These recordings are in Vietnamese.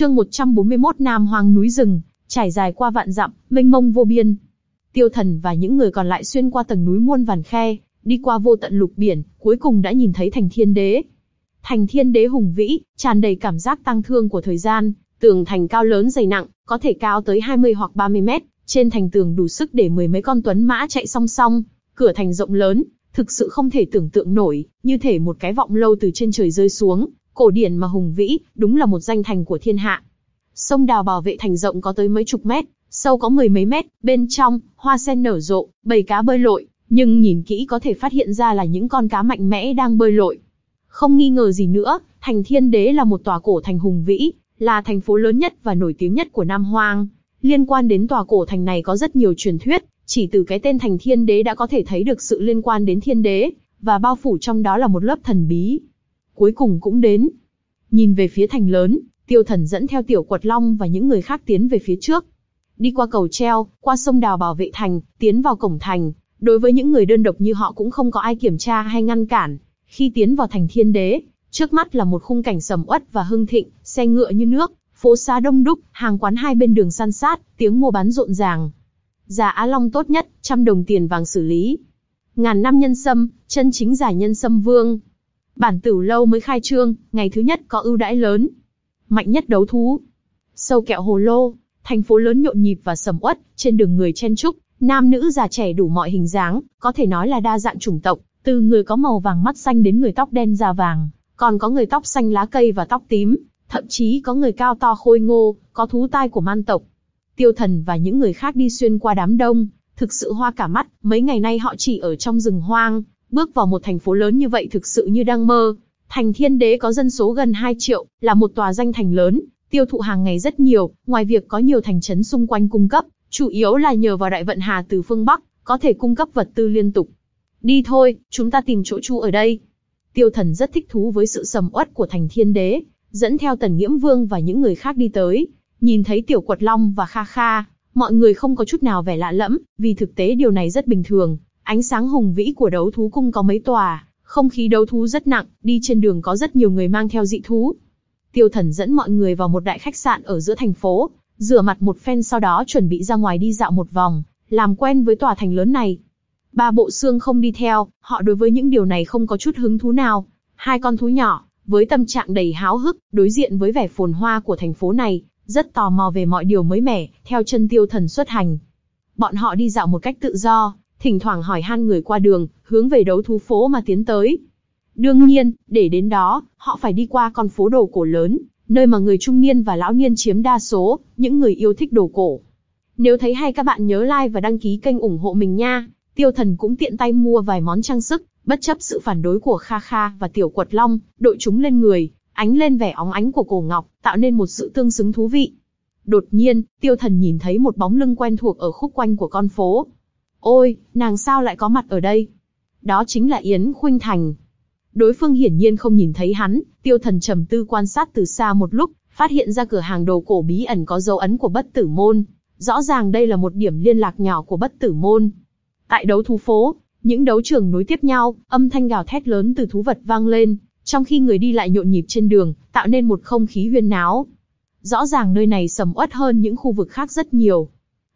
Chương 141 Nam Hoang núi rừng, trải dài qua vạn dặm, mênh mông vô biên. Tiêu Thần và những người còn lại xuyên qua tầng núi muôn vàn khe, đi qua vô tận lục biển, cuối cùng đã nhìn thấy thành Thiên Đế. Thành Thiên Đế hùng vĩ, tràn đầy cảm giác tăng thương của thời gian, tường thành cao lớn dày nặng, có thể cao tới 20 hoặc 30 mét, trên thành tường đủ sức để mười mấy con tuấn mã chạy song song, cửa thành rộng lớn, thực sự không thể tưởng tượng nổi, như thể một cái vọng lâu từ trên trời rơi xuống, cổ điển mà hùng vĩ, đúng là một danh thành của thiên hạ. Sông đào bảo vệ thành rộng có tới mấy chục mét, sâu có mười mấy mét, bên trong, hoa sen nở rộ, bầy cá bơi lội, nhưng nhìn kỹ có thể phát hiện ra là những con cá mạnh mẽ đang bơi lội. Không nghi ngờ gì nữa, thành thiên đế là một tòa cổ thành hùng vĩ, là thành phố lớn nhất và nổi tiếng nhất của Nam Hoang. Liên quan đến tòa cổ thành này có rất nhiều truyền thuyết, chỉ từ cái tên thành thiên đế đã có thể thấy được sự liên quan đến thiên đế, và bao phủ trong đó là một lớp thần bí. Cuối cùng cũng đến. Nhìn về phía thành lớn, tiêu thần dẫn theo tiểu quật long và những người khác tiến về phía trước. Đi qua cầu treo, qua sông đào bảo vệ thành, tiến vào cổng thành. Đối với những người đơn độc như họ cũng không có ai kiểm tra hay ngăn cản. Khi tiến vào thành thiên đế, trước mắt là một khung cảnh sầm uất và hưng thịnh, xe ngựa như nước, phố xá đông đúc, hàng quán hai bên đường săn sát, tiếng mua bán rộn ràng. Giá Á Long tốt nhất, trăm đồng tiền vàng xử lý. Ngàn năm nhân sâm, chân chính giải nhân sâm vương. Bản tử lâu mới khai trương, ngày thứ nhất có ưu đãi lớn. Mạnh nhất đấu thú. Sâu kẹo hồ lô, thành phố lớn nhộn nhịp và sầm uất, trên đường người chen trúc, nam nữ già trẻ đủ mọi hình dáng, có thể nói là đa dạng chủng tộc, từ người có màu vàng mắt xanh đến người tóc đen da vàng, còn có người tóc xanh lá cây và tóc tím, thậm chí có người cao to khôi ngô, có thú tai của man tộc. Tiêu Thần và những người khác đi xuyên qua đám đông, thực sự hoa cả mắt, mấy ngày nay họ chỉ ở trong rừng hoang, bước vào một thành phố lớn như vậy thực sự như đang mơ. Thành Thiên Đế có dân số gần 2 triệu, là một tòa danh thành lớn, tiêu thụ hàng ngày rất nhiều, ngoài việc có nhiều thành trấn xung quanh cung cấp, chủ yếu là nhờ vào đại vận hà từ phương Bắc, có thể cung cấp vật tư liên tục. Đi thôi, chúng ta tìm chỗ chu ở đây. Tiêu thần rất thích thú với sự sầm uất của thành thiên đế, dẫn theo tần nghiễm vương và những người khác đi tới. Nhìn thấy tiểu quật long và kha kha, mọi người không có chút nào vẻ lạ lẫm, vì thực tế điều này rất bình thường. Ánh sáng hùng vĩ của đấu thú cung có mấy tòa, không khí đấu thú rất nặng, đi trên đường có rất nhiều người mang theo dị thú. Tiêu thần dẫn mọi người vào một đại khách sạn ở giữa thành phố, rửa mặt một phen sau đó chuẩn bị ra ngoài đi dạo một vòng, làm quen với tòa thành lớn này. Ba bộ xương không đi theo, họ đối với những điều này không có chút hứng thú nào. Hai con thú nhỏ, với tâm trạng đầy háo hức, đối diện với vẻ phồn hoa của thành phố này, rất tò mò về mọi điều mới mẻ, theo chân tiêu thần xuất hành. Bọn họ đi dạo một cách tự do, thỉnh thoảng hỏi han người qua đường, hướng về đấu thú phố mà tiến tới. Đương nhiên, để đến đó, họ phải đi qua con phố đồ cổ lớn, nơi mà người trung niên và lão niên chiếm đa số, những người yêu thích đồ cổ. Nếu thấy hay các bạn nhớ like và đăng ký kênh ủng hộ mình nha. Tiêu thần cũng tiện tay mua vài món trang sức, bất chấp sự phản đối của Kha Kha và Tiểu Quật Long, đội chúng lên người, ánh lên vẻ óng ánh của cổ ngọc, tạo nên một sự tương xứng thú vị. Đột nhiên, tiêu thần nhìn thấy một bóng lưng quen thuộc ở khúc quanh của con phố. Ôi, nàng sao lại có mặt ở đây? Đó chính là Yến Khuynh Thành. Đối phương hiển nhiên không nhìn thấy hắn, tiêu thần trầm tư quan sát từ xa một lúc, phát hiện ra cửa hàng đồ cổ bí ẩn có dấu ấn của bất tử môn. Rõ ràng đây là một điểm liên lạc nhỏ của bất tử môn. Tại đấu thú phố, những đấu trường nối tiếp nhau, âm thanh gào thét lớn từ thú vật vang lên, trong khi người đi lại nhộn nhịp trên đường, tạo nên một không khí huyên náo. Rõ ràng nơi này sầm uất hơn những khu vực khác rất nhiều.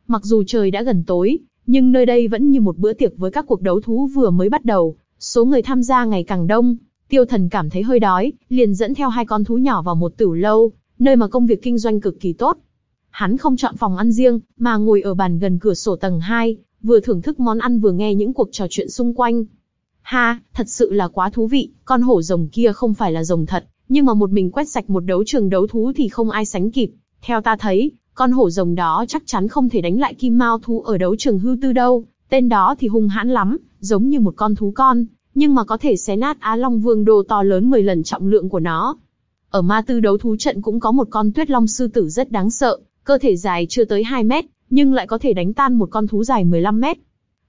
Mặc dù trời đã gần tối, nhưng nơi đây vẫn như một bữa tiệc với các cuộc đấu thú vừa mới bắt đầu, số người tham gia ngày càng đông. Tiêu thần cảm thấy hơi đói, liền dẫn theo hai con thú nhỏ vào một tửu lâu, nơi mà công việc kinh doanh cực kỳ tốt. Hắn không chọn phòng ăn riêng, mà ngồi ở bàn gần cửa sổ tầng 2, vừa thưởng thức món ăn vừa nghe những cuộc trò chuyện xung quanh. Ha, thật sự là quá thú vị, con hổ rồng kia không phải là rồng thật, nhưng mà một mình quét sạch một đấu trường đấu thú thì không ai sánh kịp. Theo ta thấy, con hổ rồng đó chắc chắn không thể đánh lại kim mao thú ở đấu trường hư tư đâu, tên đó thì hung hãn lắm, giống như một con thú con, nhưng mà có thể xé nát Á Long Vương đồ to lớn 10 lần trọng lượng của nó. Ở ma tư đấu thú trận cũng có một con tuyết long sư tử rất đáng sợ, cơ thể dài chưa tới 2 mét, nhưng lại có thể đánh tan một con thú dài 15 mét.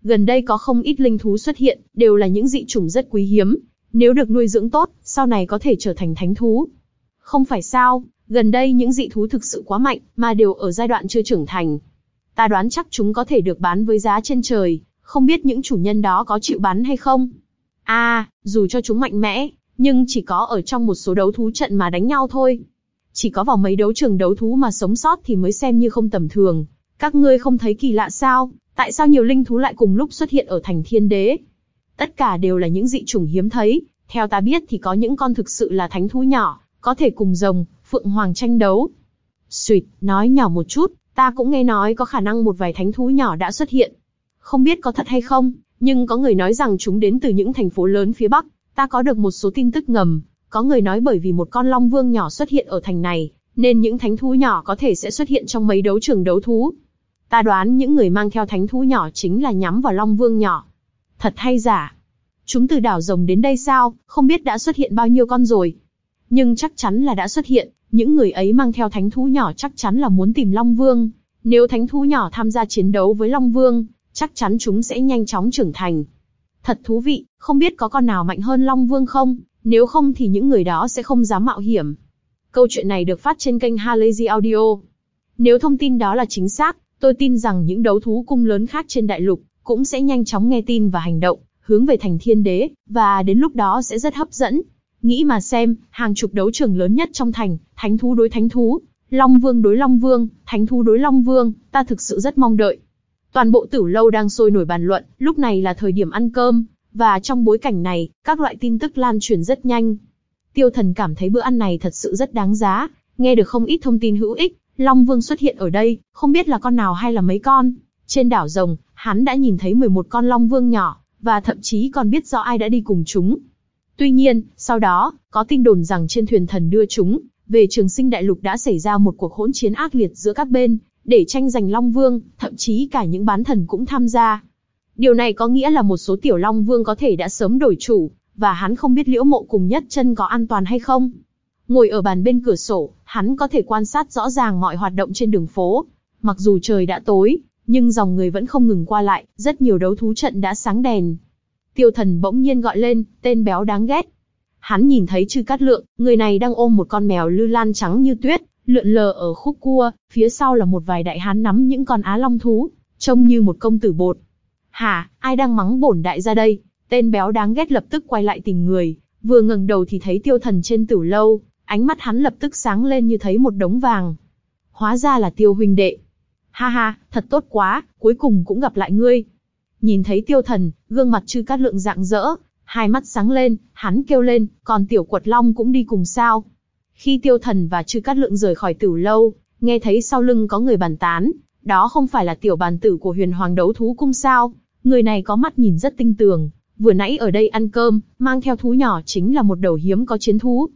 Gần đây có không ít linh thú xuất hiện, đều là những dị chủng rất quý hiếm. Nếu được nuôi dưỡng tốt, sau này có thể trở thành thánh thú. Không phải sao, gần đây những dị thú thực sự quá mạnh, mà đều ở giai đoạn chưa trưởng thành. Ta đoán chắc chúng có thể được bán với giá trên trời, không biết những chủ nhân đó có chịu bán hay không. À, dù cho chúng mạnh mẽ, nhưng chỉ có ở trong một số đấu thú trận mà đánh nhau thôi. Chỉ có vào mấy đấu trường đấu thú mà sống sót thì mới xem như không tầm thường. Các ngươi không thấy kỳ lạ sao? Tại sao nhiều linh thú lại cùng lúc xuất hiện ở thành thiên đế? Tất cả đều là những dị chủng hiếm thấy. Theo ta biết thì có những con thực sự là thánh thú nhỏ, có thể cùng rồng, phượng hoàng tranh đấu. Suyệt, nói nhỏ một chút, ta cũng nghe nói có khả năng một vài thánh thú nhỏ đã xuất hiện. Không biết có thật hay không, nhưng có người nói rằng chúng đến từ những thành phố lớn phía Bắc. Ta có được một số tin tức ngầm, có người nói bởi vì một con long vương nhỏ xuất hiện ở thành này, nên những thánh thú nhỏ có thể sẽ xuất hiện trong mấy đấu trường đấu thú. Ta đoán những người mang theo thánh thú nhỏ chính là nhắm vào long vương nhỏ. Thật hay giả? Chúng từ đảo rồng đến đây sao, không biết đã xuất hiện bao nhiêu con rồi. Nhưng chắc chắn là đã xuất hiện, những người ấy mang theo thánh thú nhỏ chắc chắn là muốn tìm Long Vương. Nếu thánh thú nhỏ tham gia chiến đấu với Long Vương, chắc chắn chúng sẽ nhanh chóng trưởng thành. Thật thú vị, không biết có con nào mạnh hơn Long Vương không, nếu không thì những người đó sẽ không dám mạo hiểm. Câu chuyện này được phát trên kênh Halazy Audio. Nếu thông tin đó là chính xác, tôi tin rằng những đấu thú cung lớn khác trên đại lục cũng sẽ nhanh chóng nghe tin và hành động, hướng về thành thiên đế, và đến lúc đó sẽ rất hấp dẫn. Nghĩ mà xem, hàng chục đấu trường lớn nhất trong thành, thánh thú đối thánh thú, long vương đối long vương, thánh thú đối long vương, ta thực sự rất mong đợi. Toàn bộ tử lâu đang sôi nổi bàn luận, lúc này là thời điểm ăn cơm, và trong bối cảnh này, các loại tin tức lan truyền rất nhanh. Tiêu thần cảm thấy bữa ăn này thật sự rất đáng giá, nghe được không ít thông tin hữu ích, Long Vương xuất hiện ở đây, không biết là con nào hay là mấy con. Trên đảo rồng, hắn đã nhìn thấy 11 con Long Vương nhỏ, và thậm chí còn biết rõ ai đã đi cùng chúng. Tuy nhiên, sau đó, có tin đồn rằng trên thuyền thần đưa chúng, về trường sinh đại lục đã xảy ra một cuộc hỗn chiến ác liệt giữa các bên, để tranh giành Long Vương, thậm chí cả những bán thần cũng tham gia. Điều này có nghĩa là một số tiểu Long Vương có thể đã sớm đổi chủ, và hắn không biết liễu mộ cùng nhất chân có an toàn hay không. Ngồi ở bàn bên cửa sổ, hắn có thể quan sát rõ ràng mọi hoạt động trên đường phố. Mặc dù trời đã tối, nhưng dòng người vẫn không ngừng qua lại, rất nhiều đấu thú trận đã sáng đèn. Tiêu thần bỗng nhiên gọi lên, tên béo đáng ghét. Hắn nhìn thấy Trư cát lượng, người này đang ôm một con mèo lư lan trắng như tuyết, lượn lờ ở khúc cua, phía sau là một vài đại hán nắm những con á long thú, trông như một công tử bột. Hả, ai đang mắng bổn đại ra đây? Tên béo đáng ghét lập tức quay lại tìm người, vừa ngẩng đầu thì thấy tiêu thần trên tử lâu, ánh mắt hắn lập tức sáng lên như thấy một đống vàng. Hóa ra là tiêu huynh đệ. Ha ha, thật tốt quá, cuối cùng cũng gặp lại ngươi. Nhìn thấy tiêu thần, gương mặt chư cát lượng dạng dỡ, hai mắt sáng lên, hắn kêu lên, còn tiểu quật long cũng đi cùng sao. Khi tiêu thần và chư cát lượng rời khỏi tử lâu, nghe thấy sau lưng có người bàn tán, đó không phải là tiểu bàn tử của huyền hoàng đấu thú cung sao. Người này có mắt nhìn rất tinh tường, vừa nãy ở đây ăn cơm, mang theo thú nhỏ chính là một đầu hiếm có chiến thú.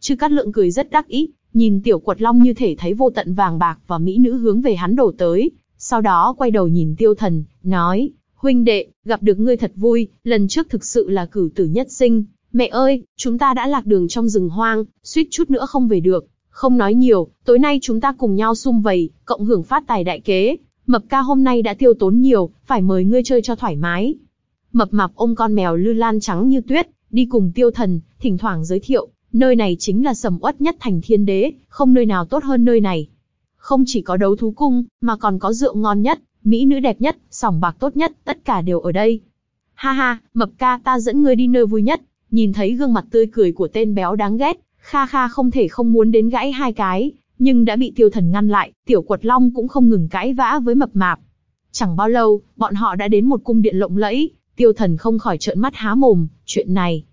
Chư Cát Lượng cười rất đắc ý, nhìn tiểu quật long như thể thấy vô tận vàng bạc và mỹ nữ hướng về hắn đổ tới, sau đó quay đầu nhìn tiêu thần, nói, huynh đệ, gặp được ngươi thật vui, lần trước thực sự là cử tử nhất sinh, mẹ ơi, chúng ta đã lạc đường trong rừng hoang, suýt chút nữa không về được, không nói nhiều, tối nay chúng ta cùng nhau sum vầy, cộng hưởng phát tài đại kế, mập ca hôm nay đã tiêu tốn nhiều, phải mời ngươi chơi cho thoải mái. Mập mạp ôm con mèo lư lan trắng như tuyết, đi cùng tiêu thần, thỉnh thoảng giới thiệu, nơi này chính là sầm uất nhất thành thiên đế, không nơi nào tốt hơn nơi này. Không chỉ có đấu thú cung, mà còn có rượu ngon nhất, mỹ nữ đẹp nhất, sòng bạc tốt nhất, tất cả đều ở đây. Ha ha, mập ca ta dẫn ngươi đi nơi vui nhất, nhìn thấy gương mặt tươi cười của tên béo đáng ghét, Kha Kha không thể không muốn đến gãy hai cái, nhưng đã bị tiêu thần ngăn lại, tiểu quật long cũng không ngừng cãi vã với mập mạp. Chẳng bao lâu, bọn họ đã đến một cung điện lộng lẫy, tiêu thần không khỏi trợn mắt há mồm, chuyện này.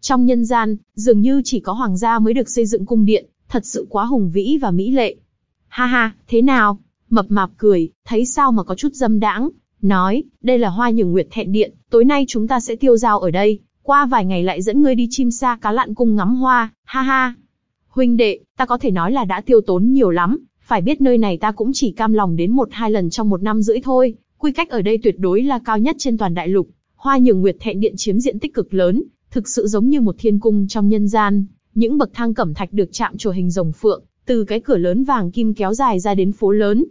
Trong nhân gian, dường như chỉ có hoàng gia mới được xây dựng cung điện, thật sự quá hùng vĩ và mỹ lệ. Ha ha, thế nào? Mập mạp cười, thấy sao mà có chút dâm đãng, nói, đây là hoa nhường nguyệt thẹn điện, tối nay chúng ta sẽ tiêu giao ở đây, qua vài ngày lại dẫn ngươi đi chim sa cá lặn cung ngắm hoa, ha ha. Huynh đệ, ta có thể nói là đã tiêu tốn nhiều lắm, phải biết nơi này ta cũng chỉ cam lòng đến một hai lần trong một năm rưỡi thôi, quy cách ở đây tuyệt đối là cao nhất trên toàn đại lục. Hoa nhường nguyệt thẹn điện chiếm diện tích cực lớn, thực sự giống như một thiên cung trong nhân gian. Những bậc thang cẩm thạch được chạm trổ hình rồng phượng, từ cái cửa lớn vàng kim kéo dài ra đến phố lớn.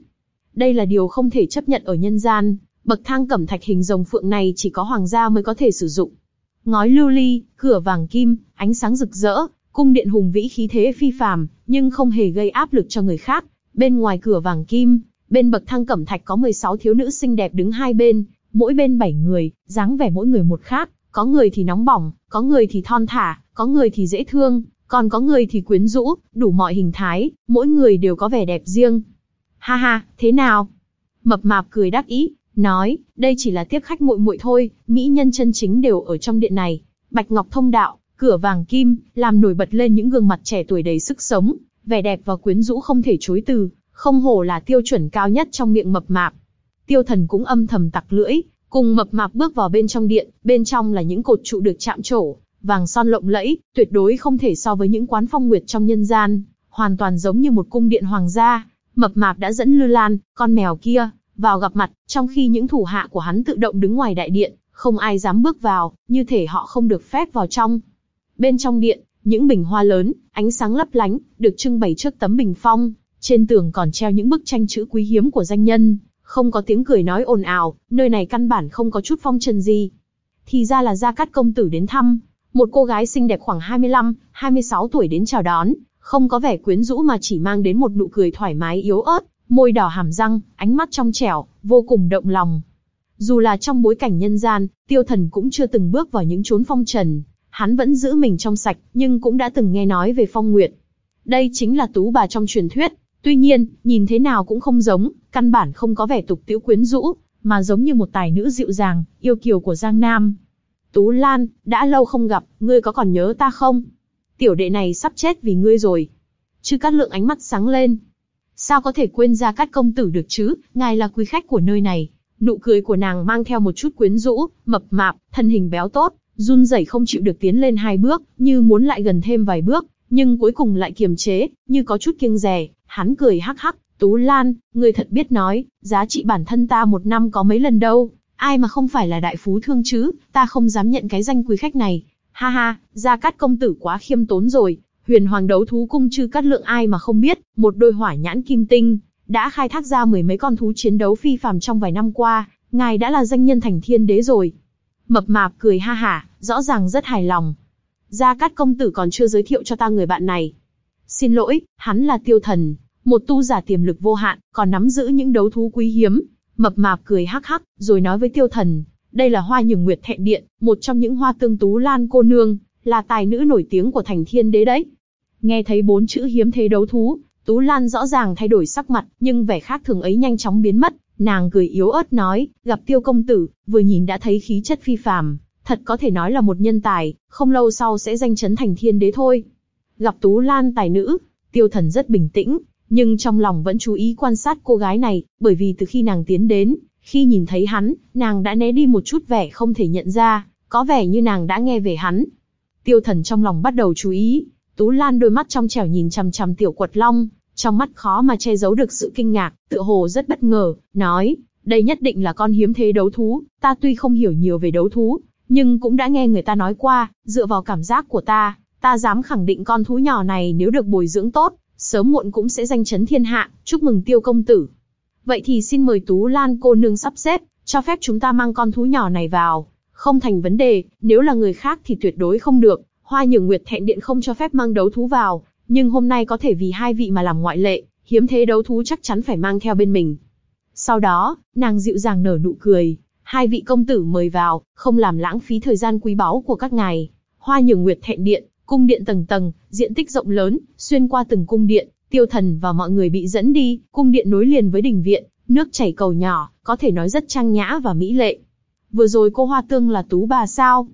Đây là điều không thể chấp nhận ở nhân gian, bậc thang cẩm thạch hình rồng phượng này chỉ có hoàng gia mới có thể sử dụng. Ngói lưu ly, cửa vàng kim, ánh sáng rực rỡ, cung điện hùng vĩ khí thế phi phàm, nhưng không hề gây áp lực cho người khác. Bên ngoài cửa vàng kim, bên bậc thang cẩm thạch có 16 thiếu nữ xinh đẹp đứng hai bên, mỗi bên 7 người, dáng vẻ mỗi người một khác, có người thì nóng bỏng, có người thì thon thả, có người thì dễ thương, Còn có người thì quyến rũ, đủ mọi hình thái, mỗi người đều có vẻ đẹp riêng. Ha ha, thế nào? Mập mạp cười đắc ý, nói, đây chỉ là tiếp khách muội muội thôi, mỹ nhân chân chính đều ở trong điện này. Bạch Ngọc thông đạo, cửa vàng kim, làm nổi bật lên những gương mặt trẻ tuổi đầy sức sống, vẻ đẹp và quyến rũ không thể chối từ, không hổ là tiêu chuẩn cao nhất trong miệng mập mạp. Tiêu thần cũng âm thầm tặc lưỡi, cùng mập mạp bước vào bên trong điện, bên trong là những cột trụ được chạm trổ, vàng son lộng lẫy, tuyệt đối không thể so với những quán phong nguyệt trong nhân gian, hoàn toàn giống như một cung điện hoàng gia. Mập mạp đã dẫn Lư Lan, con mèo kia, vào gặp mặt, trong khi những thủ hạ của hắn tự động đứng ngoài đại điện, không ai dám bước vào, như thể họ không được phép vào trong. Bên trong điện, những bình hoa lớn, ánh sáng lấp lánh, được trưng bày trước tấm bình phong, trên tường còn treo những bức tranh chữ quý hiếm của danh nhân, không có tiếng cười nói ồn ào, nơi này căn bản không có chút phong trần gì. Thì ra là Gia Cát công tử đến thăm, một cô gái xinh đẹp khoảng 25, 26 tuổi đến chào đón, không có vẻ quyến rũ mà chỉ mang đến một nụ cười thoải mái yếu ớt, môi đỏ hàm răng, ánh mắt trong trẻo, vô cùng động lòng. Dù là trong bối cảnh nhân gian, tiêu thần cũng chưa từng bước vào những chốn phong trần, hắn vẫn giữ mình trong sạch, nhưng cũng đã từng nghe nói về phong nguyệt. Đây chính là tú bà trong truyền thuyết, tuy nhiên, nhìn thế nào cũng không giống, căn bản không có vẻ tục tiễu quyến rũ, mà giống như một tài nữ dịu dàng, yêu kiều của Giang Nam. Tú Lan, đã lâu không gặp, ngươi có còn nhớ ta không? Tiểu đệ này sắp chết vì ngươi rồi. Chư Cát Lượng ánh mắt sáng lên. Sao có thể quên ra Cát công tử được chứ, ngài là quý khách của nơi này. Nụ cười của nàng mang theo một chút quyến rũ, mập mạp, thân hình béo tốt, run rẩy không chịu được tiến lên hai bước, như muốn lại gần thêm vài bước, nhưng cuối cùng lại kiềm chế, như có chút kiêng dè, hắn cười hắc hắc, Tú Lan, ngươi thật biết nói, giá trị bản thân ta một năm có mấy lần đâu, ai mà không phải là đại phú thương chứ, ta không dám nhận cái danh quý khách này. Ha ha, Gia Cát công tử quá khiêm tốn rồi, huyền hoàng đấu thú cung chư cát lượng ai mà không biết, một đôi hỏa nhãn kim tinh, đã khai thác ra mười mấy con thú chiến đấu phi phàm trong vài năm qua, ngài đã là danh nhân thành thiên đế rồi. Mập mạp cười ha hả, rõ ràng rất hài lòng. Gia Cát công tử còn chưa giới thiệu cho ta người bạn này. Xin lỗi, hắn là tiêu thần, một tu giả tiềm lực vô hạn, còn nắm giữ những đấu thú quý hiếm, Mập mạp cười hắc hắc, rồi nói với tiêu thần, đây là hoa nhường nguyệt thẹn điện, một trong những hoa tương tú lan cô nương, là tài nữ nổi tiếng của thành thiên đế đấy. Nghe thấy bốn chữ hiếm thế đấu thú, Tú Lan rõ ràng thay đổi sắc mặt, nhưng vẻ khác thường ấy nhanh chóng biến mất, nàng cười yếu ớt nói, gặp tiêu công tử, vừa nhìn đã thấy khí chất phi phàm, thật có thể nói là một nhân tài, không lâu sau sẽ danh chấn thành thiên đế thôi. Gặp Tú Lan tài nữ, tiêu thần rất bình tĩnh, nhưng trong lòng vẫn chú ý quan sát cô gái này, bởi vì từ khi nàng tiến đến, khi nhìn thấy hắn, nàng đã né đi một chút vẻ không thể nhận ra, có vẻ như nàng đã nghe về hắn. Tiêu thần trong lòng bắt đầu chú ý, Tú Lan đôi mắt trong trẻo nhìn chằm chằm tiểu quật long, trong mắt khó mà che giấu được sự kinh ngạc, tựa hồ rất bất ngờ, nói, đây nhất định là con hiếm thế đấu thú, ta tuy không hiểu nhiều về đấu thú, nhưng cũng đã nghe người ta nói qua, dựa vào cảm giác của ta, ta dám khẳng định con thú nhỏ này nếu được bồi dưỡng tốt, sớm muộn cũng sẽ danh chấn thiên hạ, chúc mừng tiêu công tử. Vậy thì xin mời Tú Lan cô nương sắp xếp, cho phép chúng ta mang con thú nhỏ này vào. Không thành vấn đề, nếu là người khác thì tuyệt đối không được, hoa nhường nguyệt thẹn điện không cho phép mang đấu thú vào, nhưng hôm nay có thể vì hai vị mà làm ngoại lệ, hiếm thế đấu thú chắc chắn phải mang theo bên mình. Sau đó, nàng dịu dàng nở nụ cười, hai vị công tử mời vào, không làm lãng phí thời gian quý báu của các ngài. Hoa nhường nguyệt thẹn điện, Cung điện tầng tầng, diện tích rộng lớn, xuyên qua từng cung điện, tiêu thần và mọi người bị dẫn đi, cung điện nối liền với đình viện, nước chảy cầu nhỏ, có thể nói rất trang nhã và mỹ lệ. Vừa rồi cô Hoa Tương là tú bà sao?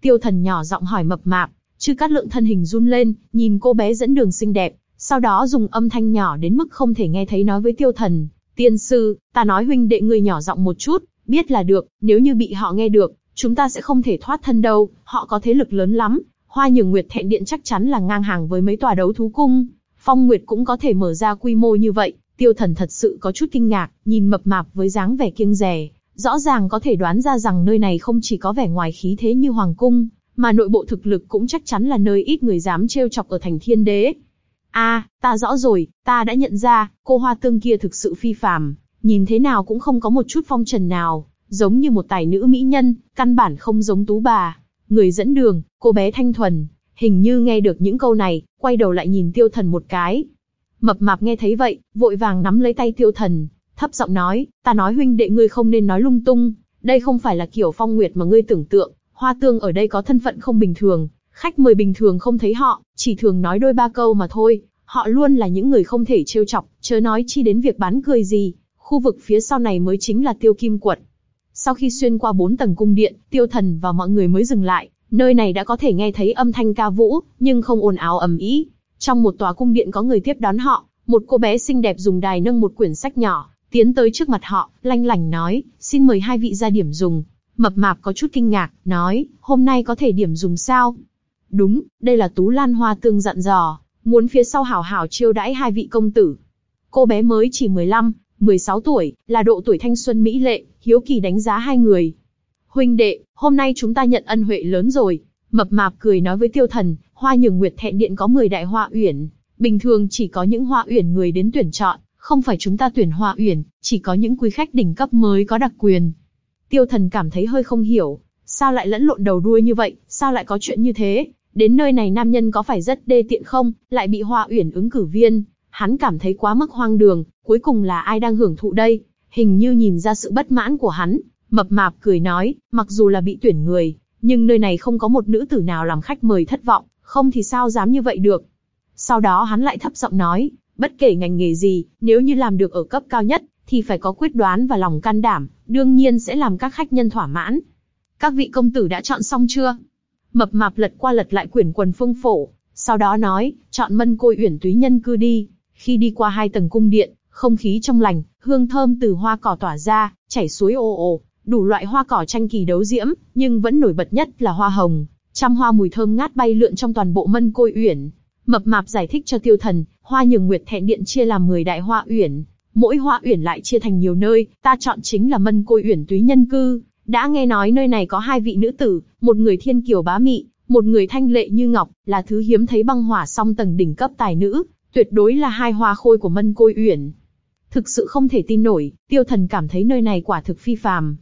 Tiêu thần nhỏ giọng hỏi mập mạp, chư cát lượng thân hình run lên, nhìn cô bé dẫn đường xinh đẹp, sau đó dùng âm thanh nhỏ đến mức không thể nghe thấy nói với tiêu thần, tiên sư, ta nói huynh đệ người nhỏ giọng một chút, biết là được, nếu như bị họ nghe được, chúng ta sẽ không thể thoát thân đâu, họ có thế lực lớn lắm, Hoa Nhường Nguyệt Thẹn Điện chắc chắn là ngang hàng với mấy tòa đấu thú cung. Phong Nguyệt cũng có thể mở ra quy mô như vậy. Tiêu Thần thật sự có chút kinh ngạc, nhìn mập mạp với dáng vẻ kiêng rè, rõ ràng có thể đoán ra rằng nơi này không chỉ có vẻ ngoài khí thế như hoàng cung, mà nội bộ thực lực cũng chắc chắn là nơi ít người dám trêu chọc ở thành Thiên Đế. A, ta rõ rồi, ta đã nhận ra, cô Hoa Tương kia thực sự phi phàm, nhìn thế nào cũng không có một chút phong trần nào, giống như một tài nữ mỹ nhân, căn bản không giống tú bà. Người dẫn đường, cô bé thanh thuần, hình như nghe được những câu này, quay đầu lại nhìn tiêu thần một cái. Mập mạp nghe thấy vậy, vội vàng nắm lấy tay tiêu thần, thấp giọng nói, ta nói huynh đệ ngươi không nên nói lung tung, đây không phải là kiểu phong nguyệt mà ngươi tưởng tượng, hoa tương ở đây có thân phận không bình thường, Khách mời bình thường không thấy họ, chỉ thường nói đôi ba câu mà thôi, họ luôn là những người không thể trêu chọc, chớ nói chi đến việc bán cười gì. Khu vực phía sau này mới chính là tiêu kim quật. Sau khi xuyên qua bốn tầng cung điện, tiêu thần và mọi người mới dừng lại, nơi này đã có thể nghe thấy âm thanh ca vũ, nhưng không ồn ào ầm ĩ. Trong một tòa cung điện có người tiếp đón họ, một cô bé xinh đẹp dùng đài nâng một quyển sách nhỏ, tiến tới trước mặt họ, lanh lảnh nói, xin mời hai vị ra điểm dùng. Mập mạp có chút kinh ngạc, nói, hôm nay có thể điểm dùng sao? Đúng, đây là Tú Lan Hoa Tương dặn dò, muốn phía sau hảo hảo chiêu đãi hai vị công tử. Cô bé mới chỉ 15, 16 tuổi, là độ tuổi thanh xuân mỹ lệ, hiếu kỳ đánh giá hai người. Huynh đệ, hôm nay chúng ta nhận ân huệ lớn rồi. Mập mạp cười nói với tiêu thần, hoa nhường nguyệt thẹn điện có 10 đại hoa uyển. Bình thường chỉ có những hoa uyển người đến tuyển chọn, không phải chúng ta tuyển hoa uyển, chỉ có những quý khách đỉnh cấp mới có đặc quyền. Tiêu thần cảm thấy hơi không hiểu, sao lại lẫn lộn đầu đuôi như vậy, sao lại có chuyện như thế, đến nơi này nam nhân có phải rất đê tiện không, lại bị hoa uyển ứng cử viên, hắn cảm thấy quá mức hoang đường, cuối cùng là ai đang hưởng thụ đây, hình như nhìn ra sự bất mãn của hắn, mập mạp cười nói, mặc dù là bị tuyển người, nhưng nơi này không có một nữ tử nào làm khách mời thất vọng, không thì sao dám như vậy được. Sau đó hắn lại thấp giọng nói, bất kể ngành nghề gì, nếu như làm được ở cấp cao nhất, thì phải có quyết đoán và lòng can đảm, đương nhiên sẽ làm các khách nhân thỏa mãn. Các vị công tử đã chọn xong chưa? Mập mạp lật qua lật lại quyển quần phương phổ, sau đó nói, chọn mân côi uyển túy nhân cư đi. Khi đi qua hai tầng cung điện, không khí trong lành, hương thơm từ hoa cỏ tỏa ra, chảy suối ồ ồ, đủ loại hoa cỏ tranh kỳ đấu diễm, nhưng vẫn nổi bật nhất là hoa hồng, trăm hoa mùi thơm ngát bay lượn trong toàn bộ mân côi uyển. Mập mạp giải thích cho tiêu thần, hoa nhường nguyệt thẹn điện chia làm 10 đại hoa uyển, mỗi hoa uyển lại chia thành nhiều nơi, ta chọn chính là mân côi uyển túy nhân cư. Đã nghe nói nơi này có hai vị nữ tử, một người thiên kiều bá mị, một người thanh lệ như ngọc, là thứ hiếm thấy băng hỏa song tầng đỉnh cấp tài nữ, tuyệt đối là hai hoa khôi của mân côi uyển. Thực sự không thể tin nổi, tiêu thần cảm thấy nơi này quả thực phi phàm.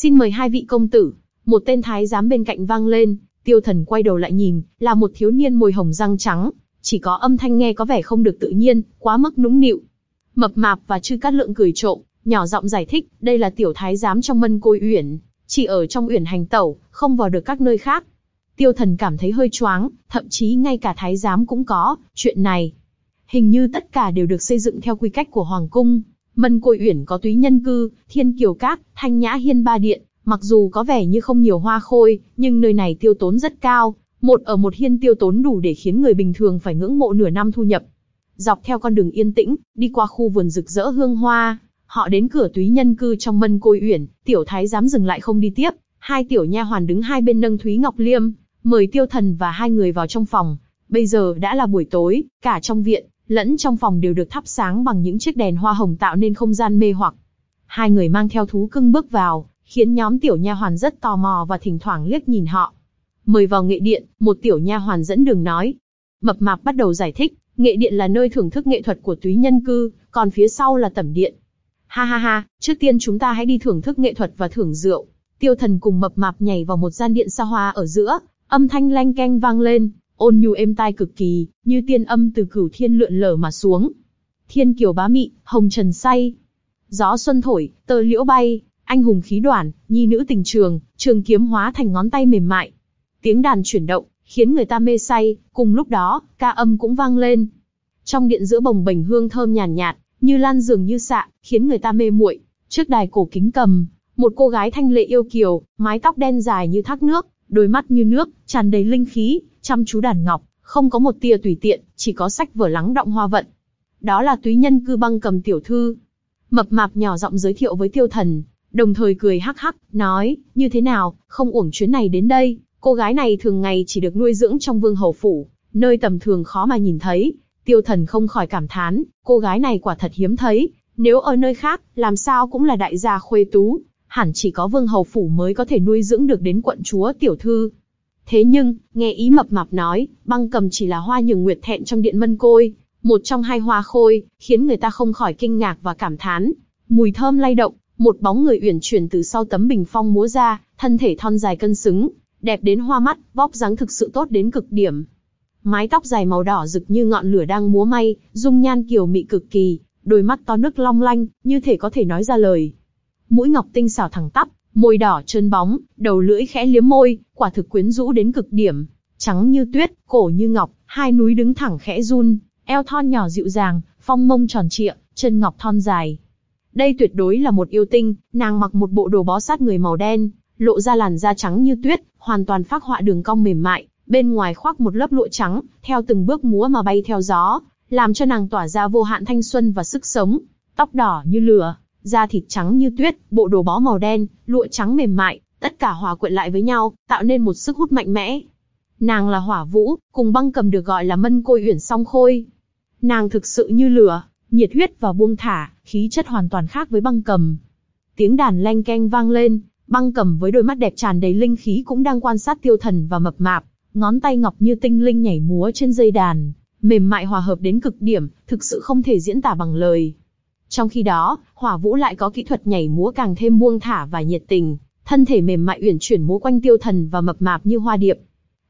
Xin mời hai vị công tử, một tên thái giám bên cạnh vang lên, tiêu thần quay đầu lại nhìn, là một thiếu niên môi hồng răng trắng, chỉ có âm thanh nghe có vẻ không được tự nhiên, quá mức nũng nịu. Mập mạp và chư cát lượng cười trộm, nhỏ giọng giải thích, đây là tiểu thái giám trong mân côi uyển, chỉ ở trong uyển hành tẩu, không vào được các nơi khác. Tiêu thần cảm thấy hơi choáng, thậm chí ngay cả thái giám cũng có, chuyện này. Hình như tất cả đều được xây dựng theo quy cách của Hoàng Cung. Mân Côi Uyển có túy nhân cư, thiên kiều cát, thanh nhã hiên ba điện, mặc dù có vẻ như không nhiều hoa khôi, nhưng nơi này tiêu tốn rất cao. Một ở một hiên tiêu tốn đủ để khiến người bình thường phải ngưỡng mộ nửa năm thu nhập. Dọc theo con đường yên tĩnh, đi qua khu vườn rực rỡ hương hoa, họ đến cửa túy nhân cư trong Mân Côi Uyển, tiểu thái dám dừng lại không đi tiếp, hai tiểu nha hoàn đứng hai bên nâng Thúy Ngọc Liêm, mời tiêu thần và hai người vào trong phòng. Bây giờ đã là buổi tối, cả trong viện, lẫn trong phòng đều được thắp sáng bằng những chiếc đèn hoa hồng tạo nên không gian mê hoặc. Hai người mang theo thú cưng bước vào, khiến nhóm tiểu nha hoàn rất tò mò và thỉnh thoảng liếc nhìn họ. Mời vào nghệ điện, một tiểu nha hoàn dẫn đường nói. Mập mạp bắt đầu giải thích, nghệ điện là nơi thưởng thức nghệ thuật của túy nhân cư, còn phía sau là tẩm điện. Ha ha ha, trước tiên chúng ta hãy đi thưởng thức nghệ thuật và thưởng rượu. Tiêu thần cùng mập mạp nhảy vào một gian điện xa hoa ở giữa, âm thanh lanh keng vang lên, ôn nhu êm tai cực kỳ, như tiên âm từ cửu thiên lượn lờ mà xuống. Thiên kiều bá mị, hồng trần say. Gió xuân thổi, tơ liễu bay, anh hùng khí đoản, nhi nữ tình trường, trường kiếm hóa thành ngón tay mềm mại. Tiếng đàn chuyển động, khiến người ta mê say, cùng lúc đó, ca âm cũng vang lên. Trong điện giữa bồng bềnh hương thơm nhàn nhạt, nhạt, như lan dường như xạ, khiến người ta mê muội. Trước đài cổ kính cầm, một cô gái thanh lệ yêu kiều, mái tóc đen dài như thác nước, đôi mắt như nước, tràn đầy linh khí, chăm chú đàn ngọc, không có một tia tùy tiện, chỉ có sách vở lắng động hoa vận. Đó là túy nhân cư băng cầm tiểu thư. Mập mạp nhỏ giọng giới thiệu với tiêu thần, đồng thời cười hắc hắc, nói, như thế nào, không uổng chuyến này đến đây, cô gái này thường ngày chỉ được nuôi dưỡng trong vương hầu phủ, nơi tầm thường khó mà nhìn thấy. Tiêu thần không khỏi cảm thán, cô gái này quả thật hiếm thấy, nếu ở nơi khác, làm sao cũng là đại gia khuê tú, hẳn chỉ có vương hầu phủ mới có thể nuôi dưỡng được đến quận chúa tiểu thư. Thế nhưng, nghe ý mập mạp nói, băng cầm chỉ là hoa nhường nguyệt thẹn trong điện mân côi, một trong hai hoa khôi, khiến người ta không khỏi kinh ngạc và cảm thán. Mùi thơm lay động, một bóng người uyển chuyển từ sau tấm bình phong múa ra, thân thể thon dài cân xứng, đẹp đến hoa mắt, vóc dáng thực sự tốt đến cực điểm. Mái tóc dài màu đỏ rực như ngọn lửa đang múa may, dung nhan kiều mị cực kỳ, đôi mắt to nước long lanh, như thể có thể nói ra lời. Mũi ngọc tinh xảo thẳng tắp, môi đỏ trơn bóng, đầu lưỡi khẽ liếm môi, quả thực quyến rũ đến cực điểm. Trắng như tuyết, cổ như ngọc, hai núi đứng thẳng khẽ run, eo thon nhỏ dịu dàng, phong mông tròn trịa, chân ngọc thon dài. Đây tuyệt đối là một yêu tinh, nàng mặc một bộ đồ bó sát người màu đen, lộ ra làn da trắng như tuyết, hoàn toàn phác họa đường cong mềm mại, bên ngoài khoác một lớp lụa trắng, theo từng bước múa mà bay theo gió, làm cho nàng tỏa ra vô hạn thanh xuân và sức sống. Tóc đỏ như lửa, da thịt trắng như tuyết, bộ đồ bó màu đen, lụa trắng mềm mại, tất cả hòa quyện lại với nhau, tạo nên một sức hút mạnh mẽ. Nàng là hỏa vũ, cùng băng cầm được gọi là mân côi uyển song khôi. Nàng thực sự như lửa, nhiệt huyết và buông thả, khí chất hoàn toàn khác với băng cầm. Tiếng đàn leng keng vang lên, băng cầm với đôi mắt đẹp tràn đầy linh khí cũng đang quan sát tiêu thần và mập mạp, ngón tay ngọc như tinh linh nhảy múa trên dây đàn, mềm mại hòa hợp đến cực điểm, thực sự không thể diễn tả bằng lời. Trong khi đó, hỏa vũ lại có kỹ thuật nhảy múa càng thêm buông thả và nhiệt tình, thân thể mềm mại uyển chuyển múa quanh tiêu thần và mập mạp như hoa điệp.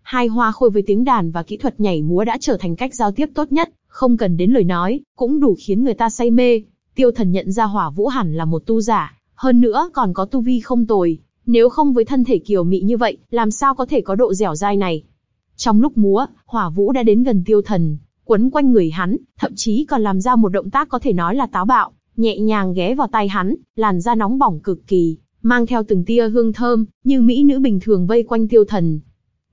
Hai hoa khôi với tiếng đàn và kỹ thuật nhảy múa đã trở thành cách giao tiếp tốt nhất, không cần đến lời nói, cũng đủ khiến người ta say mê. Tiêu thần nhận ra hỏa vũ hẳn là một tu giả, hơn nữa còn có tu vi không tồi. Nếu không với thân thể kiều mị như vậy, làm sao có thể có độ dẻo dai này? Trong lúc múa, hỏa vũ đã đến gần tiêu thần, quấn quanh người hắn, thậm chí còn làm ra một động tác có thể nói là táo bạo, nhẹ nhàng ghé vào tay hắn, làn da nóng bỏng cực kỳ, mang theo từng tia hương thơm, như mỹ nữ bình thường vây quanh tiêu thần.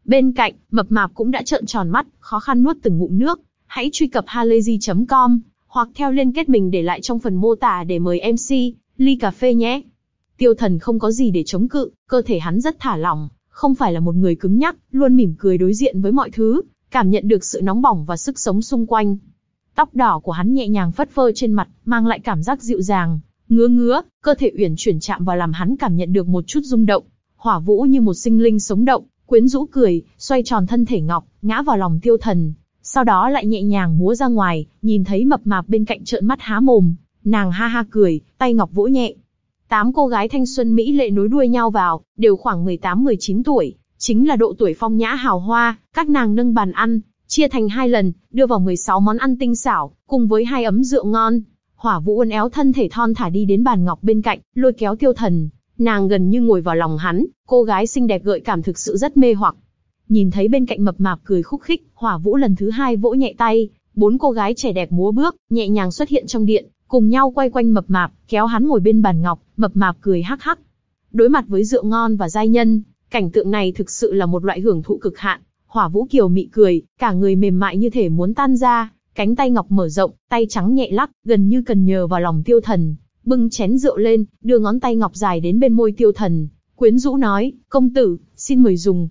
Bên cạnh, mập mạp cũng đã trợn tròn mắt, khó khăn nuốt từng ngụm nước. Hãy truy cập halayzi.com hoặc theo liên kết mình để lại trong phần mô tả để mời MC ly cà phê nhé. Tiêu thần không có gì để chống cự, cơ thể hắn rất thả lỏng, không phải là một người cứng nhắc, luôn mỉm cười đối diện với mọi thứ, cảm nhận được sự nóng bỏng và sức sống xung quanh. Tóc đỏ của hắn nhẹ nhàng phất phơ trên mặt, mang lại cảm giác dịu dàng, ngứa ngứa, cơ thể uyển chuyển chạm vào làm hắn cảm nhận được một chút rung động. Hỏa Vũ như một sinh linh sống động, quyến rũ cười, xoay tròn thân thể ngọc, ngã vào lòng tiêu thần, sau đó lại nhẹ nhàng múa ra ngoài, nhìn thấy mập mạp bên cạnh trợn mắt há mồm, nàng ha ha cười, tay ngọc vỗ nhẹ. Tám cô gái thanh xuân mỹ lệ nối đuôi nhau vào, đều khoảng 18-19 tuổi, chính là độ tuổi phong nhã hào hoa, các nàng nâng bàn ăn, chia thành hai lần, đưa vào 16 món ăn tinh xảo, cùng với hai ấm rượu ngon. Hỏa Vũ uốn éo thân thể thon thả đi đến bàn ngọc bên cạnh, lôi kéo Tiêu Thần, nàng gần như ngồi vào lòng hắn, cô gái xinh đẹp gợi cảm thực sự rất mê hoặc. Nhìn thấy bên cạnh mập mạp cười khúc khích, Hỏa Vũ lần thứ hai vỗ nhẹ tay, bốn cô gái trẻ đẹp múa bước, nhẹ nhàng xuất hiện trong điện, cùng nhau quay quanh mập mạp, kéo hắn ngồi bên bàn ngọc, mập mạp cười hắc hắc. Đối mặt với rượu ngon và giai nhân, cảnh tượng này thực sự là một loại hưởng thụ cực hạn. Hỏa Vũ Kiều mị cười, cả người mềm mại như thể muốn tan ra, cánh tay ngọc mở rộng, tay trắng nhẹ lắc, gần như cần nhờ vào lòng tiêu thần. Bưng chén rượu lên, đưa ngón tay ngọc dài đến bên môi tiêu thần, quyến rũ nói, công tử, xin mời dùng.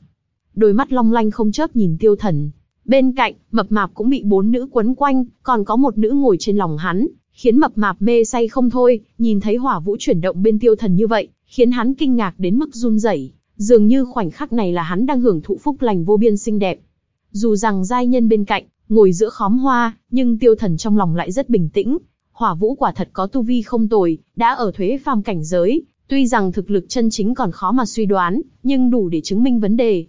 Đôi mắt long lanh không chớp nhìn tiêu thần. Bên cạnh, mập mạp cũng bị bốn nữ quấn quanh, còn có một nữ ngồi trên lòng hắn, khiến mập mạp mê say không thôi, nhìn thấy hỏa vũ chuyển động bên tiêu thần như vậy, khiến hắn kinh ngạc đến mức run rẩy. Dường như khoảnh khắc này là hắn đang hưởng thụ phúc lành vô biên xinh đẹp. Dù rằng giai nhân bên cạnh, ngồi giữa khóm hoa, nhưng tiêu thần trong lòng lại rất bình tĩnh. Hỏa vũ quả thật có tu vi không tồi, đã ở thuế phàm cảnh giới, tuy rằng thực lực chân chính còn khó mà suy đoán, nhưng đủ để chứng minh vấn đề.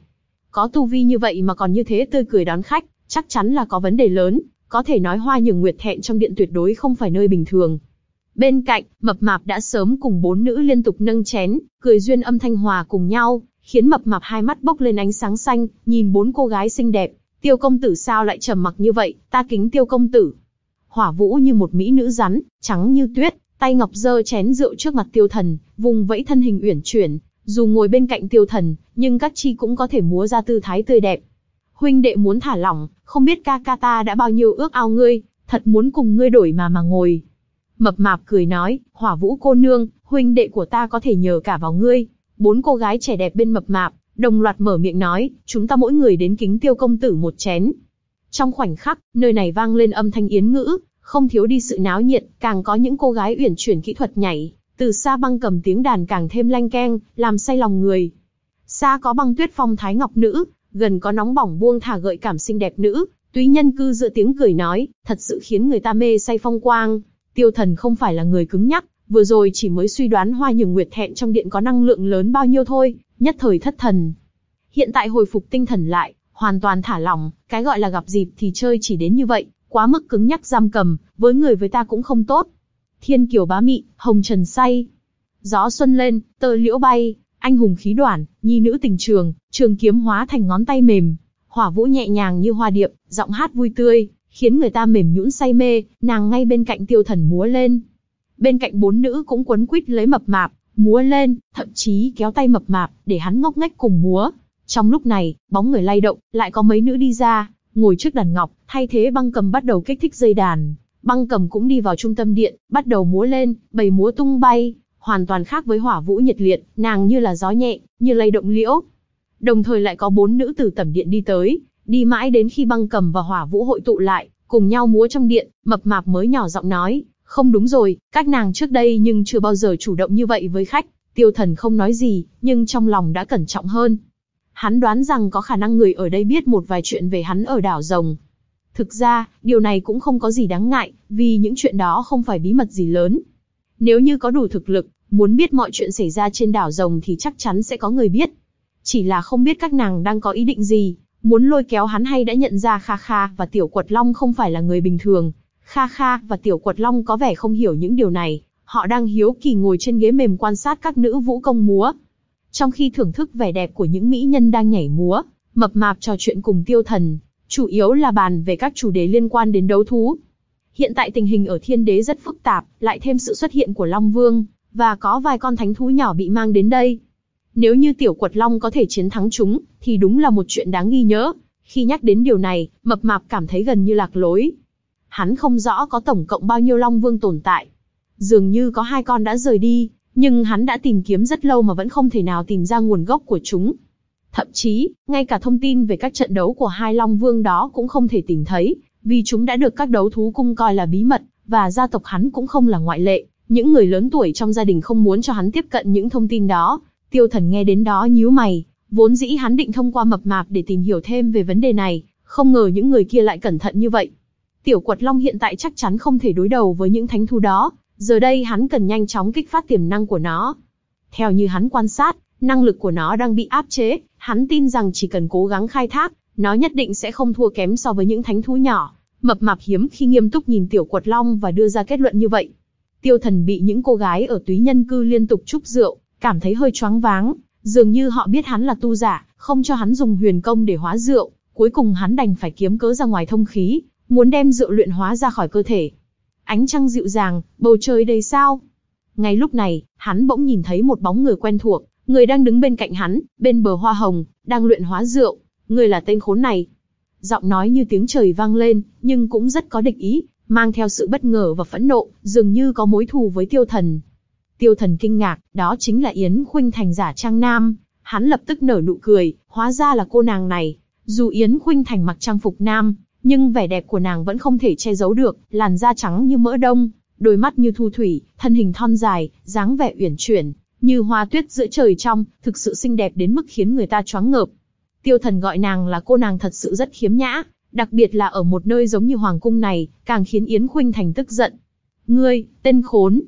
Có tu vi như vậy mà còn như thế tươi cười đón khách, chắc chắn là có vấn đề lớn, có thể nói hoa nhường nguyệt thẹn trong điện tuyệt đối không phải nơi bình thường. Bên cạnh, mập mạp đã sớm cùng bốn nữ liên tục nâng chén, cười duyên âm thanh hòa cùng nhau, khiến mập mạp hai mắt bốc lên ánh sáng xanh, nhìn bốn cô gái xinh đẹp. Tiêu công tử sao lại trầm mặc như vậy, ta kính tiêu công tử. Hỏa vũ như một mỹ nữ rắn, trắng như tuyết, tay ngọc dơ chén rượu trước mặt tiêu thần, vùng vẫy thân hình uyển chuyển. Dù ngồi bên cạnh tiêu thần, nhưng các chi cũng có thể múa ra tư thái tươi đẹp. Huynh đệ muốn thả lỏng, không biết ca ca ta đã bao nhiêu ước ao ngươi, thật muốn cùng ngươi đổi mà mà ngồi. Mập mạp cười nói, hỏa vũ cô nương, huynh đệ của ta có thể nhờ cả vào ngươi. Bốn cô gái trẻ đẹp bên mập mạp, đồng loạt mở miệng nói, chúng ta mỗi người đến kính tiêu công tử một chén. Trong khoảnh khắc, nơi này vang lên âm thanh yến ngữ, không thiếu đi sự náo nhiệt, càng có những cô gái uyển chuyển kỹ thuật nhảy, từ xa băng cầm tiếng đàn càng thêm lanh keng, làm say lòng người. Xa có băng tuyết phong thái ngọc nữ, gần có nóng bỏng buông thả gợi cảm xinh đẹp nữ, túy nhân cư giữa tiếng cười nói, thật sự khiến người ta mê say phong quang. Tiêu thần không phải là người cứng nhắc, vừa rồi chỉ mới suy đoán hoa nhường nguyệt thẹn trong điện có năng lượng lớn bao nhiêu thôi, nhất thời thất thần. Hiện tại hồi phục tinh thần lại, hoàn toàn thả lỏng, cái gọi là gặp dịp thì chơi chỉ đến như vậy, quá mức cứng nhắc giam cầm, với người với ta cũng không tốt. Thiên kiều bá mị, hồng trần say. Gió xuân lên, tơ liễu bay, anh hùng khí đoản, nhi nữ tình trường, trường kiếm hóa thành ngón tay mềm. Hỏa Vũ nhẹ nhàng như hoa điệp, giọng hát vui tươi, khiến người ta mềm nhũn say mê, nàng ngay bên cạnh tiêu thần múa lên. Bên cạnh bốn nữ cũng quấn quýt lấy mập mạp, múa lên, thậm chí kéo tay mập mạp, để hắn ngốc ngách cùng múa. Trong lúc này, bóng người lay động, lại có mấy nữ đi ra, ngồi trước đàn ngọc, thay thế băng cầm bắt đầu kích thích dây đàn. Băng cầm cũng đi vào trung tâm điện, bắt đầu múa lên, bầy múa tung bay, hoàn toàn khác với hỏa vũ nhiệt liệt, nàng như là gió nhẹ, như lay động liễu. Đồng thời lại có bốn nữ từ tẩm điện đi tới, đi mãi đến khi băng cầm và hỏa vũ hội tụ lại, cùng nhau múa trong điện, mập mạp mới nhỏ giọng nói, không đúng rồi, các nàng trước đây nhưng chưa bao giờ chủ động như vậy với khách. Tiêu thần không nói gì, nhưng trong lòng đã cẩn trọng hơn. Hắn đoán rằng có khả năng người ở đây biết một vài chuyện về hắn ở đảo rồng. Thực ra, điều này cũng không có gì đáng ngại, vì những chuyện đó không phải bí mật gì lớn. Nếu như có đủ thực lực, muốn biết mọi chuyện xảy ra trên đảo rồng thì chắc chắn sẽ có người biết. Chỉ là không biết các nàng đang có ý định gì, muốn lôi kéo hắn hay đã nhận ra Kha Kha và Tiểu Quật Long không phải là người bình thường. Kha Kha và Tiểu Quật Long có vẻ không hiểu những điều này, họ đang hiếu kỳ ngồi trên ghế mềm quan sát các nữ vũ công múa. Trong khi thưởng thức vẻ đẹp của những mỹ nhân đang nhảy múa, mập mạp trò chuyện cùng tiêu thần, chủ yếu là bàn về các chủ đề liên quan đến đấu thú. Hiện tại tình hình ở thiên đế rất phức tạp, lại thêm sự xuất hiện của Long Vương, và có vài con thánh thú nhỏ bị mang đến đây. Nếu như tiểu quật long có thể chiến thắng chúng, thì đúng là một chuyện đáng ghi nhớ. Khi nhắc đến điều này, mập mạp cảm thấy gần như lạc lối. Hắn không rõ có tổng cộng bao nhiêu long vương tồn tại. Dường như có hai con đã rời đi, nhưng hắn đã tìm kiếm rất lâu mà vẫn không thể nào tìm ra nguồn gốc của chúng. Thậm chí, ngay cả thông tin về các trận đấu của hai long vương đó cũng không thể tìm thấy, vì chúng đã được các đấu thú cung coi là bí mật, và gia tộc hắn cũng không là ngoại lệ. Những người lớn tuổi trong gia đình không muốn cho hắn tiếp cận những thông tin đó, Tiêu thần nghe đến đó nhíu mày, vốn dĩ hắn định thông qua mập mạp để tìm hiểu thêm về vấn đề này, không ngờ những người kia lại cẩn thận như vậy. Tiểu quật long hiện tại chắc chắn không thể đối đầu với những thánh thú đó, giờ đây hắn cần nhanh chóng kích phát tiềm năng của nó. Theo như hắn quan sát, năng lực của nó đang bị áp chế, hắn tin rằng chỉ cần cố gắng khai thác, nó nhất định sẽ không thua kém so với những thánh thú nhỏ. Mập mạp hiếm khi nghiêm túc nhìn tiểu quật long và đưa ra kết luận như vậy. Tiêu thần bị những cô gái ở túy nhân cư liên tục chúc rượu, cảm thấy hơi choáng váng, dường như họ biết hắn là tu giả, không cho hắn dùng huyền công để hóa rượu, cuối cùng hắn đành phải kiếm cớ ra ngoài thông khí, muốn đem rượu luyện hóa ra khỏi cơ thể. Ánh trăng dịu dàng, bầu trời đầy sao. Ngay lúc này, hắn bỗng nhìn thấy một bóng người quen thuộc, người đang đứng bên cạnh hắn, bên bờ hoa hồng, đang luyện hóa rượu. Người là tên khốn này. Giọng nói như tiếng trời vang lên, nhưng cũng rất có địch ý, mang theo sự bất ngờ và phẫn nộ, dường như có mối thù với tiêu thần. Tiêu thần kinh ngạc, đó chính là Yến Khuynh Thành giả trang nam. Hắn lập tức nở nụ cười, hóa ra là cô nàng này. Dù Yến Khuynh Thành mặc trang phục nam, nhưng vẻ đẹp của nàng vẫn không thể che giấu được, làn da trắng như mỡ đông, đôi mắt như thu thủy, thân hình thon dài, dáng vẻ uyển chuyển, như hoa tuyết giữa trời trong, thực sự xinh đẹp đến mức khiến người ta choáng ngợp. Tiêu thần gọi nàng là cô nàng thật sự rất khiếm nhã, đặc biệt là ở một nơi giống như hoàng cung này, càng khiến Yến Khuynh Thành tức giận. Ngươi, tên khốn,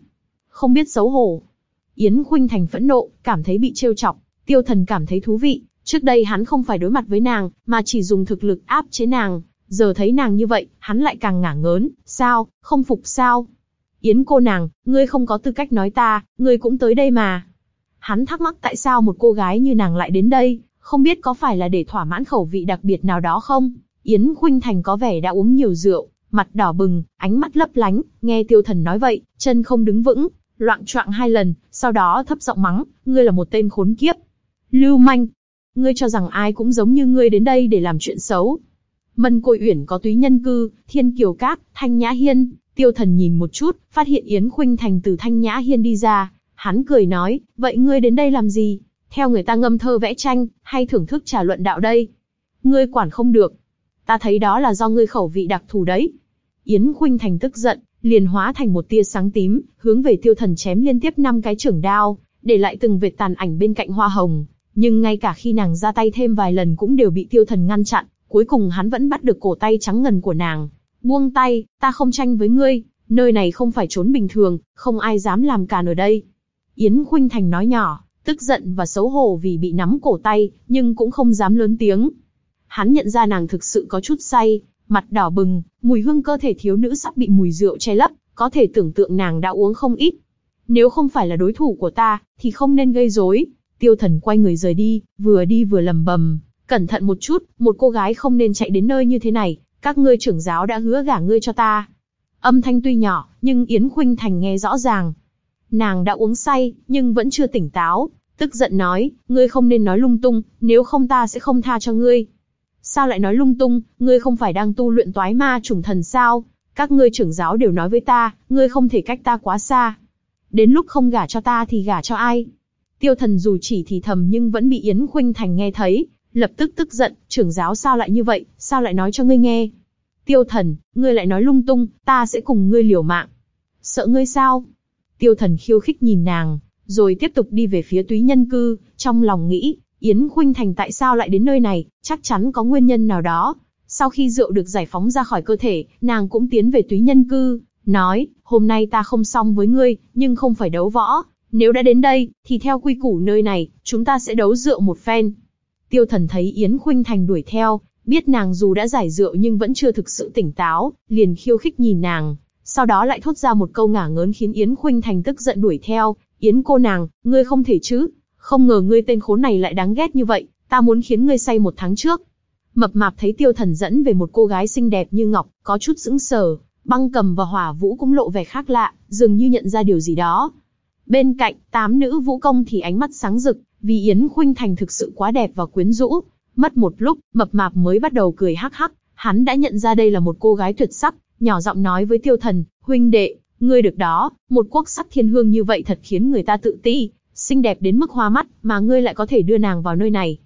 không biết xấu hổ. Yến Khuynh Thành phẫn nộ, cảm thấy bị trêu chọc, tiêu thần cảm thấy thú vị, trước đây hắn không phải đối mặt với nàng, mà chỉ dùng thực lực áp chế nàng, giờ thấy nàng như vậy, hắn lại càng ngả ngớn, sao, không phục sao? Yến cô nàng, ngươi không có tư cách nói ta, ngươi cũng tới đây mà. Hắn thắc mắc tại sao một cô gái như nàng lại đến đây, không biết có phải là để thỏa mãn khẩu vị đặc biệt nào đó không? Yến Khuynh Thành có vẻ đã uống nhiều rượu, mặt đỏ bừng, ánh mắt lấp lánh, nghe tiêu thần nói vậy, chân không đứng vững, loạn choạng hai lần, sau đó thấp giọng mắng, ngươi là một tên khốn kiếp. Lưu manh, ngươi cho rằng ai cũng giống như ngươi đến đây để làm chuyện xấu. Mân Côi Uyển có túy nhân cư, Thiên Kiều Cát, Thanh Nhã Hiên, Tiêu Thần nhìn một chút, phát hiện Yến Khuynh Thành từ Thanh Nhã Hiên đi ra, hắn cười nói, vậy ngươi đến đây làm gì? Theo người ta ngâm thơ vẽ tranh, hay thưởng thức trà luận đạo đây? Ngươi quản không được. Ta thấy đó là do ngươi khẩu vị đặc thù đấy. Yến Khuynh Thành tức giận, liền hóa thành một tia sáng tím, hướng về tiêu thần chém liên tiếp năm cái trưởng đao, để lại từng vệt tàn ảnh bên cạnh hoa hồng. Nhưng ngay cả khi nàng ra tay thêm vài lần cũng đều bị tiêu thần ngăn chặn, cuối cùng hắn vẫn bắt được cổ tay trắng ngần của nàng. Buông tay, ta không tranh với ngươi, nơi này không phải trốn bình thường, không ai dám làm càn ở đây. Yến Khuynh Thành nói nhỏ, tức giận và xấu hổ vì bị nắm cổ tay, nhưng cũng không dám lớn tiếng. Hắn nhận ra nàng thực sự có chút say, mặt đỏ bừng, mùi hương cơ thể thiếu nữ sắp bị mùi rượu che lấp, có thể tưởng tượng nàng đã uống không ít. Nếu không phải là đối thủ của ta, thì không nên gây rối. Tiêu thần quay người rời đi, vừa đi vừa lầm bầm, cẩn thận một chút, một cô gái không nên chạy đến nơi như thế này, các ngươi trưởng giáo đã hứa gả ngươi cho ta. Âm thanh tuy nhỏ, nhưng Yến Khuynh Thành nghe rõ ràng. Nàng đã uống say, nhưng vẫn chưa tỉnh táo, tức giận nói, ngươi không nên nói lung tung, nếu không ta sẽ không tha cho ngươi. Sao lại nói lung tung, ngươi không phải đang tu luyện toái ma trùng thần sao? Các ngươi trưởng giáo đều nói với ta, ngươi không thể cách ta quá xa. Đến lúc không gả cho ta thì gả cho ai? Tiêu thần dù chỉ thì thầm nhưng vẫn bị Yến Khuynh Thành nghe thấy, lập tức tức giận, trưởng giáo sao lại như vậy, sao lại nói cho ngươi nghe? Tiêu thần, ngươi lại nói lung tung, ta sẽ cùng ngươi liều mạng. Sợ ngươi sao? Tiêu thần khiêu khích nhìn nàng, rồi tiếp tục đi về phía túy nhân cư, trong lòng nghĩ, Yến Khuynh Thành tại sao lại đến nơi này, chắc chắn có nguyên nhân nào đó. Sau khi rượu được giải phóng ra khỏi cơ thể, nàng cũng tiến về túy nhân cư, nói, hôm nay ta không xong với ngươi, nhưng không phải đấu võ. Nếu đã đến đây, thì theo quy củ nơi này, chúng ta sẽ đấu rượu một phen. Tiêu thần thấy Yến Khuynh Thành đuổi theo, biết nàng dù đã giải rượu nhưng vẫn chưa thực sự tỉnh táo, liền khiêu khích nhìn nàng, sau đó lại thốt ra một câu ngả ngớn khiến Yến Khuynh Thành tức giận đuổi theo, Yến cô nàng, ngươi không thể chứ, không ngờ ngươi tên khốn này lại đáng ghét như vậy, ta muốn khiến ngươi say một tháng trước. Mập mạp thấy tiêu thần dẫn về một cô gái xinh đẹp như ngọc, có chút sững sờ, băng cầm và hỏa vũ cũng lộ vẻ khác lạ, dường như nhận ra điều gì đó. Bên cạnh, tám nữ vũ công thì ánh mắt sáng rực, vì Yến Khuynh Thành thực sự quá đẹp và quyến rũ. Mất một lúc, mập mạp mới bắt đầu cười hắc hắc, hắn đã nhận ra đây là một cô gái tuyệt sắc, nhỏ giọng nói với tiêu thần, huynh đệ, ngươi được đó, một quốc sắc thiên hương như vậy thật khiến người ta tự ti, xinh đẹp đến mức hoa mắt, mà ngươi lại có thể đưa nàng vào nơi này.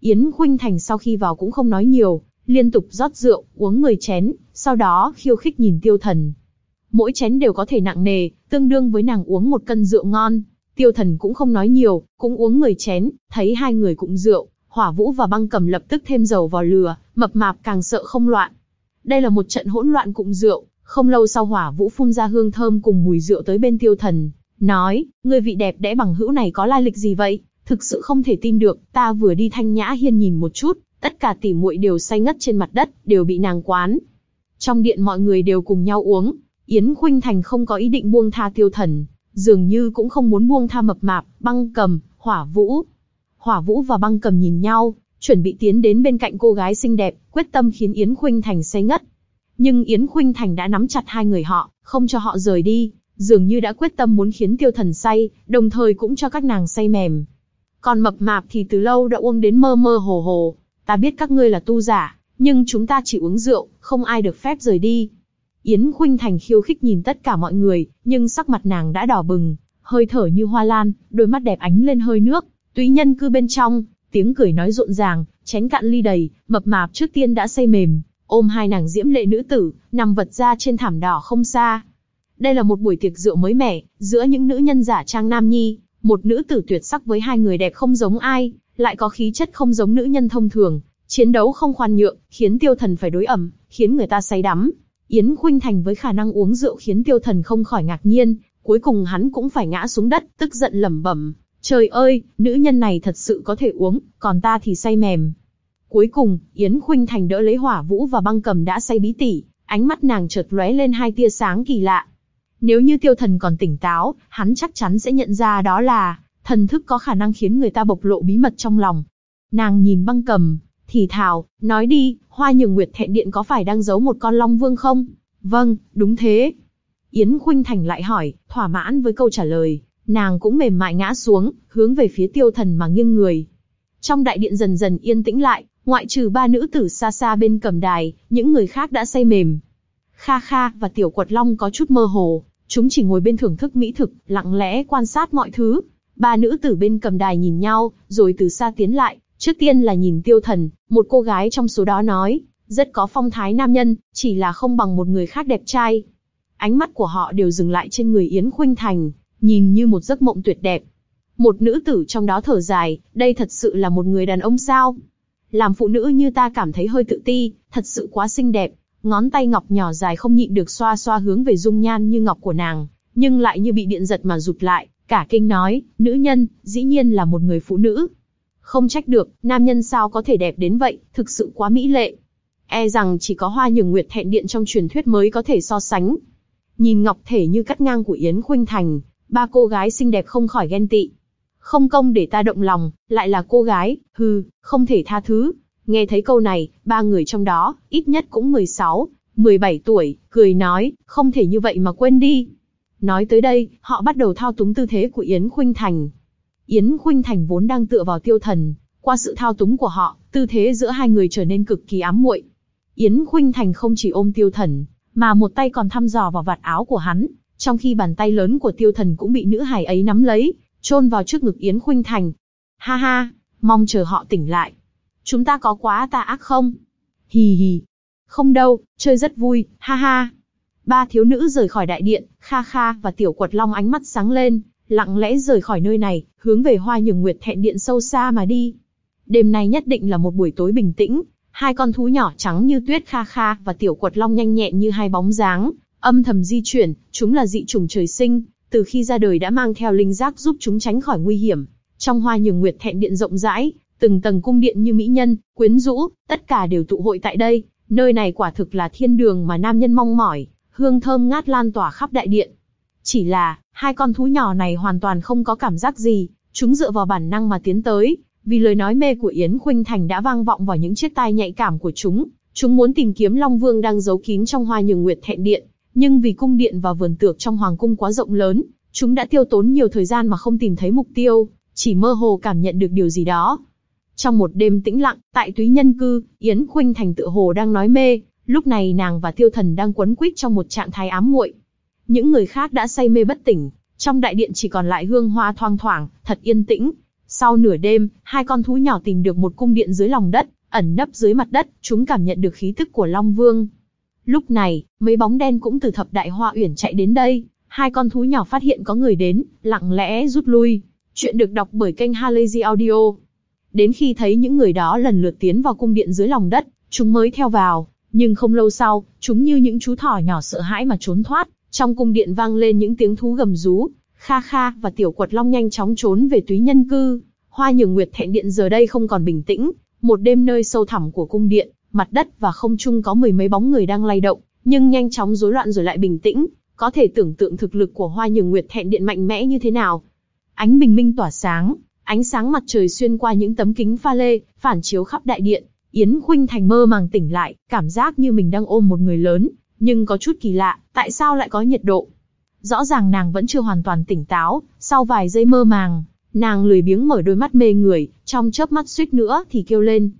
Yến Khuynh Thành sau khi vào cũng không nói nhiều, liên tục rót rượu, uống 10 chén, sau đó khiêu khích nhìn tiêu thần. Mỗi chén đều có thể nặng nề, tương đương với nàng uống một cân rượu ngon. Tiêu thần cũng không nói nhiều, cũng uống 10 chén, thấy hai người cũng rượu, hỏa vũ và băng cầm lập tức thêm dầu vào lửa, mập mạp càng sợ không loạn. Đây là một trận hỗn loạn cùng rượu, không lâu sau hỏa vũ phun ra hương thơm cùng mùi rượu tới bên tiêu thần, nói, người vị đẹp đẽ bằng hữu này có lai lịch gì vậy? Thực sự không thể tin được, ta vừa đi thanh nhã hiên nhìn một chút, tất cả tỉ muội đều say ngất trên mặt đất, đều bị nàng quán. Trong điện mọi người đều cùng nhau uống, Yến Khuynh Thành không có ý định buông tha tiêu thần, dường như cũng không muốn buông tha mập mạp, băng cầm, hỏa vũ. Hỏa vũ và băng cầm nhìn nhau, chuẩn bị tiến đến bên cạnh cô gái xinh đẹp, quyết tâm khiến Yến Khuynh Thành say ngất. Nhưng Yến Khuynh Thành đã nắm chặt hai người họ, không cho họ rời đi, dường như đã quyết tâm muốn khiến tiêu thần say, đồng thời cũng cho các nàng say mềm. Còn mập mạp thì từ lâu đã uống đến mơ mơ hồ hồ. Ta biết các ngươi là tu giả, nhưng chúng ta chỉ uống rượu, không ai được phép rời đi. Yến Khuynh Thành khiêu khích nhìn tất cả mọi người, nhưng sắc mặt nàng đã đỏ bừng, hơi thở như hoa lan, đôi mắt đẹp ánh lên hơi nước, túy nhân cư bên trong, tiếng cười nói rộn ràng, chén cạn ly đầy, mập mạp trước tiên đã say mềm, ôm hai nàng diễm lệ nữ tử, nằm vật ra trên thảm đỏ không xa. Đây là một buổi tiệc rượu mới mẻ, giữa những nữ nhân giả trang nam nhi, một nữ tử tuyệt sắc với hai người đẹp không giống ai, lại có khí chất không giống nữ nhân thông thường, chiến đấu không khoan nhượng, khiến tiêu thần phải đối ẩm, khiến người ta say đắm. Yến Khuynh Thành với khả năng uống rượu khiến tiêu thần không khỏi ngạc nhiên, cuối cùng hắn cũng phải ngã xuống đất, tức giận lẩm bẩm. Trời ơi, nữ nhân này thật sự có thể uống, còn ta thì say mềm. Cuối cùng, Yến Khuynh Thành đỡ lấy hỏa vũ và băng cầm đã say bí tỉ, ánh mắt nàng chợt lóe lên hai tia sáng kỳ lạ. Nếu như tiêu thần còn tỉnh táo, hắn chắc chắn sẽ nhận ra đó là, thần thức có khả năng khiến người ta bộc lộ bí mật trong lòng. Nàng nhìn băng cầm, thì thào, nói đi, hoa nhường nguyệt thẹn điện có phải đang giấu một con long vương không? Vâng, đúng thế. Yến Khuynh Thành lại hỏi, thỏa mãn với câu trả lời, nàng cũng mềm mại ngã xuống, hướng về phía tiêu thần mà nghiêng người. Trong đại điện dần dần yên tĩnh lại, ngoại trừ ba nữ tử xa xa bên cầm đài, những người khác đã say mềm. Kha Kha và Tiểu Quật Long có chút mơ hồ, chúng chỉ ngồi bên thưởng thức mỹ thực, lặng lẽ quan sát mọi thứ. Ba nữ tử bên cầm đài nhìn nhau, rồi từ xa tiến lại, trước tiên là nhìn tiêu thần, một cô gái trong số đó nói, rất có phong thái nam nhân, chỉ là không bằng một người khác đẹp trai. Ánh mắt của họ đều dừng lại trên người Yến Khuynh Thành, nhìn như một giấc mộng tuyệt đẹp. Một nữ tử trong đó thở dài, đây thật sự là một người đàn ông sao? Làm phụ nữ như ta cảm thấy hơi tự ti, thật sự quá xinh đẹp, ngón tay ngọc nhỏ dài không nhịn được xoa xoa hướng về dung nhan như ngọc của nàng, nhưng lại như bị điện giật mà rụt lại, cả kinh nói, nữ nhân, dĩ nhiên là một người phụ nữ. Không trách được, nam nhân sao có thể đẹp đến vậy, thực sự quá mỹ lệ. E rằng chỉ có hoa nhường nguyệt thẹn điện trong truyền thuyết mới có thể so sánh. Nhìn ngọc thể như cắt ngang của Yến Khuynh Thành, ba cô gái xinh đẹp không khỏi ghen tị. Không công để ta động lòng, lại là cô gái, hừ, không thể tha thứ. Nghe thấy câu này, ba người trong đó, ít nhất cũng 16, 17 tuổi, cười nói, không thể như vậy mà quên đi. Nói tới đây, họ bắt đầu thao túng tư thế của Yến Khuynh Thành. Yến Khuynh Thành vốn đang tựa vào tiêu thần, qua sự thao túng của họ, tư thế giữa hai người trở nên cực kỳ ám muội. Yến Khuynh Thành không chỉ ôm tiêu thần, mà một tay còn thăm dò vào vạt áo của hắn, trong khi bàn tay lớn của tiêu thần cũng bị nữ hài ấy nắm lấy, chôn vào trước ngực Yến Khuynh Thành. Ha ha, mong chờ họ tỉnh lại. Chúng ta có quá tà ác không? Hì hì. Không đâu, chơi rất vui, ha ha. Ba thiếu nữ rời khỏi đại điện, Kha Kha và Tiểu Quật Long ánh mắt sáng lên, lặng lẽ rời khỏi nơi này, hướng về Hoa Nhường Nguyệt thẹn điện sâu xa mà đi. Đêm nay nhất định là một buổi tối bình tĩnh, hai con thú nhỏ trắng như tuyết Kha Kha và Tiểu Quật Long nhanh nhẹn như hai bóng dáng, âm thầm di chuyển, chúng là dị trùng trời sinh, từ khi ra đời đã mang theo linh giác giúp chúng tránh khỏi nguy hiểm. Trong Hoa Nhường Nguyệt thẹn điện rộng rãi, từng tầng cung điện như mỹ nhân, quyến rũ, tất cả đều tụ hội tại đây, nơi này quả thực là thiên đường mà nam nhân mong mỏi, hương thơm ngát lan tỏa khắp đại điện. Chỉ là, hai con thú nhỏ này hoàn toàn không có cảm giác gì, chúng dựa vào bản năng mà tiến tới, vì lời nói mê của Yến Khuynh Thành đã vang vọng vào những chiếc tai nhạy cảm của chúng, chúng muốn tìm kiếm Long Vương đang giấu kín trong hoa nhường nguyệt thẹn điện, nhưng vì cung điện và vườn tược trong hoàng cung quá rộng lớn, chúng đã tiêu tốn nhiều thời gian mà không tìm thấy mục tiêu, chỉ mơ hồ cảm nhận được điều gì đó. Trong một đêm tĩnh lặng, tại túy nhân cư, Yến Khuynh Thành tự hồ đang nói mê, lúc này nàng và tiêu thần đang quấn quýt trong một trạng thái ám muội. Những người khác đã say mê bất tỉnh, trong đại điện chỉ còn lại hương hoa thoang thoảng, thật yên tĩnh. Sau nửa đêm, hai con thú nhỏ tìm được một cung điện dưới lòng đất, ẩn nấp dưới mặt đất, chúng cảm nhận được khí tức của Long Vương. Lúc này, mấy bóng đen cũng từ thập đại hoa uyển chạy đến đây, hai con thú nhỏ phát hiện có người đến, lặng lẽ rút lui. Chuyện được đọc bởi kênh Halazy Audio. Đến khi thấy những người đó lần lượt tiến vào cung điện dưới lòng đất, chúng mới theo vào, nhưng không lâu sau, chúng như những chú thỏ nhỏ sợ hãi mà trốn thoát, trong cung điện vang lên những tiếng thú gầm rú, Kha Kha và Tiểu Quật Long nhanh chóng trốn về túy nhân cư. Hoa Nhường Nguyệt thẹn điện giờ đây không còn bình tĩnh, một đêm nơi sâu thẳm của cung điện, mặt đất và không trung có mười mấy bóng người đang lay động, nhưng nhanh chóng rối loạn rồi lại bình tĩnh, có thể tưởng tượng thực lực của Hoa Nhường Nguyệt thẹn điện mạnh mẽ như thế nào. Ánh bình minh tỏa sáng, ánh sáng mặt trời xuyên qua những tấm kính pha lê, phản chiếu khắp đại điện. Yến Khuynh Thành mơ màng tỉnh lại, cảm giác như mình đang ôm một người lớn, nhưng có chút kỳ lạ, tại sao lại có nhiệt độ? Rõ ràng nàng vẫn chưa hoàn toàn tỉnh táo, sau vài giây mơ màng, nàng lười biếng mở đôi mắt mê người, trong chớp mắt suýt nữa thì kêu lên.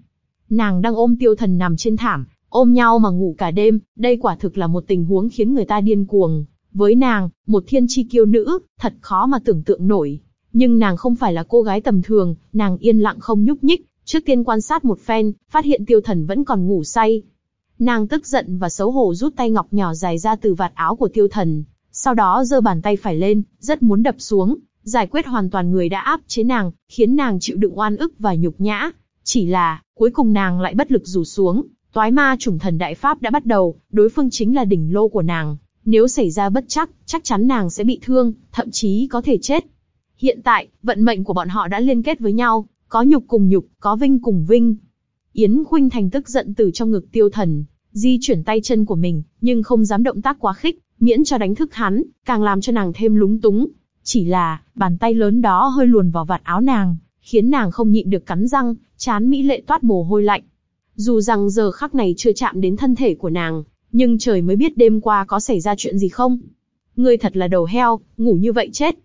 Nàng đang ôm tiêu thần nằm trên thảm, ôm nhau mà ngủ cả đêm, đây quả thực là một tình huống khiến người ta điên cuồng. Với nàng, một thiên chi kiêu nữ, thật khó mà tưởng tượng nổi. Nhưng nàng không phải là cô gái tầm thường, nàng yên lặng không nhúc nhích, trước tiên quan sát một phen, phát hiện tiêu thần vẫn còn ngủ say. Nàng tức giận và xấu hổ rút tay ngọc nhỏ dài ra từ vạt áo của tiêu thần, sau đó giơ bàn tay phải lên, rất muốn đập xuống, giải quyết hoàn toàn người đã áp chế nàng, khiến nàng chịu đựng oan ức và nhục nhã. Chỉ là, cuối cùng nàng lại bất lực rủ xuống, toái ma chủng thần đại pháp đã bắt đầu, đối phương chính là đỉnh lô của nàng. Nếu xảy ra bất chắc, chắc chắn nàng sẽ bị thương, thậm chí có thể chết. Hiện tại, vận mệnh của bọn họ đã liên kết với nhau, có nhục cùng nhục, có vinh cùng vinh. Yến Khuynh Thành tức giận từ trong ngực tiêu thần, di chuyển tay chân của mình, nhưng không dám động tác quá khích, miễn cho đánh thức hắn, càng làm cho nàng thêm lúng túng. Chỉ là, bàn tay lớn đó hơi luồn vào vạt áo nàng, khiến nàng không nhịn được cắn răng, chán mỹ lệ toát mồ hôi lạnh. Dù rằng giờ khắc này chưa chạm đến thân thể của nàng, nhưng trời mới biết đêm qua có xảy ra chuyện gì không. Ngươi thật là đầu heo, ngủ như vậy chết.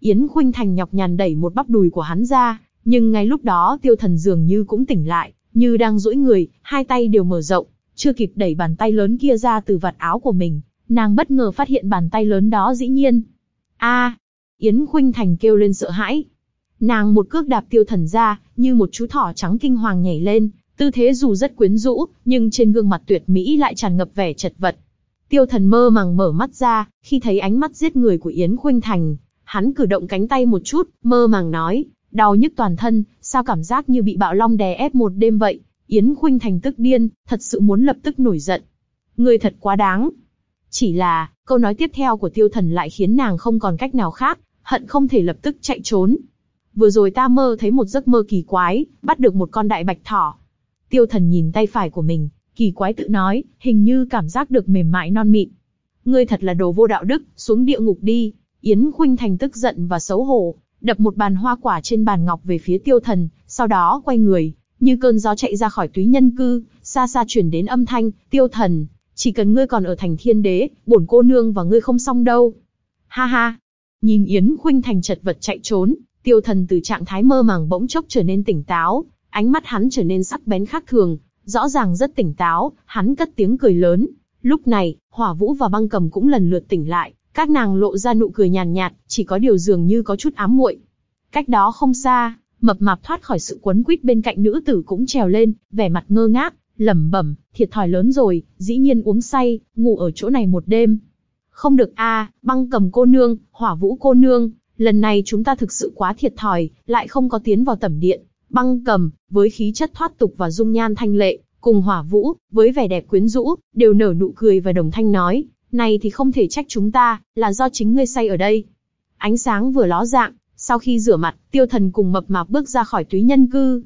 Yến Khuynh Thành nhọc nhằn đẩy một bắp đùi của hắn ra, nhưng ngay lúc đó tiêu thần dường như cũng tỉnh lại, như đang duỗi người, hai tay đều mở rộng, chưa kịp đẩy bàn tay lớn kia ra từ vạt áo của mình, nàng bất ngờ phát hiện bàn tay lớn đó dĩ nhiên. a Yến Khuynh Thành kêu lên sợ hãi. Nàng một cước đạp tiêu thần ra, như một chú thỏ trắng kinh hoàng nhảy lên, tư thế dù rất quyến rũ, nhưng trên gương mặt tuyệt mỹ lại tràn ngập vẻ chật vật. Tiêu thần mơ màng mở mắt ra, khi thấy ánh mắt giết người của Yến Khuynh Thành, hắn cử động cánh tay một chút, mơ màng nói, đau nhức toàn thân, sao cảm giác như bị bạo long đè ép một đêm vậy. Yến Khuynh Thành tức điên, thật sự muốn lập tức nổi giận. Ngươi thật quá đáng. Chỉ là, câu nói tiếp theo của tiêu thần lại khiến nàng không còn cách nào khác, hận không thể lập tức chạy trốn. Vừa rồi ta mơ thấy một giấc mơ kỳ quái, bắt được một con đại bạch thỏ. Tiêu thần nhìn tay phải của mình, kỳ quái tự nói, hình như cảm giác được mềm mại non mịn. Ngươi thật là đồ vô đạo đức, xuống địa ngục đi. Yến Khuynh Thành tức giận và xấu hổ, đập một bàn hoa quả trên bàn ngọc về phía tiêu thần, sau đó quay người, như cơn gió chạy ra khỏi túy nhân cư, xa xa chuyển đến âm thanh, tiêu thần, chỉ cần ngươi còn ở thành thiên đế, bổn cô nương và ngươi không xong đâu. Ha ha, nhìn Yến Khuynh Thành chật vật chạy trốn, tiêu thần từ trạng thái mơ màng bỗng chốc trở nên tỉnh táo, ánh mắt hắn trở nên sắc bén khác thường, rõ ràng rất tỉnh táo, hắn cất tiếng cười lớn. Lúc này, Hỏa Vũ và Băng Cầm cũng lần lượt tỉnh lại, các nàng lộ ra nụ cười nhàn nhạt, chỉ có điều dường như có chút ám muội. Cách đó không xa, mập mạp thoát khỏi sự quấn quýt bên cạnh nữ tử cũng trèo lên, vẻ mặt ngơ ngác, lẩm bẩm, thiệt thòi lớn rồi, dĩ nhiên uống say, ngủ ở chỗ này một đêm. Không được a, băng cầm cô nương, hỏa vũ cô nương, lần này chúng ta thực sự quá thiệt thòi, lại không có tiến vào tẩm điện. Băng cầm, với khí chất thoát tục và dung nhan thanh lệ, cùng hỏa vũ, với vẻ đẹp quyến rũ, đều nở nụ cười và đồng thanh nói, này thì không thể trách chúng ta, là do chính ngươi say ở đây. Ánh sáng vừa ló dạng, sau khi rửa mặt, tiêu thần cùng mập mạp bước ra khỏi túy nhân cư.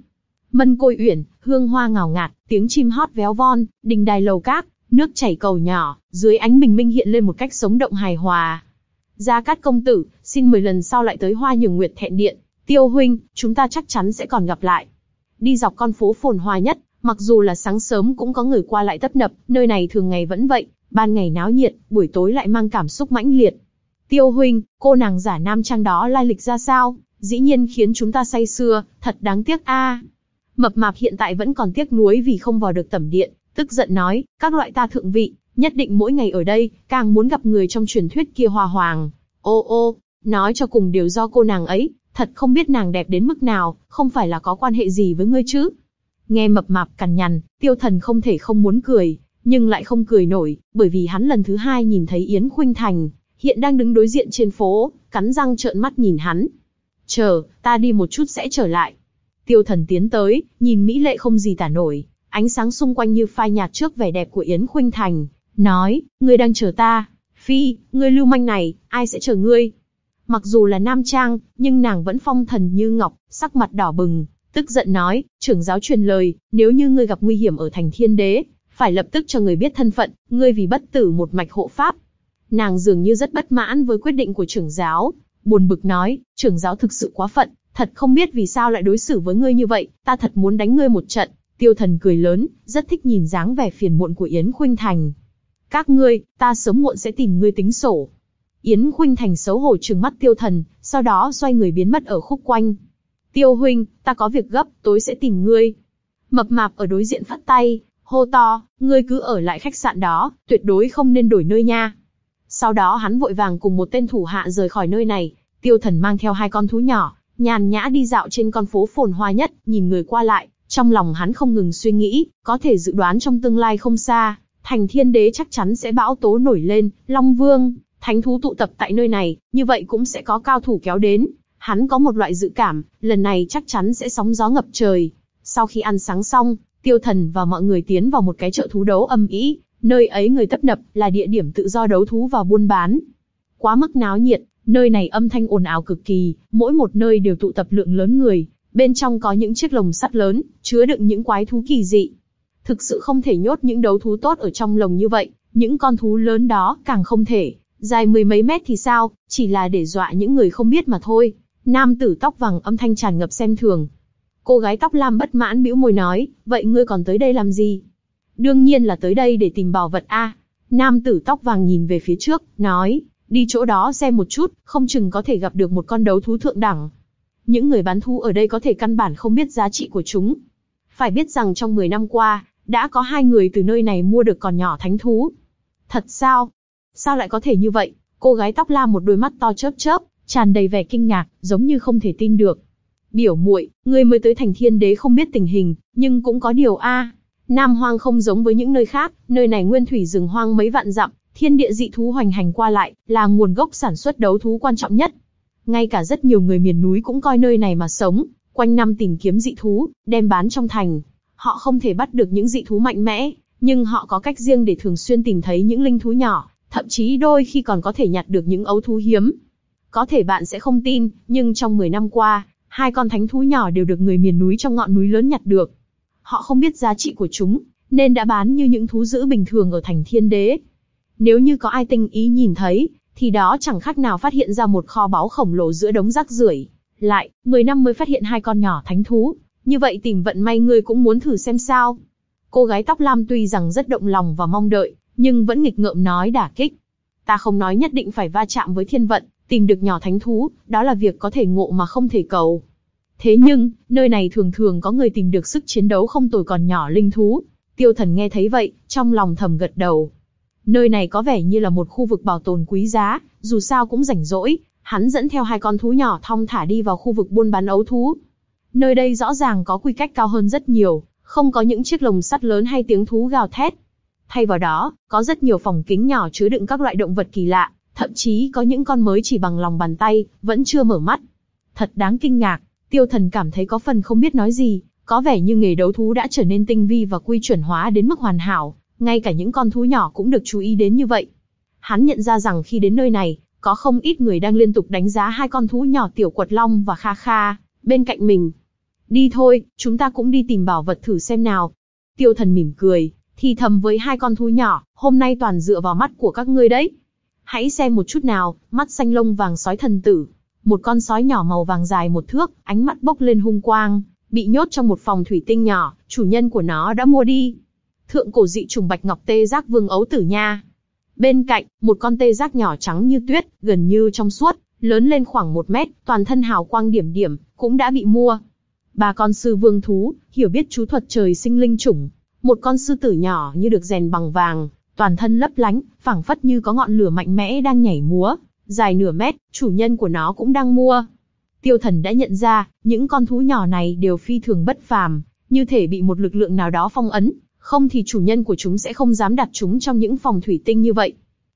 Mân côi uyển, hương hoa ngào ngạt, tiếng chim hót véo von, đình đài lầu cát, nước chảy cầu nhỏ, dưới ánh bình minh hiện lên một cách sống động hài hòa. Gia Cát công tử, xin mười lần sau lại tới Hoa Nhường Nguyệt Thẹn Điện. Tiêu huynh, chúng ta chắc chắn sẽ còn gặp lại. Đi dọc con phố phồn hoa nhất, mặc dù là sáng sớm cũng có người qua lại tấp nập, nơi này thường ngày vẫn vậy, ban ngày náo nhiệt, buổi tối lại mang cảm xúc mãnh liệt. Tiêu huynh, cô nàng giả nam trang đó lai lịch ra sao, dĩ nhiên khiến chúng ta say sưa, thật đáng tiếc a. Mập mạp hiện tại vẫn còn tiếc nuối vì không vào được tẩm điện, tức giận nói, các loại ta thượng vị, nhất định mỗi ngày ở đây, càng muốn gặp người trong truyền thuyết kia hòa hoàng. Ô ô, nói cho cùng đều do cô nàng ấy, thật không biết nàng đẹp đến mức nào, không phải là có quan hệ gì với ngươi chứ. Nghe mập mạp cằn nhằn, tiêu thần không thể không muốn cười, nhưng lại không cười nổi, bởi vì hắn lần thứ hai nhìn thấy Yến Khuynh Thành, hiện đang đứng đối diện trên phố, cắn răng trợn mắt nhìn hắn. Chờ, ta đi một chút sẽ trở lại. Tiêu thần tiến tới, nhìn Mỹ lệ không gì tả nổi, ánh sáng xung quanh như phai nhạt trước vẻ đẹp của Yến Khuynh Thành, nói, ngươi đang chờ ta. Phi, ngươi lưu manh này, ai sẽ chờ ngươi? Mặc dù là nam trang, nhưng nàng vẫn phong thần như ngọc, sắc mặt đỏ bừng, tức giận nói, trưởng giáo truyền lời, nếu như ngươi gặp nguy hiểm ở thành thiên đế, phải lập tức cho người biết thân phận, ngươi vì bất tử một mạch hộ pháp. Nàng dường như rất bất mãn với quyết định của trưởng giáo, buồn bực nói, trưởng giáo thực sự quá phận, thật không biết vì sao lại đối xử với ngươi như vậy, ta thật muốn đánh ngươi một trận. Tiêu thần cười lớn, rất thích nhìn dáng vẻ phiền muộn của Yến Khuynh Thành. Các ngươi, ta sớm muộn sẽ tìm ngươi tính sổ. Yến Khuynh Thành xấu hổ trừng mắt tiêu thần, sau đó xoay người biến mất ở khúc quanh. Tiêu huynh, ta có việc gấp, tối sẽ tìm ngươi. Mập mạp ở đối diện phát tay, hô to, ngươi cứ ở lại khách sạn đó, tuyệt đối không nên đổi nơi nha. Sau đó hắn vội vàng cùng một tên thủ hạ rời khỏi nơi này, tiêu thần mang theo hai con thú nhỏ, nhàn nhã đi dạo trên con phố phồn hoa nhất, nhìn người qua lại, trong lòng hắn không ngừng suy nghĩ, có thể dự đoán trong tương lai không xa, thành thiên đế chắc chắn sẽ bão tố nổi lên, Long Vương, thánh thú tụ tập tại nơi này, như vậy cũng sẽ có cao thủ kéo đến. Hắn có một loại dự cảm, lần này chắc chắn sẽ sóng gió ngập trời. Sau khi ăn sáng xong, tiêu thần và mọi người tiến vào một cái chợ thú đấu âm ỉ, nơi ấy người tấp nập, là địa điểm tự do đấu thú và buôn bán. Quá mức náo nhiệt, nơi này âm thanh ồn ào cực kỳ, mỗi một nơi đều tụ tập lượng lớn người, bên trong có những chiếc lồng sắt lớn, chứa đựng những quái thú kỳ dị. Thực sự không thể nhốt những đấu thú tốt ở trong lồng như vậy, những con thú lớn đó càng không thể, dài mười mấy mét thì sao, chỉ là để dọa những người không biết mà thôi. Nam tử tóc vàng âm thanh tràn ngập xem thường. Cô gái tóc lam bất mãn bĩu môi nói, vậy ngươi còn tới đây làm gì? Đương nhiên là tới đây để tìm bảo vật a. Nam tử tóc vàng nhìn về phía trước, nói, đi chỗ đó xem một chút, không chừng có thể gặp được một con đấu thú thượng đẳng. Những người bán thú ở đây có thể căn bản không biết giá trị của chúng. Phải biết rằng trong 10 năm qua, đã có hai người từ nơi này mua được còn nhỏ thánh thú. Thật sao? Sao lại có thể như vậy? Cô gái tóc lam một đôi mắt to chớp chớp, tràn đầy vẻ kinh ngạc, giống như không thể tin được. Biểu muội, ngươi mới tới thành thiên đế không biết tình hình, nhưng cũng có điều a. Nam Hoang không giống với những nơi khác, nơi này nguyên thủy rừng hoang mấy vạn dặm, thiên địa dị thú hoành hành qua lại, là nguồn gốc sản xuất đấu thú quan trọng nhất. Ngay cả rất nhiều người miền núi cũng coi nơi này mà sống, quanh năm tìm kiếm dị thú, đem bán trong thành. Họ không thể bắt được những dị thú mạnh mẽ, nhưng họ có cách riêng để thường xuyên tìm thấy những linh thú nhỏ, thậm chí đôi khi còn có thể nhặt được những ấu thú hiếm. Có thể bạn sẽ không tin, nhưng trong 10 năm qua, hai con thánh thú nhỏ đều được người miền núi trong ngọn núi lớn nhặt được. Họ không biết giá trị của chúng, nên đã bán như những thú dữ bình thường ở thành thiên đế. Nếu như có ai tinh ý nhìn thấy, thì đó chẳng khác nào phát hiện ra một kho báu khổng lồ giữa đống rác rưởi. Lại, 10 năm mới phát hiện hai con nhỏ thánh thú, Như vậy tìm vận may ngươi cũng muốn thử xem sao. Cô gái tóc lam tuy rằng rất động lòng và mong đợi, nhưng vẫn nghịch ngợm nói đả kích. Ta không nói nhất định phải va chạm với thiên vận, tìm được nhỏ thánh thú, đó là việc có thể ngộ mà không thể cầu. Thế nhưng, nơi này thường thường có người tìm được sức chiến đấu không tồi còn nhỏ linh thú. Tiêu thần nghe thấy vậy, trong lòng thầm gật đầu. Nơi này có vẻ như là một khu vực bảo tồn quý giá, dù sao cũng rảnh rỗi, hắn dẫn theo hai con thú nhỏ thong thả đi vào khu vực buôn bán ấu thú. Nơi đây rõ ràng có quy cách cao hơn rất nhiều, không có những chiếc lồng sắt lớn hay tiếng thú gào thét. Thay vào đó, có rất nhiều phòng kính nhỏ chứa đựng các loại động vật kỳ lạ, thậm chí có những con mới chỉ bằng lòng bàn tay, vẫn chưa mở mắt. Thật đáng kinh ngạc, tiêu thần cảm thấy có phần không biết nói gì, có vẻ như nghề đấu thú đã trở nên tinh vi và quy chuẩn hóa đến mức hoàn hảo, ngay cả những con thú nhỏ cũng được chú ý đến như vậy. Hắn nhận ra rằng khi đến nơi này, có không ít người đang liên tục đánh giá hai con thú nhỏ tiểu quật long và kha kha, bên cạnh mình. Đi thôi, chúng ta cũng đi tìm bảo vật thử xem nào. Tiêu thần mỉm cười, thì thầm với hai con thú nhỏ, hôm nay toàn dựa vào mắt của các ngươi đấy. Hãy xem một chút nào, mắt xanh lông vàng sói thần tử. Một con sói nhỏ màu vàng dài một thước, ánh mắt bốc lên hung quang, bị nhốt trong một phòng thủy tinh nhỏ, chủ nhân của nó đã mua đi. Thượng cổ dị trùng bạch ngọc tê giác vương ấu tử nha. Bên cạnh, một con tê giác nhỏ trắng như tuyết, gần như trong suốt, lớn lên khoảng một mét, toàn thân hào quang điểm điểm, cũng đã bị mua. Ba con sư vương thú, hiểu biết chú thuật trời sinh linh chủng. Một con sư tử nhỏ như được rèn bằng vàng, toàn thân lấp lánh, phảng phất như có ngọn lửa mạnh mẽ đang nhảy múa, dài nửa mét, chủ nhân của nó cũng đang mua. Tiêu thần đã nhận ra, những con thú nhỏ này đều phi thường bất phàm, như thể bị một lực lượng nào đó phong ấn, không thì chủ nhân của chúng sẽ không dám đặt chúng trong những phòng thủy tinh như vậy.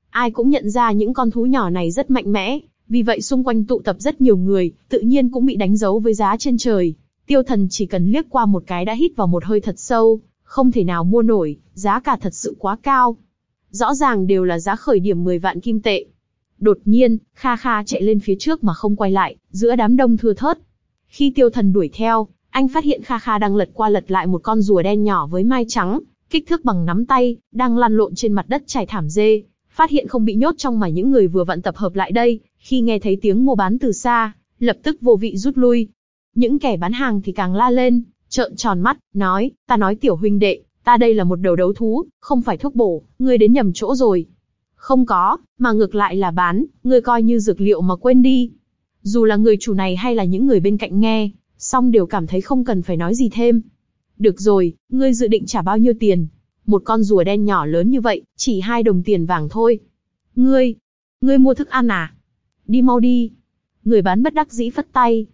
Ai cũng nhận ra những con thú nhỏ này rất mạnh mẽ, vì vậy xung quanh tụ tập rất nhiều người, tự nhiên cũng bị đánh dấu với giá trên trời. Tiêu thần chỉ cần liếc qua một cái đã hít vào một hơi thật sâu, không thể nào mua nổi, giá cả thật sự quá cao. Rõ ràng đều là giá khởi điểm 10 vạn kim tệ. Đột nhiên, Kha Kha chạy lên phía trước mà không quay lại, giữa đám đông thưa thớt. Khi tiêu thần đuổi theo, anh phát hiện Kha Kha đang lật qua lật lại một con rùa đen nhỏ với mai trắng, kích thước bằng nắm tay, đang lăn lộn trên mặt đất trải thảm dê. Phát hiện không bị nhốt trong mà những người vừa vặn tập hợp lại đây, khi nghe thấy tiếng mua bán từ xa, lập tức vô vị rút lui. Những kẻ bán hàng thì càng la lên, trợn tròn mắt, nói, ta nói tiểu huynh đệ, ta đây là một đầu đấu thú, không phải thuốc bổ, ngươi đến nhầm chỗ rồi. Không có, mà ngược lại là bán, ngươi coi như dược liệu mà quên đi. Dù là người chủ này hay là những người bên cạnh nghe, song đều cảm thấy không cần phải nói gì thêm. Được rồi, ngươi dự định trả bao nhiêu tiền? Một con rùa đen nhỏ lớn như vậy, chỉ hai đồng tiền vàng thôi. Ngươi, ngươi mua thức ăn à? Đi mau đi. Người bán bất đắc dĩ phất tay.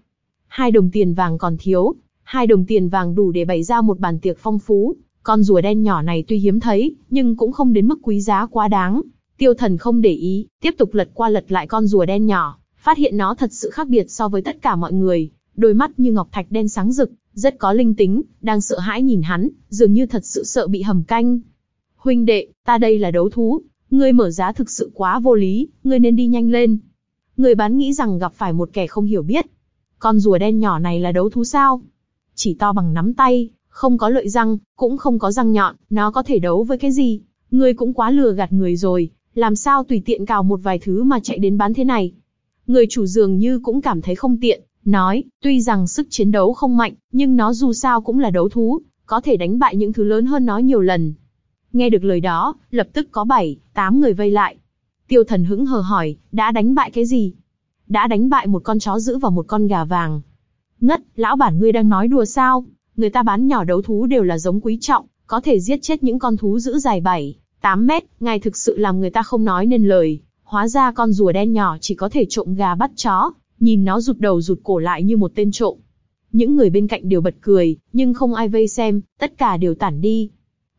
Hai đồng tiền vàng còn thiếu, hai đồng tiền vàng đủ để bày ra một bàn tiệc phong phú. Con rùa đen nhỏ này tuy hiếm thấy, nhưng cũng không đến mức quý giá quá đáng. Tiêu thần không để ý, tiếp tục lật qua lật lại con rùa đen nhỏ, phát hiện nó thật sự khác biệt so với tất cả mọi người, đôi mắt như ngọc thạch đen sáng rực, rất có linh tính, đang sợ hãi nhìn hắn, dường như thật sự sợ bị hầm canh. Huynh đệ, ta đây là đấu thú, ngươi mở giá thực sự quá vô lý, ngươi nên đi nhanh lên. Người bán nghĩ rằng gặp phải một kẻ không hiểu biết. Con rùa đen nhỏ này là đấu thú sao? Chỉ to bằng nắm tay, không có lợi răng, cũng không có răng nhọn, nó có thể đấu với cái gì? Ngươi cũng quá lừa gạt người rồi, làm sao tùy tiện cào một vài thứ mà chạy đến bán thế này? Người chủ dường như cũng cảm thấy không tiện, nói, tuy rằng sức chiến đấu không mạnh, nhưng nó dù sao cũng là đấu thú, có thể đánh bại những thứ lớn hơn nó nhiều lần. Nghe được lời đó, lập tức có bảy, tám người vây lại. Tiêu thần hững hờ hỏi, đã đánh bại cái gì? Đã đánh bại một con chó giữ và một con gà vàng. Ngất, lão bản ngươi đang nói đùa sao? Người ta bán nhỏ đấu thú đều là giống quý trọng, có thể giết chết những con thú giữ dài 7, 8 mét, ngài thực sự làm người ta không nói nên lời. Hóa ra con rùa đen nhỏ chỉ có thể trộm gà bắt chó, nhìn nó rụt đầu rụt cổ lại như một tên trộm. Những người bên cạnh đều bật cười, nhưng không ai vây xem, tất cả đều tản đi.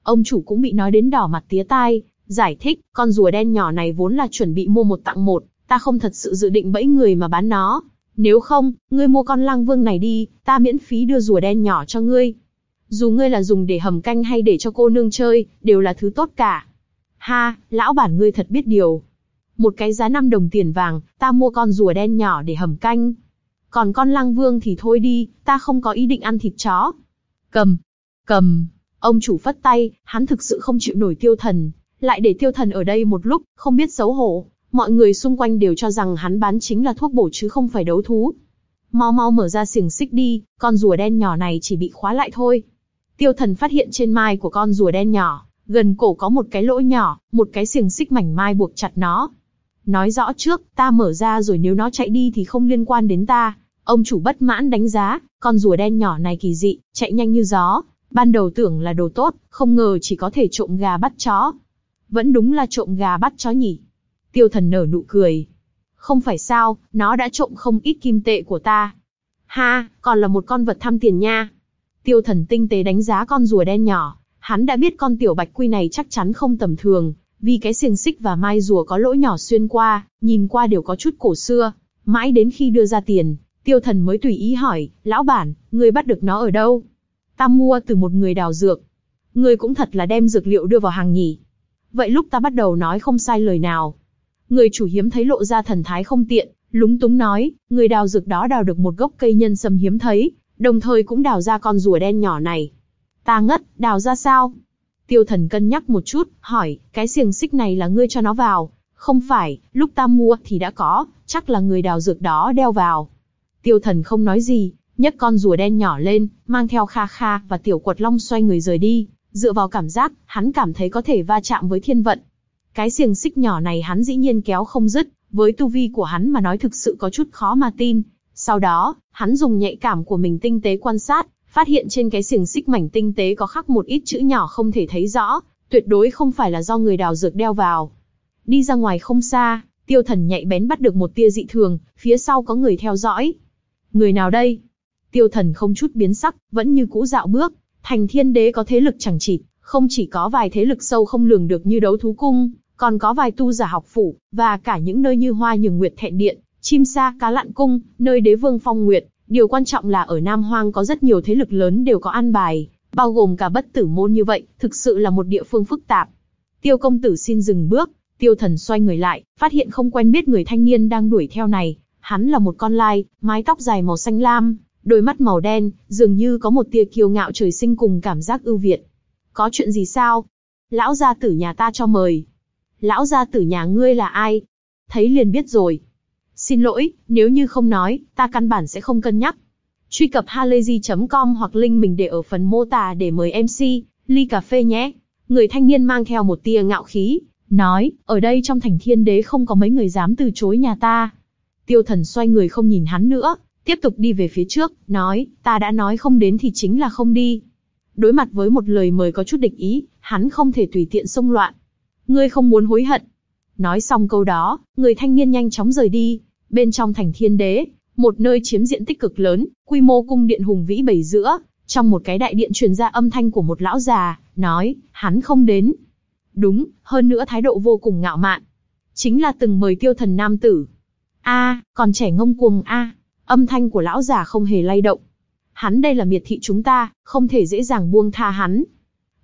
Ông chủ cũng bị nói đến đỏ mặt tía tai, giải thích, con rùa đen nhỏ này vốn là chuẩn bị mua một tặng một, ta không thật sự dự định bẫy người mà bán nó. Nếu không, ngươi mua con lang vương này đi, ta miễn phí đưa rùa đen nhỏ cho ngươi. Dù ngươi là dùng để hầm canh hay để cho cô nương chơi, đều là thứ tốt cả. Ha, lão bản ngươi thật biết điều, một cái giá 5 đồng tiền vàng, ta mua con rùa đen nhỏ để hầm canh. Còn con lang vương thì thôi đi, ta không có ý định ăn thịt chó. Cầm, cầm, ông chủ phất tay, hắn thực sự không chịu nổi tiêu thần, lại để tiêu thần ở đây một lúc, không biết xấu hổ. Mọi người xung quanh đều cho rằng hắn bán chính là thuốc bổ chứ không phải đấu thú. mau mau mở ra xiềng xích đi, con rùa đen nhỏ này chỉ bị khóa lại thôi. Tiêu thần phát hiện trên mai của con rùa đen nhỏ, gần cổ có một cái lỗ nhỏ, một cái xiềng xích mảnh mai buộc chặt nó. Nói rõ trước, ta mở ra rồi nếu nó chạy đi thì không liên quan đến ta. Ông chủ bất mãn đánh giá, con rùa đen nhỏ này kỳ dị, chạy nhanh như gió. Ban đầu tưởng là đồ tốt, không ngờ chỉ có thể trộm gà bắt chó. Vẫn đúng là trộm gà bắt chó nhỉ. Tiêu thần nở nụ cười. Không phải sao, nó đã trộm không ít kim tệ của ta. Ha, còn là một con vật tham tiền nha. Tiêu thần tinh tế đánh giá con rùa đen nhỏ. Hắn đã biết con tiểu bạch quy này chắc chắn không tầm thường, vì cái xiềng xích và mai rùa có lỗ nhỏ xuyên qua, nhìn qua đều có chút cổ xưa. Mãi đến khi đưa ra tiền, tiêu thần mới tùy ý hỏi, lão bản, người bắt được nó ở đâu? Ta mua từ một người đào dược. Người cũng thật là đem dược liệu đưa vào hàng nhỉ. Vậy lúc ta bắt đầu nói không sai lời nào. Người chủ hiếm thấy lộ ra thần thái không tiện, lúng túng nói, người đào dược đó đào được một gốc cây nhân sâm hiếm thấy, đồng thời cũng đào ra con rùa đen nhỏ này. Ta ngất, đào ra sao? Tiêu thần cân nhắc một chút, hỏi, cái xiềng xích này là ngươi cho nó vào? Không phải, lúc ta mua thì đã có, chắc là người đào dược đó đeo vào. Tiêu thần không nói gì, nhấc con rùa đen nhỏ lên, mang theo Kha Kha và tiểu quật long xoay người rời đi. Dựa vào cảm giác, hắn cảm thấy có thể va chạm với thiên vận. Cái xiềng xích nhỏ này hắn dĩ nhiên kéo không dứt, với tu vi của hắn mà nói thực sự có chút khó mà tin. Sau đó, hắn dùng nhạy cảm của mình tinh tế quan sát, phát hiện trên cái xiềng xích mảnh tinh tế có khắc một ít chữ nhỏ không thể thấy rõ, tuyệt đối không phải là do người đào dược đeo vào. Đi ra ngoài không xa, tiêu thần nhạy bén bắt được một tia dị thường, phía sau có người theo dõi. Người nào đây? Tiêu thần không chút biến sắc, vẫn như cũ dạo bước, thành thiên đế có thế lực chẳng chịt, không chỉ có vài thế lực sâu không lường được như đấu thú cung, còn có vài tu giả học phủ, và cả những nơi như hoa nhường nguyệt thẹn điện, chim sa cá lặn cung, nơi đế vương phong nguyệt, Điều quan trọng là ở Nam Hoang có rất nhiều thế lực lớn đều có an bài, bao gồm cả bất tử môn như vậy, thực sự là một địa phương phức tạp. Tiêu công tử xin dừng bước, tiêu thần xoay người lại, phát hiện không quen biết người thanh niên đang đuổi theo này. Hắn là một con lai, mái tóc dài màu xanh lam, đôi mắt màu đen, dường như có một tia kiêu ngạo trời sinh cùng cảm giác ưu việt. Có chuyện gì sao? Lão gia tử nhà ta cho mời. Lão gia tử nhà ngươi là ai? Thấy liền biết rồi. Xin lỗi, nếu như không nói, ta căn bản sẽ không cân nhắc. Truy cập halayzi.com hoặc link mình để ở phần mô tả để mời MC, ly cà phê nhé. Người thanh niên mang theo một tia ngạo khí, nói, ở đây trong thành thiên đế không có mấy người dám từ chối nhà ta. Tiêu thần xoay người không nhìn hắn nữa, tiếp tục đi về phía trước, nói, ta đã nói không đến thì chính là không đi. Đối mặt với một lời mời có chút địch ý, hắn không thể tùy tiện xông loạn. Ngươi không muốn hối hận, Nói xong câu đó, người thanh niên nhanh chóng rời đi. Bên trong thành thiên đế, một nơi chiếm diện tích cực lớn, quy mô cung điện hùng vĩ bảy giữa, trong một cái đại điện truyền ra âm thanh của một lão già, nói, hắn không đến. Đúng, hơn nữa thái độ vô cùng ngạo mạn. Chính là từng mời tiêu thần nam tử. a còn trẻ ngông cuồng a âm thanh của lão già không hề lay động. Hắn đây là miệt thị chúng ta, không thể dễ dàng buông tha hắn.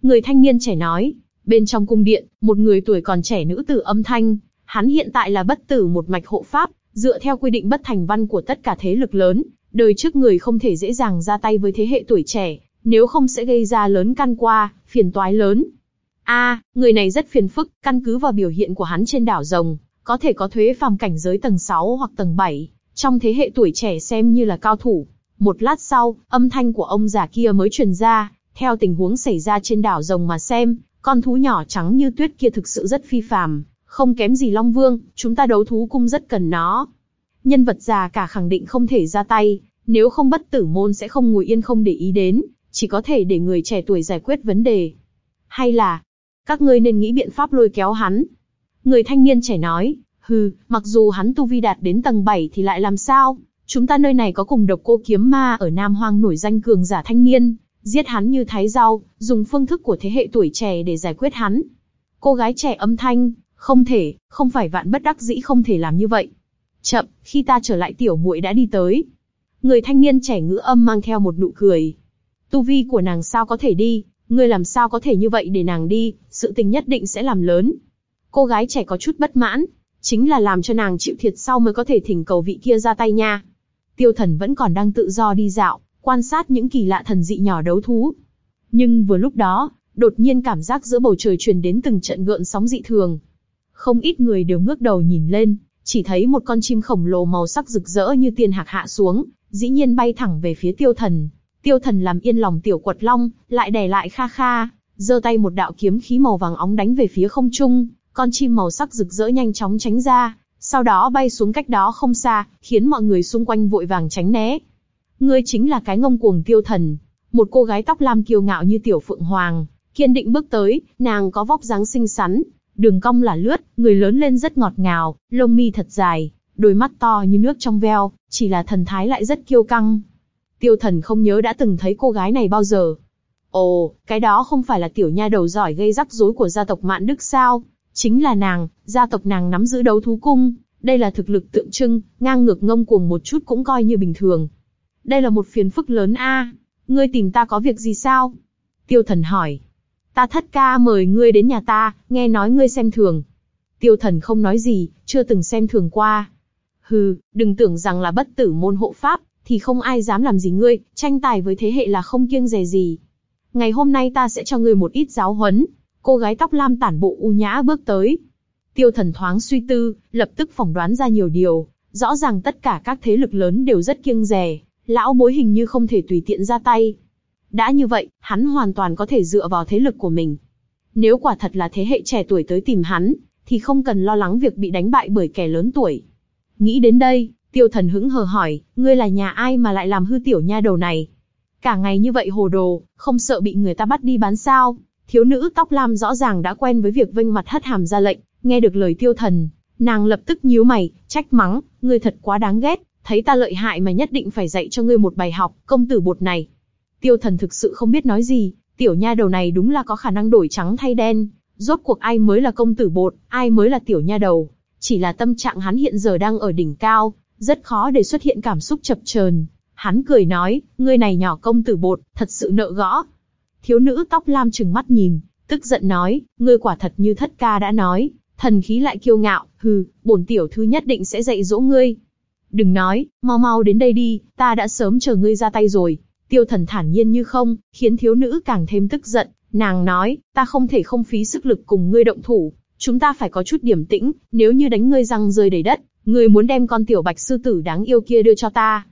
Người thanh niên trẻ nói, Bên trong cung điện, một người tuổi còn trẻ nữ tử âm thanh, hắn hiện tại là bất tử một mạch hộ pháp, dựa theo quy định bất thành văn của tất cả thế lực lớn, đời trước người không thể dễ dàng ra tay với thế hệ tuổi trẻ, nếu không sẽ gây ra lớn căn qua, phiền toái lớn. A, người này rất phiền phức, căn cứ vào biểu hiện của hắn trên đảo rồng, có thể có thuế phàm cảnh giới tầng 6 hoặc tầng 7, trong thế hệ tuổi trẻ xem như là cao thủ. Một lát sau, âm thanh của ông già kia mới truyền ra, theo tình huống xảy ra trên đảo rồng mà xem, con thú nhỏ trắng như tuyết kia thực sự rất phi phàm, không kém gì Long Vương, chúng ta đấu thú cung rất cần nó. Nhân vật già cả khẳng định không thể ra tay, nếu không bất tử môn sẽ không ngồi yên không để ý đến, chỉ có thể để người trẻ tuổi giải quyết vấn đề. Hay là, các ngươi nên nghĩ biện pháp lôi kéo hắn. Người thanh niên trẻ nói, hừ, mặc dù hắn tu vi đạt đến tầng 7 thì lại làm sao? Chúng ta nơi này có cùng độc cô kiếm ma ở Nam Hoang nổi danh cường giả thanh niên, Giết hắn như thái rau, dùng phương thức của thế hệ tuổi trẻ để giải quyết hắn. Cô gái trẻ âm thanh, không thể, không phải vạn bất đắc dĩ không thể làm như vậy. Chậm, khi ta trở lại tiểu muội đã đi tới. Người thanh niên trẻ ngữ âm mang theo một nụ cười. Tu vi của nàng sao có thể đi, ngươi làm sao có thể như vậy để nàng đi, sự tình nhất định sẽ làm lớn. Cô gái trẻ có chút bất mãn, chính là làm cho nàng chịu thiệt sau mới có thể thỉnh cầu vị kia ra tay nha. Tiêu thần vẫn còn đang tự do đi dạo, quan sát những kỳ lạ thần dị nhỏ đấu thú. Nhưng vừa lúc đó, đột nhiên cảm giác giữa bầu trời truyền đến từng trận gợn sóng dị thường. Không ít người đều ngước đầu nhìn lên, chỉ thấy một con chim khổng lồ màu sắc rực rỡ như tiên hạc hạ xuống, dĩ nhiên bay thẳng về phía tiêu thần. Tiêu thần làm yên lòng tiểu quật long, lại đè lại kha kha, giơ tay một đạo kiếm khí màu vàng óng đánh về phía không trung, con chim màu sắc rực rỡ nhanh chóng tránh ra, sau đó bay xuống cách đó không xa, khiến mọi người xung quanh vội vàng tránh né. Ngươi chính là cái ngông cuồng tiêu thần, một cô gái tóc lam kiêu ngạo như tiểu phượng hoàng, kiên định bước tới, nàng có vóc dáng xinh xắn, đường cong là lướt, người lớn lên rất ngọt ngào, lông mi thật dài, đôi mắt to như nước trong veo, chỉ là thần thái lại rất kiêu căng. Tiêu thần không nhớ đã từng thấy cô gái này bao giờ. Ồ, cái đó không phải là tiểu nha đầu giỏi gây rắc rối của gia tộc Mạn Đức sao? Chính là nàng, gia tộc nàng nắm giữ đấu thú cung, đây là thực lực tượng trưng, ngang ngược ngông cuồng một chút cũng coi như bình thường. Đây là một phiền phức lớn a. Ngươi tìm ta có việc gì sao? Tiêu thần hỏi. Ta thất ca mời ngươi đến nhà ta, nghe nói ngươi xem thường. Tiêu thần không nói gì, chưa từng xem thường qua. Hừ, đừng tưởng rằng là bất tử môn hộ pháp, thì không ai dám làm gì ngươi, tranh tài với thế hệ là không kiêng dè gì. Ngày hôm nay ta sẽ cho ngươi một ít giáo huấn. Cô gái tóc lam tản bộ u nhã bước tới. Tiêu thần thoáng suy tư, lập tức phỏng đoán ra nhiều điều. Rõ ràng tất cả các thế lực lớn đều rất kiêng dè, lão bối hình như không thể tùy tiện ra tay. Đã như vậy, hắn hoàn toàn có thể dựa vào thế lực của mình. Nếu quả thật là thế hệ trẻ tuổi tới tìm hắn, thì không cần lo lắng việc bị đánh bại bởi kẻ lớn tuổi. Nghĩ đến đây, tiêu thần hững hờ hỏi, ngươi là nhà ai mà lại làm hư tiểu nha đầu này? Cả ngày như vậy hồ đồ, không sợ bị người ta bắt đi bán sao? Thiếu nữ tóc lam rõ ràng đã quen với việc vênh mặt hất hàm ra lệnh, nghe được lời tiêu thần, nàng lập tức nhíu mày, trách mắng, ngươi thật quá đáng ghét, thấy ta lợi hại mà nhất định phải dạy cho ngươi một bài học, công tử bột này. Tiêu thần thực sự không biết nói gì, tiểu nha đầu này đúng là có khả năng đổi trắng thay đen, rốt cuộc ai mới là công tử bột, ai mới là tiểu nha đầu. Chỉ là tâm trạng hắn hiện giờ đang ở đỉnh cao, rất khó để xuất hiện cảm xúc chập chờn. Hắn cười nói, ngươi này nhỏ công tử bột, thật sự nợ gõ. Thiếu nữ tóc lam trừng mắt nhìn, tức giận nói, ngươi quả thật như thất ca đã nói, thần khí lại kiêu ngạo, hừ, bổn tiểu thư nhất định sẽ dạy dỗ ngươi. Đừng nói, mau mau đến đây đi, ta đã sớm chờ ngươi ra tay rồi. Tiêu thần thản nhiên như không, khiến thiếu nữ càng thêm tức giận, nàng nói, ta không thể không phí sức lực cùng ngươi động thủ, chúng ta phải có chút điểm tĩnh, nếu như đánh ngươi răng rơi đầy đất, ngươi muốn đem con tiểu bạch sư tử đáng yêu kia đưa cho ta.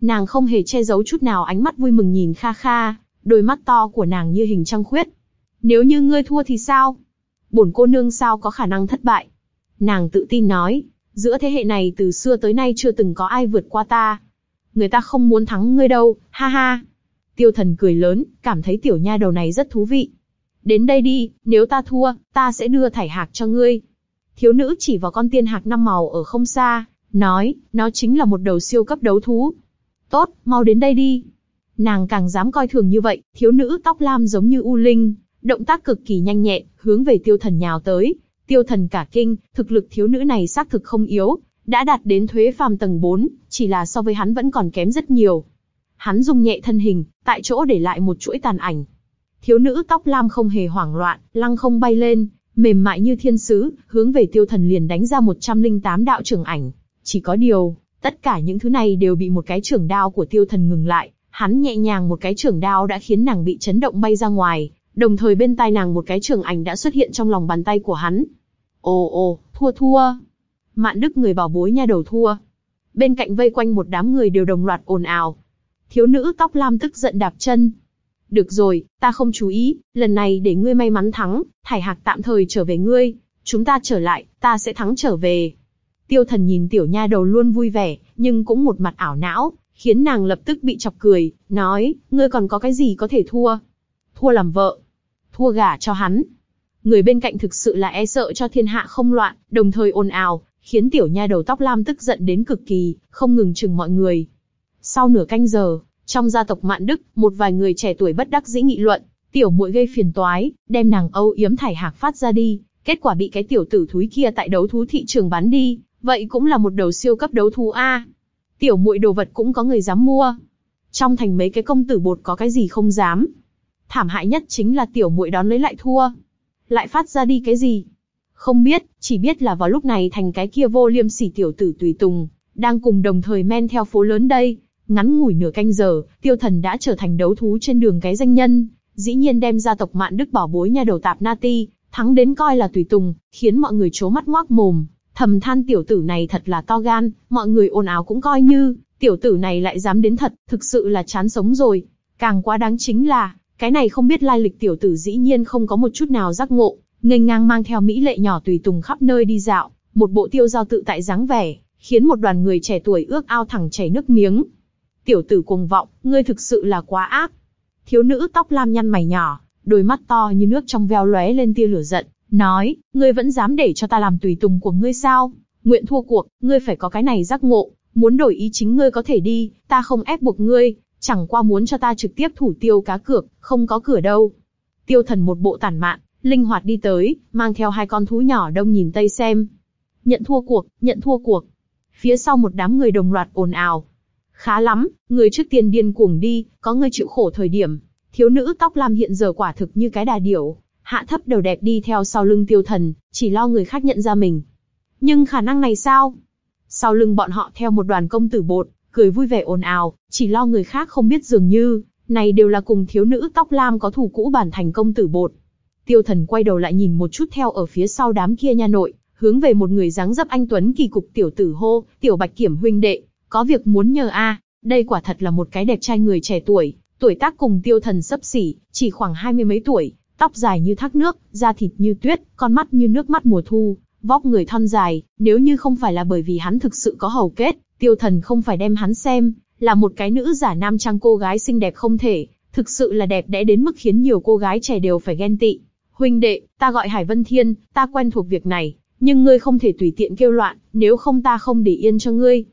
Nàng không hề che giấu chút nào ánh mắt vui mừng nhìn kha kha, đôi mắt to của nàng như hình trăng khuyết. Nếu như ngươi thua thì sao? Bổn cô nương sao có khả năng thất bại? Nàng tự tin nói, giữa thế hệ này từ xưa tới nay chưa từng có ai vượt qua ta. Người ta không muốn thắng ngươi đâu, ha ha. Tiêu thần cười lớn, cảm thấy tiểu nha đầu này rất thú vị. Đến đây đi, nếu ta thua, ta sẽ đưa thải hạc cho ngươi. Thiếu nữ chỉ vào con tiên hạc năm màu ở không xa, nói, nó chính là một đầu siêu cấp đấu thú. Tốt, mau đến đây đi. Nàng càng dám coi thường như vậy, thiếu nữ tóc lam giống như U Linh, động tác cực kỳ nhanh nhẹn, hướng về tiêu thần nhào tới. Tiêu thần cả kinh, thực lực thiếu nữ này xác thực không yếu, đã đạt đến thuế phàm tầng 4, chỉ là so với hắn vẫn còn kém rất nhiều. Hắn dùng nhẹ thân hình, tại chỗ để lại một chuỗi tàn ảnh. Thiếu nữ tóc lam không hề hoảng loạn, lăng không bay lên, mềm mại như thiên sứ, hướng về tiêu thần liền đánh ra 108 đạo trưởng ảnh. Chỉ có điều, tất cả những thứ này đều bị một cái trưởng đao của tiêu thần ngừng lại, hắn nhẹ nhàng một cái trưởng đao đã khiến nàng bị chấn động bay ra ngoài, đồng thời bên tai nàng một cái trưởng ảnh đã xuất hiện trong lòng bàn tay của hắn. Ồ ồ, thua thua. Mạn Đức người bảo bối nha đầu thua. Bên cạnh vây quanh một đám người đều đồng loạt ồn ào. Thiếu nữ tóc lam tức giận đạp chân. Được rồi, ta không chú ý, lần này để ngươi may mắn thắng, thải hạc tạm thời trở về ngươi. Chúng ta trở lại, ta sẽ thắng trở về. Tiêu thần nhìn tiểu nha đầu luôn vui vẻ, nhưng cũng một mặt ảo não, khiến nàng lập tức bị chọc cười, nói, ngươi còn có cái gì có thể thua? Thua làm vợ. Thua gả cho hắn. Người bên cạnh thực sự là e sợ cho thiên hạ không loạn, đồng thời ồn ào, khiến tiểu nha đầu tóc lam tức giận đến cực kỳ, không ngừng chừng mọi người. Sau nửa canh giờ, trong gia tộc Mạn Đức, một vài người trẻ tuổi bất đắc dĩ nghị luận, tiểu muội gây phiền toái, đem nàng Âu yếm thải hạc phát ra đi, kết quả bị cái tiểu tử thúi kia tại đấu thú thị trường bán đi, vậy cũng là một đầu siêu cấp đấu thú a. Tiểu muội đồ vật cũng có người dám mua. Trong thành mấy cái công tử bột có cái gì không dám. Thảm hại nhất chính là tiểu muội đón lấy lại thua. Lại phát ra đi cái gì? Không biết, chỉ biết là vào lúc này thành cái kia vô liêm sỉ tiểu tử tùy tùng, đang cùng đồng thời men theo phố lớn đây. Ngắn ngủi nửa canh giờ, tiêu thần đã trở thành đấu thú trên đường cái danh nhân, dĩ nhiên đem gia tộc mạn đức bảo bối nhà đầu tạp Nati, thắng đến coi là tùy tùng, khiến mọi người chố mắt ngoác mồm, thầm than tiểu tử này thật là to gan, mọi người ồn ào cũng coi như, tiểu tử này lại dám đến thật, thực sự là chán sống rồi. Càng quá đáng chính là, cái này không biết lai lịch tiểu tử dĩ nhiên không có một chút nào giác ngộ, nghênh ngang mang theo mỹ lệ nhỏ tùy tùng khắp nơi đi dạo, một bộ tiêu giao tự tại dáng vẻ, khiến một đoàn người trẻ tuổi ước ao thẳng chảy nước miếng. Tiểu tử cuồng vọng, ngươi thực sự là quá ác. Thiếu nữ tóc lam nhăn mày nhỏ, đôi mắt to như nước trong veo lóe lên tia lửa giận, nói, ngươi vẫn dám để cho ta làm tùy tùng của ngươi sao? Nguyện thua cuộc, ngươi phải có cái này giác ngộ, muốn đổi ý chính ngươi có thể đi, ta không ép buộc ngươi, chẳng qua muốn cho ta trực tiếp thủ tiêu cá cược, không có cửa đâu. Tiêu thần một bộ tản mạn, linh hoạt đi tới, mang theo hai con thú nhỏ đông nhìn tây xem. Nhận thua cuộc, nhận thua cuộc. Phía sau một đám người đồng loạt ồn ào. Khá lắm, người trước tiên điên cuồng đi, có người chịu khổ thời điểm. Thiếu nữ tóc lam hiện giờ quả thực như cái đà điểu, hạ thấp đầu đẹp đi theo sau lưng tiêu thần, chỉ lo người khác nhận ra mình. Nhưng khả năng này sao? Sau lưng bọn họ theo một đoàn công tử bột, cười vui vẻ ồn ào, chỉ lo người khác không biết dường như, này đều là cùng thiếu nữ tóc lam có thủ cũ bản thành công tử bột. Tiêu thần quay đầu lại nhìn một chút theo ở phía sau đám kia nha nội, hướng về một người dáng dấp anh Tuấn kỳ cục tiểu tử hô, tiểu bạch kiểm huynh đệ, có việc muốn nhờ a đây quả thật là một cái đẹp trai người trẻ tuổi, tuổi tác cùng tiêu thần sấp xỉ, chỉ khoảng hai mươi mấy tuổi, tóc dài như thác nước, da thịt như tuyết, con mắt như nước mắt mùa thu, vóc người thon dài, nếu như không phải là bởi vì hắn thực sự có hầu kết, tiêu thần không phải đem hắn xem, là một cái nữ giả nam trang cô gái xinh đẹp không thể, thực sự là đẹp đẽ đến mức khiến nhiều cô gái trẻ đều phải ghen tị. Huynh đệ, ta gọi Hải Vân Thiên, ta quen thuộc việc này, nhưng ngươi không thể tùy tiện kêu loạn, nếu không ta không để yên cho ngươi.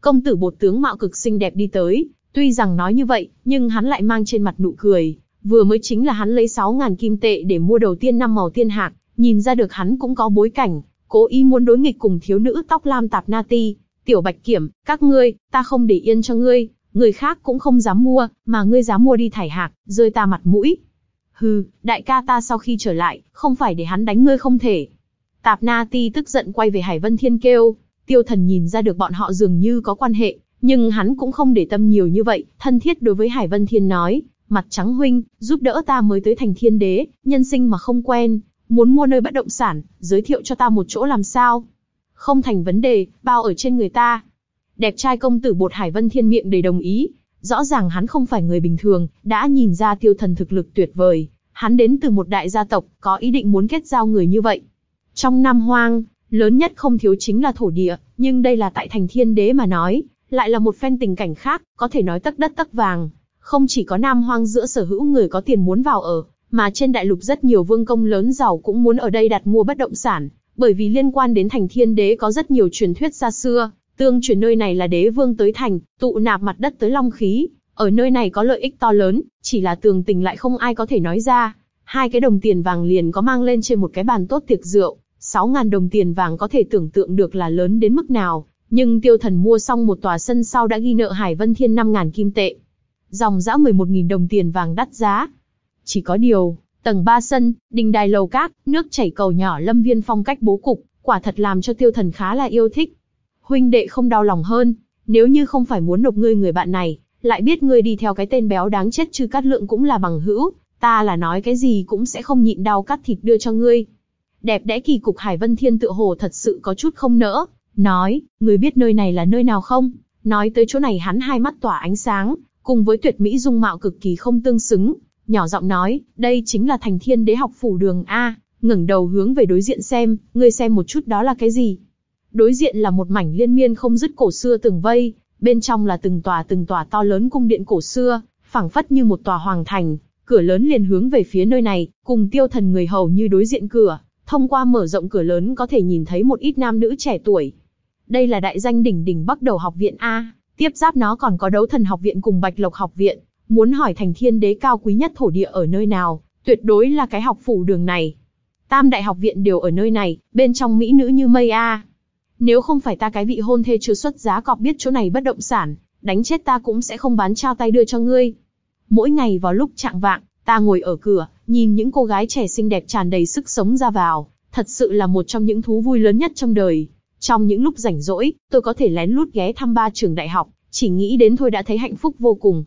Công tử bột tướng mạo cực xinh đẹp đi tới, tuy rằng nói như vậy, nhưng hắn lại mang trên mặt nụ cười, vừa mới chính là hắn lấy 6.000 kim tệ để mua đầu tiên năm màu tiên hạc, nhìn ra được hắn cũng có bối cảnh, cố ý muốn đối nghịch cùng thiếu nữ tóc lam tạp na ti. Tiểu Bạch Kiểm, các ngươi, ta không để yên cho ngươi, người khác cũng không dám mua, mà ngươi dám mua đi thải hạc, rơi ta mặt mũi. Hừ, đại ca ta sau khi trở lại, không phải để hắn đánh ngươi không thể. Tạp Na Ti tức giận quay về Hải Vân Thiên kêu, tiêu thần nhìn ra được bọn họ dường như có quan hệ, nhưng hắn cũng không để tâm nhiều như vậy, thân thiết đối với Hải Vân Thiên nói, mặt trắng huynh, giúp đỡ ta mới tới thành thiên đế, nhân sinh mà không quen, muốn mua nơi bất động sản, giới thiệu cho ta một chỗ làm sao? Không thành vấn đề, bao ở trên người ta. Đẹp trai công tử bột Hải Vân Thiên miệng đầy đồng ý, rõ ràng hắn không phải người bình thường, đã nhìn ra tiêu thần thực lực tuyệt vời, hắn đến từ một đại gia tộc, có ý định muốn kết giao người như vậy. Trong Nam Hoang, lớn nhất không thiếu chính là thổ địa, nhưng đây là tại thành thiên đế mà nói, lại là một phen tình cảnh khác, có thể nói tấc đất tấc vàng. Không chỉ có Nam Hoang giữa sở hữu người có tiền muốn vào ở, mà trên đại lục rất nhiều vương công lớn giàu cũng muốn ở đây đặt mua bất động sản, bởi vì liên quan đến thành thiên đế có rất nhiều truyền thuyết xa xưa, tương truyền nơi này là đế vương tới thành, tụ nạp mặt đất tới long khí, ở nơi này có lợi ích to lớn, chỉ là tường tình lại không ai có thể nói ra. Hai cái đồng tiền vàng liền có mang lên trên một cái bàn tốt tiệc rượu, 6.000 đồng tiền vàng có thể tưởng tượng được là lớn đến mức nào, nhưng tiêu thần mua xong một tòa sân sau đã ghi nợ Hải Vân Thiên 5.000 kim tệ. Dòng dã 11.000 đồng tiền vàng đắt giá. Chỉ có điều, tầng 3 sân, đình đài lầu cát, nước chảy cầu nhỏ lâm viên phong cách bố cục, quả thật làm cho tiêu thần khá là yêu thích. Huynh đệ không đau lòng hơn, nếu như không phải muốn nộp ngươi người bạn này, lại biết ngươi đi theo cái tên béo đáng chết chứ cát lượng cũng là bằng hữu, ta là nói cái gì cũng sẽ không nhịn đau cắt thịt đưa cho ngươi. Đẹp đẽ kỳ cục Hải Vân Thiên tựa hồ thật sự có chút không nỡ, nói, ngươi biết nơi này là nơi nào không? Nói tới chỗ này hắn hai mắt tỏa ánh sáng, cùng với tuyệt mỹ dung mạo cực kỳ không tương xứng, nhỏ giọng nói, đây chính là thành thiên đế học phủ đường A, ngẩng đầu hướng về đối diện xem, ngươi xem một chút đó là cái gì? Đối diện là một mảnh liên miên không dứt cổ xưa từng vây, bên trong là từng tòa từng tòa to lớn cung điện cổ xưa, phảng phất như một tòa hoàng thành, cửa lớn liền hướng về phía nơi này, cùng tiêu thần người hầu như đối diện cửa, thông qua mở rộng cửa lớn có thể nhìn thấy một ít nam nữ trẻ tuổi. Đây là đại danh đỉnh đỉnh Bắc Đầu học viện A, tiếp giáp nó còn có đấu thần học viện cùng Bạch Lộc học viện, muốn hỏi thành thiên đế cao quý nhất thổ địa ở nơi nào, tuyệt đối là cái học phủ đường này. Tam đại học viện đều ở nơi này, bên trong mỹ nữ như mây A. Nếu không phải ta cái vị hôn thê chưa xuất giá cọp biết chỗ này bất động sản, đánh chết ta cũng sẽ không bán trao tay đưa cho ngươi. Mỗi ngày vào lúc trạng vạng, ta ngồi ở cửa, nhìn những cô gái trẻ xinh đẹp tràn đầy sức sống ra vào, thật sự là một trong những thú vui lớn nhất trong đời. Trong những lúc rảnh rỗi, tôi có thể lén lút ghé thăm ba trường đại học, chỉ nghĩ đến thôi đã thấy hạnh phúc vô cùng.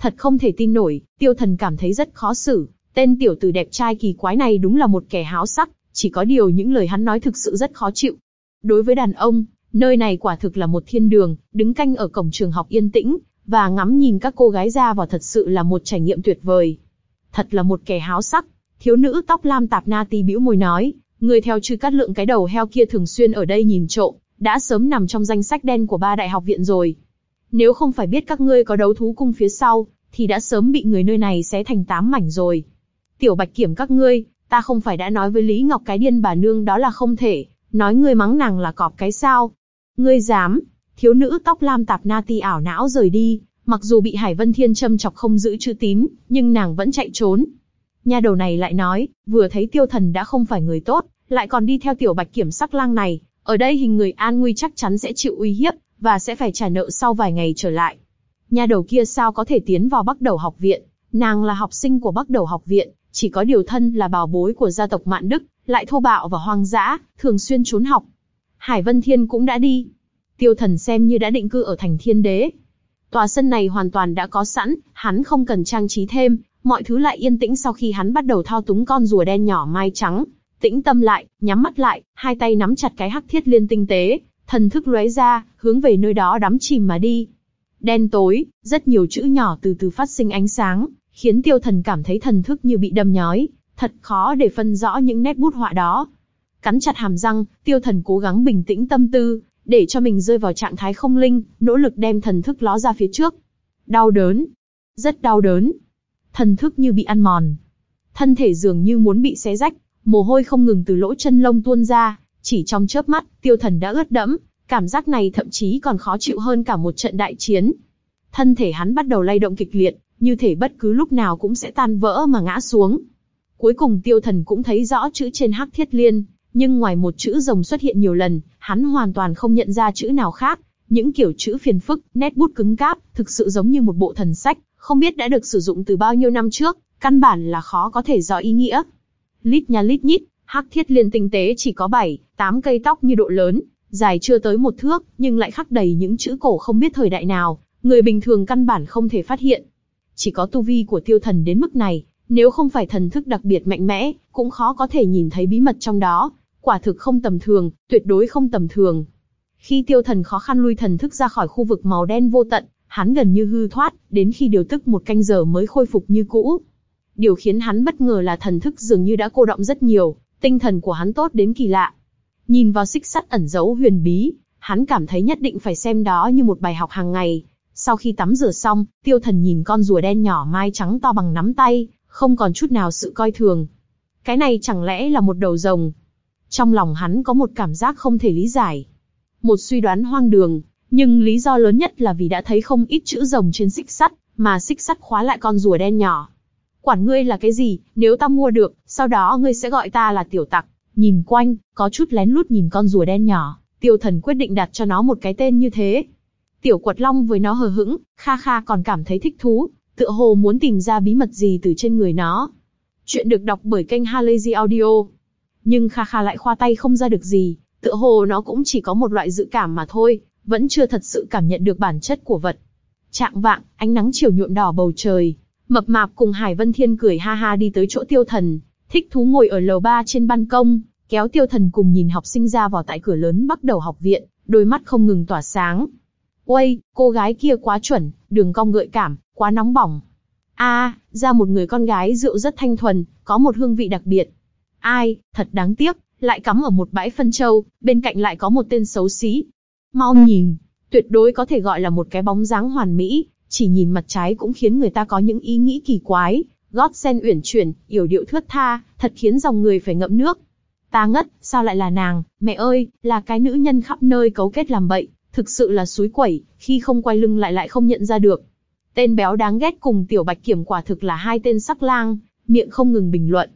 Thật không thể tin nổi, tiêu thần cảm thấy rất khó xử, tên tiểu tử đẹp trai kỳ quái này đúng là một kẻ háo sắc, chỉ có điều những lời hắn nói thực sự rất khó chịu. Đối với đàn ông, nơi này quả thực là một thiên đường, đứng canh ở cổng trường học yên tĩnh, và ngắm nhìn các cô gái ra vào thật sự là một trải nghiệm tuyệt vời. Thật là một kẻ háo sắc. Thiếu nữ tóc lam tạp na ti bĩu môi nói, người theo chư cát lượng cái đầu heo kia thường xuyên ở đây nhìn trộm, đã sớm nằm trong danh sách đen của ba đại học viện rồi. Nếu không phải biết các ngươi có đấu thú cung phía sau, thì đã sớm bị người nơi này xé thành tám mảnh rồi. Tiểu bạch kiểm các ngươi, ta không phải đã nói với Lý Ngọc cái điên bà nương đó là không thể, nói ngươi mắng nàng là cọp cái sao. Ngươi dám, thiếu nữ tóc lam tạp na ti ảo não rời đi, mặc dù bị Hải Vân Thiên châm chọc không giữ chữ tín, nhưng nàng vẫn chạy trốn. Nha đầu này lại nói, vừa thấy tiêu thần đã không phải người tốt, lại còn đi theo tiểu bạch kiểm sắc lang này, ở đây hình người an nguy chắc chắn sẽ chịu uy hiếp, và sẽ phải trả nợ sau vài ngày trở lại. Nhà đầu kia sao có thể tiến vào Bắc Đầu học viện? Nàng là học sinh của Bắc Đầu học viện, chỉ có điều thân là bảo bối của gia tộc Mạn Đức, lại thô bạo và hoang dã, thường xuyên trốn học. Hải Vân Thiên cũng đã đi. Tiêu Thần xem như đã định cư ở thành Thiên Đế. Tòa sân này hoàn toàn đã có sẵn, hắn không cần trang trí thêm, mọi thứ lại yên tĩnh sau khi hắn bắt đầu thao túng con rùa đen nhỏ mai trắng. Tĩnh tâm lại, nhắm mắt lại, hai tay nắm chặt cái hắc thiết liên tinh tế, thần thức lóe ra, hướng về nơi đó đắm chìm mà đi. Đen tối, rất nhiều chữ nhỏ từ từ phát sinh ánh sáng, khiến tiêu thần cảm thấy thần thức như bị đâm nhói, thật khó để phân rõ những nét bút họa đó. Cắn chặt hàm răng, tiêu thần cố gắng bình tĩnh tâm tư, để cho mình rơi vào trạng thái không linh, nỗ lực đem thần thức ló ra phía trước. Đau đớn, rất đau đớn. Thần thức như bị ăn mòn. Thân thể dường như muốn bị xé rách, mồ hôi không ngừng từ lỗ chân lông tuôn ra, chỉ trong chớp mắt, tiêu thần đã ướt đẫm, cảm giác này thậm chí còn khó chịu hơn cả một trận đại chiến. Thân thể hắn bắt đầu lay động kịch liệt, như thể bất cứ lúc nào cũng sẽ tan vỡ mà ngã xuống. Cuối cùng tiêu thần cũng thấy rõ chữ trên hắc thiết liên, nhưng ngoài một chữ rồng xuất hiện nhiều lần, hắn hoàn toàn không nhận ra chữ nào khác. Những kiểu chữ phiền phức, nét bút cứng cáp, thực sự giống như một bộ thần sách, không biết đã được sử dụng từ bao nhiêu năm trước, căn bản là khó có thể rõ ý nghĩa. Lít nha lít nhít, hắc thiết liên tinh tế chỉ có 7, 8 cây tóc như độ lớn, dài chưa tới một thước, nhưng lại khắc đầy những chữ cổ không biết thời đại nào, người bình thường căn bản không thể phát hiện. Chỉ có tu vi của tiêu thần đến mức này, nếu không phải thần thức đặc biệt mạnh mẽ, cũng khó có thể nhìn thấy bí mật trong đó. Quả thực không tầm thường, tuyệt đối không tầm thường. Khi tiêu thần khó khăn lui thần thức ra khỏi khu vực màu đen vô tận, hắn gần như hư thoát, đến khi điều tức một canh giờ mới khôi phục như cũ. Điều khiến hắn bất ngờ là thần thức dường như đã cô động rất nhiều, tinh thần của hắn tốt đến kỳ lạ. Nhìn vào xích sắt ẩn giấu huyền bí, hắn cảm thấy nhất định phải xem đó như một bài học hàng ngày. Sau khi tắm rửa xong, tiêu thần nhìn con rùa đen nhỏ mai trắng to bằng nắm tay, không còn chút nào sự coi thường. Cái này chẳng lẽ là một đầu rồng? Trong lòng hắn có một cảm giác không thể lý giải. Một suy đoán hoang đường, nhưng lý do lớn nhất là vì đã thấy không ít chữ rồng trên xích sắt, mà xích sắt khóa lại con rùa đen nhỏ. Quản ngươi là cái gì, nếu ta mua được, sau đó ngươi sẽ gọi ta là tiểu tặc. Nhìn quanh, có chút lén lút nhìn con rùa đen nhỏ, tiêu thần quyết định đặt cho nó một cái tên như thế. Tiểu quật long với nó hờ hững, kha kha còn cảm thấy thích thú, tựa hồ muốn tìm ra bí mật gì từ trên người nó. Chuyện được đọc bởi kênh Halazy Audio. Nhưng kha kha lại khoa tay không ra được gì, tựa hồ nó cũng chỉ có một loại dự cảm mà thôi, vẫn chưa thật sự cảm nhận được bản chất của vật. Trạng vạng, ánh nắng chiều nhuộm đỏ bầu trời, Mập mạp cùng Hải Vân Thiên cười ha ha đi tới chỗ tiêu thần, thích thú ngồi ở lầu ba trên ban công, kéo tiêu thần cùng nhìn học sinh ra vào tại cửa lớn bắt đầu học viện, đôi mắt không ngừng tỏa sáng. Uây, cô gái kia quá chuẩn, đường cong gợi cảm, quá nóng bỏng. A, ra một người con gái rượu rất thanh thuần, có một hương vị đặc biệt. Ai, thật đáng tiếc, lại cắm ở một bãi phân châu, bên cạnh lại có một tên xấu xí. Mau nhìn, tuyệt đối có thể gọi là một cái bóng dáng hoàn mỹ, chỉ nhìn mặt trái cũng khiến người ta có những ý nghĩ kỳ quái, gót sen uyển chuyển, yểu điệu thướt tha, thật khiến dòng người phải ngậm nước. Ta ngất, sao lại là nàng, mẹ ơi, là cái nữ nhân khắp nơi cấu kết làm bậy, thực sự là suối quẩy, khi không quay lưng lại lại không nhận ra được. Tên béo đáng ghét cùng tiểu bạch kiểm quả thực là hai tên sắc lang, miệng không ngừng bình luận.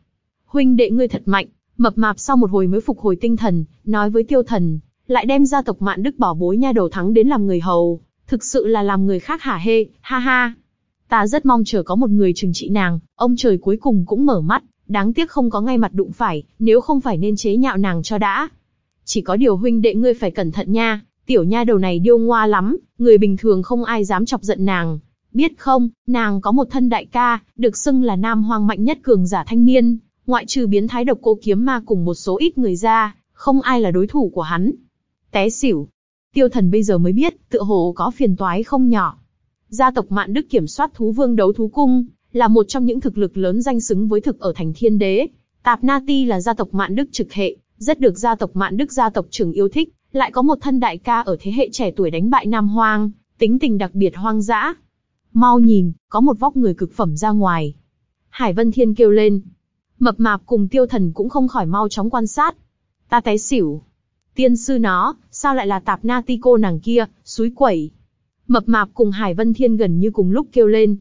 Huynh đệ ngươi thật mạnh, mập mạp sau một hồi mới phục hồi tinh thần, nói với tiêu thần, lại đem gia tộc mạn đức bảo bối nha đầu thắng đến làm người hầu, thực sự là làm người khác hả hê, ha ha. Ta rất mong chờ có một người trừng trị nàng, ông trời cuối cùng cũng mở mắt, đáng tiếc không có ngay mặt đụng phải, nếu không phải nên chế nhạo nàng cho đã. Chỉ có điều huynh đệ ngươi phải cẩn thận nha, tiểu nha đầu này điêu ngoa lắm, người bình thường không ai dám chọc giận nàng. Biết không, nàng có một thân đại ca, được xưng là nam hoang mạnh nhất cường giả thanh niên, ngoại trừ biến thái độc cô kiếm ma cùng một số ít người ra, không ai là đối thủ của hắn. Té xỉu. Tiêu thần bây giờ mới biết, tựa hồ có phiền toái không nhỏ. Gia tộc Mạn Đức kiểm soát thú vương đấu thú cung, là một trong những thực lực lớn danh xứng với thực ở thành thiên đế. Tạp Na Ti là gia tộc Mạn Đức trực hệ, rất được gia tộc Mạn Đức gia tộc trưởng yêu thích, lại có một thân đại ca ở thế hệ trẻ tuổi đánh bại Nam Hoang, tính tình đặc biệt hoang dã. Mau nhìn, có một vóc người cực phẩm ra ngoài. Hải Vân Thiên kêu lên. Mập mạp cùng tiêu thần cũng không khỏi mau chóng quan sát. Ta té xỉu. Tiên sư nó, sao lại là tạp na ti cô nàng kia, suối quẩy. Mập mạp cùng Hải Vân Thiên gần như cùng lúc kêu lên.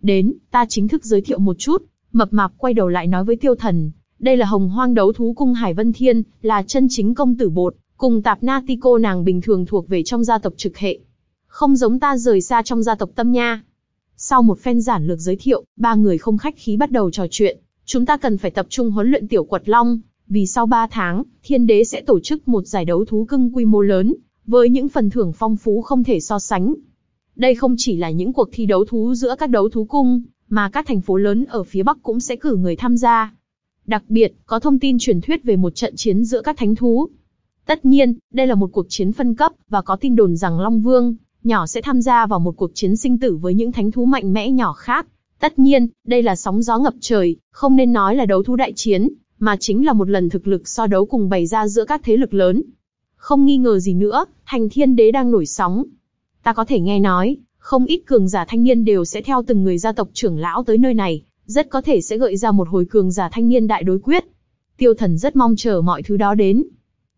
Đến, ta chính thức giới thiệu một chút. Mập mạp quay đầu lại nói với tiêu thần. Đây là hồng hoang đấu thú cung Hải Vân Thiên, là chân chính công tử bột, cùng tạp na ti cô nàng bình thường thuộc về trong gia tộc trực hệ. Không giống ta rời xa trong gia tộc tâm nha. Sau một phen giản lược giới thiệu, ba người không khách khí bắt đầu trò chuyện. Chúng ta cần phải tập trung huấn luyện tiểu quật long, vì sau 3 tháng, thiên đế sẽ tổ chức một giải đấu thú cưng quy mô lớn, với những phần thưởng phong phú không thể so sánh. Đây không chỉ là những cuộc thi đấu thú giữa các đấu thú cung, mà các thành phố lớn ở phía Bắc cũng sẽ cử người tham gia. Đặc biệt, có thông tin truyền thuyết về một trận chiến giữa các thánh thú. Tất nhiên, đây là một cuộc chiến phân cấp, và có tin đồn rằng Long Vương, nhỏ sẽ tham gia vào một cuộc chiến sinh tử với những thánh thú mạnh mẽ nhỏ khác. Tất nhiên, đây là sóng gió ngập trời, không nên nói là đấu thú đại chiến, mà chính là một lần thực lực so đấu cùng bày ra giữa các thế lực lớn. Không nghi ngờ gì nữa, hành thiên đế đang nổi sóng. Ta có thể nghe nói, không ít cường giả thanh niên đều sẽ theo từng người gia tộc trưởng lão tới nơi này, rất có thể sẽ gợi ra một hồi cường giả thanh niên đại đối quyết. Tiêu thần rất mong chờ mọi thứ đó đến.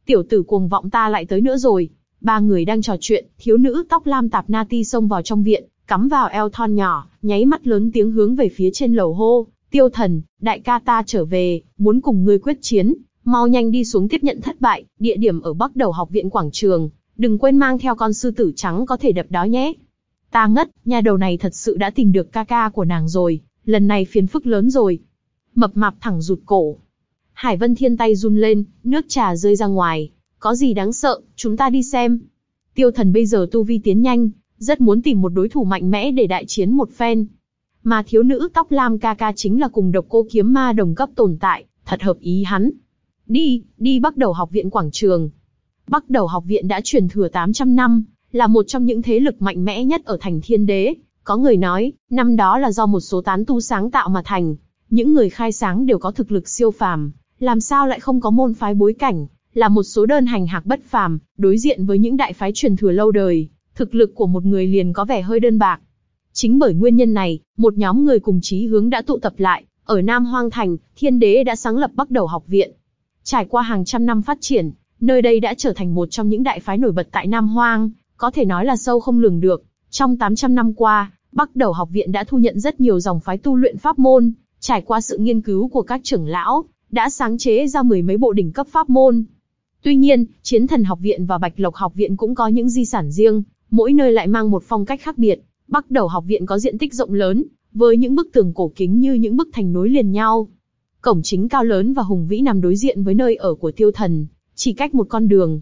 Tiểu tử cuồng vọng ta lại tới nữa rồi. Ba người đang trò chuyện, thiếu nữ tóc lam tạp na ti xông vào trong viện, cắm vào eo thon nhỏ, nháy mắt lớn tiếng hướng về phía trên lầu hô. Tiêu thần, đại ca ta trở về, muốn cùng ngươi quyết chiến, mau nhanh đi xuống tiếp nhận thất bại, địa điểm ở bắc đầu học viện quảng trường, đừng quên mang theo con sư tử trắng có thể đập đó nhé. Ta ngất, nhà đầu này thật sự đã tìm được ca ca của nàng rồi, lần này phiền phức lớn rồi. Mập mạp thẳng rụt cổ. Hải Vân Thiên tay run lên, nước trà rơi ra ngoài. Có gì đáng sợ, chúng ta đi xem. Tiêu thần bây giờ tu vi tiến nhanh, rất muốn tìm một đối thủ mạnh mẽ để đại chiến một phen. Mà thiếu nữ tóc lam ca ca chính là cùng độc cô kiếm ma đồng cấp tồn tại, thật hợp ý hắn. Đi, đi bắt đầu học viện quảng trường. Bắt đầu học viện đã truyền thừa 800 năm, là một trong những thế lực mạnh mẽ nhất ở thành thiên đế. Có người nói, năm đó là do một số tán tu sáng tạo mà thành. Những người khai sáng đều có thực lực siêu phàm, làm sao lại không có môn phái bối cảnh, là một số đơn hành hạc bất phàm, đối diện với những đại phái truyền thừa lâu đời, thực lực của một người liền có vẻ hơi đơn bạc. Chính bởi nguyên nhân này, một nhóm người cùng chí hướng đã tụ tập lại, ở Nam Hoang Thành, Thiên Đế đã sáng lập bắt đầu học viện. Trải qua hàng trăm năm phát triển, nơi đây đã trở thành một trong những đại phái nổi bật tại Nam Hoang, có thể nói là sâu không lường được. Trong 800 năm qua, Bắc Đầu học viện đã thu nhận rất nhiều dòng phái tu luyện pháp môn, trải qua sự nghiên cứu của các trưởng lão, đã sáng chế ra mười mấy bộ đỉnh cấp pháp môn. Tuy nhiên, Chiến Thần học viện và Bạch Lộc học viện cũng có những di sản riêng, mỗi nơi lại mang một phong cách khác biệt. Bắc đầu học viện có diện tích rộng lớn, với những bức tường cổ kính như những bức thành nối liền nhau. Cổng chính cao lớn và hùng vĩ nằm đối diện với nơi ở của tiêu thần, chỉ cách một con đường.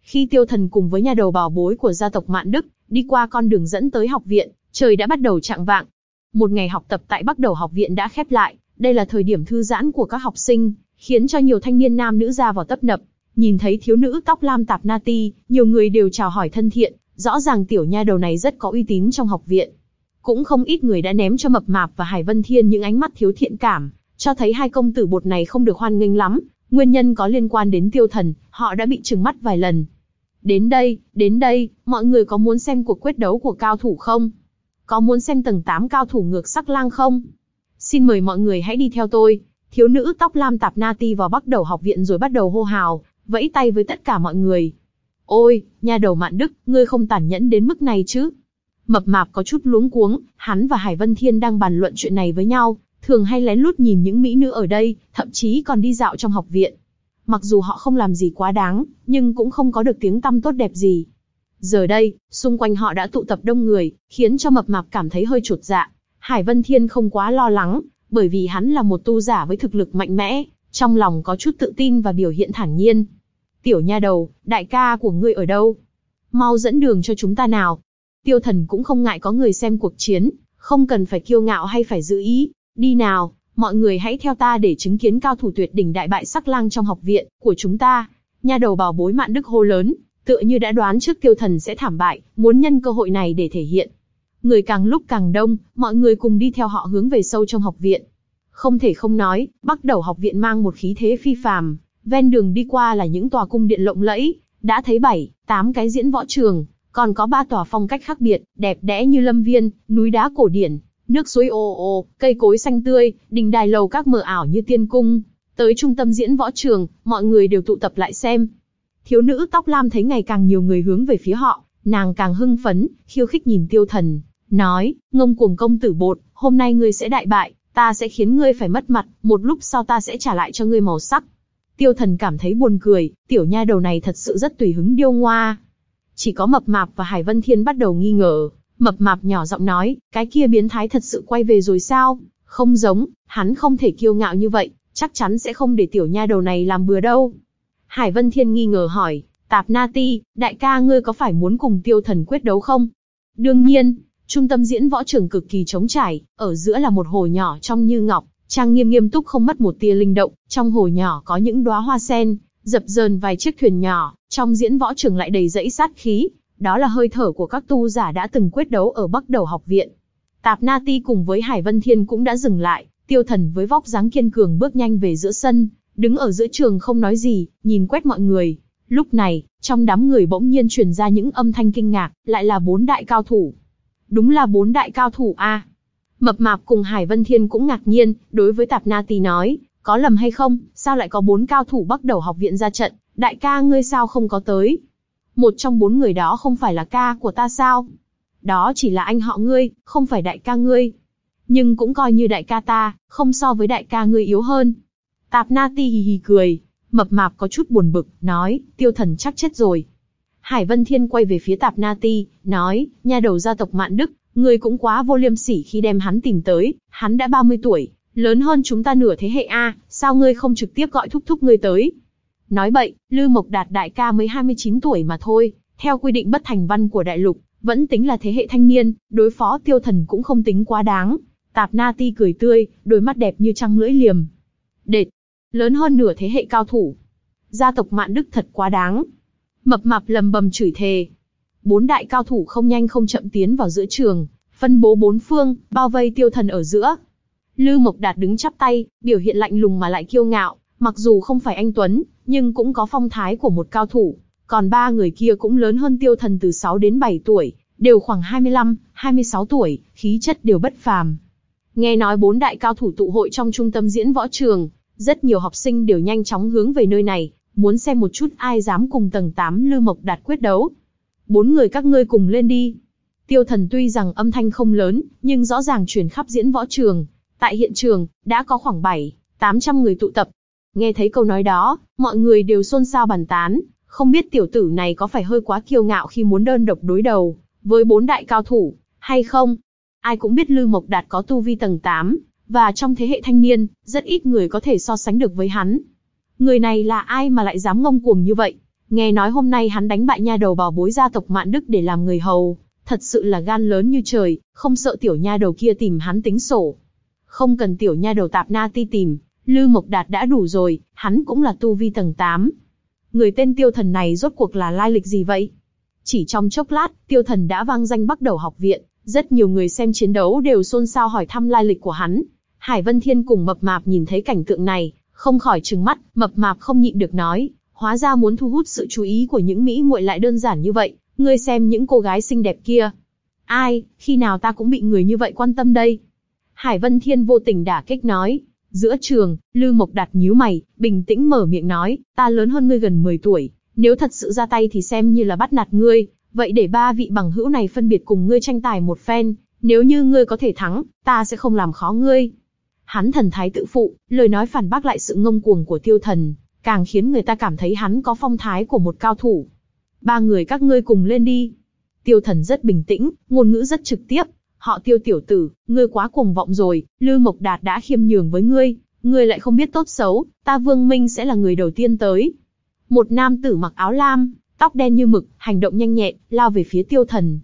Khi tiêu thần cùng với nhà đầu bảo bối của gia tộc Mạn Đức, đi qua con đường dẫn tới học viện, trời đã bắt đầu trạng vạng. Một ngày học tập tại Bắc đầu học viện đã khép lại, đây là thời điểm thư giãn của các học sinh, khiến cho nhiều thanh niên nam nữ ra vào tấp nập. Nhìn thấy thiếu nữ tóc lam tạp na ti, nhiều người đều chào hỏi thân thiện, rõ ràng tiểu nha đầu này rất có uy tín trong học viện. Cũng không ít người đã ném cho mập mạp và Hải Vân Thiên những ánh mắt thiếu thiện cảm, cho thấy hai công tử bột này không được hoan nghênh lắm. Nguyên nhân có liên quan đến tiêu thần, họ đã bị trừng mắt vài lần. Đến đây, đến đây, mọi người có muốn xem cuộc quyết đấu của cao thủ không? Có muốn xem tầng 8 cao thủ ngược sắc lang không? Xin mời mọi người hãy đi theo tôi. Thiếu nữ tóc lam tạp na ti vào bắt đầu học viện rồi bắt đầu hô hào, vẫy tay với tất cả mọi người. Ôi, nhà đầu mạn đức, ngươi không tàn nhẫn đến mức này chứ? Mập mạp có chút luống cuống, hắn và Hải Vân Thiên đang bàn luận chuyện này với nhau, thường hay lén lút nhìn những mỹ nữ ở đây, thậm chí còn đi dạo trong học viện. Mặc dù họ không làm gì quá đáng, nhưng cũng không có được tiếng tăm tốt đẹp gì. Giờ đây, xung quanh họ đã tụ tập đông người, khiến cho mập mạp cảm thấy hơi chột dạ. Hải Vân Thiên không quá lo lắng, bởi vì hắn là một tu giả với thực lực mạnh mẽ, trong lòng có chút tự tin và biểu hiện thản nhiên. Tiểu nha đầu, đại ca của ngươi ở đâu? Mau dẫn đường cho chúng ta nào. Tiêu thần cũng không ngại có người xem cuộc chiến, không cần phải kiêu ngạo hay phải giữ ý. Đi nào, mọi người hãy theo ta để chứng kiến cao thủ tuyệt đỉnh đại bại sắc lang trong học viện của chúng ta. Nha đầu bảo bối mạn đức hô lớn, tựa như đã đoán trước tiêu thần sẽ thảm bại, muốn nhân cơ hội này để thể hiện. Người càng lúc càng đông, mọi người cùng đi theo họ hướng về sâu trong học viện. Không thể không nói, bắt đầu học viện mang một khí thế phi phàm, ven đường đi qua là những tòa cung điện lộng lẫy, đã thấy bảy, tám cái diễn võ trường, còn có ba tòa phong cách khác biệt, đẹp đẽ như lâm viên, núi đá cổ điển, nước suối ồ ồ, cây cối xanh tươi, đình đài lầu các mờ ảo như tiên cung. Tới trung tâm diễn võ trường, mọi người đều tụ tập lại xem. Thiếu nữ tóc lam thấy ngày càng nhiều người hướng về phía họ, nàng càng hưng phấn, khiêu khích nhìn tiêu thần, nói, ngông cuồng công tử bột, hôm nay ngươi sẽ đại bại, ta sẽ khiến ngươi phải mất mặt, một lúc sau ta sẽ trả lại cho ngươi màu sắc. Tiêu thần cảm thấy buồn cười, tiểu nha đầu này thật sự rất tùy hứng điêu ngoa. Chỉ có mập mạp và Hải Vân Thiên bắt đầu nghi ngờ, mập mạp nhỏ giọng nói, cái kia biến thái thật sự quay về rồi sao? Không giống, hắn không thể kiêu ngạo như vậy, chắc chắn sẽ không để tiểu nha đầu này làm bừa đâu. Hải Vân Thiên nghi ngờ hỏi, Tạp Na Ti, đại ca ngươi có phải muốn cùng tiêu thần quyết đấu không? Đương nhiên, trung tâm diễn võ trường cực kỳ trống trải, ở giữa là một hồ nhỏ trong như ngọc, trang nghiêm nghiêm túc không mất một tia linh động, trong hồ nhỏ có những đóa hoa sen, dập dờn vài chiếc thuyền nhỏ, trong diễn võ trường lại đầy dẫy sát khí, đó là hơi thở của các tu giả đã từng quyết đấu ở bắc đầu học viện. Tạp Na Ti cùng với Hải Vân Thiên cũng đã dừng lại, tiêu thần với vóc dáng kiên cường bước nhanh về giữa sân, đứng ở giữa trường không nói gì, nhìn quét mọi người. Lúc này, trong đám người bỗng nhiên truyền ra những âm thanh kinh ngạc, lại là bốn đại cao thủ. Đúng là bốn đại cao thủ a. Mập mạp cùng Hải Vân Thiên cũng ngạc nhiên, đối với Tạp Na Tì nói, có lầm hay không, sao lại có bốn cao thủ bắt đầu học viện ra trận, đại ca ngươi sao không có tới? Một trong bốn người đó không phải là ca của ta sao? Đó chỉ là anh họ ngươi, không phải đại ca ngươi. Nhưng cũng coi như đại ca ta, không so với đại ca ngươi yếu hơn. Tạp Na Ti hì hì cười, mập mạp có chút buồn bực, nói, tiêu thần chắc chết rồi. Hải Vân Thiên quay về phía Tạp Na Ti, nói, nhà đầu gia tộc Mạn Đức, người cũng quá vô liêm sỉ khi đem hắn tìm tới, hắn đã 30 tuổi, lớn hơn chúng ta nửa thế hệ a, sao ngươi không trực tiếp gọi thúc thúc ngươi tới? Nói bậy, Lư Mộc Đạt đại ca mới 29 tuổi mà thôi, theo quy định bất thành văn của đại lục, vẫn tính là thế hệ thanh niên, đối phó tiêu thần cũng không tính quá đáng. Tạp Na Ti cười tươi, đôi mắt đẹp như trăng lưỡi liềm. Đệt, lớn hơn nửa thế hệ cao thủ. Gia tộc Mạn Đức thật quá đáng. Mập mạp lầm bầm chửi thề. Bốn đại cao thủ không nhanh không chậm tiến vào giữa trường, phân bố bốn phương, bao vây tiêu thần ở giữa. Lư Mộc Đạt đứng chắp tay, biểu hiện lạnh lùng mà lại kiêu ngạo, mặc dù không phải anh Tuấn, nhưng cũng có phong thái của một cao thủ. Còn ba người kia cũng lớn hơn tiêu thần từ 6 đến 7 tuổi, đều khoảng 25, 26 tuổi, khí chất đều bất phàm. Nghe nói bốn đại cao thủ tụ hội trong trung tâm diễn võ trường, rất nhiều học sinh đều nhanh chóng hướng về nơi này, muốn xem một chút ai dám cùng tầng 8 Lư Mộc Đạt quyết đấu. Bốn người các ngươi cùng lên đi. Tiêu thần tuy rằng âm thanh không lớn, nhưng rõ ràng truyền khắp diễn võ trường. Tại hiện trường, đã có khoảng 7, 800 người tụ tập. Nghe thấy câu nói đó, mọi người đều xôn xao bàn tán, không biết tiểu tử này có phải hơi quá kiêu ngạo khi muốn đơn độc đối đầu, với bốn đại cao thủ, hay không? Ai cũng biết Lư Mộc Đạt có tu vi tầng 8, và trong thế hệ thanh niên, rất ít người có thể so sánh được với hắn. Người này là ai mà lại dám ngông cuồng như vậy? Nghe nói hôm nay hắn đánh bại nha đầu bảo bối gia tộc Mạn Đức để làm người hầu, thật sự là gan lớn như trời, không sợ tiểu nha đầu kia tìm hắn tính sổ. Không cần tiểu nha đầu tạp na ti tìm, Lư Mộc Đạt đã đủ rồi, hắn cũng là tu vi tầng 8. Người tên tiêu thần này rốt cuộc là lai lịch gì vậy? Chỉ trong chốc lát, tiêu thần đã vang danh bắt đầu học viện, rất nhiều người xem chiến đấu đều xôn xao hỏi thăm lai lịch của hắn. Hải Vân Thiên cùng mập mạp nhìn thấy cảnh tượng này, không khỏi trừng mắt, mập mạp không nhịn được nói, hóa ra muốn thu hút sự chú ý của những mỹ muội lại đơn giản như vậy, ngươi xem những cô gái xinh đẹp kia. Ai, khi nào ta cũng bị người như vậy quan tâm đây? Hải Vân Thiên vô tình đả kích nói. Giữa trường, Lư Mộc Đạt nhíu mày, bình tĩnh mở miệng nói, ta lớn hơn ngươi gần 10 tuổi, nếu thật sự ra tay thì xem như là bắt nạt ngươi, vậy để ba vị bằng hữu này phân biệt cùng ngươi tranh tài một phen, nếu như ngươi có thể thắng, ta sẽ không làm khó ngươi. Hắn thần thái tự phụ, lời nói phản bác lại sự ngông cuồng của tiêu thần, càng khiến người ta cảm thấy hắn có phong thái của một cao thủ. Ba người các ngươi cùng lên đi. Tiêu thần rất bình tĩnh, ngôn ngữ rất trực tiếp. Họ tiêu tiểu tử, ngươi quá cuồng vọng rồi, Lư Mộc Đạt đã khiêm nhường với ngươi, ngươi lại không biết tốt xấu, ta Vương Minh sẽ là người đầu tiên tới. Một nam tử mặc áo lam, tóc đen như mực, hành động nhanh nhẹn, lao về phía tiêu thần.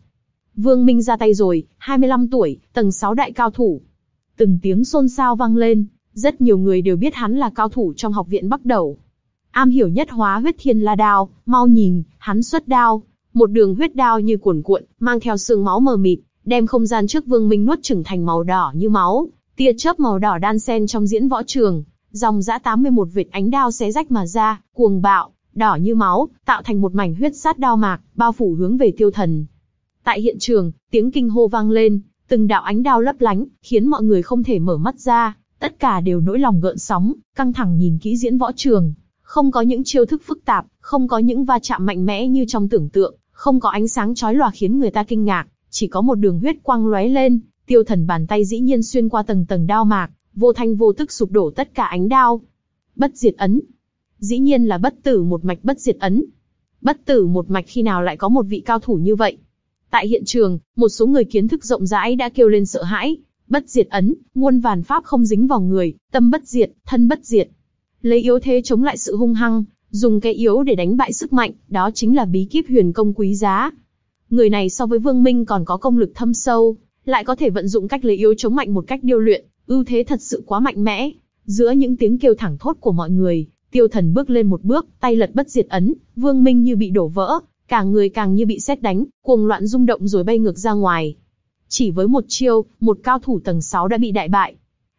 Vương Minh ra tay rồi, 25 tuổi, tầng 6 đại cao thủ. Từng tiếng xôn xao vang lên, rất nhiều người đều biết hắn là cao thủ trong học viện Bắc Đầu am hiểu nhất hóa huyết thiên la đao, mau nhìn, hắn xuất đao, một đường huyết đao như cuồn cuộn, mang theo sương máu mờ mịt, đem không gian trước Vương Minh nuốt chửng thành màu đỏ như máu, tia chớp màu đỏ đan xen trong diễn võ trường, dòng dã 81 vệt ánh đao xé rách mà ra, cuồng bạo, đỏ như máu, tạo thành một mảnh huyết sát đao mạc, bao phủ hướng về tiêu thần. Tại hiện trường, tiếng kinh hô vang lên, từng đạo ánh đao lấp lánh, khiến mọi người không thể mở mắt ra, tất cả đều nỗi lòng gợn sóng, căng thẳng nhìn kỹ diễn võ trường. Không có những chiêu thức phức tạp, không có những va chạm mạnh mẽ như trong tưởng tượng, không có ánh sáng chói lòa khiến người ta kinh ngạc, chỉ có một đường huyết quang lóe lên, tiêu thần bàn tay dĩ nhiên xuyên qua tầng tầng đao mạc, vô thanh vô tức sụp đổ tất cả ánh đao. Bất diệt ấn. Dĩ nhiên là bất tử một mạch bất diệt ấn. Bất tử một mạch khi nào lại có một vị cao thủ như vậy? Tại hiện trường, một số người kiến thức rộng rãi đã kêu lên sợ hãi. Bất diệt ấn, muôn vàn pháp không dính vào người, tâm bất diệt, thân bất diệt. Lấy yếu thế chống lại sự hung hăng, dùng cái yếu để đánh bại sức mạnh, đó chính là bí kíp huyền công quý giá. Người này so với Vương Minh còn có công lực thâm sâu, lại có thể vận dụng cách lấy yếu chống mạnh một cách điêu luyện, ưu thế thật sự quá mạnh mẽ. Giữa những tiếng kêu thẳng thốt của mọi người, tiêu thần bước lên một bước, tay lật bất diệt ấn, Vương Minh như bị đổ vỡ, cả người càng như bị xét đánh, cuồng loạn rung động rồi bay ngược ra ngoài. Chỉ với một chiêu, một cao thủ tầng 6 đã bị đại bại.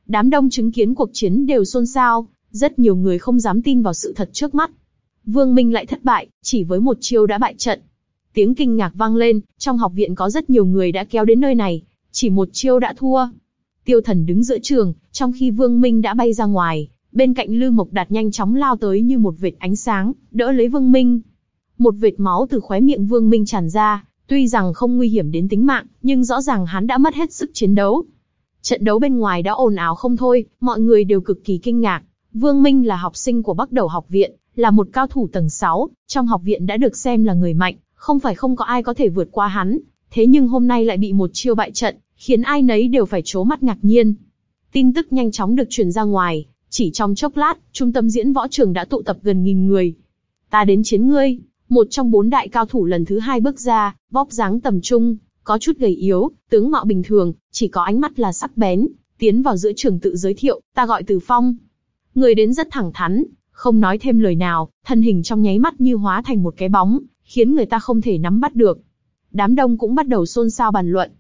Đám đông chứng kiến cuộc chiến đều xôn xao, rất nhiều người không dám tin vào sự thật trước mắt. Vương Minh lại thất bại, chỉ với một chiêu đã bại trận. Tiếng kinh ngạc vang lên, trong học viện có rất nhiều người đã kéo đến nơi này, chỉ một chiêu đã thua. Tiêu thần đứng giữa trường, trong khi Vương Minh đã bay ra ngoài, bên cạnh Lư Mộc Đạt nhanh chóng lao tới như một vệt ánh sáng, đỡ lấy Vương Minh. Một vệt máu từ khóe miệng Vương Minh tràn ra, tuy rằng không nguy hiểm đến tính mạng, nhưng rõ ràng hắn đã mất hết sức chiến đấu. Trận đấu bên ngoài đã ồn ào không thôi, mọi người đều cực kỳ kinh ngạc. Vương Minh là học sinh của Bắc Đầu học viện, là một cao thủ tầng 6, trong học viện đã được xem là người mạnh, không phải không có ai có thể vượt qua hắn. Thế nhưng hôm nay lại bị một chiêu bại trận, khiến ai nấy đều phải trố mắt ngạc nhiên. Tin tức nhanh chóng được truyền ra ngoài, chỉ trong chốc lát, trung tâm diễn võ trường đã tụ tập gần nghìn người. Ta đến chiến ngươi, một trong bốn đại cao thủ lần thứ hai bước ra, vóc dáng tầm trung, có chút gầy yếu, tướng mạo bình thường, chỉ có ánh mắt là sắc bén, tiến vào giữa trường tự giới thiệu, ta gọi Từ Phong. Người đến rất thẳng thắn, không nói thêm lời nào, thân hình trong nháy mắt như hóa thành một cái bóng, khiến người ta không thể nắm bắt được. Đám đông cũng bắt đầu xôn xao bàn luận.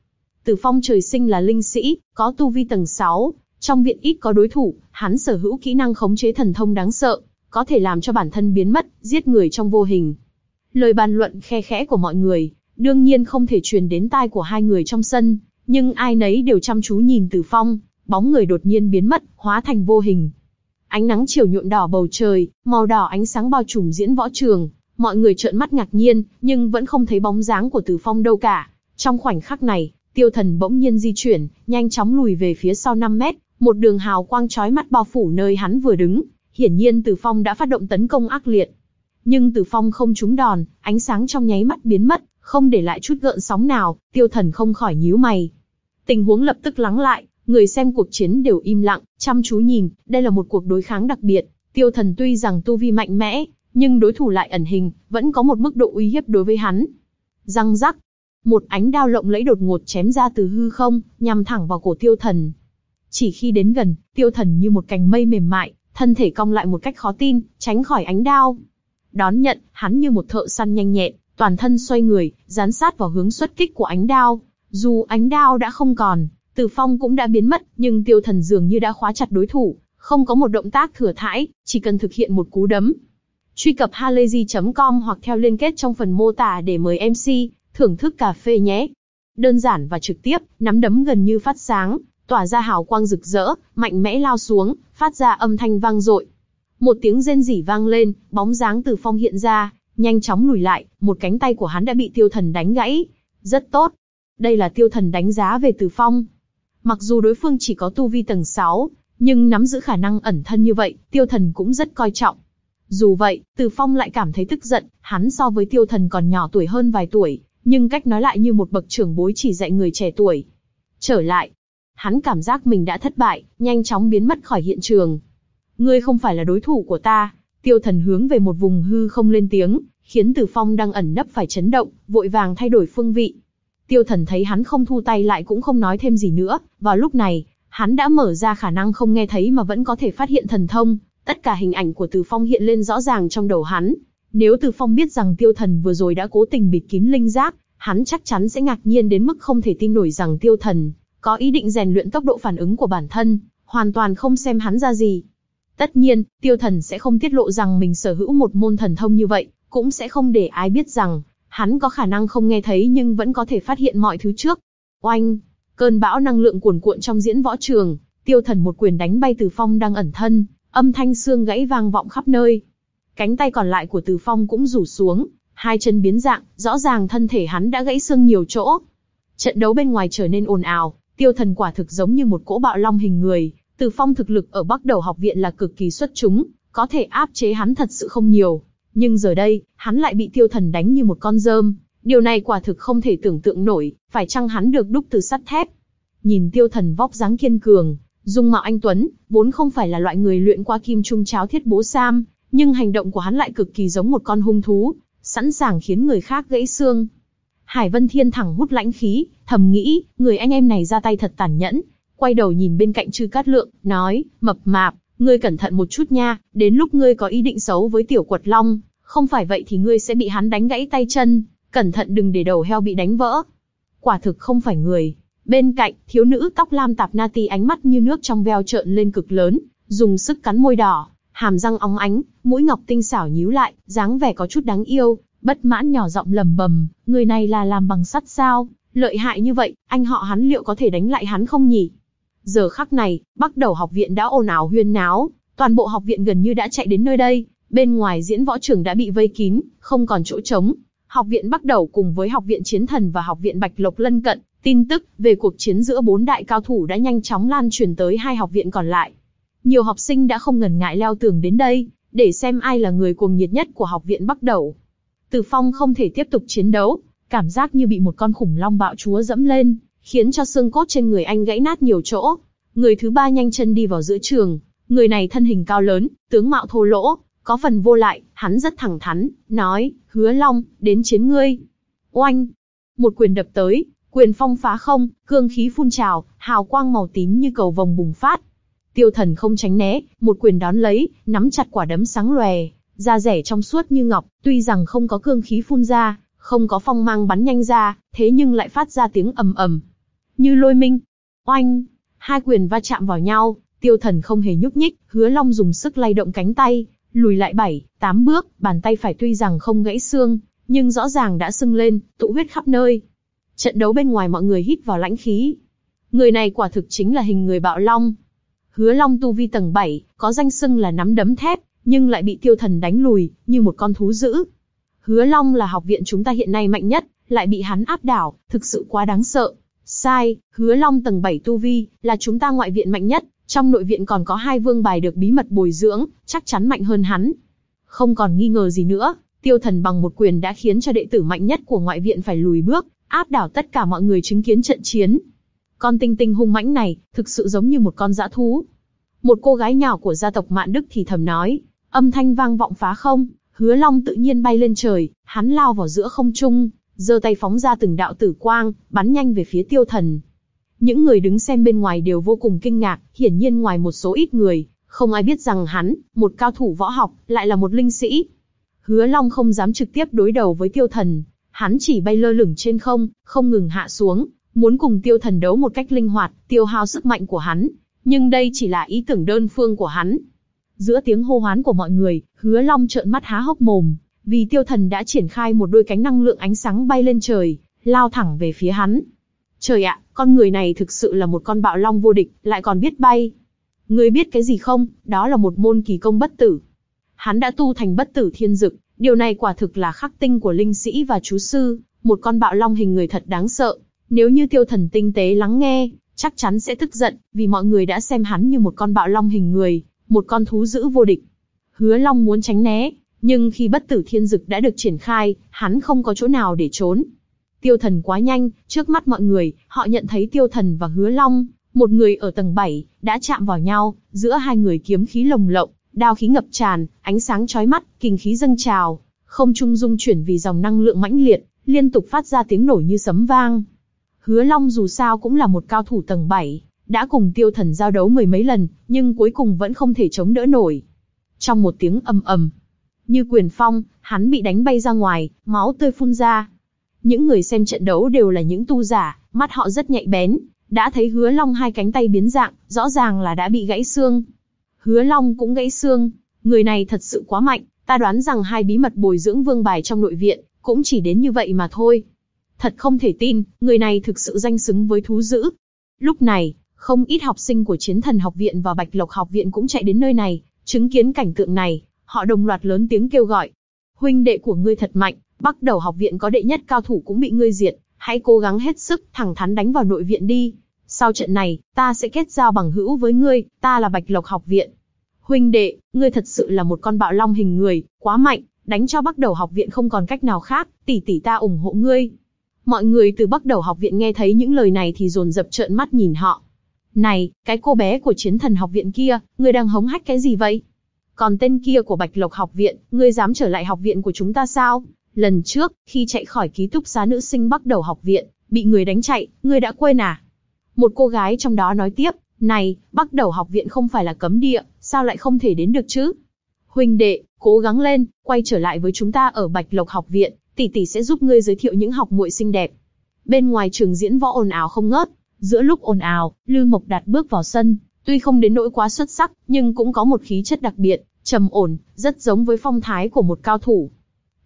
Tử Phong trời sinh là linh sĩ, có tu vi tầng 6, trong viện ít có đối thủ, hắn sở hữu kỹ năng khống chế thần thông đáng sợ, có thể làm cho bản thân biến mất, giết người trong vô hình. Lời bàn luận khe khẽ của mọi người, đương nhiên không thể truyền đến tai của hai người trong sân, nhưng ai nấy đều chăm chú nhìn Tử Phong, bóng người đột nhiên biến mất, hóa thành vô hình. Ánh nắng chiều nhuộn đỏ bầu trời, màu đỏ ánh sáng bao trùm diễn võ trường, mọi người trợn mắt ngạc nhiên, nhưng vẫn không thấy bóng dáng của Từ Phong đâu cả. Trong khoảnh khắc này, tiêu thần bỗng nhiên di chuyển, nhanh chóng lùi về phía sau 5 mét, một đường hào quang chói mắt bao phủ nơi hắn vừa đứng. Hiển nhiên Từ Phong đã phát động tấn công ác liệt. Nhưng Từ Phong không trúng đòn, ánh sáng trong nháy mắt biến mất, không để lại chút gợn sóng nào, tiêu thần không khỏi nhíu mày. Tình huống lập tức lắng lại, người xem cuộc chiến đều im lặng, chăm chú nhìn, đây là một cuộc đối kháng đặc biệt. Tiêu thần tuy rằng tu vi mạnh mẽ, nhưng đối thủ lại ẩn hình, vẫn có một mức độ uy hiếp đối với hắn. Răng rắc, một ánh đao lộng lẫy đột ngột chém ra từ hư không, nhằm thẳng vào cổ tiêu thần. Chỉ khi đến gần, tiêu thần như một cành mây mềm mại, thân thể cong lại một cách khó tin, tránh khỏi ánh đao. Đón nhận, hắn như một thợ săn nhanh nhẹn, toàn thân xoay người, dán sát vào hướng xuất kích của ánh đao. Dù ánh đao đã không còn, từ phong cũng đã biến mất, nhưng tiêu thần dường như đã khóa chặt đối thủ, không có một động tác thừa thãi, chỉ cần thực hiện một cú đấm. Truy cập halayzi.com hoặc theo liên kết trong phần mô tả để mời MC, thưởng thức cà phê nhé. Đơn giản và trực tiếp, nắm đấm gần như phát sáng, tỏa ra hào quang rực rỡ, mạnh mẽ lao xuống, phát ra âm thanh vang dội. Một tiếng rên rỉ vang lên, bóng dáng từ phong hiện ra, nhanh chóng lùi lại, một cánh tay của hắn đã bị tiêu thần đánh gãy. Rất tốt. Đây là tiêu thần đánh giá về từ phong. Mặc dù đối phương chỉ có tu vi tầng 6, nhưng nắm giữ khả năng ẩn thân như vậy, tiêu thần cũng rất coi trọng. Dù vậy, Từ Phong lại cảm thấy tức giận, hắn so với tiêu thần còn nhỏ tuổi hơn vài tuổi, nhưng cách nói lại như một bậc trưởng bối chỉ dạy người trẻ tuổi. Trở lại, hắn cảm giác mình đã thất bại, nhanh chóng biến mất khỏi hiện trường. Ngươi không phải là đối thủ của ta, tiêu thần hướng về một vùng hư không lên tiếng, khiến Từ Phong đang ẩn nấp phải chấn động, vội vàng thay đổi phương vị. Tiêu thần thấy hắn không thu tay lại cũng không nói thêm gì nữa, vào lúc này, hắn đã mở ra khả năng không nghe thấy mà vẫn có thể phát hiện thần thông, Tất cả hình ảnh của Từ Phong hiện lên rõ ràng trong đầu hắn. Nếu Từ Phong biết rằng tiêu thần vừa rồi đã cố tình bịt kín linh giác, hắn chắc chắn sẽ ngạc nhiên đến mức không thể tin nổi rằng tiêu thần có ý định rèn luyện tốc độ phản ứng của bản thân, hoàn toàn không xem hắn ra gì. Tất nhiên, tiêu thần sẽ không tiết lộ rằng mình sở hữu một môn thần thông như vậy, cũng sẽ không để ai biết rằng, hắn có khả năng không nghe thấy nhưng vẫn có thể phát hiện mọi thứ trước. Oanh! Cơn bão năng lượng cuồn cuộn trong diễn võ trường, tiêu thần một quyền đánh bay Từ Phong đang ẩn thân, âm thanh xương gãy vang vọng khắp nơi. Cánh tay còn lại của Từ Phong cũng rủ xuống, hai chân biến dạng, rõ ràng thân thể hắn đã gãy xương nhiều chỗ. Trận đấu bên ngoài trở nên ồn ào, tiêu thần quả thực giống như một cỗ bạo long hình người, Từ Phong thực lực ở Bắc Đầu học viện là cực kỳ xuất chúng, có thể áp chế hắn thật sự không nhiều. Nhưng giờ đây, hắn lại bị tiêu thần đánh như một con rơm. Điều này quả thực không thể tưởng tượng nổi, phải chăng hắn được đúc từ sắt thép. Nhìn tiêu thần vóc dáng kiên cường, dung mạo anh Tuấn, vốn không phải là loại người luyện qua kim trung cháo thiết bố sam, nhưng hành động của hắn lại cực kỳ giống một con hung thú, sẵn sàng khiến người khác gãy xương. Hải Vân Thiên thẳng hút lãnh khí, thầm nghĩ, người anh em này ra tay thật tàn nhẫn, quay đầu nhìn bên cạnh Trư Cát Lượng, nói, mập mạp, ngươi cẩn thận một chút nha, đến lúc ngươi có ý định xấu với tiểu quật long, không phải vậy thì ngươi sẽ bị hắn đánh gãy tay chân, cẩn thận đừng để đầu heo bị đánh vỡ. Quả thực không phải người. Bên cạnh, thiếu nữ tóc lam tạp na ti ánh mắt như nước trong veo trợn lên cực lớn, dùng sức cắn môi đỏ, hàm răng óng ánh, mũi ngọc tinh xảo nhíu lại, dáng vẻ có chút đáng yêu, bất mãn nhỏ giọng lầm bầm, người này là làm bằng sắt sao, lợi hại như vậy, anh họ hắn liệu có thể đánh lại hắn không nhỉ? Giờ khắc này, bắt đầu học viện đã ồn ào huyên náo, toàn bộ học viện gần như đã chạy đến nơi đây, bên ngoài diễn võ trường đã bị vây kín, không còn chỗ trống. Học viện bắt đầu cùng với học viện chiến thần và học viện bạch lộc lân cận, tin tức về cuộc chiến giữa bốn đại cao thủ đã nhanh chóng lan truyền tới hai học viện còn lại. Nhiều học sinh đã không ngần ngại leo tường đến đây, để xem ai là người cuồng nhiệt nhất của học viện bắt đầu. Từ Phong không thể tiếp tục chiến đấu, cảm giác như bị một con khủng long bạo chúa dẫm lên, khiến cho xương cốt trên người anh gãy nát nhiều chỗ. Người thứ ba nhanh chân đi vào giữa trường, người này thân hình cao lớn, tướng mạo thô lỗ, có phần vô lại, hắn rất thẳng thắn, nói, hứa long, đến chiến ngươi. Oanh! Một quyền đập tới, quyền phong phá không, cương khí phun trào, hào quang màu tím như cầu vồng bùng phát. Tiêu thần không tránh né, một quyền đón lấy, nắm chặt quả đấm sáng lòe, da rẻ trong suốt như ngọc, tuy rằng không có cương khí phun ra, không có phong mang bắn nhanh ra, thế nhưng lại phát ra tiếng ầm ầm. Như lôi minh. Oanh! Hai quyền va chạm vào nhau, tiêu thần không hề nhúc nhích, hứa long dùng sức lay động cánh tay, lùi lại bảy, tám bước, bàn tay phải tuy rằng không gãy xương, nhưng rõ ràng đã sưng lên, tụ huyết khắp nơi. Trận đấu bên ngoài mọi người hít vào lãnh khí. Người này quả thực chính là hình người bạo long. Hứa long tu vi tầng 7, có danh xưng là nắm đấm thép, nhưng lại bị tiêu thần đánh lùi, như một con thú dữ. Hứa long là học viện chúng ta hiện nay mạnh nhất, lại bị hắn áp đảo, thực sự quá đáng sợ. Sai, hứa long tầng 7 tu vi, là chúng ta ngoại viện mạnh nhất, trong nội viện còn có hai vương bài được bí mật bồi dưỡng, chắc chắn mạnh hơn hắn. Không còn nghi ngờ gì nữa, tiêu thần bằng một quyền đã khiến cho đệ tử mạnh nhất của ngoại viện phải lùi bước, áp đảo tất cả mọi người chứng kiến trận chiến. Con tinh tinh hung mãnh này, thực sự giống như một con dã thú. Một cô gái nhỏ của gia tộc Mạn Đức thì thầm nói, âm thanh vang vọng phá không, hứa long tự nhiên bay lên trời, hắn lao vào giữa không trung, giơ tay phóng ra từng đạo tử quang, bắn nhanh về phía tiêu thần. Những người đứng xem bên ngoài đều vô cùng kinh ngạc, hiển nhiên ngoài một số ít người, không ai biết rằng hắn, một cao thủ võ học, lại là một linh sĩ. Hứa Long không dám trực tiếp đối đầu với tiêu thần, hắn chỉ bay lơ lửng trên không, không ngừng hạ xuống, muốn cùng tiêu thần đấu một cách linh hoạt, tiêu hao sức mạnh của hắn. Nhưng đây chỉ là ý tưởng đơn phương của hắn. Giữa tiếng hô hoán của mọi người, hứa Long trợn mắt há hốc mồm, vì tiêu thần đã triển khai một đôi cánh năng lượng ánh sáng bay lên trời, lao thẳng về phía hắn. Trời ạ, con người này thực sự là một con bạo long vô địch, lại còn biết bay. Ngươi biết cái gì không, đó là một môn kỳ công bất tử. Hắn đã tu thành bất tử thiên dực, điều này quả thực là khắc tinh của linh sĩ và chú sư, một con bạo long hình người thật đáng sợ. Nếu như tiêu thần tinh tế lắng nghe, chắc chắn sẽ tức giận, vì mọi người đã xem hắn như một con bạo long hình người, một con thú dữ vô địch. Hứa long muốn tránh né, nhưng khi bất tử thiên dực đã được triển khai, hắn không có chỗ nào để trốn. Tiêu thần quá nhanh, trước mắt mọi người, họ nhận thấy tiêu thần và hứa long, một người ở tầng 7, đã chạm vào nhau, giữa hai người kiếm khí lồng lộng, đao khí ngập tràn, ánh sáng chói mắt, kinh khí dâng trào, không trung dung chuyển vì dòng năng lượng mãnh liệt, liên tục phát ra tiếng nổ như sấm vang. Hứa Long dù sao cũng là một cao thủ tầng 7, đã cùng tiêu thần giao đấu mười mấy lần, nhưng cuối cùng vẫn không thể chống đỡ nổi. Trong một tiếng ầm ầm, như quyền phong, hắn bị đánh bay ra ngoài, máu tươi phun ra. Những người xem trận đấu đều là những tu giả, mắt họ rất nhạy bén, đã thấy hứa long hai cánh tay biến dạng, rõ ràng là đã bị gãy xương. Hứa long cũng gãy xương, người này thật sự quá mạnh, ta đoán rằng hai bí mật bồi dưỡng vương bài trong nội viện, cũng chỉ đến như vậy mà thôi. Thật không thể tin, người này thực sự danh xứng với thú dữ. Lúc này, không ít học sinh của chiến thần học viện và bạch lộc học viện cũng chạy đến nơi này, chứng kiến cảnh tượng này, họ đồng loạt lớn tiếng kêu gọi. Huynh đệ của ngươi thật mạnh, bắt đầu học viện có đệ nhất cao thủ cũng bị ngươi diệt, hãy cố gắng hết sức, thẳng thắn đánh vào nội viện đi. Sau trận này, ta sẽ kết giao bằng hữu với ngươi, ta là Bạch Lộc học viện. Huynh đệ, ngươi thật sự là một con bạo long hình người, quá mạnh, đánh cho bắt đầu học viện không còn cách nào khác, tỷ tỷ ta ủng hộ ngươi. Mọi người từ bắt đầu học viện nghe thấy những lời này thì dồn dập trợn mắt nhìn họ. Này, cái cô bé của chiến thần học viện kia, ngươi đang hống hách cái gì vậy? Còn tên kia của Bạch Lộc học viện, ngươi dám trở lại học viện của chúng ta sao? Lần trước, khi chạy khỏi ký túc xá nữ sinh bắt đầu học viện, bị người đánh chạy, ngươi đã quên à? Một cô gái trong đó nói tiếp, này, bắt đầu học viện không phải là cấm địa, sao lại không thể đến được chứ? Huynh đệ, cố gắng lên, quay trở lại với chúng ta ở Bạch Lộc học viện, tỷ tỷ sẽ giúp ngươi giới thiệu những học muội xinh đẹp. Bên ngoài trường diễn võ ồn ào không ngớt, giữa lúc ồn ào, Lư Mộc Đạt bước vào sân, tuy không đến nỗi quá xuất sắc, nhưng cũng có một khí chất đặc biệt, trầm ổn, rất giống với phong thái của một cao thủ.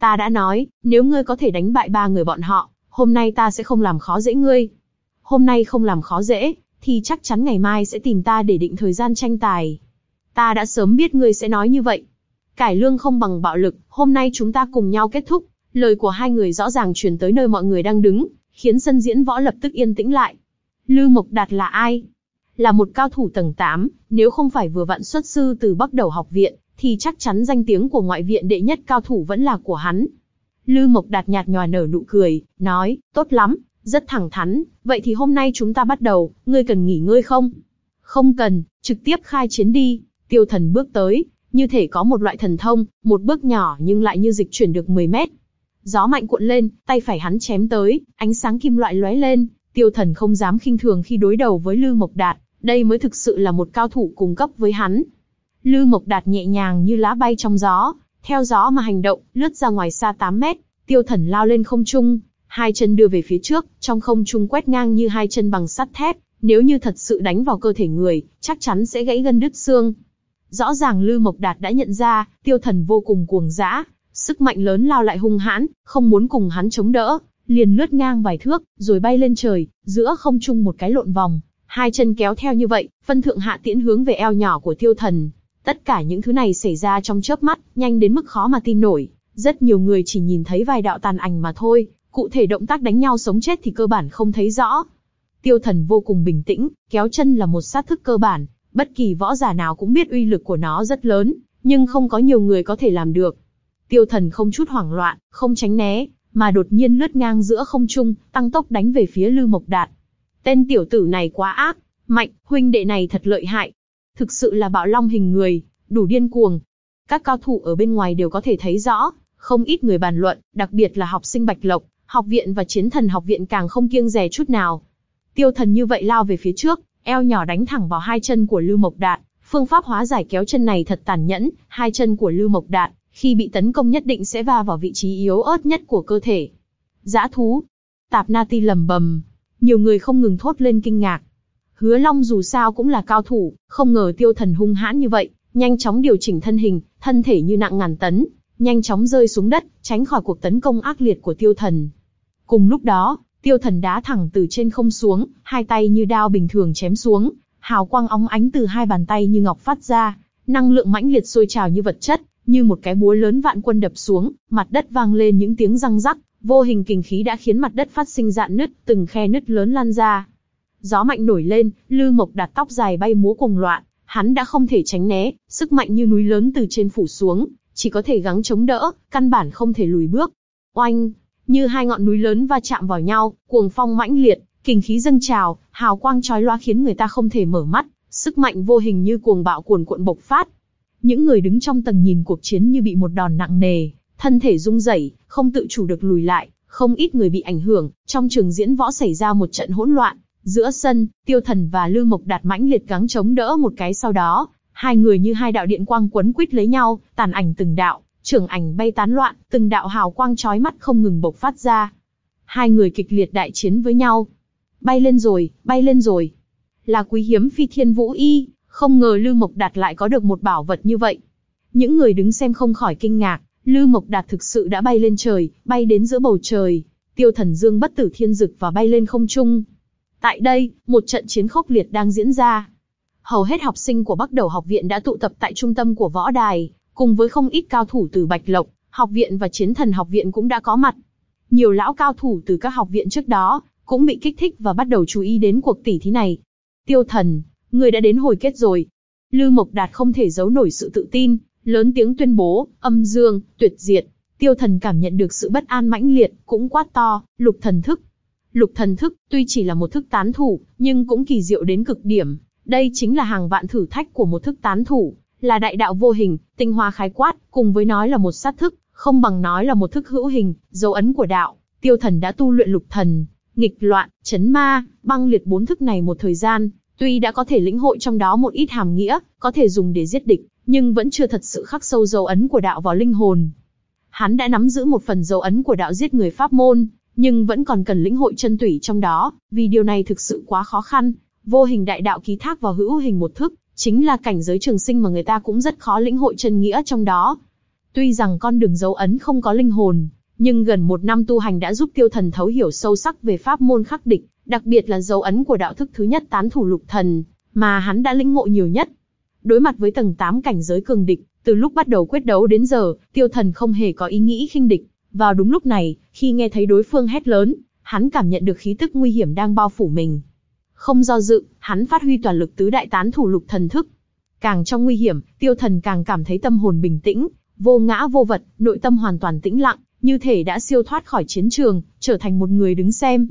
Ta đã nói, nếu ngươi có thể đánh bại ba người bọn họ, hôm nay ta sẽ không làm khó dễ ngươi. Hôm nay không làm khó dễ, thì chắc chắn ngày mai sẽ tìm ta để định thời gian tranh tài. Ta đã sớm biết ngươi sẽ nói như vậy. Cải lương không bằng bạo lực, hôm nay chúng ta cùng nhau kết thúc. Lời của hai người rõ ràng truyền tới nơi mọi người đang đứng, khiến sân diễn võ lập tức yên tĩnh lại. Lư Mộc Đạt là ai? Là một cao thủ tầng 8, nếu không phải vừa vặn xuất sư từ Bắc Đầu học viện, thì chắc chắn danh tiếng của ngoại viện đệ nhất cao thủ vẫn là của hắn. Lư Mộc Đạt nhạt nhòa nở nụ cười, nói, tốt lắm, rất thẳng thắn, vậy thì hôm nay chúng ta bắt đầu, ngươi cần nghỉ ngơi không? Không cần, trực tiếp khai chiến đi, tiêu thần bước tới, như thể có một loại thần thông, một bước nhỏ nhưng lại như dịch chuyển được 10 mét. Gió mạnh cuộn lên, tay phải hắn chém tới, ánh sáng kim loại lóe lên, tiêu thần không dám khinh thường khi đối đầu với Lư Mộc Đạt, đây mới thực sự là một cao thủ cùng cấp với hắn. Lư Mộc Đạt nhẹ nhàng như lá bay trong gió, theo gió mà hành động, lướt ra ngoài xa 8 mét, tiêu thần lao lên không trung, hai chân đưa về phía trước, trong không trung quét ngang như hai chân bằng sắt thép, nếu như thật sự đánh vào cơ thể người, chắc chắn sẽ gãy gân đứt xương. Rõ ràng Lư Mộc Đạt đã nhận ra, tiêu thần vô cùng cuồng dã, sức mạnh lớn lao lại hung hãn, không muốn cùng hắn chống đỡ, liền lướt ngang vài thước, rồi bay lên trời, giữa không trung một cái lộn vòng, hai chân kéo theo như vậy, phân thượng hạ tiễn hướng về eo nhỏ của tiêu thần. Tất cả những thứ này xảy ra trong chớp mắt, nhanh đến mức khó mà tin nổi. Rất nhiều người chỉ nhìn thấy vài đạo tàn ảnh mà thôi, cụ thể động tác đánh nhau sống chết thì cơ bản không thấy rõ. Tiêu thần vô cùng bình tĩnh, kéo chân là một sát thức cơ bản, bất kỳ võ giả nào cũng biết uy lực của nó rất lớn, nhưng không có nhiều người có thể làm được. Tiêu thần không chút hoảng loạn, không tránh né, mà đột nhiên lướt ngang giữa không trung, tăng tốc đánh về phía Lư Mộc Đạt. Tên tiểu tử này quá ác, mạnh, huynh đệ này thật lợi hại. Thực sự là bạo long hình người, đủ điên cuồng. Các cao thủ ở bên ngoài đều có thể thấy rõ, không ít người bàn luận, đặc biệt là học sinh Bạch Lộc, học viện và chiến thần học viện càng không kiêng dè chút nào. Tiêu thần như vậy lao về phía trước, eo nhỏ đánh thẳng vào hai chân của Lưu Mộc đạn Phương pháp hóa giải kéo chân này thật tàn nhẫn, hai chân của Lưu Mộc đạn khi bị tấn công nhất định sẽ va vào vị trí yếu ớt nhất của cơ thể. Dã thú. Tạp na ti lầm bầm. Nhiều người không ngừng thốt lên kinh ngạc. Hứa Long dù sao cũng là cao thủ, không ngờ tiêu thần hung hãn như vậy, nhanh chóng điều chỉnh thân hình, thân thể như nặng ngàn tấn, nhanh chóng rơi xuống đất, tránh khỏi cuộc tấn công ác liệt của tiêu thần. Cùng lúc đó, tiêu thần đá thẳng từ trên không xuống, hai tay như đao bình thường chém xuống, hào quang óng ánh từ hai bàn tay như ngọc phát ra, năng lượng mãnh liệt sôi trào như vật chất, như một cái búa lớn vạn quân đập xuống, mặt đất vang lên những tiếng răng rắc, vô hình kình khí đã khiến mặt đất phát sinh dạn nứt, từng khe nứt lớn lan ra. Gió mạnh nổi lên, Lư Mộc đặt tóc dài bay múa cùng loạn, hắn đã không thể tránh né, sức mạnh như núi lớn từ trên phủ xuống, chỉ có thể gắng chống đỡ, căn bản không thể lùi bước. Oanh, như hai ngọn núi lớn va chạm vào nhau, cuồng phong mãnh liệt, kình khí dâng trào, hào quang chói loa khiến người ta không thể mở mắt, sức mạnh vô hình như cuồng bạo cuồn cuộn bộc phát. Những người đứng trong tầng nhìn cuộc chiến như bị một đòn nặng nề, thân thể rung rẩy, không tự chủ được lùi lại, không ít người bị ảnh hưởng, trong trường diễn võ xảy ra một trận hỗn loạn. Giữa sân, Tiêu Thần và Lư Mộc Đạt mãnh liệt gắng chống đỡ một cái sau đó, Hai người như hai đạo điện quang quấn quít lấy nhau, tàn ảnh từng đạo, trưởng ảnh bay tán loạn, từng đạo hào quang chói mắt không ngừng bộc phát ra. Hai người kịch liệt đại chiến với nhau. Bay lên rồi, bay lên rồi. Là quý hiếm phi thiên vũ y, không ngờ Lư Mộc Đạt lại có được một bảo vật như vậy. Những người đứng xem không khỏi kinh ngạc, Lư Mộc Đạt thực sự đã bay lên trời, bay đến giữa bầu trời. Tiêu thần dương bất tử thiên dực và bay lên không trung. Tại đây, một trận chiến khốc liệt đang diễn ra. Hầu hết học sinh của Bắc Đầu học viện đã tụ tập tại trung tâm của võ đài, cùng với không ít cao thủ từ Bạch Lộc, học viện và chiến thần học viện cũng đã có mặt. Nhiều lão cao thủ từ các học viện trước đó, cũng bị kích thích và bắt đầu chú ý đến cuộc tỷ thí này. Tiêu thần, người đã đến hồi kết rồi. Lư Mộc Đạt không thể giấu nổi sự tự tin, lớn tiếng tuyên bố, âm dương, tuyệt diệt. Tiêu thần cảm nhận được sự bất an mãnh liệt, cũng quát to, lục thần thức. Lục thần thức, tuy chỉ là một thức tán thủ, nhưng cũng kỳ diệu đến cực điểm. Đây chính là hàng vạn thử thách của một thức tán thủ, là đại đạo vô hình, tinh hoa khái quát, cùng với nói là một sát thức, không bằng nói là một thức hữu hình, dấu ấn của đạo. Tiêu thần đã tu luyện lục thần, nghịch loạn, chấn ma, băng liệt bốn thức này một thời gian, tuy đã có thể lĩnh hội trong đó một ít hàm nghĩa, có thể dùng để giết địch, nhưng vẫn chưa thật sự khắc sâu dấu ấn của đạo vào linh hồn. Hắn đã nắm giữ một phần dấu ấn của đạo giết người pháp môn, nhưng vẫn còn cần lĩnh hội chân tủy trong đó, vì điều này thực sự quá khó khăn. Vô hình đại đạo ký thác vào hữu hình một thức, chính là cảnh giới trường sinh mà người ta cũng rất khó lĩnh hội chân nghĩa trong đó. Tuy rằng con đường dấu ấn không có linh hồn, nhưng gần một năm tu hành đã giúp tiêu thần thấu hiểu sâu sắc về pháp môn khắc địch, đặc biệt là dấu ấn của đạo thức thứ nhất tán thủ lục thần, mà hắn đã lĩnh ngộ nhiều nhất. Đối mặt với tầng 8 cảnh giới cường địch, từ lúc bắt đầu quyết đấu đến giờ, tiêu thần không hề có ý nghĩ khinh địch. Vào đúng lúc này, khi nghe thấy đối phương hét lớn, hắn cảm nhận được khí tức nguy hiểm đang bao phủ mình. Không do dự, hắn phát huy toàn lực tứ đại tán thủ lục thần thức. Càng trong nguy hiểm, tiêu thần càng cảm thấy tâm hồn bình tĩnh, vô ngã vô vật, nội tâm hoàn toàn tĩnh lặng, như thể đã siêu thoát khỏi chiến trường, trở thành một người đứng xem.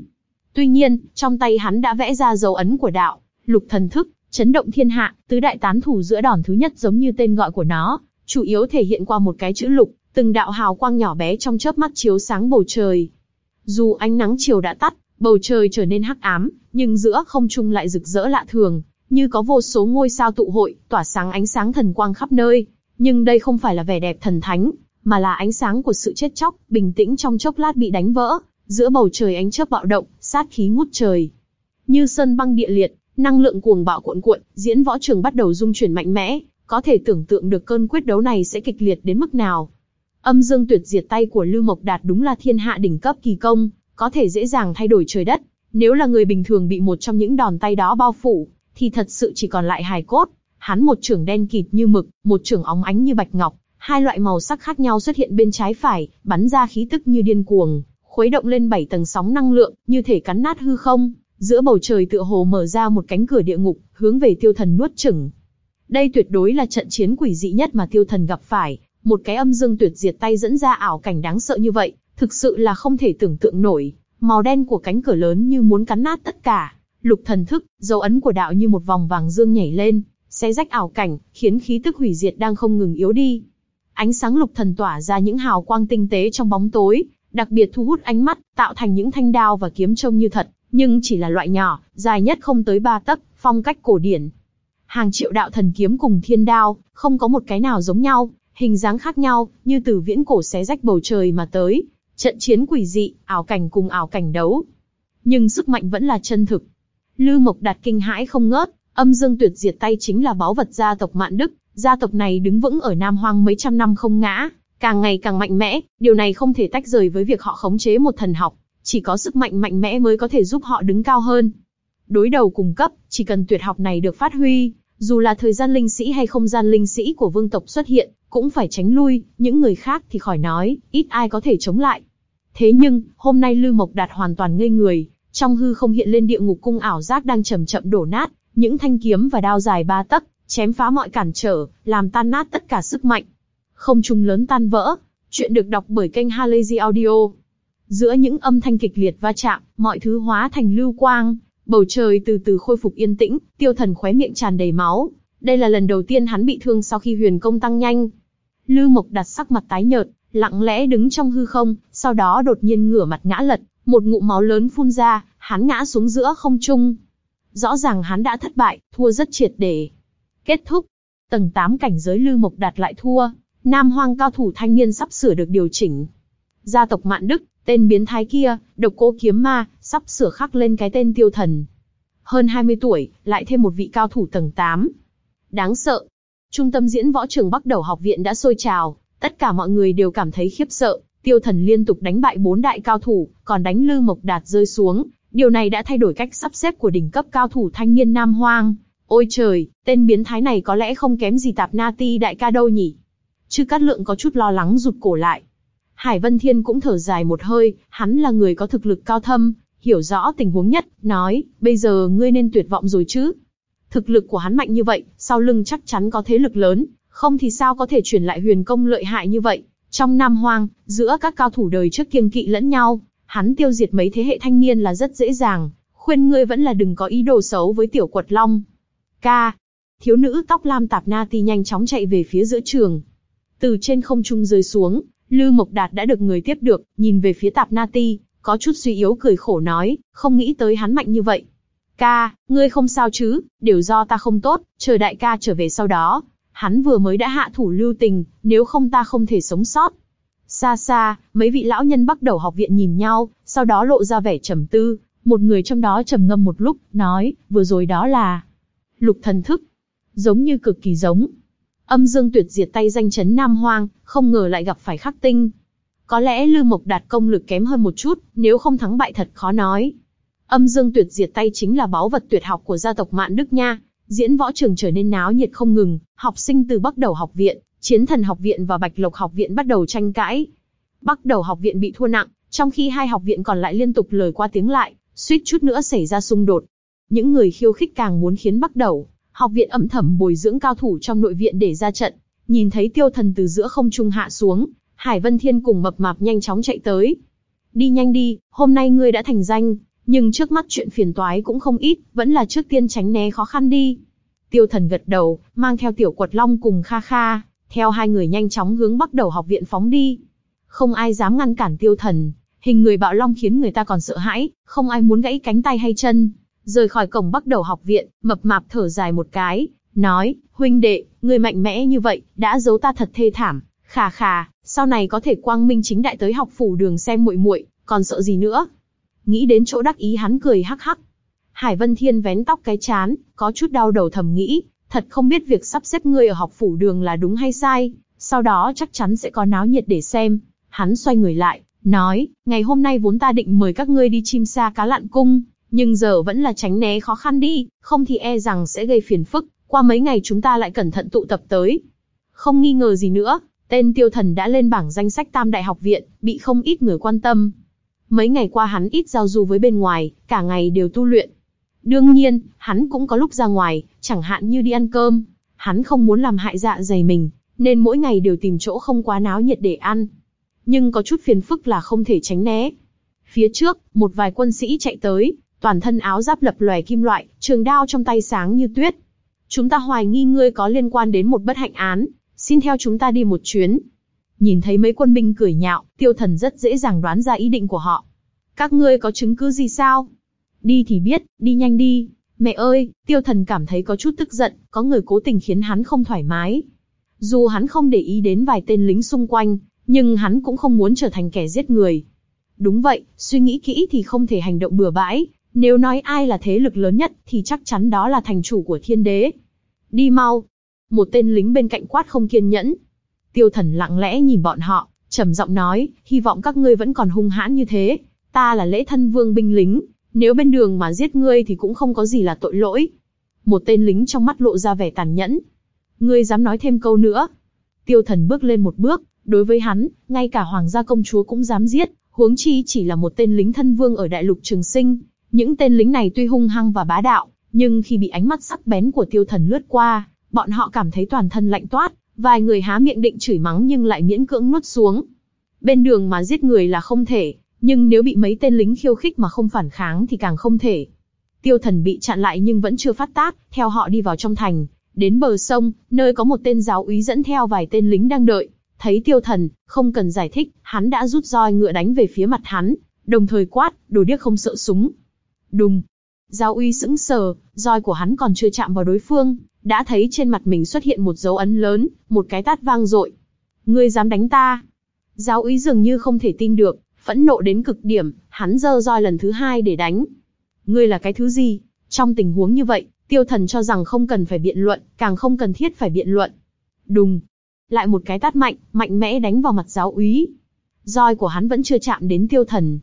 Tuy nhiên, trong tay hắn đã vẽ ra dấu ấn của đạo, lục thần thức, chấn động thiên hạ, tứ đại tán thủ giữa đòn thứ nhất giống như tên gọi của nó, chủ yếu thể hiện qua một cái chữ lục, từng đạo hào quang nhỏ bé trong chớp mắt chiếu sáng bầu trời. Dù ánh nắng chiều đã tắt, bầu trời trở nên hắc ám, nhưng giữa không trung lại rực rỡ lạ thường, như có vô số ngôi sao tụ hội, tỏa sáng ánh sáng thần quang khắp nơi. Nhưng đây không phải là vẻ đẹp thần thánh, mà là ánh sáng của sự chết chóc, bình tĩnh trong chốc lát bị đánh vỡ, giữa bầu trời ánh chớp bạo động, sát khí ngút trời. Như sơn băng địa liệt, năng lượng cuồng bạo cuộn cuộn, diễn võ trường bắt đầu rung chuyển mạnh mẽ, có thể tưởng tượng được cơn quyết đấu này sẽ kịch liệt đến mức nào. Âm dương tuyệt diệt tay của Lưu Mộc Đạt đúng là thiên hạ đỉnh cấp kỳ công, có thể dễ dàng thay đổi trời đất. Nếu là người bình thường bị một trong những đòn tay đó bao phủ, thì thật sự chỉ còn lại hài cốt. Hắn một trưởng đen kịt như mực, một trưởng óng ánh như bạch ngọc, hai loại màu sắc khác nhau xuất hiện bên trái phải, bắn ra khí tức như điên cuồng, khuấy động lên bảy tầng sóng năng lượng, như thể cắn nát hư không. Giữa bầu trời tựa hồ mở ra một cánh cửa địa ngục, hướng về tiêu thần nuốt chửng. Đây tuyệt đối là trận chiến quỷ dị nhất mà tiêu thần gặp phải, một cái âm dương tuyệt diệt tay dẫn ra ảo cảnh đáng sợ như vậy, thực sự là không thể tưởng tượng nổi. Màu đen của cánh cửa lớn như muốn cắn nát tất cả. Lục thần thức, dấu ấn của đạo như một vòng vàng dương nhảy lên, xé rách ảo cảnh, khiến khí tức hủy diệt đang không ngừng yếu đi. Ánh sáng lục thần tỏa ra những hào quang tinh tế trong bóng tối, đặc biệt thu hút ánh mắt, tạo thành những thanh đao và kiếm trông như thật, nhưng chỉ là loại nhỏ, dài nhất không tới ba tấc, phong cách cổ điển. Hàng triệu đạo thần kiếm cùng thiên đao, không có một cái nào giống nhau, hình dáng khác nhau, như từ viễn cổ xé rách bầu trời mà tới. Trận chiến quỷ dị, ảo cảnh cùng ảo cảnh đấu. Nhưng sức mạnh vẫn là chân thực. Lư Mộc Đạt kinh hãi không ngớt, âm dương tuyệt diệt tay chính là báu vật gia tộc Mạn Đức, gia tộc này đứng vững ở Nam Hoang mấy trăm năm không ngã, càng ngày càng mạnh mẽ, điều này không thể tách rời với việc họ khống chế một thần học, chỉ có sức mạnh mạnh mẽ mới có thể giúp họ đứng cao hơn. Đối đầu cùng cấp, chỉ cần tuyệt học này được phát huy, dù là thời gian linh sĩ hay không gian linh sĩ của vương tộc xuất hiện, cũng phải tránh lui, những người khác thì khỏi nói, ít ai có thể chống lại. Thế nhưng, hôm nay Lư Mộc Đạt hoàn toàn ngây người, trong hư không hiện lên địa ngục cung ảo giác đang chậm chậm đổ nát, những thanh kiếm và đao dài ba tấc, chém phá mọi cản trở, làm tan nát tất cả sức mạnh. Không trung lớn tan vỡ, chuyện được đọc bởi kênh Halazy Audio. Giữa những âm thanh kịch liệt va chạm, mọi thứ hóa thành lưu quang, bầu trời từ từ khôi phục yên tĩnh, tiêu thần khóe miệng tràn đầy máu. Đây là lần đầu tiên hắn bị thương sau khi huyền công tăng nhanh. Lư Mộc đặt sắc mặt tái nhợt, lặng lẽ đứng trong hư không, sau đó đột nhiên ngửa mặt ngã lật, một ngụm máu lớn phun ra, hắn ngã xuống giữa không trung. Rõ ràng hắn đã thất bại, thua rất triệt để. Kết thúc. tầng 8 cảnh giới Lư Mộc Đạt lại thua, Nam Hoang cao thủ thanh niên sắp sửa được điều chỉnh. Gia tộc Mạn Đức, tên biến thái kia, độc cô kiếm ma, sắp sửa khắc lên cái tên tiêu thần. Hơn 20 tuổi, lại thêm một vị cao thủ tầng 8. Đáng sợ. Trung tâm diễn võ trường Bắc Đầu học viện đã sôi trào, tất cả mọi người đều cảm thấy khiếp sợ, tiêu thần liên tục đánh bại bốn đại cao thủ, còn đánh Lư Mộc Đạt rơi xuống. Điều này đã thay đổi cách sắp xếp của đỉnh cấp cao thủ thanh niên Nam Hoang. Ôi trời, tên biến thái này có lẽ không kém gì tạp na ti đại ca đâu nhỉ? Chư Cát Lượng có chút lo lắng rụt cổ lại. Hải Vân Thiên cũng thở dài một hơi, hắn là người có thực lực cao thâm, hiểu rõ tình huống nhất, nói, bây giờ ngươi nên tuyệt vọng rồi chứ. Thực lực của hắn mạnh như vậy, sau lưng chắc chắn có thế lực lớn, không thì sao có thể chuyển lại huyền công lợi hại như vậy. Trong Nam Hoang, giữa các cao thủ đời trước kiêng kỵ lẫn nhau, hắn tiêu diệt mấy thế hệ thanh niên là rất dễ dàng, khuyên ngươi vẫn là đừng có ý đồ xấu với tiểu quật long. Ca, thiếu nữ tóc lam tạp na ti nhanh chóng chạy về phía giữa trường. Từ trên không trung rơi xuống, Lư Mộc Đạt đã được người tiếp được, nhìn về phía tạp na ti, có chút suy yếu cười khổ nói, không nghĩ tới hắn mạnh như vậy. Ca, ngươi không sao chứ, đều do ta không tốt, chờ đại ca trở về sau đó. Hắn vừa mới đã hạ thủ lưu tình, nếu không ta không thể sống sót. Xa xa, mấy vị lão nhân bắt đầu học viện nhìn nhau, sau đó lộ ra vẻ trầm tư. Một người trong đó trầm ngâm một lúc, nói, vừa rồi đó là lục thần thức. Giống như cực kỳ giống. Âm dương tuyệt diệt tay danh chấn Nam Hoang, không ngờ lại gặp phải khắc tinh. Có lẽ Lư Mộc Đạt công lực kém hơn một chút, nếu không thắng bại thật khó nói. Âm dương tuyệt diệt tay chính là báu vật tuyệt học của gia tộc Mạn Đức nha. Diễn võ trường trở nên náo nhiệt không ngừng, học sinh từ Bắc Đầu học viện, Chiến Thần học viện và Bạch Lộc học viện bắt đầu tranh cãi. Bắc Đầu học viện bị thua nặng, trong khi hai học viện còn lại liên tục lời qua tiếng lại, suýt chút nữa xảy ra xung đột. Những người khiêu khích càng muốn khiến Bắc Đầu học viện ẩm thầm bồi dưỡng cao thủ trong nội viện để ra trận. Nhìn thấy Tiêu Thần từ giữa không trung hạ xuống, Hải Vân Thiên cùng mập mạp nhanh chóng chạy tới. Đi nhanh đi, hôm nay ngươi đã thành danh, nhưng trước mắt chuyện phiền toái cũng không ít, vẫn là trước tiên tránh né khó khăn đi. Tiêu thần gật đầu, mang theo tiểu quật long cùng Kha Kha, theo hai người nhanh chóng hướng bắc đầu học viện phóng đi. Không ai dám ngăn cản tiêu thần, hình người bạo long khiến người ta còn sợ hãi, không ai muốn gãy cánh tay hay chân. Rời khỏi cổng bắc đầu học viện, mập mạp thở dài một cái, nói, huynh đệ, người mạnh mẽ như vậy, đã giấu ta thật thê thảm, khà khà, sau này có thể quang minh chính đại tới học phủ đường xem muội muội, còn sợ gì nữa? Nghĩ đến chỗ đắc ý hắn cười hắc hắc. Hải Vân Thiên vén tóc cái chán, có chút đau đầu thầm nghĩ, thật không biết việc sắp xếp ngươi ở học phủ đường là đúng hay sai, sau đó chắc chắn sẽ có náo nhiệt để xem. Hắn xoay người lại, nói, ngày hôm nay vốn ta định mời các ngươi đi chim sa cá lặn cung, nhưng giờ vẫn là tránh né khó khăn đi, không thì e rằng sẽ gây phiền phức, qua mấy ngày chúng ta lại cẩn thận tụ tập tới. Không nghi ngờ gì nữa, tên tiêu thần đã lên bảng danh sách tam đại học viện, bị không ít người quan tâm. Mấy ngày qua hắn ít giao du với bên ngoài, cả ngày đều tu luyện. Đương nhiên, hắn cũng có lúc ra ngoài, chẳng hạn như đi ăn cơm. Hắn không muốn làm hại dạ dày mình, nên mỗi ngày đều tìm chỗ không quá náo nhiệt để ăn. Nhưng có chút phiền phức là không thể tránh né. Phía trước, một vài quân sĩ chạy tới, toàn thân áo giáp lập lòe kim loại, trường đao trong tay sáng như tuyết. Chúng ta hoài nghi ngươi có liên quan đến một bất hạnh án, xin theo chúng ta đi một chuyến. Nhìn thấy mấy quân binh cười nhạo, tiêu thần rất dễ dàng đoán ra ý định của họ. Các ngươi có chứng cứ gì sao? Đi thì biết, đi nhanh đi. Mẹ ơi, tiêu thần cảm thấy có chút tức giận, có người cố tình khiến hắn không thoải mái. Dù hắn không để ý đến vài tên lính xung quanh, nhưng hắn cũng không muốn trở thành kẻ giết người. Đúng vậy, suy nghĩ kỹ thì không thể hành động bừa bãi, nếu nói ai là thế lực lớn nhất thì chắc chắn đó là thành chủ của thiên đế. Đi mau. Một tên lính bên cạnh quát không kiên nhẫn. Tiêu thần lặng lẽ nhìn bọn họ, trầm giọng nói, hy vọng các ngươi vẫn còn hung hãn như thế. Ta là lễ thân vương binh lính, nếu bên đường mà giết ngươi thì cũng không có gì là tội lỗi. Một tên lính trong mắt lộ ra vẻ tàn nhẫn. Ngươi dám nói thêm câu nữa. Tiêu thần bước lên một bước, đối với hắn, ngay cả hoàng gia công chúa cũng dám giết, huống chi chỉ là một tên lính thân vương ở đại lục trường sinh. Những tên lính này tuy hung hăng và bá đạo, nhưng khi bị ánh mắt sắc bén của tiêu thần lướt qua, bọn họ cảm thấy toàn thân lạnh toát, vài người há miệng định chửi mắng nhưng lại miễn cưỡng nuốt xuống. Bên đường mà giết người là không thể, nhưng nếu bị mấy tên lính khiêu khích mà không phản kháng thì càng không thể. Tiêu thần bị chặn lại nhưng vẫn chưa phát tác, theo họ đi vào trong thành, đến bờ sông, nơi có một tên giáo úy dẫn theo vài tên lính đang đợi. Thấy tiêu thần, không cần giải thích, hắn đã rút roi ngựa đánh về phía mặt hắn, đồng thời quát, đồ điếc không sợ súng. Đùng. Giáo uy sững sờ, roi của hắn còn chưa chạm vào đối phương, đã thấy trên mặt mình xuất hiện một dấu ấn lớn, một cái tát vang dội. Ngươi dám đánh ta? Giáo uy dường như không thể tin được, phẫn nộ đến cực điểm, hắn giơ roi lần thứ hai để đánh. Ngươi là cái thứ gì? Trong tình huống như vậy, tiêu thần cho rằng không cần phải biện luận, càng không cần thiết phải biện luận. Đùng! Lại một cái tát mạnh, mạnh mẽ đánh vào mặt giáo úy. Roi của hắn vẫn chưa chạm đến tiêu thần.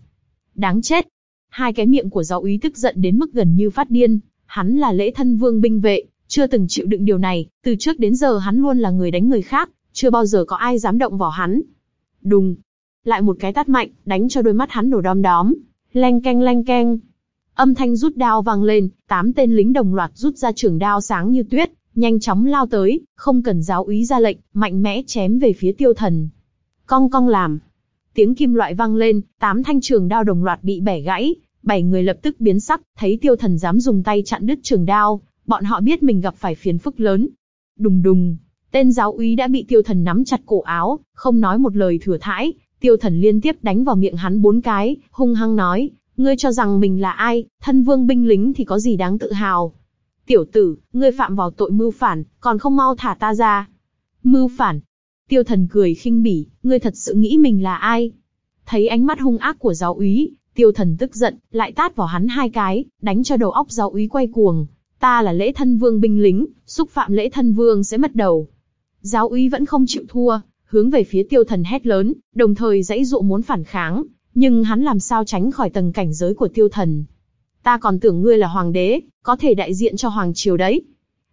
Đáng chết! Hai cái miệng của giáo úy tức giận đến mức gần như phát điên. Hắn là lễ thân vương binh vệ, chưa từng chịu đựng điều này, từ trước đến giờ hắn luôn là người đánh người khác, chưa bao giờ có ai dám động vào hắn. Đùng! Lại một cái tát mạnh, đánh cho đôi mắt hắn nổ đom đóm. Leng keng leng keng. Âm thanh rút đao vang lên, tám tên lính đồng loạt rút ra trường đao sáng như tuyết, nhanh chóng lao tới, không cần giáo úy ra lệnh, mạnh mẽ chém về phía tiêu thần. Cong cong làm. Tiếng kim loại vang lên, tám thanh trường đao đồng loạt bị bẻ gãy, bảy người lập tức biến sắc, thấy tiêu thần dám dùng tay chặn đứt trường đao, bọn họ biết mình gặp phải phiền phức lớn. Đùng đùng, tên giáo úy đã bị tiêu thần nắm chặt cổ áo, không nói một lời thừa thãi, tiêu thần liên tiếp đánh vào miệng hắn bốn cái, hung hăng nói, ngươi cho rằng mình là ai, thân vương binh lính thì có gì đáng tự hào. Tiểu tử, ngươi phạm vào tội mưu phản, còn không mau thả ta ra. Mưu phản. Tiêu thần cười khinh bỉ, ngươi thật sự nghĩ mình là ai? Thấy ánh mắt hung ác của giáo úy, tiêu thần tức giận, lại tát vào hắn hai cái, đánh cho đầu óc giáo úy quay cuồng. Ta là lễ thân vương binh lính, xúc phạm lễ thân vương sẽ mất đầu. Giáo úy vẫn không chịu thua, hướng về phía tiêu thần hét lớn, đồng thời dãy dụ muốn phản kháng, nhưng hắn làm sao tránh khỏi tầng cảnh giới của tiêu thần. Ta còn tưởng ngươi là hoàng đế, có thể đại diện cho hoàng triều đấy.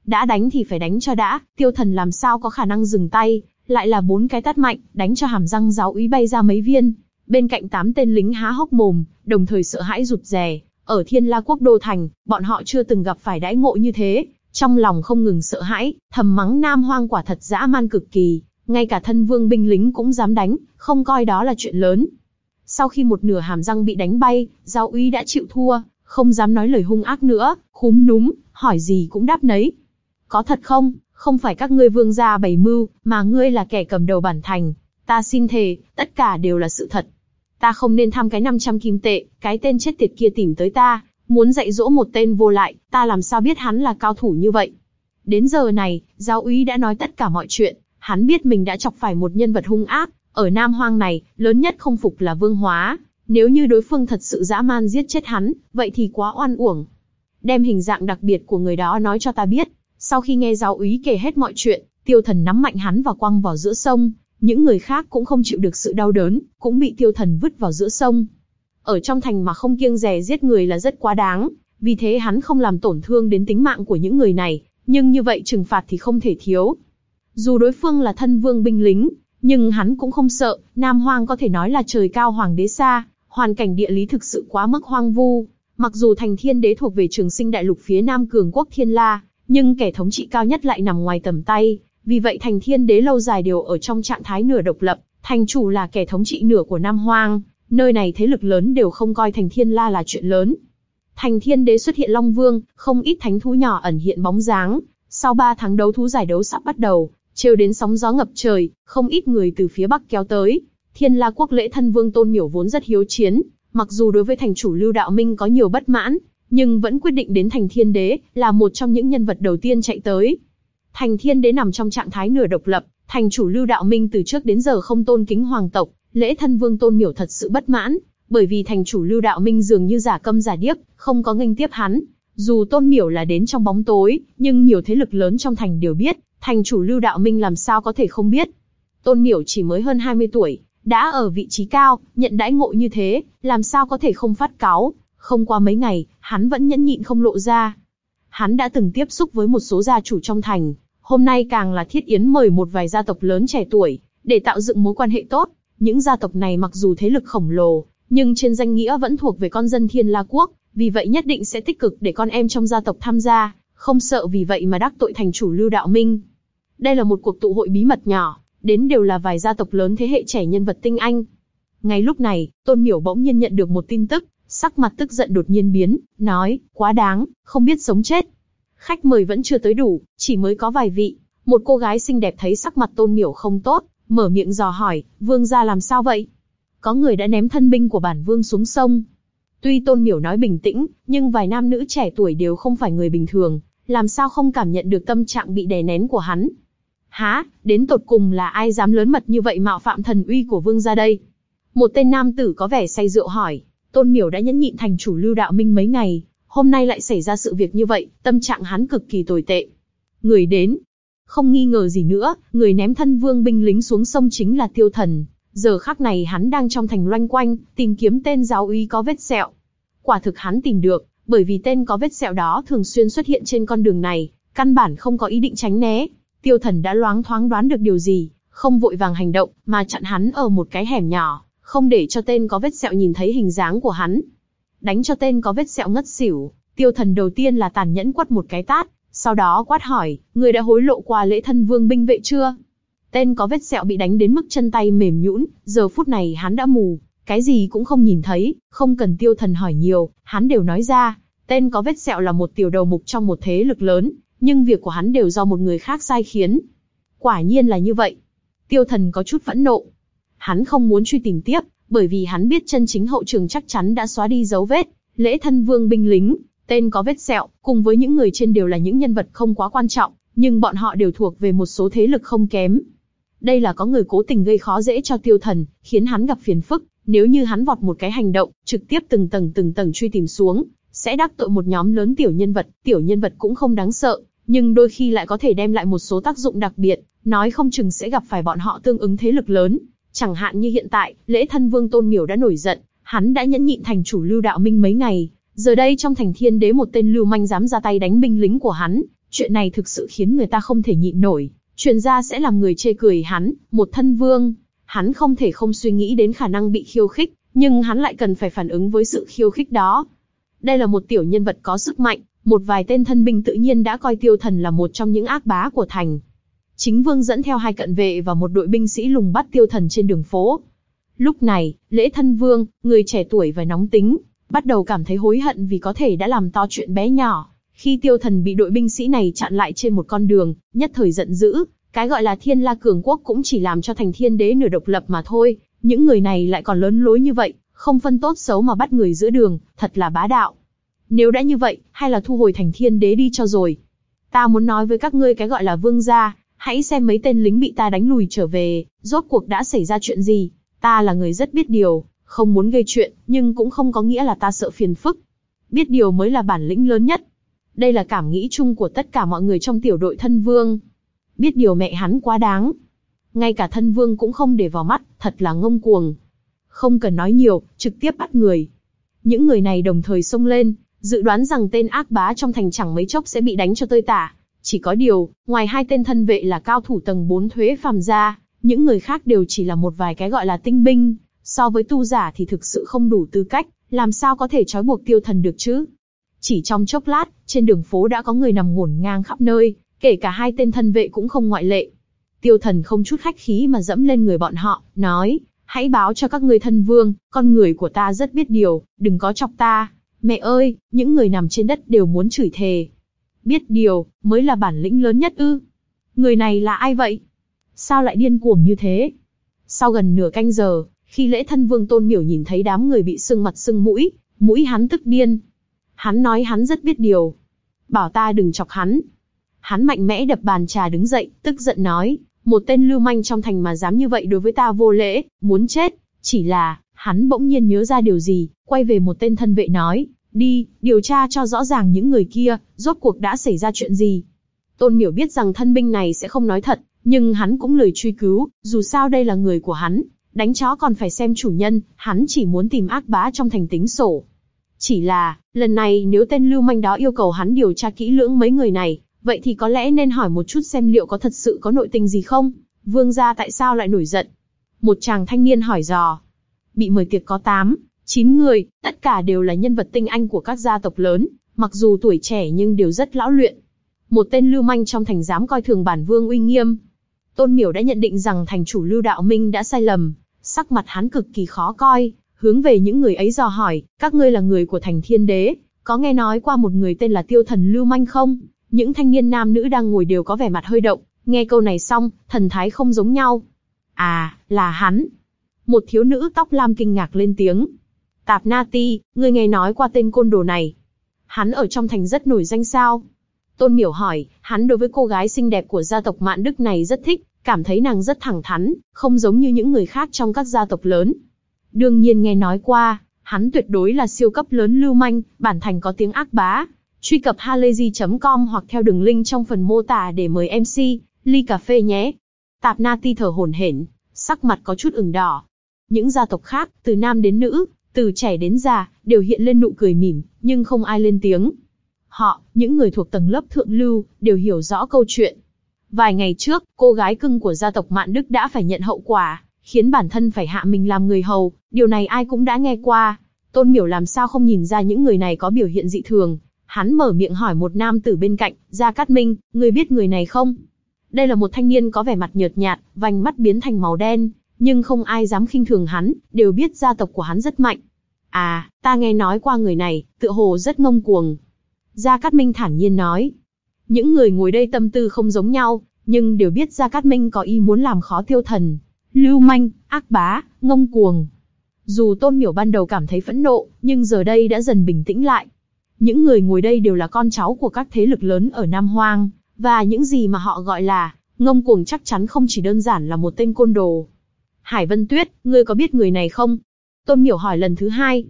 Đã đánh thì phải đánh cho đã, tiêu thần làm sao có khả năng dừng tay, lại là bốn cái tát mạnh, đánh cho hàm răng giáo úy bay ra mấy viên. Bên cạnh tám tên lính há hốc mồm, đồng thời sợ hãi rụt rè. Ở thiên la quốc đô thành, bọn họ chưa từng gặp phải đãi ngộ như thế, trong lòng không ngừng sợ hãi, thầm mắng nam hoang quả thật dã man cực kỳ, ngay cả thân vương binh lính cũng dám đánh, không coi đó là chuyện lớn. Sau khi một nửa hàm răng bị đánh bay, giao uy đã chịu thua, không dám nói lời hung ác nữa, khúm núm, hỏi gì cũng đáp nấy. Có thật không, không phải các ngươi vương gia bày mưu, mà ngươi là kẻ cầm đầu bản thành. Ta xin thề, tất cả đều là sự thật. Ta không nên tham cái 500 kim tệ, cái tên chết tiệt kia tìm tới ta, muốn dạy dỗ một tên vô lại, ta làm sao biết hắn là cao thủ như vậy. Đến giờ này, giáo úy đã nói tất cả mọi chuyện, hắn biết mình đã chọc phải một nhân vật hung ác, ở Nam Hoang này, lớn nhất không phục là Vương Hóa. Nếu như đối phương thật sự dã man giết chết hắn, vậy thì quá oan uổng. Đem hình dạng đặc biệt của người đó nói cho ta biết. Sau khi nghe giáo úy kể hết mọi chuyện, tiêu thần nắm mạnh hắn và quăng vào giữa sông. Những người khác cũng không chịu được sự đau đớn, cũng bị tiêu thần vứt vào giữa sông. Ở trong thành mà không kiêng dè giết người là rất quá đáng, vì thế hắn không làm tổn thương đến tính mạng của những người này, nhưng như vậy trừng phạt thì không thể thiếu. Dù đối phương là thân vương binh lính, nhưng hắn cũng không sợ, Nam Hoang có thể nói là trời cao hoàng đế xa, hoàn cảnh địa lý thực sự quá mức hoang vu. Mặc dù thành thiên đế thuộc về trường sinh đại lục phía Nam cường quốc Thiên La, nhưng kẻ thống trị cao nhất lại nằm ngoài tầm tay, vì vậy thành thiên đế lâu dài đều ở trong trạng thái nửa độc lập, thành chủ là kẻ thống trị nửa của Nam Hoang, nơi này thế lực lớn đều không coi thành thiên la là chuyện lớn. Thành thiên đế xuất hiện Long Vương, không ít thánh thú nhỏ ẩn hiện bóng dáng, sau 3 tháng đấu thú giải đấu sắp bắt đầu, trêu đến sóng gió ngập trời, không ít người từ phía bắc kéo tới. Thiên La quốc lễ thân vương tôn miểu vốn rất hiếu chiến, mặc dù đối với thành chủ Lưu Đạo Minh có nhiều bất mãn, nhưng vẫn quyết định đến thành thiên đế, là một trong những nhân vật đầu tiên chạy tới. Thành thiên đế nằm trong trạng thái nửa độc lập, thành chủ Lưu Đạo Minh từ trước đến giờ không tôn kính hoàng tộc, lễ thân vương tôn miểu thật sự bất mãn, bởi vì thành chủ Lưu Đạo Minh dường như giả câm giả điếc, không có nghênh tiếp hắn. Dù tôn miểu là đến trong bóng tối, nhưng nhiều thế lực lớn trong thành đều biết, thành chủ Lưu Đạo Minh làm sao có thể không biết. Tôn Miểu chỉ mới hơn 20 tuổi, đã ở vị trí cao, nhận đãi ngộ như thế, làm sao có thể không phát cáo. Không qua mấy ngày, hắn vẫn nhẫn nhịn không lộ ra. Hắn đã từng tiếp xúc với một số gia chủ trong thành, hôm nay càng là thiết yến mời một vài gia tộc lớn trẻ tuổi, để tạo dựng mối quan hệ tốt. Những gia tộc này mặc dù thế lực khổng lồ, nhưng trên danh nghĩa vẫn thuộc về con dân Thiên La Quốc, vì vậy nhất định sẽ tích cực để con em trong gia tộc tham gia, không sợ vì vậy mà đắc tội thành chủ Lưu Đạo Minh. Đây là một cuộc tụ hội bí mật nhỏ, đến đều là vài gia tộc lớn thế hệ trẻ nhân vật tinh anh. Ngay lúc này, Tôn Miểu bỗng nhiên nhận được một tin tức, sắc mặt tức giận đột nhiên biến, nói, quá đáng, không biết sống chết. Khách mời vẫn chưa tới đủ, chỉ mới có vài vị. Một cô gái xinh đẹp thấy sắc mặt Tôn Miểu không tốt, mở miệng dò hỏi, vương gia làm sao vậy? Có người đã ném thân binh của bản vương xuống sông. Tuy Tôn Miểu nói bình tĩnh, nhưng vài nam nữ trẻ tuổi đều không phải người bình thường, làm sao không cảm nhận được tâm trạng bị đè nén của hắn. Há, đến tột cùng là ai dám lớn mật như vậy mạo phạm thần uy của vương gia đây? Một tên nam tử có vẻ say rượu hỏi, Tôn Miểu đã nhẫn nhịn thành chủ lưu đạo minh mấy ngày, hôm nay lại xảy ra sự việc như vậy, tâm trạng hắn cực kỳ tồi tệ. Người đến, không nghi ngờ gì nữa, người ném thân vương binh lính xuống sông chính là tiêu thần. Giờ khắc này hắn đang trong thành loanh quanh, tìm kiếm tên giáo uy có vết sẹo. Quả thực hắn tìm được, bởi vì tên có vết sẹo đó thường xuyên xuất hiện trên con đường này, căn bản không có ý định tránh né. Tiêu thần đã loáng thoáng đoán được điều gì, không vội vàng hành động, mà chặn hắn ở một cái hẻm nhỏ, không để cho tên có vết sẹo nhìn thấy hình dáng của hắn. Đánh cho tên có vết sẹo ngất xỉu, tiêu thần đầu tiên là tàn nhẫn quát một cái tát, sau đó quát hỏi, người đã hối lộ qua lễ thân vương binh vệ chưa? Tên có vết sẹo bị đánh đến mức chân tay mềm nhũn, giờ phút này hắn đã mù, cái gì cũng không nhìn thấy, không cần tiêu thần hỏi nhiều, hắn đều nói ra. Tên có vết sẹo là một tiểu đầu mục trong một thế lực lớn, nhưng việc của hắn đều do một người khác sai khiến. Quả nhiên là như vậy. Tiêu thần có chút phẫn nộ. Hắn không muốn truy tìm tiếp, bởi vì hắn biết chân chính hậu trường chắc chắn đã xóa đi dấu vết. Lễ thân vương binh lính, tên có vết sẹo, cùng với những người trên đều là những nhân vật không quá quan trọng, nhưng bọn họ đều thuộc về một số thế lực không kém. Đây là có người cố tình gây khó dễ cho tiêu thần, khiến hắn gặp phiền phức, nếu như hắn vọt một cái hành động, trực tiếp từng tầng từng tầng truy tìm xuống, sẽ đắc tội một nhóm lớn tiểu nhân vật, tiểu nhân vật cũng không đáng sợ, nhưng đôi khi lại có thể đem lại một số tác dụng đặc biệt, nói không chừng sẽ gặp phải bọn họ tương ứng thế lực lớn. Chẳng hạn như hiện tại, lễ thân vương tôn miểu đã nổi giận, hắn đã nhẫn nhịn thành chủ lưu đạo minh mấy ngày, giờ đây trong thành thiên đế một tên lưu manh dám ra tay đánh binh lính của hắn, chuyện này thực sự khiến người ta không thể nhịn nổi, truyền ra sẽ làm người chê cười hắn, một thân vương, hắn không thể không suy nghĩ đến khả năng bị khiêu khích, nhưng hắn lại cần phải phản ứng với sự khiêu khích đó. Đây là một tiểu nhân vật có sức mạnh, một vài tên thân binh tự nhiên đã coi tiêu thần là một trong những ác bá của thành. Chính vương dẫn theo hai cận vệ và một đội binh sĩ lùng bắt tiêu thần trên đường phố. Lúc này, lễ thân vương, người trẻ tuổi và nóng tính, bắt đầu cảm thấy hối hận vì có thể đã làm to chuyện bé nhỏ. Khi tiêu thần bị đội binh sĩ này chặn lại trên một con đường, nhất thời giận dữ, cái gọi là thiên la cường quốc cũng chỉ làm cho thành thiên đế nửa độc lập mà thôi, những người này lại còn lớn lối như vậy, không phân tốt xấu mà bắt người giữa đường, thật là bá đạo. Nếu đã như vậy, hay là thu hồi thành thiên đế đi cho rồi. Ta muốn nói với các ngươi cái gọi là vương gia, hãy xem mấy tên lính bị ta đánh lùi trở về, rốt cuộc đã xảy ra chuyện gì. Ta là người rất biết điều, không muốn gây chuyện, nhưng cũng không có nghĩa là ta sợ phiền phức. Biết điều mới là bản lĩnh lớn nhất. Đây là cảm nghĩ chung của tất cả mọi người trong tiểu đội thân vương biết điều mẹ hắn quá đáng. Ngay cả thân vương cũng không để vào mắt, thật là ngông cuồng. Không cần nói nhiều, trực tiếp bắt người. Những người này đồng thời xông lên, dự đoán rằng tên ác bá trong thành chẳng mấy chốc sẽ bị đánh cho tơi tả. Chỉ có điều, ngoài hai tên thân vệ là cao thủ tầng 4 thuế phàm ra, những người khác đều chỉ là một vài cái gọi là tinh binh, so với tu giả thì thực sự không đủ tư cách, làm sao có thể trói buộc tiêu thần được chứ? Chỉ trong chốc lát, trên đường phố đã có người nằm ngổn ngang khắp nơi, kể cả hai tên thân vệ cũng không ngoại lệ. Tiêu thần không chút khách khí mà dẫm lên người bọn họ, nói, hãy báo cho các ngươi thân vương, con người của ta rất biết điều, đừng có chọc ta. Mẹ ơi, những người nằm trên đất đều muốn chửi thề. Biết điều, mới là bản lĩnh lớn nhất ư. Người này là ai vậy? Sao lại điên cuồng như thế? Sau gần nửa canh giờ, khi lễ thân vương tôn miểu nhìn thấy đám người bị sưng mặt sưng mũi, mũi hắn tức điên. Hắn nói hắn rất biết điều. Bảo ta đừng chọc hắn, Hắn mạnh mẽ đập bàn trà đứng dậy, tức giận nói, một tên lưu manh trong thành mà dám như vậy đối với ta vô lễ, muốn chết. Chỉ là, hắn bỗng nhiên nhớ ra điều gì, quay về một tên thân vệ nói, đi, điều tra cho rõ ràng những người kia, rốt cuộc đã xảy ra chuyện gì. Tôn miểu biết rằng thân binh này sẽ không nói thật, nhưng hắn cũng lời truy cứu, dù sao đây là người của hắn, đánh chó còn phải xem chủ nhân, hắn chỉ muốn tìm ác bá trong thành tính sổ. Chỉ là, lần này nếu tên lưu manh đó yêu cầu hắn điều tra kỹ lưỡng mấy người này, Vậy thì có lẽ nên hỏi một chút xem liệu có thật sự có nội tình gì không? Vương gia tại sao lại nổi giận? Một chàng thanh niên hỏi dò. Bị mời tiệc có 8, 9 người, tất cả đều là nhân vật tinh anh của các gia tộc lớn, mặc dù tuổi trẻ nhưng đều rất lão luyện. Một tên lưu manh trong thành dám coi thường bản vương uy nghiêm. Tôn Miểu đã nhận định rằng thành chủ Lưu Đạo Minh đã sai lầm, sắc mặt hắn cực kỳ khó coi, hướng về những người ấy dò hỏi, các ngươi là người của thành thiên đế, có nghe nói qua một người tên là tiêu thần Lưu Manh không? Những thanh niên nam nữ đang ngồi đều có vẻ mặt hơi động, nghe câu này xong, thần thái không giống nhau. À, là hắn. Một thiếu nữ tóc lam kinh ngạc lên tiếng. Tạp Na Ti, ngươi nghe nói qua tên côn đồ này. Hắn ở trong thành rất nổi danh sao? Tôn Miểu hỏi, hắn đối với cô gái xinh đẹp của gia tộc Mạn Đức này rất thích, cảm thấy nàng rất thẳng thắn, không giống như những người khác trong các gia tộc lớn. Đương nhiên nghe nói qua, hắn tuyệt đối là siêu cấp lớn lưu manh, bản thành có tiếng ác bá. Truy cập halayzi.com hoặc theo đường link trong phần mô tả để mời MC, ly cà phê nhé. Tạp Na Ti thở hổn hển, sắc mặt có chút ửng đỏ. Những gia tộc khác, từ nam đến nữ, từ trẻ đến già, đều hiện lên nụ cười mỉm, nhưng không ai lên tiếng. Họ, những người thuộc tầng lớp thượng lưu, đều hiểu rõ câu chuyện. Vài ngày trước, cô gái cưng của gia tộc Mạn Đức đã phải nhận hậu quả, khiến bản thân phải hạ mình làm người hầu, điều này ai cũng đã nghe qua. Tôn Miểu làm sao không nhìn ra những người này có biểu hiện dị thường. Hắn mở miệng hỏi một nam tử bên cạnh, Gia Cát Minh, người biết người này không? Đây là một thanh niên có vẻ mặt nhợt nhạt, vành mắt biến thành màu đen, nhưng không ai dám khinh thường hắn, đều biết gia tộc của hắn rất mạnh. À, ta nghe nói qua người này, tựa hồ rất ngông cuồng. Gia Cát Minh thản nhiên nói. Những người ngồi đây tâm tư không giống nhau, nhưng đều biết Gia Cát Minh có ý muốn làm khó tiêu thần. Lưu manh, ác bá, ngông cuồng. Dù Tôn Miểu ban đầu cảm thấy phẫn nộ, nhưng giờ đây đã dần bình tĩnh lại. Những người ngồi đây đều là con cháu của các thế lực lớn ở Nam Hoang, và những gì mà họ gọi là ngông cuồng chắc chắn không chỉ đơn giản là một tên côn đồ. Hải Vân Tuyết, ngươi có biết người này không? Tôn Miểu hỏi lần thứ hai.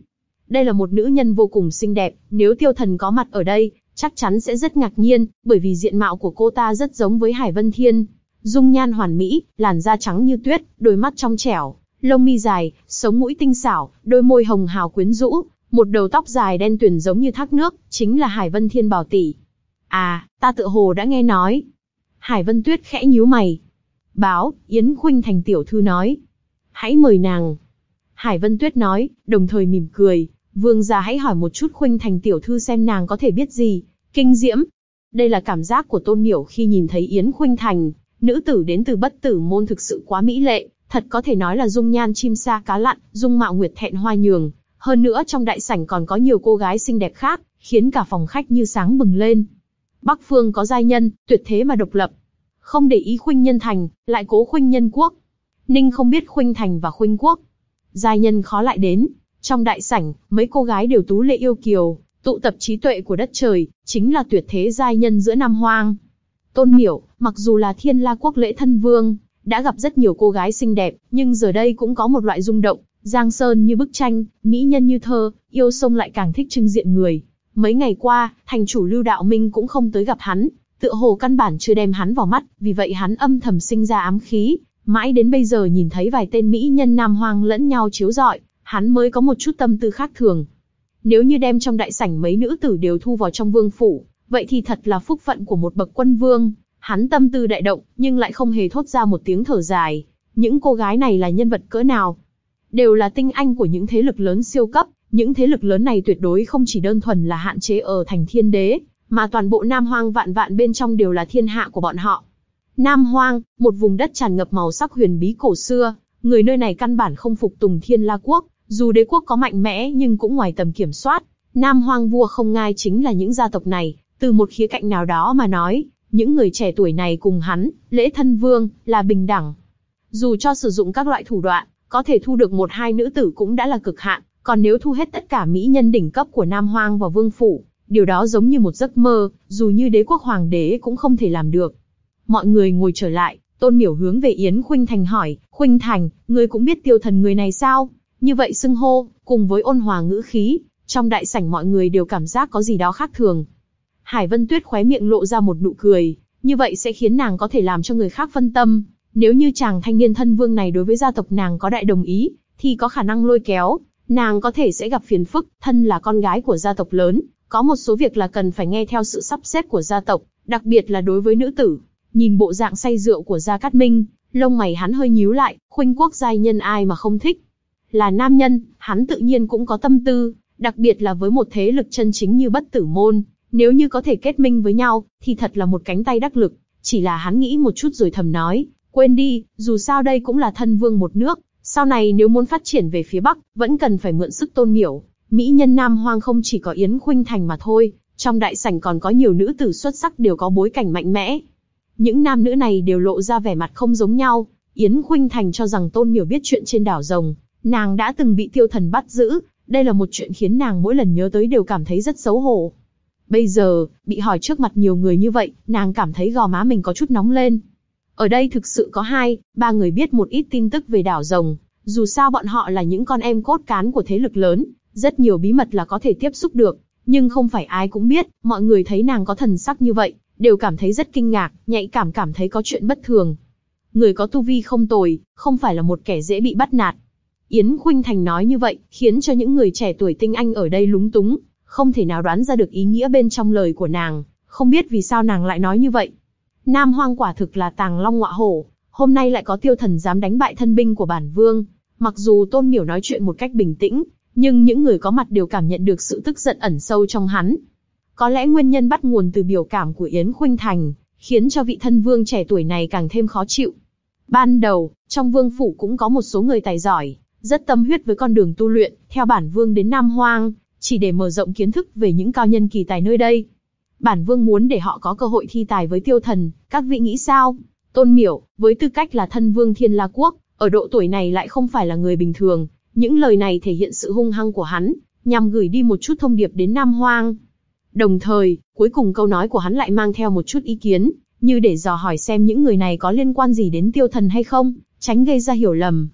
Đây là một nữ nhân vô cùng xinh đẹp, nếu tiêu thần có mặt ở đây, chắc chắn sẽ rất ngạc nhiên, bởi vì diện mạo của cô ta rất giống với Hải Vân Thiên. Dung nhan hoàn mỹ, làn da trắng như tuyết, đôi mắt trong trẻo, lông mi dài, sống mũi tinh xảo, đôi môi hồng hào quyến rũ, một đầu tóc dài đen tuyền giống như thác nước, chính là Hải Vân Thiên Bảo tỷ. À, ta tự hồ đã nghe nói. Hải Vân Tuyết khẽ nhíu mày. Báo, Yến Khuynh Thành tiểu thư nói. Hãy mời nàng. Hải Vân Tuyết nói, đồng thời mỉm cười. Vương gia hãy hỏi một chút Khuynh Thành tiểu thư xem nàng có thể biết gì. Kinh diễm. Đây là cảm giác của Tôn Miểu khi nhìn thấy Yến Khuynh Thành. Nữ tử đến từ bất tử môn thực sự quá mỹ lệ, thật có thể nói là dung nhan chim sa cá lặn, dung mạo nguyệt thẹn hoa nhường. Hơn nữa trong đại sảnh còn có nhiều cô gái xinh đẹp khác, khiến cả phòng khách như sáng bừng lên. Bắc phương có giai nhân, tuyệt thế mà độc lập. Không để ý khuynh nhân thành, lại cố khuynh nhân quốc. Ninh không biết khuynh thành và khuynh quốc. Giai nhân khó lại đến. Trong đại sảnh, mấy cô gái đều tú lệ yêu kiều, tụ tập trí tuệ của đất trời, chính là tuyệt thế giai nhân giữa Nam Hoang. Tôn Miểu, mặc dù là thiên la quốc lễ thân vương, đã gặp rất nhiều cô gái xinh đẹp, nhưng giờ đây cũng có một loại rung động, giang sơn như bức tranh, mỹ nhân như thơ, yêu sông lại càng thích trưng diện người. Mấy ngày qua, thành chủ Lưu Đạo Minh cũng không tới gặp hắn, tựa hồ căn bản chưa đem hắn vào mắt, vì vậy hắn âm thầm sinh ra ám khí, mãi đến bây giờ nhìn thấy vài tên mỹ nhân nam hoang lẫn nhau chiếu rọi, hắn mới có một chút tâm tư khác thường. Nếu như đem trong đại sảnh mấy nữ tử đều thu vào trong vương phủ, vậy thì thật là phúc phận của một bậc quân vương. Hắn tâm tư đại động, nhưng lại không hề thốt ra một tiếng thở dài. Những cô gái này là nhân vật cỡ nào? Đều là tinh anh của những thế lực lớn siêu cấp, những thế lực lớn này tuyệt đối không chỉ đơn thuần là hạn chế ở thành thiên đế, mà toàn bộ Nam Hoang vạn vạn bên trong đều là thiên hạ của bọn họ. Nam Hoang, một vùng đất tràn ngập màu sắc huyền bí cổ xưa, người nơi này căn bản không phục tùng thiên la quốc, dù đế quốc có mạnh mẽ nhưng cũng ngoài tầm kiểm soát. Nam Hoang vua không ngai chính là những gia tộc này, từ một khía cạnh nào đó mà nói, những người trẻ tuổi này cùng hắn, lễ thân vương, là bình đẳng. Dù cho sử dụng các loại thủ đoạn, có thể thu được một hai nữ tử cũng đã là cực hạn, còn nếu thu hết tất cả mỹ nhân đỉnh cấp của Nam Hoang vào vương phủ, điều đó giống như một giấc mơ, dù như đế quốc hoàng đế cũng không thể làm được. Mọi người ngồi trở lại, Tôn Miểu hướng về Yến Khuynh Thành hỏi, Khuynh Thành, ngươi cũng biết tiêu thần người này sao? Như vậy xưng hô, cùng với ôn hòa ngữ khí, trong đại sảnh mọi người đều cảm giác có gì đó khác thường. Hải Vân Tuyết khóe miệng lộ ra một nụ cười, như vậy sẽ khiến nàng có thể làm cho người khác phân tâm. Nếu như chàng thanh niên thân vương này đối với gia tộc nàng có đại đồng ý, thì có khả năng lôi kéo, nàng có thể sẽ gặp phiền phức, thân là con gái của gia tộc lớn, có một số việc là cần phải nghe theo sự sắp xếp của gia tộc, đặc biệt là đối với nữ tử. Nhìn bộ dạng say rượu của Gia Cát Minh, lông mày hắn hơi nhíu lại, khuynh quốc giai nhân ai mà không thích. Là nam nhân, hắn tự nhiên cũng có tâm tư, đặc biệt là với một thế lực chân chính như bất tử môn, nếu như có thể kết minh với nhau, thì thật là một cánh tay đắc lực. Chỉ là hắn nghĩ một chút rồi thầm nói, quên đi, dù sao đây cũng là thân vương một nước, sau này nếu muốn phát triển về phía Bắc, vẫn cần phải mượn sức tôn miểu. Mỹ nhân Nam Hoang không chỉ có Yến Khuynh Thành mà thôi, trong đại sảnh còn có nhiều nữ tử xuất sắc đều có bối cảnh mạnh mẽ. Những nam nữ này đều lộ ra vẻ mặt không giống nhau. Yến Khuynh Thành cho rằng Tôn Miểu biết chuyện trên đảo rồng, nàng đã từng bị tiêu thần bắt giữ, Đây là một chuyện khiến nàng mỗi lần nhớ tới đều cảm thấy rất xấu hổ. Bây giờ, bị hỏi trước mặt nhiều người như vậy, nàng cảm thấy gò má mình có chút nóng lên. Ở đây thực sự có hai, ba người biết một ít tin tức về đảo rồng, dù sao bọn họ là những con em cốt cán của thế lực lớn, rất nhiều bí mật là có thể tiếp xúc được, nhưng không phải ai cũng biết, mọi người thấy nàng có thần sắc như vậy, đều cảm thấy rất kinh ngạc, nhạy cảm cảm thấy có chuyện bất thường. Người có tu vi không tồi, không phải là một kẻ dễ bị bắt nạt. Yến Khuynh Thành nói như vậy, khiến cho những người trẻ tuổi tinh anh ở đây lúng túng, không thể nào đoán ra được ý nghĩa bên trong lời của nàng, không biết vì sao nàng lại nói như vậy. Nam Hoang quả thực là tàng long ngọa hổ, hôm nay lại có tiêu thần dám đánh bại thân binh của bản vương. Mặc dù Tôn Miểu nói chuyện một cách bình tĩnh, nhưng những người có mặt đều cảm nhận được sự tức giận ẩn sâu trong hắn. Có lẽ nguyên nhân bắt nguồn từ biểu cảm của Yến Khuynh Thành, khiến cho vị thân vương trẻ tuổi này càng thêm khó chịu. Ban đầu, trong vương phủ cũng có một số người tài giỏi, rất tâm huyết với con đường tu luyện, theo bản vương đến Nam Hoang, chỉ để mở rộng kiến thức về những cao nhân kỳ tài nơi đây. Bản vương muốn để họ có cơ hội thi tài với tiêu thần, các vị nghĩ sao? Tôn Miểu, với tư cách là thân vương Thiên La Quốc, ở độ tuổi này lại không phải là người bình thường, những lời này thể hiện sự hung hăng của hắn, nhằm gửi đi một chút thông điệp đến Nam Hoang. Đồng thời, cuối cùng câu nói của hắn lại mang theo một chút ý kiến, như để dò hỏi xem những người này có liên quan gì đến tiêu thần hay không, tránh gây ra hiểu lầm.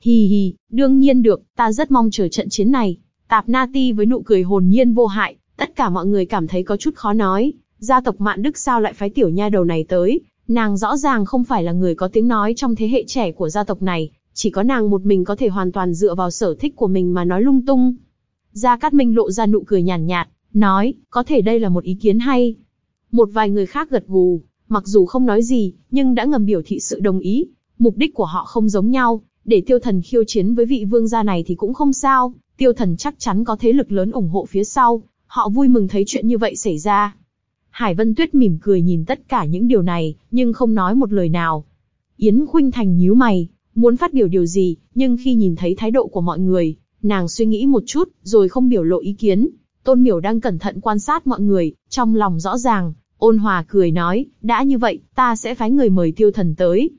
Hì hì, đương nhiên được, ta rất mong chờ trận chiến này. Tạp Na Ti với nụ cười hồn nhiên vô hại, tất cả mọi người cảm thấy có chút khó nói, gia tộc Mạn Đức sao lại phái tiểu nha đầu này tới, nàng rõ ràng không phải là người có tiếng nói trong thế hệ trẻ của gia tộc này, chỉ có nàng một mình có thể hoàn toàn dựa vào sở thích của mình mà nói lung tung. Gia Cát Minh lộ ra nụ cười nhàn nhạt, nhạt, nói, có thể đây là một ý kiến hay. Một vài người khác gật gù, mặc dù không nói gì, nhưng đã ngầm biểu thị sự đồng ý. Mục đích của họ không giống nhau, để tiêu thần khiêu chiến với vị vương gia này thì cũng không sao, tiêu thần chắc chắn có thế lực lớn ủng hộ phía sau, họ vui mừng thấy chuyện như vậy xảy ra. Hải Vân Tuyết mỉm cười nhìn tất cả những điều này, nhưng không nói một lời nào. Yến Khuynh Thành nhíu mày, muốn phát biểu điều gì, nhưng khi nhìn thấy thái độ của mọi người, nàng suy nghĩ một chút, rồi không biểu lộ ý kiến. Tôn Miểu đang cẩn thận quan sát mọi người, trong lòng rõ ràng, ôn hòa cười nói, đã như vậy, ta sẽ phái người mời tiêu thần tới.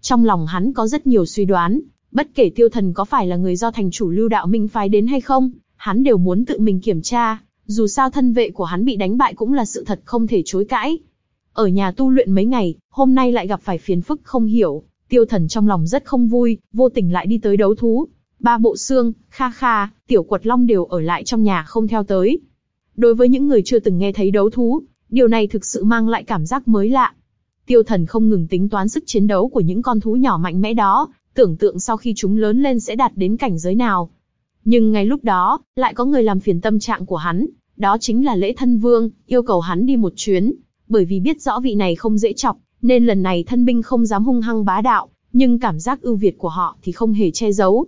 Trong lòng hắn có rất nhiều suy đoán, bất kể tiêu thần có phải là người do thành chủ lưu đạo minh phái đến hay không, hắn đều muốn tự mình kiểm tra, dù sao thân vệ của hắn bị đánh bại cũng là sự thật không thể chối cãi. Ở nhà tu luyện mấy ngày, hôm nay lại gặp phải phiền phức không hiểu, tiêu thần trong lòng rất không vui, vô tình lại đi tới đấu thú. Ba bộ xương, kha kha, tiểu quật long đều ở lại trong nhà không theo tới. Đối với những người chưa từng nghe thấy đấu thú, điều này thực sự mang lại cảm giác mới lạ. Tiêu thần không ngừng tính toán sức chiến đấu của những con thú nhỏ mạnh mẽ đó, tưởng tượng sau khi chúng lớn lên sẽ đạt đến cảnh giới nào. Nhưng ngay lúc đó, lại có người làm phiền tâm trạng của hắn, đó chính là lễ thân vương, yêu cầu hắn đi một chuyến, bởi vì biết rõ vị này không dễ chọc, nên lần này thân binh không dám hung hăng bá đạo, nhưng cảm giác ưu việt của họ thì không hề che giấu.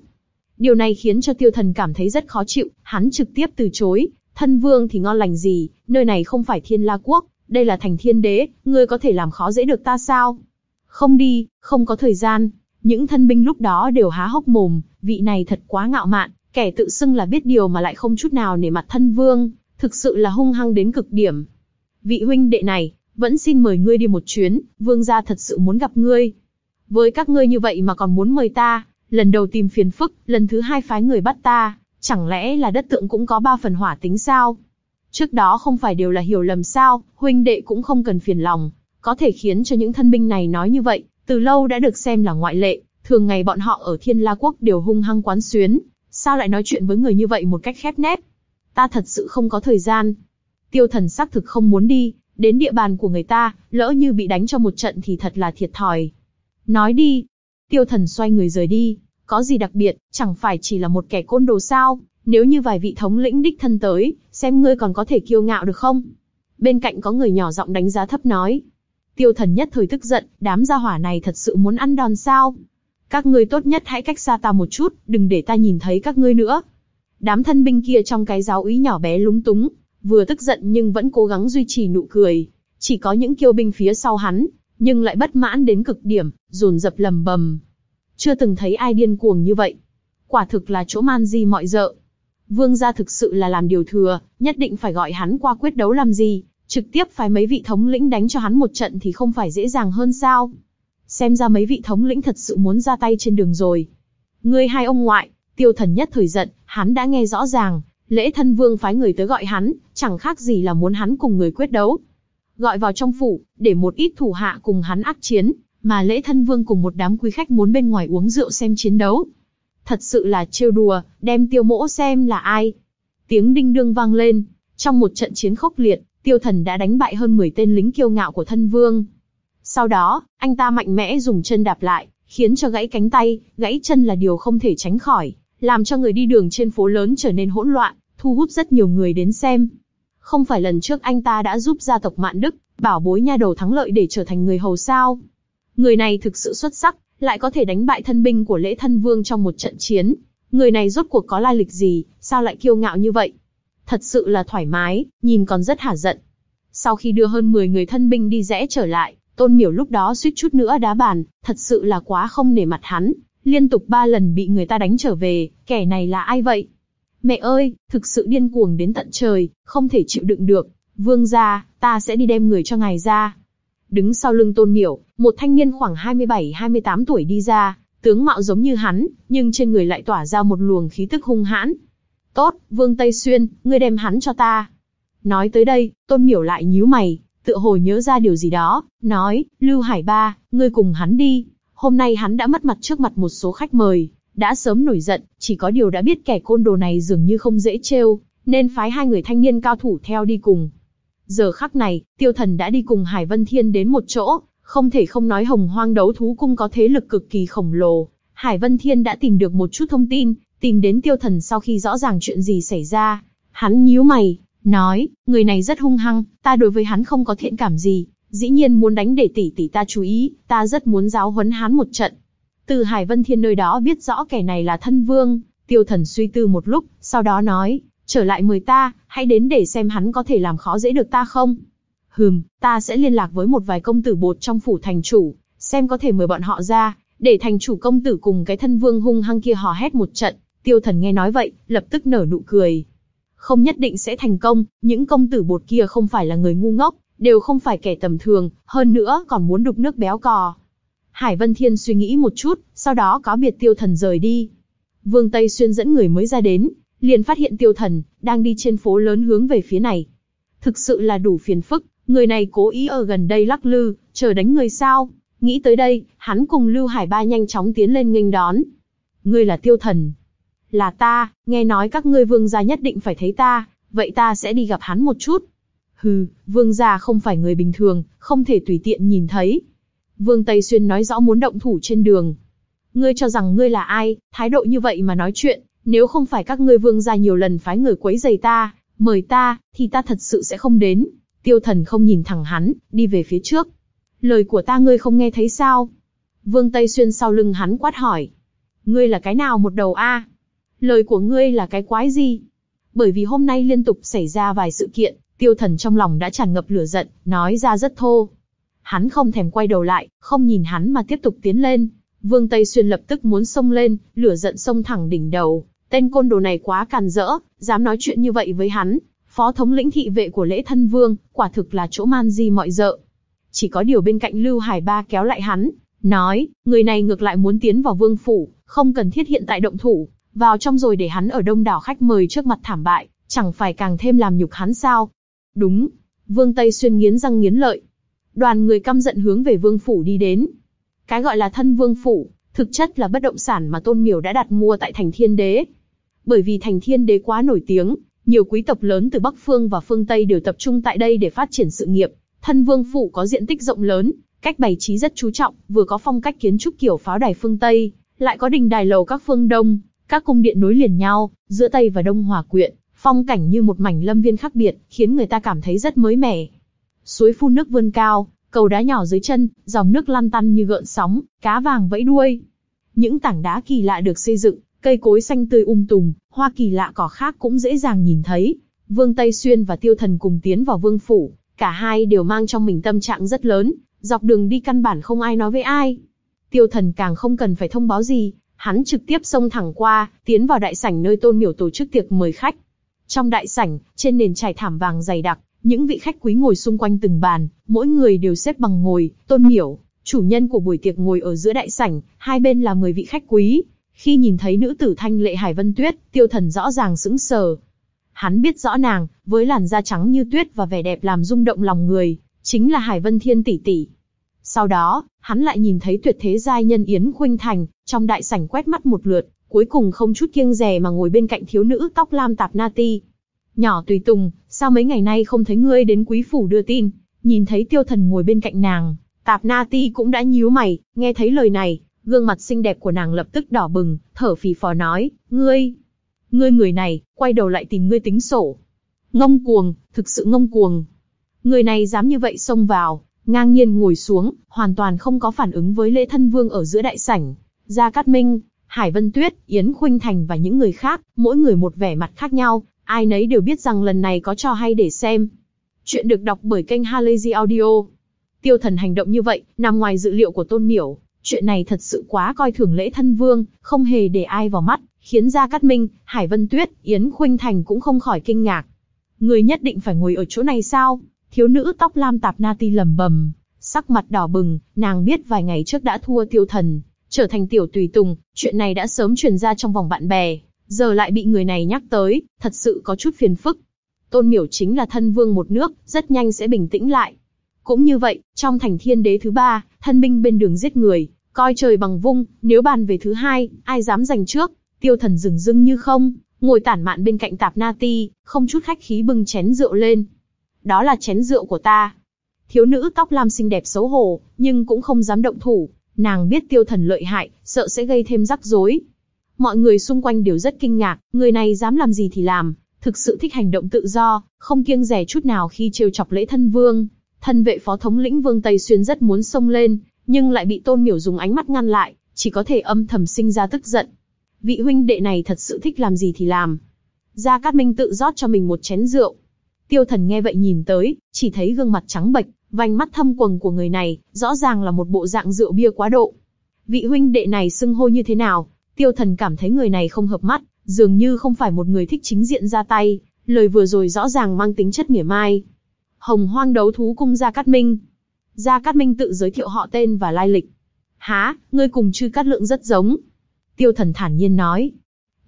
Điều này khiến cho tiêu thần cảm thấy rất khó chịu, hắn trực tiếp từ chối, thân vương thì ngon lành gì, nơi này không phải thiên la quốc, đây là thành thiên đế, ngươi có thể làm khó dễ được ta sao? Không đi, không có thời gian. Những thân binh lúc đó đều há hốc mồm, vị này thật quá ngạo mạn, kẻ tự xưng là biết điều mà lại không chút nào nể mặt thân vương, thực sự là hung hăng đến cực điểm. Vị huynh đệ này, vẫn xin mời ngươi đi một chuyến, vương gia thật sự muốn gặp ngươi. Với các ngươi như vậy mà còn muốn mời ta, lần đầu tìm phiền phức, lần thứ hai phái người bắt ta, chẳng lẽ là đất tượng cũng có ba phần hỏa tính sao? Trước đó không phải đều là hiểu lầm sao, huynh đệ cũng không cần phiền lòng, có thể khiến cho những thân binh này nói như vậy, từ lâu đã được xem là ngoại lệ, thường ngày bọn họ ở Thiên La Quốc đều hung hăng quán xuyến, sao lại nói chuyện với người như vậy một cách khép nép? Ta thật sự không có thời gian. Tiêu thần xác thực không muốn đi, đến địa bàn của người ta, lỡ như bị đánh cho một trận thì thật là thiệt thòi. Nói đi. Tiêu thần xoay người rời đi, có gì đặc biệt, chẳng phải chỉ là một kẻ côn đồ sao, nếu như vài vị thống lĩnh đích thân tới, xem ngươi còn có thể kiêu ngạo được không? Bên cạnh có người nhỏ giọng đánh giá thấp nói. Tiêu thần nhất thời tức giận, đám gia hỏa này thật sự muốn ăn đòn sao? Các ngươi tốt nhất hãy cách xa ta một chút, đừng để ta nhìn thấy các ngươi nữa. Đám thân binh kia trong cái giáo úy nhỏ bé lúng túng, vừa tức giận nhưng vẫn cố gắng duy trì nụ cười. Chỉ có những kiêu binh phía sau hắn, nhưng lại bất mãn đến cực điểm, dồn dập lầm bầm. Chưa từng thấy ai điên cuồng như vậy. Quả thực là chỗ man di mọi dợ. Vương gia thực sự là làm điều thừa, nhất định phải gọi hắn qua quyết đấu làm gì, trực tiếp phải mấy vị thống lĩnh đánh cho hắn một trận thì không phải dễ dàng hơn sao. Xem ra mấy vị thống lĩnh thật sự muốn ra tay trên đường rồi. Ngươi hai ông ngoại, Tiêu thần nhất thời giận, hắn đã nghe rõ ràng, lễ thân vương phái người tới gọi hắn, chẳng khác gì là muốn hắn cùng người quyết đấu. Gọi vào trong phủ, để một ít thủ hạ cùng hắn ác chiến, mà lễ thân vương cùng một đám quý khách muốn bên ngoài uống rượu xem chiến đấu. Thật sự là trêu đùa, đem tiêu mỗ xem là ai. Tiếng đinh đương vang lên, trong một trận chiến khốc liệt, tiêu thần đã đánh bại hơn 10 tên lính kiêu ngạo của thân vương. Sau đó, anh ta mạnh mẽ dùng chân đạp lại, khiến cho gãy cánh tay, gãy chân là điều không thể tránh khỏi, làm cho người đi đường trên phố lớn trở nên hỗn loạn, thu hút rất nhiều người đến xem. Không phải lần trước anh ta đã giúp gia tộc Mạn Đức, bảo bối nha đầu thắng lợi để trở thành người hầu sao? Người này thực sự xuất sắc, lại có thể đánh bại thân binh của lễ thân vương trong một trận chiến. Người này rốt cuộc có lai lịch gì, sao lại kiêu ngạo như vậy? Thật sự là thoải mái, nhìn còn rất hả giận. Sau khi đưa hơn 10 người thân binh đi rẽ trở lại, Tôn Miểu lúc đó suýt chút nữa đá bàn, thật sự là quá không nể mặt hắn, liên tục ba lần bị người ta đánh trở về, kẻ này là ai vậy? Mẹ ơi, thực sự điên cuồng đến tận trời, không thể chịu đựng được. Vương gia, ta sẽ đi đem người cho ngài ra. Đứng sau lưng tôn miểu, một thanh niên khoảng 27-28 tuổi đi ra, tướng mạo giống như hắn, nhưng trên người lại tỏa ra một luồng khí tức hung hãn. Tốt, Vương Tây Xuyên, ngươi đem hắn cho ta. Nói tới đây, tôn miểu lại nhíu mày, tựa hồ nhớ ra điều gì đó, nói, Lưu Hải Ba, ngươi cùng hắn đi. Hôm nay hắn đã mất mặt trước mặt một số khách mời, đã sớm nổi giận, chỉ có điều đã biết kẻ côn đồ này dường như không dễ trêu, nên phái hai người thanh niên cao thủ theo đi cùng. Giờ khắc này, tiêu thần đã đi cùng Hải Vân Thiên đến một chỗ, không thể không nói hồng hoang đấu thú cung có thế lực cực kỳ khổng lồ. Hải Vân Thiên đã tìm được một chút thông tin, tìm đến tiêu thần sau khi rõ ràng chuyện gì xảy ra. Hắn nhíu mày, nói, người này rất hung hăng, ta đối với hắn không có thiện cảm gì, dĩ nhiên muốn đánh để tỷ tỷ ta chú ý, ta rất muốn giáo huấn hắn một trận. Từ Hải Vân Thiên nơi đó biết rõ kẻ này là thân vương, tiêu thần suy tư một lúc, sau đó nói, trở lại mời ta, hãy đến để xem hắn có thể làm khó dễ được ta không. Hừm, ta sẽ liên lạc với một vài công tử bột trong phủ thành chủ, xem có thể mời bọn họ ra, để thành chủ công tử cùng cái thân vương hung hăng kia hò hét một trận. Tiêu thần nghe nói vậy, lập tức nở nụ cười. Không nhất định sẽ thành công, những công tử bột kia không phải là người ngu ngốc, đều không phải kẻ tầm thường, hơn nữa còn muốn đục nước béo cò. Hải Vân Thiên suy nghĩ một chút, sau đó có biệt tiêu thần rời đi. Vương Tây Xuyên dẫn người mới ra đến, liền phát hiện tiêu thần, đang đi trên phố lớn hướng về phía này. Thực sự là đủ phiền phức, người này cố ý ở gần đây lắc lư, chờ đánh người sao. Nghĩ tới đây, hắn cùng Lưu Hải Ba nhanh chóng tiến lên nghênh đón. Ngươi là tiêu thần. Là ta, nghe nói các ngươi vương gia nhất định phải thấy ta, vậy ta sẽ đi gặp hắn một chút. Hừ, vương gia không phải người bình thường, không thể tùy tiện nhìn thấy. Vương Tây Xuyên nói rõ muốn động thủ trên đường. Ngươi cho rằng ngươi là ai, thái độ như vậy mà nói chuyện, nếu không phải các ngươi vương gia nhiều lần phái người quấy giày ta, mời ta, thì ta thật sự sẽ không đến. Tiêu thần không nhìn thẳng hắn, đi về phía trước. Lời của ta ngươi không nghe thấy sao? Vương Tây Xuyên sau lưng hắn quát hỏi. Ngươi là cái nào một đầu a? Lời của ngươi là cái quái gì? Bởi vì hôm nay liên tục xảy ra vài sự kiện, tiêu thần trong lòng đã tràn ngập lửa giận, nói ra rất thô. Hắn không thèm quay đầu lại, không nhìn hắn mà tiếp tục tiến lên. Vương Tây Xuyên lập tức muốn xông lên, lửa giận xông thẳng đỉnh đầu. Tên côn đồ này quá càn rỡ, dám nói chuyện như vậy với hắn. Phó thống lĩnh thị vệ của lễ thân vương, quả thực là chỗ man di mọi dợ. Chỉ có điều bên cạnh Lưu Hải Ba kéo lại hắn, nói, người này ngược lại muốn tiến vào vương phủ, không cần thiết hiện tại động thủ, vào trong rồi để hắn ở đông đảo khách mời trước mặt thảm bại, chẳng phải càng thêm làm nhục hắn sao? Đúng, Vương Tây Xuyên nghiến răng nghiến lợi, Đoàn người căm giận hướng về vương phủ đi đến. Cái gọi là thân vương phủ, thực chất là bất động sản mà Tôn Miểu đã đặt mua tại thành thiên đế. Bởi vì thành thiên đế quá nổi tiếng, nhiều quý tộc lớn từ Bắc Phương và Phương Tây đều tập trung tại đây để phát triển sự nghiệp. Thân vương phủ có diện tích rộng lớn, cách bày trí rất chú trọng, vừa có phong cách kiến trúc kiểu pháo đài phương Tây, lại có đình đài lầu các phương Đông, các cung điện nối liền nhau, giữa Tây và Đông hòa quyện, phong cảnh như một mảnh lâm viên khác biệt, khiến người ta cảm thấy rất mới mẻ suối phun nước vươn cao, cầu đá nhỏ dưới chân, dòng nước lăn tăn như gợn sóng, cá vàng vẫy đuôi. Những tảng đá kỳ lạ được xây dựng, cây cối xanh tươi um tùm, hoa kỳ lạ cỏ khác cũng dễ dàng nhìn thấy. Vương Tây Xuyên và Tiêu Thần cùng tiến vào vương phủ, cả hai đều mang trong mình tâm trạng rất lớn, dọc đường đi căn bản không ai nói với ai. Tiêu Thần càng không cần phải thông báo gì, hắn trực tiếp xông thẳng qua, tiến vào đại sảnh nơi Tôn Miểu tổ chức tiệc mời khách. Trong đại sảnh, trên nền trải thảm vàng dày đặc, những vị khách quý ngồi xung quanh từng bàn, mỗi người đều xếp bằng ngồi, tôn miểu, chủ nhân của buổi tiệc ngồi ở giữa đại sảnh, hai bên là 10 vị khách quý. Khi nhìn thấy nữ tử thanh lệ Hải Vân Tuyết, tiêu thần rõ ràng sững sờ. Hắn biết rõ nàng, với làn da trắng như tuyết và vẻ đẹp làm rung động lòng người, chính là Hải Vân Thiên tỷ tỷ. Sau đó, hắn lại nhìn thấy tuyệt thế giai nhân Yến Khuynh Thành, trong đại sảnh quét mắt một lượt, cuối cùng không chút kiêng dè mà ngồi bên cạnh thiếu nữ tóc lam tạp na ti. Nhỏ tùy tùng, sao mấy ngày nay không thấy ngươi đến quý phủ đưa tin, nhìn thấy tiêu thần ngồi bên cạnh nàng, tạp na ti cũng đã nhíu mày, nghe thấy lời này, gương mặt xinh đẹp của nàng lập tức đỏ bừng, thở phì phò nói, ngươi, ngươi người này, quay đầu lại tìm ngươi tính sổ. Ngông cuồng, thực sự ngông cuồng. Người này dám như vậy xông vào, ngang nhiên ngồi xuống, hoàn toàn không có phản ứng với lễ thân vương ở giữa đại sảnh. Gia Cát Minh, Hải Vân Tuyết, Yến Khuynh Thành và những người khác, mỗi người một vẻ mặt khác nhau, ai nấy đều biết rằng lần này có trò hay để xem. Chuyện được đọc bởi kênh Halazy Audio. Tiêu thần hành động như vậy, nằm ngoài dự liệu của Tôn Miểu, chuyện này thật sự quá coi thường lễ thân vương, không hề để ai vào mắt, khiến Gia Cát Minh, Hải Vân Tuyết, Yến Khuynh Thành cũng không khỏi kinh ngạc. Người nhất định phải ngồi ở chỗ này sao? Thiếu nữ tóc lam tạp na ti lầm bầm, sắc mặt đỏ bừng, nàng biết vài ngày trước đã thua tiêu thần, trở thành tiểu tùy tùng, chuyện này đã sớm truyền ra trong vòng bạn bè, giờ lại bị người này nhắc tới, thật sự có chút phiền phức. Tôn Miểu chính là thân vương một nước, rất nhanh sẽ bình tĩnh lại. Cũng như vậy, trong thành thiên đế thứ ba, thân binh bên đường giết người, coi trời bằng vung, nếu bàn về thứ hai, ai dám giành trước, tiêu thần dừng dưng như không, ngồi tản mạn bên cạnh tạp na ti, không chút khách khí bưng chén rượu lên. Đó là chén rượu của ta. Thiếu nữ tóc lam xinh đẹp xấu hổ, nhưng cũng không dám động thủ, nàng biết tiêu thần lợi hại, sợ sẽ gây thêm rắc rối. Mọi người xung quanh đều rất kinh ngạc, người này dám làm gì thì làm, thực sự thích hành động tự do, không kiêng rẻ chút nào khi trêu chọc lễ thân vương. Thân vệ phó thống lĩnh Vương Tây Xuyên rất muốn xông lên, nhưng lại bị Tôn Miểu dùng ánh mắt ngăn lại, chỉ có thể âm thầm sinh ra tức giận. Vị huynh đệ này thật sự thích làm gì thì làm. Gia Cát Minh tự rót cho mình một chén rượu. Tiêu thần nghe vậy nhìn tới, chỉ thấy gương mặt trắng bệch, vành mắt thâm quầng của người này, rõ ràng là một bộ dạng rượu bia quá độ. Vị huynh đệ này xưng hô như thế nào? Tiêu thần cảm thấy người này không hợp mắt, dường như không phải một người thích chính diện ra tay, lời vừa rồi rõ ràng mang tính chất mỉa mai. Hồng hoang đấu thú cung Gia Cát Minh. Gia Cát Minh tự giới thiệu họ tên và lai lịch. Há, ngươi cùng chư cát lượng rất giống. Tiêu thần thản nhiên nói.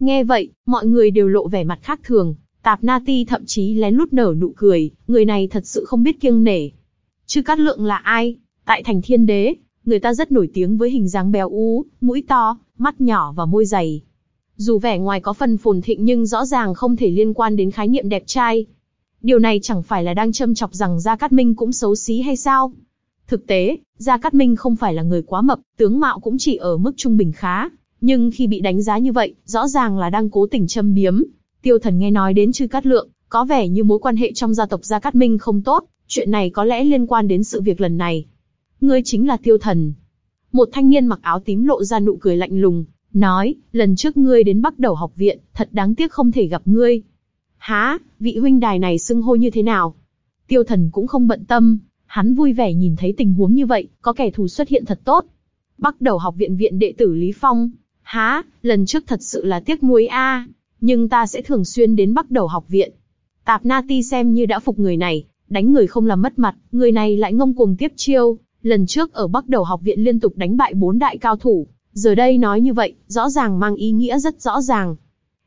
Nghe vậy, mọi người đều lộ vẻ mặt khác thường, Tạp Na Ti thậm chí lén lút nở nụ cười, người này thật sự không biết kiêng nể. Chư Cát Lượng là ai? Tại thành thiên đế, người ta rất nổi tiếng với hình dáng béo ú, mũi to, mắt nhỏ và môi dày. Dù vẻ ngoài có phần phồn thịnh nhưng rõ ràng không thể liên quan đến khái niệm đẹp trai. Điều này chẳng phải là đang châm chọc rằng Gia Cát Minh cũng xấu xí hay sao? Thực tế, Gia Cát Minh không phải là người quá mập, tướng mạo cũng chỉ ở mức trung bình khá. Nhưng khi bị đánh giá như vậy, rõ ràng là đang cố tình châm biếm. Tiêu thần nghe nói đến chư Cát Lượng, có vẻ như mối quan hệ trong gia tộc Gia Cát Minh không tốt, chuyện này có lẽ liên quan đến sự việc lần này. Ngươi chính là tiêu thần. Một thanh niên mặc áo tím lộ ra nụ cười lạnh lùng, nói, lần trước ngươi đến Bắc Đầu học viện, thật đáng tiếc không thể gặp ngươi. Há, vị huynh đài này xưng hô như thế nào? Tiêu thần cũng không bận tâm, hắn vui vẻ nhìn thấy tình huống như vậy, có kẻ thù xuất hiện thật tốt. Bắc Đầu học viện viện đệ tử Lý Phong, há, lần trước thật sự là tiếc nuối a, nhưng ta sẽ thường xuyên đến Bắc Đầu học viện. Tạp Na Ti xem như đã phục người này, đánh người không làm mất mặt, người này lại ngông cuồng tiếp chiêu, lần trước ở Bắc Đầu học viện liên tục đánh bại bốn đại cao thủ, giờ đây nói như vậy, rõ ràng mang ý nghĩa rất rõ ràng.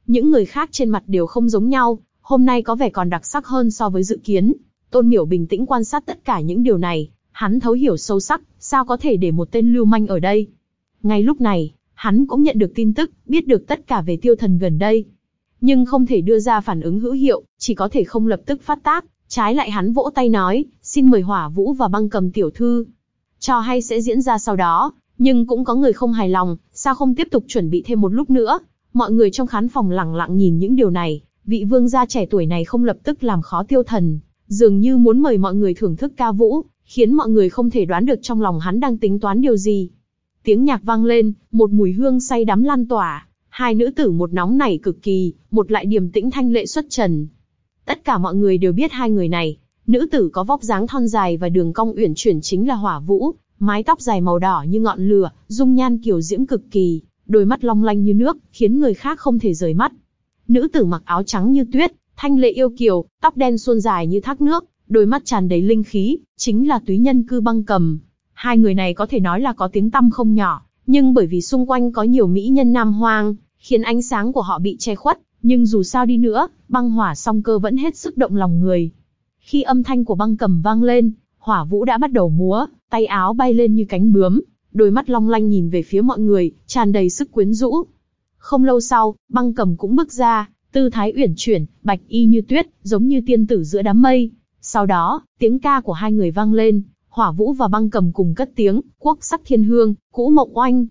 Những người khác trên mặt đều không giống nhau, hôm nay có vẻ còn đặc sắc hơn so với dự kiến. Tôn Miểu bình tĩnh quan sát tất cả những điều này, hắn thấu hiểu sâu sắc, sao có thể để một tên lưu manh ở đây. Ngay lúc này, hắn cũng nhận được tin tức, biết được tất cả về tiêu thần gần đây. Nhưng không thể đưa ra phản ứng hữu hiệu, chỉ có thể không lập tức phát tác, Trái lại hắn vỗ tay nói, xin mời hỏa vũ và băng cầm tiểu thư cho hay sẽ diễn ra sau đó, nhưng cũng có người không hài lòng, sao không tiếp tục chuẩn bị thêm một lúc nữa. Mọi người trong khán phòng lặng lặng nhìn những điều này, vị vương gia trẻ tuổi này không lập tức làm khó tiêu thần, dường như muốn mời mọi người thưởng thức ca vũ, khiến mọi người không thể đoán được trong lòng hắn đang tính toán điều gì. Tiếng nhạc vang lên, một mùi hương say đắm lan tỏa, hai nữ tử một nóng nảy cực kỳ, một lại điềm tĩnh thanh lệ xuất trần, Tất cả mọi người đều biết hai người này, nữ tử có vóc dáng thon dài và đường cong uyển chuyển chính là Hỏa Vũ, mái tóc dài màu đỏ như ngọn lửa, dung nhan kiều diễm cực kỳ, đôi mắt long lanh như nước, khiến người khác không thể rời mắt. Nữ tử mặc áo trắng như tuyết, thanh lệ yêu kiều, tóc đen suôn dài như thác nước, đôi mắt tràn đầy linh khí, chính là túy nhân cư băng cầm. Hai người này có thể nói là có tiếng tăm không nhỏ, nhưng bởi vì xung quanh có nhiều mỹ nhân nam hoang, khiến ánh sáng của họ bị che khuất, nhưng dù sao đi nữa, băng hỏa song cơ vẫn hết sức động lòng người. Khi âm thanh của băng cầm vang lên, hỏa vũ đã bắt đầu múa, tay áo bay lên như cánh bướm, đôi mắt long lanh nhìn về phía mọi người, tràn đầy sức quyến rũ. Không lâu sau, băng cầm cũng bước ra, tư thái uyển chuyển, bạch y như tuyết, giống như tiên tử giữa đám mây. Sau đó, tiếng ca của hai người vang lên, hỏa vũ và băng cầm cùng cất tiếng, quốc sắc thiên hương, cũ mộng oanh.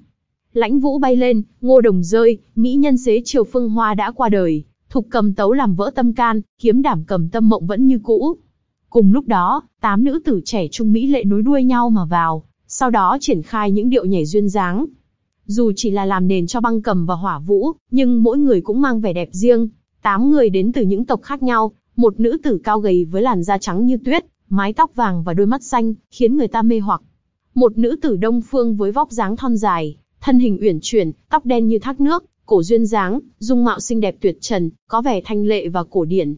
Lãnh vũ bay lên, ngô đồng rơi, mỹ nhân xế triều phương hoa đã qua đời, thục cầm tấu làm vỡ tâm can, kiếm đảm cầm tâm mộng vẫn như cũ. Cùng lúc đó, tám nữ tử trẻ trung mỹ lệ nối đuôi nhau mà vào, sau đó triển khai những điệu nhảy duyên dáng. Dù chỉ là làm nền cho băng cầm và hỏa vũ, nhưng mỗi người cũng mang vẻ đẹp riêng. Tám người đến từ những tộc khác nhau, một nữ tử cao gầy với làn da trắng như tuyết, mái tóc vàng và đôi mắt xanh, khiến người ta mê hoặc. Một nữ tử đông phương với vóc dáng thon dài, thân hình uyển chuyển, tóc đen như thác nước, cổ duyên dáng, dung mạo xinh đẹp tuyệt trần, có vẻ thanh lệ và cổ điển.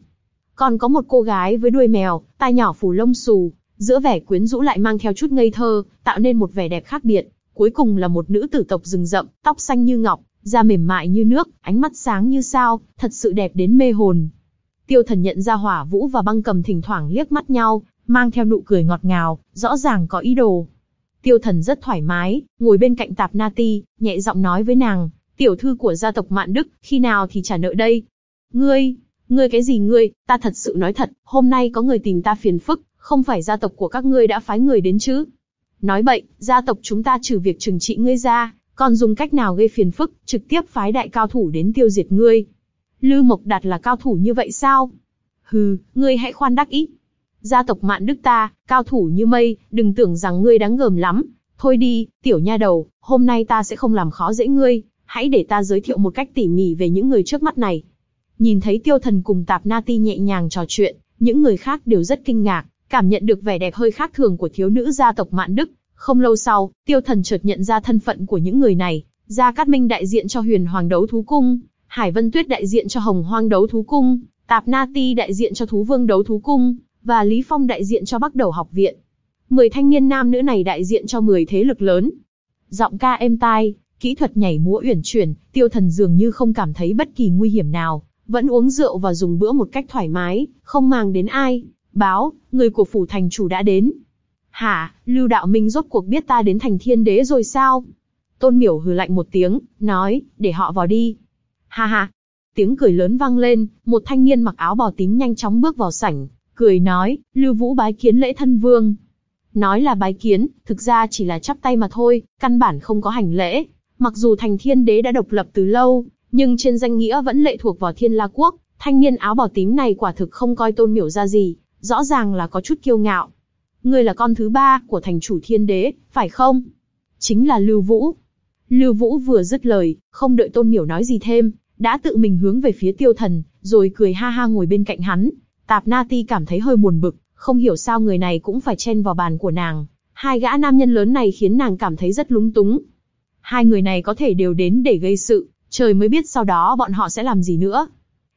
Còn có một cô gái với đuôi mèo, tai nhỏ phủ lông xù, giữa vẻ quyến rũ lại mang theo chút ngây thơ, tạo nên một vẻ đẹp khác biệt. Cuối cùng là một nữ tử tộc rừng rậm, tóc xanh như ngọc, da mềm mại như nước, ánh mắt sáng như sao, thật sự đẹp đến mê hồn. Tiêu thần nhận ra hỏa vũ và băng cầm thỉnh thoảng liếc mắt nhau, mang theo nụ cười ngọt ngào, rõ ràng có ý đồ. Tiêu thần rất thoải mái, ngồi bên cạnh tạp na ti, nhẹ giọng nói với nàng, tiểu thư của gia tộc Mạn Đức, khi nào thì trả nợ đây? Ngươi, ngươi cái gì ngươi, ta thật sự nói thật, hôm nay có người tìm ta phiền phức, không phải gia tộc của các ngươi đã phái người đến chứ? Nói bậy, gia tộc chúng ta trừ việc trừng trị ngươi ra, còn dùng cách nào gây phiền phức, trực tiếp phái đại cao thủ đến tiêu diệt ngươi. Lư Mộc Đạt là cao thủ như vậy sao? Hừ, ngươi hãy khoan đắc ý. Gia tộc Mạn Đức ta, cao thủ như mây, đừng tưởng rằng ngươi đáng gờm lắm. Thôi đi, tiểu nha đầu, hôm nay ta sẽ không làm khó dễ ngươi, hãy để ta giới thiệu một cách tỉ mỉ về những người trước mắt này. Nhìn thấy tiêu thần cùng tạp na ti nhẹ nhàng trò chuyện, những người khác đều rất kinh ngạc, cảm nhận được vẻ đẹp hơi khác thường của thiếu nữ gia tộc Mạn Đức. Không lâu sau, tiêu thần chợt nhận ra thân phận của những người này. Gia Cát Minh đại diện cho huyền hoàng đấu thú cung, Hải Vân Tuyết đại diện cho hồng hoang đấu thú cung, Tạp Na Ti đại diện cho thú vương đấu thú cung, và Lý Phong đại diện cho Bắc Đầu học viện. Mười thanh niên nam nữ này đại diện cho mười thế lực lớn. Giọng ca êm tai, kỹ thuật nhảy múa uyển chuyển, tiêu thần dường như không cảm thấy bất kỳ nguy hiểm nào, vẫn uống rượu và dùng bữa một cách thoải mái, không mang đến ai. Báo, người của phủ thành chủ đã đến. Hả, Lưu Đạo Minh rốt cuộc biết ta đến thành thiên đế rồi sao? Tôn miểu hừ lạnh một tiếng, nói, để họ vào đi. Ha ha. Tiếng cười lớn vang lên, một thanh niên mặc áo bào tím nhanh chóng bước vào sảnh, cười nói, Lưu Vũ bái kiến lễ thân vương. Nói là bái kiến, thực ra chỉ là chắp tay mà thôi, căn bản không có hành lễ. Mặc dù thành thiên đế đã độc lập từ lâu, nhưng trên danh nghĩa vẫn lệ thuộc vào thiên la quốc, thanh niên áo bảo tím này quả thực không coi tôn miểu ra gì, rõ ràng là có chút kiêu ngạo. Ngươi là con thứ ba của thành chủ thiên đế, phải không? Chính là Lưu Vũ. Lưu Vũ vừa dứt lời, không đợi tôn miểu nói gì thêm, đã tự mình hướng về phía tiêu thần, rồi cười ha ha ngồi bên cạnh hắn. Tạp Na Ti cảm thấy hơi buồn bực, không hiểu sao người này cũng phải chen vào bàn của nàng. Hai gã nam nhân lớn này khiến nàng cảm thấy rất lúng túng. Hai người này có thể đều đến để gây sự, trời mới biết sau đó bọn họ sẽ làm gì nữa.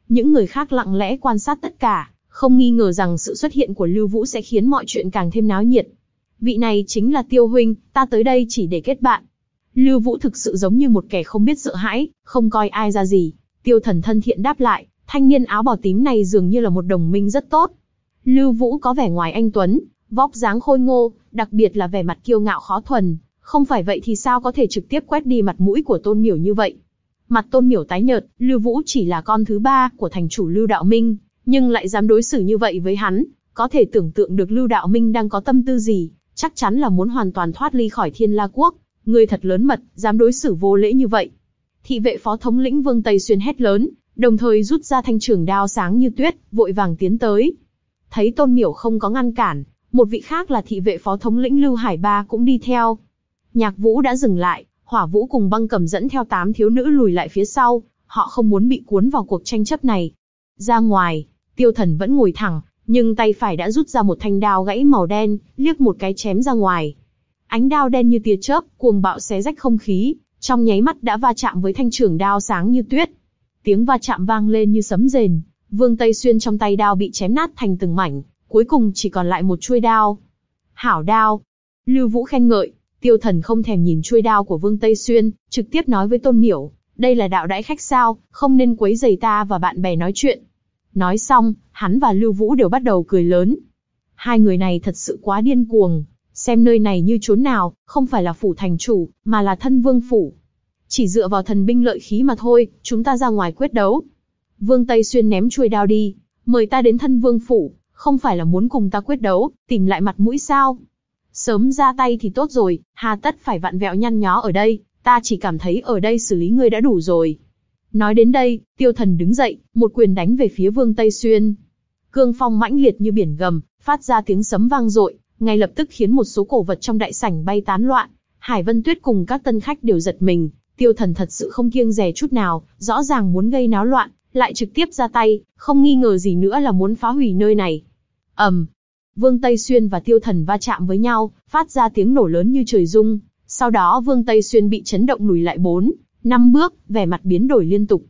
Những người khác lặng lẽ quan sát tất cả, không nghi ngờ rằng sự xuất hiện của Lưu Vũ sẽ khiến mọi chuyện càng thêm náo nhiệt. Vị này chính là Tiêu Huynh, ta tới đây chỉ để kết bạn. Lưu Vũ thực sự giống như một kẻ không biết sợ hãi, không coi ai ra gì. Tiêu thần thân thiện đáp lại, thanh niên áo bào tím này dường như là một đồng minh rất tốt. Lưu Vũ có vẻ ngoài anh Tuấn, vóc dáng khôi ngô, đặc biệt là vẻ mặt kiêu ngạo khó thuần. Không phải vậy thì sao có thể trực tiếp quét đi mặt mũi của tôn miểu như vậy? Mặt tôn miểu tái nhợt, Lưu Vũ chỉ là con thứ ba của thành chủ Lưu Đạo Minh, nhưng lại dám đối xử như vậy với hắn, có thể tưởng tượng được Lưu Đạo Minh đang có tâm tư gì, chắc chắn là muốn hoàn toàn thoát ly khỏi Thiên La Quốc. Người thật lớn mật, dám đối xử vô lễ như vậy. Thị vệ phó thống lĩnh Vương Tây Xuyên hét lớn, đồng thời rút ra thanh trường đao sáng như tuyết, vội vàng tiến tới. Thấy Tôn Miểu không có ngăn cản, một vị khác là thị vệ phó thống lĩnh Lưu Hải Ba cũng đi theo. Nhạc Vũ đã dừng lại, Hỏa Vũ cùng băng cầm dẫn theo tám thiếu nữ lùi lại phía sau, họ không muốn bị cuốn vào cuộc tranh chấp này. Ra ngoài, Tiêu Thần vẫn ngồi thẳng, nhưng tay phải đã rút ra một thanh đao gãy màu đen, liếc một cái chém ra ngoài. Ánh đao đen như tia chớp, cuồng bạo xé rách không khí, trong nháy mắt đã va chạm với thanh trường đao sáng như tuyết. Tiếng va chạm vang lên như sấm rền, Vương Tây Xuyên trong tay đao bị chém nát thành từng mảnh, cuối cùng chỉ còn lại một chuôi đao. Hảo đao. Lưu Vũ khen ngợi, Tiêu thần không thèm nhìn chuôi đao của Vương Tây Xuyên, trực tiếp nói với Tôn Miểu, đây là đạo đãi khách sao, không nên quấy rầy ta và bạn bè nói chuyện. Nói xong, hắn và Lưu Vũ đều bắt đầu cười lớn. Hai người này thật sự quá điên cuồng, xem nơi này như chốn nào, không phải là phủ thành chủ, mà là thân vương phủ. Chỉ dựa vào thần binh lợi khí mà thôi, chúng ta ra ngoài quyết đấu. Vương Tây Xuyên ném chuôi đao đi, mời ta đến thân vương phủ, không phải là muốn cùng ta quyết đấu, tìm lại mặt mũi sao? Sớm ra tay thì tốt rồi, hà tất phải vặn vẹo nhăn nhó ở đây, ta chỉ cảm thấy ở đây xử lý ngươi đã đủ rồi. Nói đến đây, tiêu thần đứng dậy, một quyền đánh về phía vương Tây Xuyên. Cương phong mãnh liệt như biển gầm, phát ra tiếng sấm vang dội, ngay lập tức khiến một số cổ vật trong đại sảnh bay tán loạn. Hải Vân Tuyết cùng các tân khách đều giật mình, tiêu thần thật sự không kiêng dè chút nào, rõ ràng muốn gây náo loạn, lại trực tiếp ra tay, không nghi ngờ gì nữa là muốn phá hủy nơi này. ầm, um, Vương Tây Xuyên và Tiêu Thần va chạm với nhau, phát ra tiếng nổ lớn như trời rung. Sau đó Vương Tây Xuyên bị chấn động lùi lại bốn, năm bước, vẻ mặt biến đổi liên tục.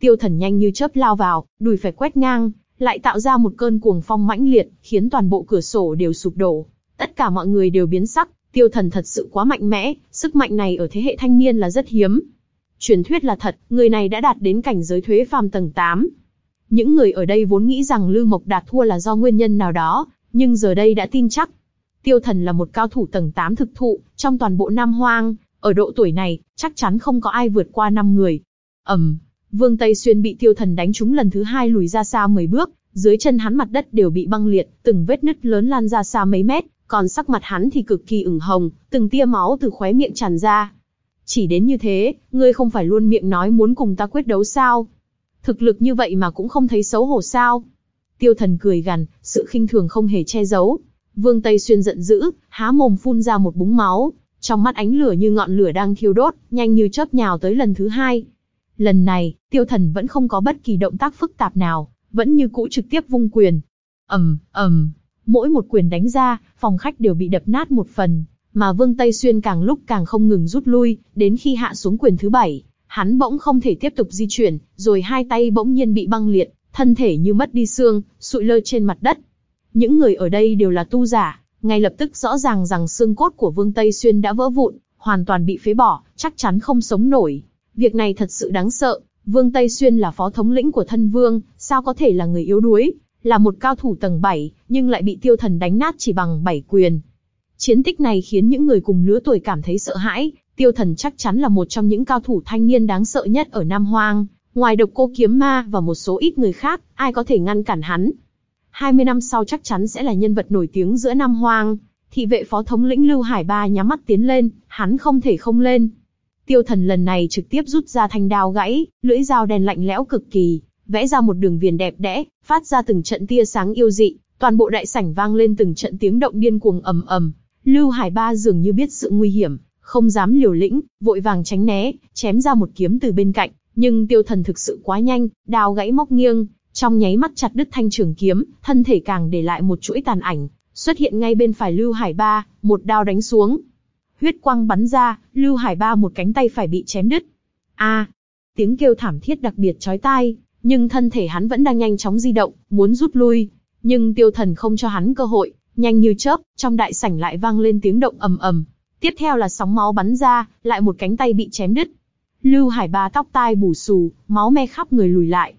Tiêu Thần nhanh như chớp lao vào, đùi phải quét ngang, lại tạo ra một cơn cuồng phong mãnh liệt, khiến toàn bộ cửa sổ đều sụp đổ. Tất cả mọi người đều biến sắc, Tiêu Thần thật sự quá mạnh mẽ, sức mạnh này ở thế hệ thanh niên là rất hiếm. Truyền thuyết là thật, người này đã đạt đến cảnh giới thuế phàm tầng 8. Những người ở đây vốn nghĩ rằng Lưu Mộc Đạt thua là do nguyên nhân nào đó, nhưng giờ đây đã tin chắc. Tiêu Thần là một cao thủ tầng 8 thực thụ, trong toàn bộ Nam Hoang, ở độ tuổi này, chắc chắn không có ai vượt qua 5 người. ầm, Vương Tây Xuyên bị Tiêu Thần đánh trúng lần thứ hai lùi ra xa 10 bước, dưới chân hắn mặt đất đều bị băng liệt, từng vết nứt lớn lan ra xa mấy mét, còn sắc mặt hắn thì cực kỳ ửng hồng, từng tia máu từ khóe miệng tràn ra. Chỉ đến như thế, ngươi không phải luôn miệng nói muốn cùng ta quyết đấu sao? Thực lực như vậy mà cũng không thấy xấu hổ sao? Tiêu thần cười gằn, sự khinh thường không hề che giấu. Vương Tây Xuyên giận dữ, há mồm phun ra một búng máu, trong mắt ánh lửa như ngọn lửa đang thiêu đốt, nhanh như chớp nhào tới lần thứ hai. Lần này, tiêu thần vẫn không có bất kỳ động tác phức tạp nào, vẫn như cũ trực tiếp vung quyền. ầm ầm, mỗi một quyền đánh ra, phòng khách đều bị đập nát một phần, mà Vương Tây Xuyên càng lúc càng không ngừng rút lui, đến khi hạ xuống quyền thứ bảy, hắn bỗng không thể tiếp tục di chuyển, rồi hai tay bỗng nhiên bị băng liệt, thân thể như mất đi xương, sụi lơ trên mặt đất. Những người ở đây đều là tu giả, ngay lập tức rõ ràng rằng xương cốt của Vương Tây Xuyên đã vỡ vụn, hoàn toàn bị phế bỏ, chắc chắn không sống nổi. Việc này thật sự đáng sợ, Vương Tây Xuyên là phó thống lĩnh của thân vương, sao có thể là người yếu đuối, là một cao thủ tầng 7, nhưng lại bị tiêu thần đánh nát chỉ bằng 7 quyền. Chiến tích này khiến những người cùng lứa tuổi cảm thấy sợ hãi, tiêu thần chắc chắn là một trong những cao thủ thanh niên đáng sợ nhất ở Nam Hoang, ngoài độc cô kiếm ma và một số ít người khác, ai có thể ngăn cản hắn. 20 năm sau chắc chắn sẽ là nhân vật nổi tiếng giữa Nam Hoang, thị vệ phó thống lĩnh Lưu Hải Ba nhắm mắt tiến lên, hắn không thể không lên. Tiêu thần lần này trực tiếp rút ra thanh đao gãy, lưỡi dao đen lạnh lẽo cực kỳ, vẽ ra một đường viền đẹp đẽ, phát ra từng trận tia sáng yêu dị, toàn bộ đại sảnh vang lên từng trận tiếng động điên cuồng ầm ầm. Lưu Hải Ba dường như biết sự nguy hiểm, không dám liều lĩnh, vội vàng tránh né, chém ra một kiếm từ bên cạnh, nhưng tiêu thần thực sự quá nhanh, đao gãy móc nghiêng, trong nháy mắt chặt đứt thanh trường kiếm, thân thể càng để lại một chuỗi tàn ảnh, xuất hiện ngay bên phải Lưu Hải Ba, một đao đánh xuống. Huyết quang bắn ra, Lưu Hải Ba một cánh tay phải bị chém đứt. A, tiếng kêu thảm thiết đặc biệt chói tai, nhưng thân thể hắn vẫn đang nhanh chóng di động, muốn rút lui, nhưng tiêu thần không cho hắn cơ hội, nhanh như chớp, trong đại sảnh lại vang lên tiếng động ầm ầm. Tiếp theo là sóng máu bắn ra, lại một cánh tay bị chém đứt. Lưu Hải Ba tóc tai bù xù, máu me khắp người lùi lại.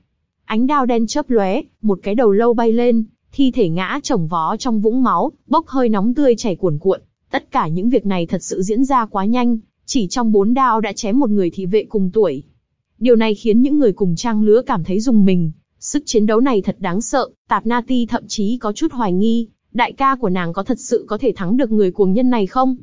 Ánh đao đen chớp lóe, một cái đầu lâu bay lên, thi thể ngã chồng vó trong vũng máu, bốc hơi nóng tươi chảy cuồn cuộn. Tất cả những việc này thật sự diễn ra quá nhanh, chỉ trong bốn đao đã chém một người thị vệ cùng tuổi. Điều này khiến những người cùng trang lứa cảm thấy dùng mình. Sức chiến đấu này thật đáng sợ, Tạp Na Ti thậm chí có chút hoài nghi, đại ca của nàng có thật sự có thể thắng được người cuồng nhân này không?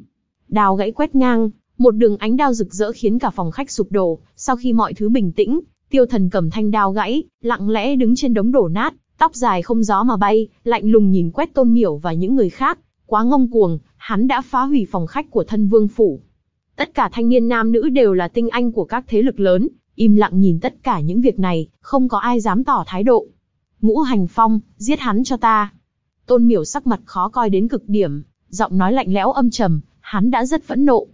Đào gãy quét ngang, một đường ánh đao rực rỡ khiến cả phòng khách sụp đổ, sau khi mọi thứ bình tĩnh, tiêu thần cầm thanh đao gãy, lặng lẽ đứng trên đống đổ nát, tóc dài không gió mà bay, lạnh lùng nhìn quét tôn miểu và những người khác, quá ngông cuồng, hắn đã phá hủy phòng khách của thân vương phủ. Tất cả thanh niên nam nữ đều là tinh anh của các thế lực lớn, im lặng nhìn tất cả những việc này, không có ai dám tỏ thái độ. Ngũ hành phong, giết hắn cho ta. Tôn miểu sắc mặt khó coi đến cực điểm, giọng nói lạnh lẽo âm trầm, hắn đã rất phẫn nộ.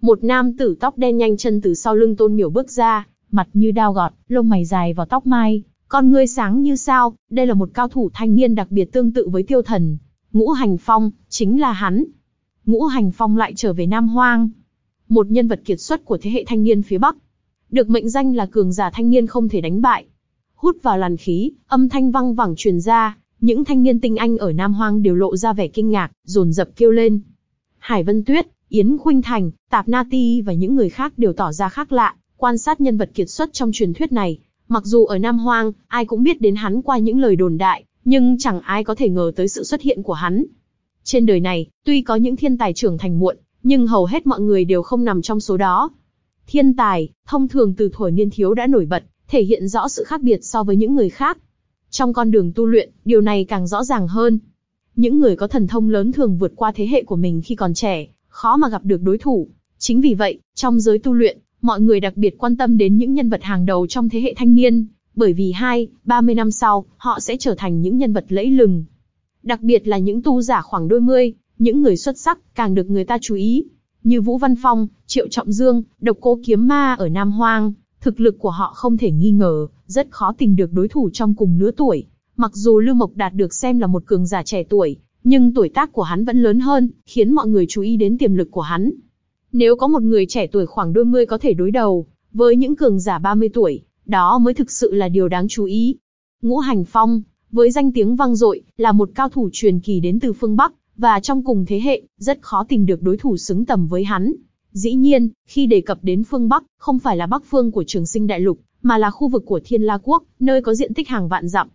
Một nam tử tóc đen nhanh chân từ sau lưng tôn miểu bước ra, mặt như đao gọt, lông mày dài vào tóc mai, con ngươi sáng như sao, đây là một cao thủ thanh niên đặc biệt tương tự với tiêu thần. Ngũ hành phong, chính là hắn. Ngũ Hành Phong lại trở về Nam Hoang. Một nhân vật kiệt xuất của thế hệ thanh niên phía Bắc. Được mệnh danh là cường giả thanh niên không thể đánh bại. Hút vào làn khí, âm thanh văng vẳng truyền ra, những thanh niên tinh anh ở Nam Hoang đều lộ ra vẻ kinh ngạc, dồn dập kêu lên. Hải Vân Tuyết, Yến Khuynh Thành, Tạp Na Ti và những người khác đều tỏ ra khác lạ, quan sát nhân vật kiệt xuất trong truyền thuyết này. Mặc dù ở Nam Hoang, ai cũng biết đến hắn qua những lời đồn đại, nhưng chẳng ai có thể ngờ tới sự xuất hiện của hắn. Trên đời này, tuy có những thiên tài trưởng thành muộn, nhưng hầu hết mọi người đều không nằm trong số đó. Thiên tài, thông thường từ thuở niên thiếu đã nổi bật, thể hiện rõ sự khác biệt so với những người khác. Trong con đường tu luyện, điều này càng rõ ràng hơn. Những người có thần thông lớn thường vượt qua thế hệ của mình khi còn trẻ, khó mà gặp được đối thủ. Chính vì vậy, trong giới tu luyện, mọi người đặc biệt quan tâm đến những nhân vật hàng đầu trong thế hệ thanh niên, bởi vì hai, 30 năm sau, họ sẽ trở thành những nhân vật lẫy lừng. Đặc biệt là những tu giả khoảng đôi mươi, những người xuất sắc, càng được người ta chú ý. Như Vũ Văn Phong, Triệu Trọng Dương, Độc Cô Kiếm Ma ở Nam Hoang, thực lực của họ không thể nghi ngờ, rất khó tìm được đối thủ trong cùng lứa tuổi. Mặc dù Lưu Mộc Đạt được xem là một cường giả trẻ tuổi, nhưng tuổi tác của hắn vẫn lớn hơn, khiến mọi người chú ý đến tiềm lực của hắn. Nếu có một người trẻ tuổi khoảng đôi mươi có thể đối đầu với những cường giả 30 tuổi, đó mới thực sự là điều đáng chú ý. Ngũ Hành Phong, với danh tiếng vang dội, là một cao thủ truyền kỳ đến từ phương Bắc, và trong cùng thế hệ, rất khó tìm được đối thủ xứng tầm với hắn. Dĩ nhiên, khi đề cập đến phương Bắc, không phải là Bắc phương của Trường Sinh Đại Lục, mà là khu vực của Thiên La Quốc, nơi có diện tích hàng vạn dặm.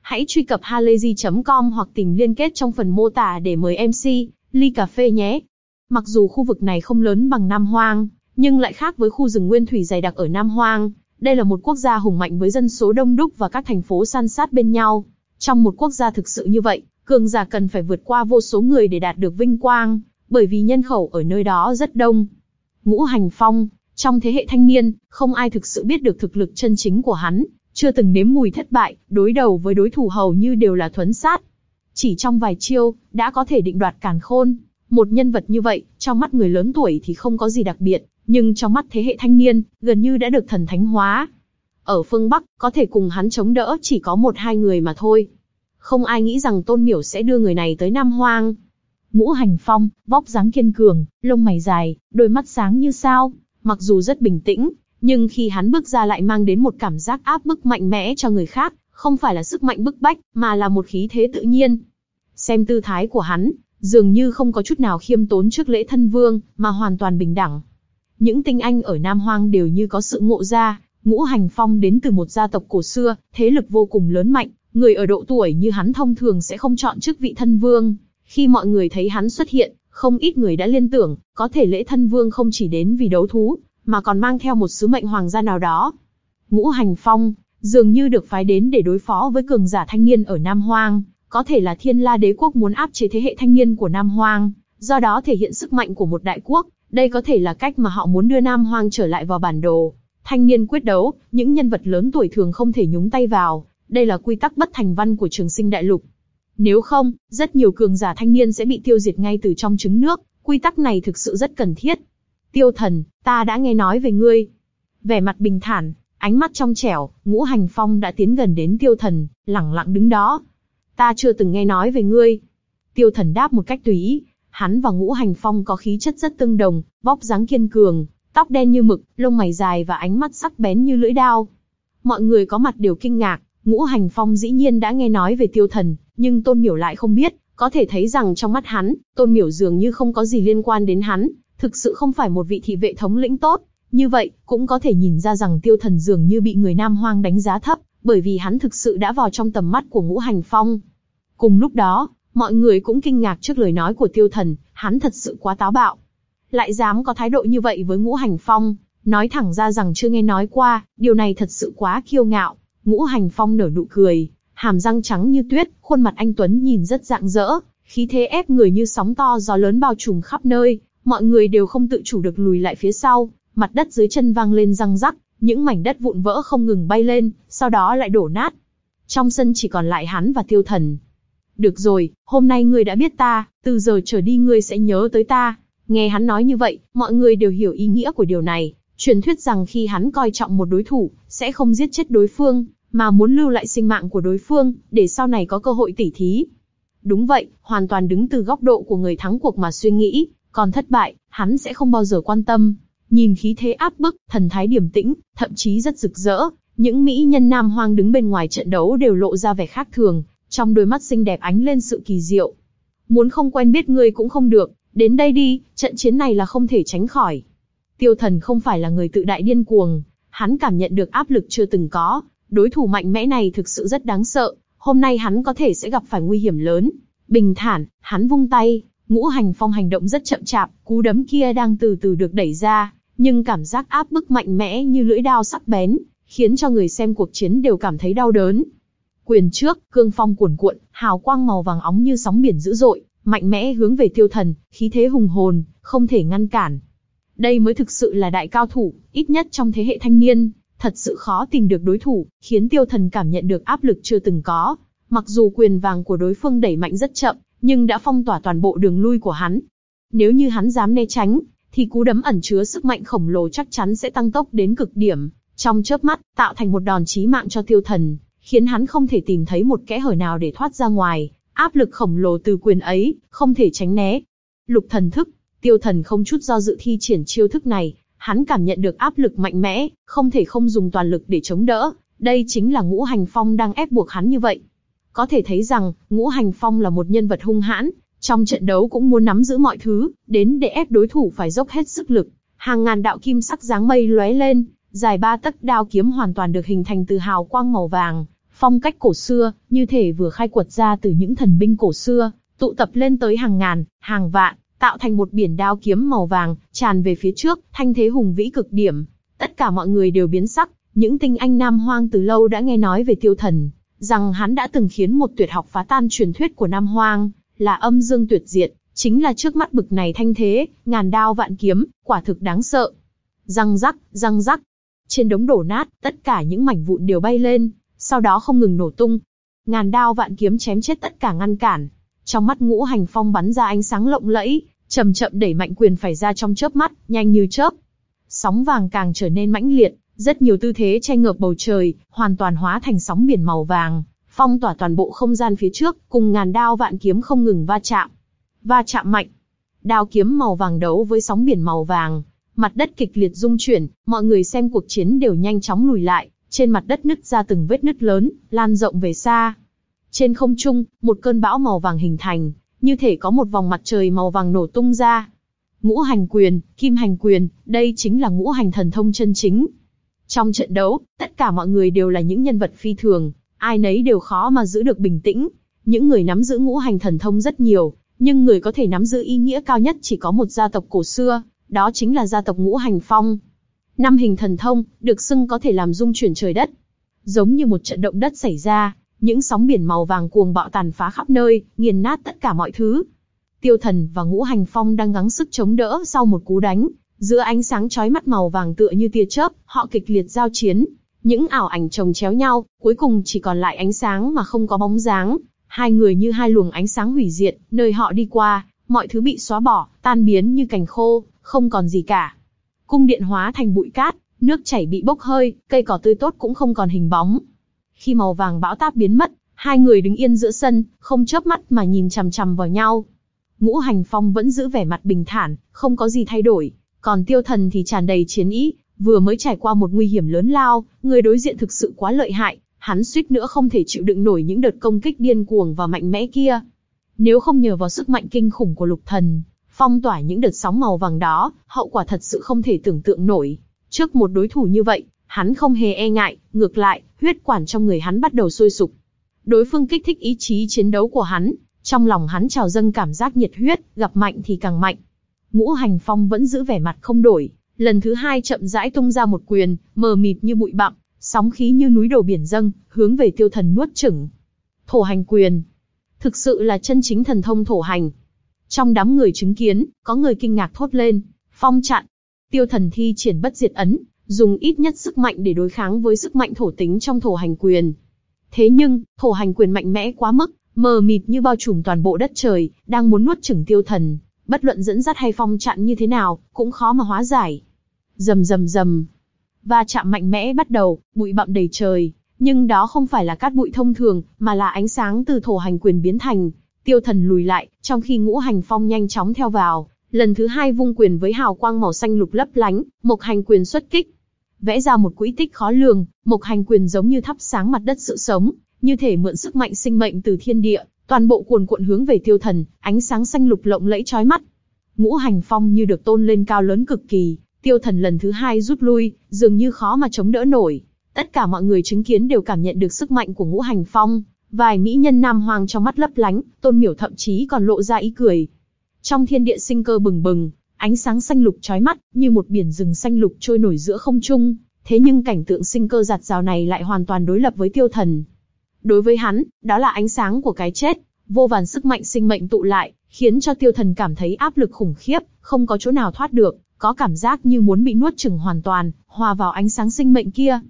Hãy truy cập halayzi.com hoặc tìm liên kết trong phần mô tả để mời MC, ly cà phê nhé. Mặc dù khu vực này không lớn bằng Nam Hoang, nhưng lại khác với khu rừng nguyên thủy dày đặc ở Nam Hoang. Đây là một quốc gia hùng mạnh với dân số đông đúc và các thành phố san sát bên nhau. Trong một quốc gia thực sự như vậy, cường giả cần phải vượt qua vô số người để đạt được vinh quang, bởi vì nhân khẩu ở nơi đó rất đông. Ngũ Hành Phong, trong thế hệ thanh niên, không ai thực sự biết được thực lực chân chính của hắn, chưa từng nếm mùi thất bại, đối đầu với đối thủ hầu như đều là thuấn sát. Chỉ trong vài chiêu, đã có thể định đoạt càn khôn. Một nhân vật như vậy, trong mắt người lớn tuổi thì không có gì đặc biệt, nhưng trong mắt thế hệ thanh niên, gần như đã được thần thánh hóa. Ở phương Bắc, có thể cùng hắn chống đỡ chỉ có một hai người mà thôi. Không ai nghĩ rằng Tôn Miểu sẽ đưa người này tới Nam Hoang. Ngũ hành phong, vóc dáng kiên cường, lông mày dài, đôi mắt sáng như sao, mặc dù rất bình tĩnh, nhưng khi hắn bước ra lại mang đến một cảm giác áp bức mạnh mẽ cho người khác, không phải là sức mạnh bức bách, mà là một khí thế tự nhiên. Xem tư thái của hắn, dường như không có chút nào khiêm tốn trước lễ thân vương, mà hoàn toàn bình đẳng. Những tinh anh ở Nam Hoang đều như có sự ngộ ra, ngũ hành phong đến từ một gia tộc cổ xưa, thế lực vô cùng lớn mạnh, người ở độ tuổi như hắn thông thường sẽ không chọn chức vị thân vương. Khi mọi người thấy hắn xuất hiện, không ít người đã liên tưởng, có thể lễ thân vương không chỉ đến vì đấu thú, mà còn mang theo một sứ mệnh hoàng gia nào đó. Ngũ hành phong, dường như được phái đến để đối phó với cường giả thanh niên ở Nam Hoang, có thể là thiên la đế quốc muốn áp chế thế hệ thanh niên của Nam Hoang, do đó thể hiện sức mạnh của một đại quốc, đây có thể là cách mà họ muốn đưa Nam Hoang trở lại vào bản đồ. Thanh niên quyết đấu, những nhân vật lớn tuổi thường không thể nhúng tay vào, đây là quy tắc bất thành văn của trường sinh đại lục. Nếu không, rất nhiều cường giả thanh niên sẽ bị tiêu diệt ngay từ trong trứng nước, quy tắc này thực sự rất cần thiết. Tiêu thần, ta đã nghe nói về ngươi. Vẻ mặt bình thản, ánh mắt trong trẻo, ngũ hành phong đã tiến gần đến tiêu thần, lẳng lặng đứng đó. Ta chưa từng nghe nói về ngươi. Tiêu thần đáp một cách tùy ý, hắn và ngũ hành phong có khí chất rất tương đồng, vóc dáng kiên cường, tóc đen như mực, lông mày dài và ánh mắt sắc bén như lưỡi đao. Mọi người có mặt đều kinh ngạc, ngũ hành phong dĩ nhiên đã nghe nói về tiêu thần, nhưng tôn miểu lại không biết, có thể thấy rằng trong mắt hắn, tôn miểu dường như không có gì liên quan đến hắn, thực sự không phải một vị thị vệ thống lĩnh tốt. Như vậy, cũng có thể nhìn ra rằng tiêu thần dường như bị người Nam Hoang đánh giá thấp, bởi vì hắn thực sự đã vào trong tầm mắt của ngũ hành phong. Cùng lúc đó, mọi người cũng kinh ngạc trước lời nói của tiêu thần, hắn thật sự quá táo bạo. Lại dám có thái độ như vậy với ngũ hành phong, nói thẳng ra rằng chưa nghe nói qua, điều này thật sự quá kiêu ngạo. Ngũ hành phong nở nụ cười, hàm răng trắng như tuyết, khuôn mặt anh Tuấn nhìn rất dạng dỡ, khí thế ép người như sóng to gió lớn bao trùm khắp nơi, mọi người đều không tự chủ được lùi lại phía sau, mặt đất dưới chân vang lên răng rắc, những mảnh đất vụn vỡ không ngừng bay lên, sau đó lại đổ nát. Trong sân chỉ còn lại hắn và tiêu thần. Được rồi, hôm nay ngươi đã biết ta, từ giờ trở đi ngươi sẽ nhớ tới ta. Nghe hắn nói như vậy, mọi người đều hiểu ý nghĩa của điều này. Truyền thuyết rằng khi hắn coi trọng một đối thủ, sẽ không giết chết đối phương, mà muốn lưu lại sinh mạng của đối phương, để sau này có cơ hội tỉ thí. Đúng vậy, hoàn toàn đứng từ góc độ của người thắng cuộc mà suy nghĩ, còn thất bại, hắn sẽ không bao giờ quan tâm. Nhìn khí thế áp bức, thần thái điềm tĩnh, thậm chí rất rực rỡ, những mỹ nhân nam hoang đứng bên ngoài trận đấu đều lộ ra vẻ khác thường, trong đôi mắt xinh đẹp ánh lên sự kỳ diệu. Muốn không quen biết ngươi cũng không được, đến đây đi, trận chiến này là không thể tránh khỏi. Tiêu thần không phải là người tự đại điên cuồng, hắn cảm nhận được áp lực chưa từng có, đối thủ mạnh mẽ này thực sự rất đáng sợ, hôm nay hắn có thể sẽ gặp phải nguy hiểm lớn. Bình thản, hắn vung tay, ngũ hành phong hành động rất chậm chạp, cú đấm kia đang từ từ được đẩy ra, nhưng cảm giác áp bức mạnh mẽ như lưỡi đao sắc bén, khiến cho người xem cuộc chiến đều cảm thấy đau đớn. Quyền trước, cương phong cuồn cuộn, hào quang màu vàng óng như sóng biển dữ dội, mạnh mẽ hướng về tiêu thần, khí thế hùng hồn, không thể ngăn cản. Đây mới thực sự là đại cao thủ, ít nhất trong thế hệ thanh niên, thật sự khó tìm được đối thủ, khiến tiêu thần cảm nhận được áp lực chưa từng có. Mặc dù quyền vàng của đối phương đẩy mạnh rất chậm, nhưng đã phong tỏa toàn bộ đường lui của hắn. Nếu như hắn dám né tránh, thì cú đấm ẩn chứa sức mạnh khổng lồ chắc chắn sẽ tăng tốc đến cực điểm, trong chớp mắt, tạo thành một đòn chí mạng cho tiêu thần, khiến hắn không thể tìm thấy một kẽ hở nào để thoát ra ngoài, áp lực khổng lồ từ quyền ấy, không thể tránh né. Lục thần thức, tiêu thần không chút do dự thi triển chiêu thức này, hắn cảm nhận được áp lực mạnh mẽ, không thể không dùng toàn lực để chống đỡ, đây chính là ngũ hành phong đang ép buộc hắn như vậy. Có thể thấy rằng, ngũ hành phong là một nhân vật hung hãn, trong trận đấu cũng muốn nắm giữ mọi thứ, đến để ép đối thủ phải dốc hết sức lực. Hàng ngàn đạo kim sắc dáng mây lóe lên, dài ba tấc đao kiếm hoàn toàn được hình thành từ hào quang màu vàng, phong cách cổ xưa, như thể vừa khai quật ra từ những thần binh cổ xưa, tụ tập lên tới hàng ngàn, hàng vạn, tạo thành một biển đao kiếm màu vàng, tràn về phía trước, thanh thế hùng vĩ cực điểm. Tất cả mọi người đều biến sắc, những tinh anh nam hoang từ lâu đã nghe nói về tiêu thần, rằng hắn đã từng khiến một tuyệt học phá tan truyền thuyết của nam hoang, là âm dương tuyệt diệt, chính là trước mắt bực này thanh thế, ngàn đao vạn kiếm, quả thực đáng sợ. Răng rắc, răng rắc, trên đống đổ nát, tất cả những mảnh vụn đều bay lên, sau đó không ngừng nổ tung. Ngàn đao vạn kiếm chém chết tất cả ngăn cản. Trong mắt ngũ hành phong bắn ra ánh sáng lộng lẫy, chậm chậm đẩy mạnh quyền phải ra trong chớp mắt, nhanh như chớp. Sóng vàng càng trở nên mãnh liệt, rất nhiều tư thế che ngược bầu trời, hoàn toàn hóa thành sóng biển màu vàng, phong tỏa toàn bộ không gian phía trước, cùng ngàn đao vạn kiếm không ngừng va chạm. Va chạm mạnh. Đao kiếm màu vàng đấu với sóng biển màu vàng, Mặt đất kịch liệt rung chuyển, mọi người xem cuộc chiến đều nhanh chóng lùi lại, trên mặt đất nứt ra từng vết nứt lớn, lan rộng về xa. Trên không trung, một cơn bão màu vàng hình thành, như thể có một vòng mặt trời màu vàng nổ tung ra. Ngũ hành quyền, kim hành quyền, đây chính là ngũ hành thần thông chân chính. Trong trận đấu, tất cả mọi người đều là những nhân vật phi thường, ai nấy đều khó mà giữ được bình tĩnh. Những người nắm giữ ngũ hành thần thông rất nhiều, nhưng người có thể nắm giữ ý nghĩa cao nhất chỉ có một gia tộc cổ xưa, đó chính là gia tộc ngũ hành phong. Năm hình thần thông, được xưng có thể làm dung chuyển trời đất. Giống như một trận động đất xảy ra, những sóng biển màu vàng cuồng bạo tàn phá khắp nơi, nghiền nát tất cả mọi thứ. Tiêu thần và ngũ hành phong đang gắng sức chống đỡ sau một cú đánh, giữa ánh sáng chói mắt màu vàng tựa như tia chớp, họ kịch liệt giao chiến. Những ảo ảnh chồng chéo nhau, cuối cùng chỉ còn lại ánh sáng mà không có bóng dáng. Hai người như hai luồng ánh sáng hủy diệt, nơi họ đi qua, mọi thứ bị xóa bỏ, tan biến như cành khô không còn gì cả. Cung điện hóa thành bụi cát, nước chảy bị bốc hơi, cây cỏ tươi tốt cũng không còn hình bóng. Khi màu vàng bão táp biến mất, hai người đứng yên giữa sân, không chớp mắt mà nhìn chằm chằm vào nhau. Ngũ Hành Phong vẫn giữ vẻ mặt bình thản, không có gì thay đổi, còn Tiêu Thần thì tràn đầy chiến ý, vừa mới trải qua một nguy hiểm lớn lao, người đối diện thực sự quá lợi hại, hắn suýt nữa không thể chịu đựng nổi những đợt công kích điên cuồng và mạnh mẽ kia. Nếu không nhờ vào sức mạnh kinh khủng của Lục Thần, phong tỏa những đợt sóng màu vàng đó, hậu quả thật sự không thể tưởng tượng nổi. Trước một đối thủ như vậy, hắn không hề e ngại, ngược lại, huyết quản trong người hắn bắt đầu sôi sục. Đối phương kích thích ý chí chiến đấu của hắn, trong lòng hắn trào dâng cảm giác nhiệt huyết, gặp mạnh thì càng mạnh. Ngũ Hành Phong vẫn giữ vẻ mặt không đổi, lần thứ hai chậm rãi tung ra một quyền, mờ mịt như bụi bặm, sóng khí như núi đổ biển dâng, hướng về tiêu thần nuốt chửng. Thổ hành quyền, thực sự là chân chính thần thông thổ hành, trong đám người chứng kiến, có người kinh ngạc thốt lên, phong chặn. Tiêu thần thi triển bất diệt ấn, dùng ít nhất sức mạnh để đối kháng với sức mạnh thổ tính trong thổ hành quyền. Thế nhưng, thổ hành quyền mạnh mẽ quá mức, mờ mịt như bao trùm toàn bộ đất trời, đang muốn nuốt chửng tiêu thần, bất luận dẫn dắt hay phong chặn như thế nào, cũng khó mà hóa giải. Rầm rầm rầm, va chạm mạnh mẽ bắt đầu, bụi bặm đầy trời, nhưng đó không phải là cát bụi thông thường, mà là ánh sáng từ thổ hành quyền biến thành, Tiêu thần lùi lại, trong khi ngũ hành phong nhanh chóng theo vào, lần thứ hai vung quyền với hào quang màu xanh lục lấp lánh, Mộc Hành quyền xuất kích. Vẽ ra một quỹ tích khó lường, Mộc Hành quyền giống như thắp sáng mặt đất sự sống, như thể mượn sức mạnh sinh mệnh từ thiên địa, toàn bộ cuồn cuộn hướng về tiêu thần, ánh sáng xanh lục lộng lẫy chói mắt. Ngũ hành phong như được tôn lên cao lớn cực kỳ, tiêu thần lần thứ hai rút lui, dường như khó mà chống đỡ nổi. Tất cả mọi người chứng kiến đều cảm nhận được sức mạnh của ngũ hành phong, vài mỹ nhân nam hoàng trong mắt lấp lánh, tôn miểu thậm chí còn lộ ra ý cười. Trong thiên địa sinh cơ bừng bừng, ánh sáng xanh lục chói mắt, như một biển rừng xanh lục trôi nổi giữa không trung. Thế nhưng cảnh tượng sinh cơ giạt rào này lại hoàn toàn đối lập với tiêu thần. Đối với hắn, đó là ánh sáng của cái chết, vô vàn sức mạnh sinh mệnh tụ lại, khiến cho tiêu thần cảm thấy áp lực khủng khiếp, không có chỗ nào thoát được, có cảm giác như muốn bị nuốt chửng hoàn toàn, hòa vào ánh sáng sinh mệnh kia.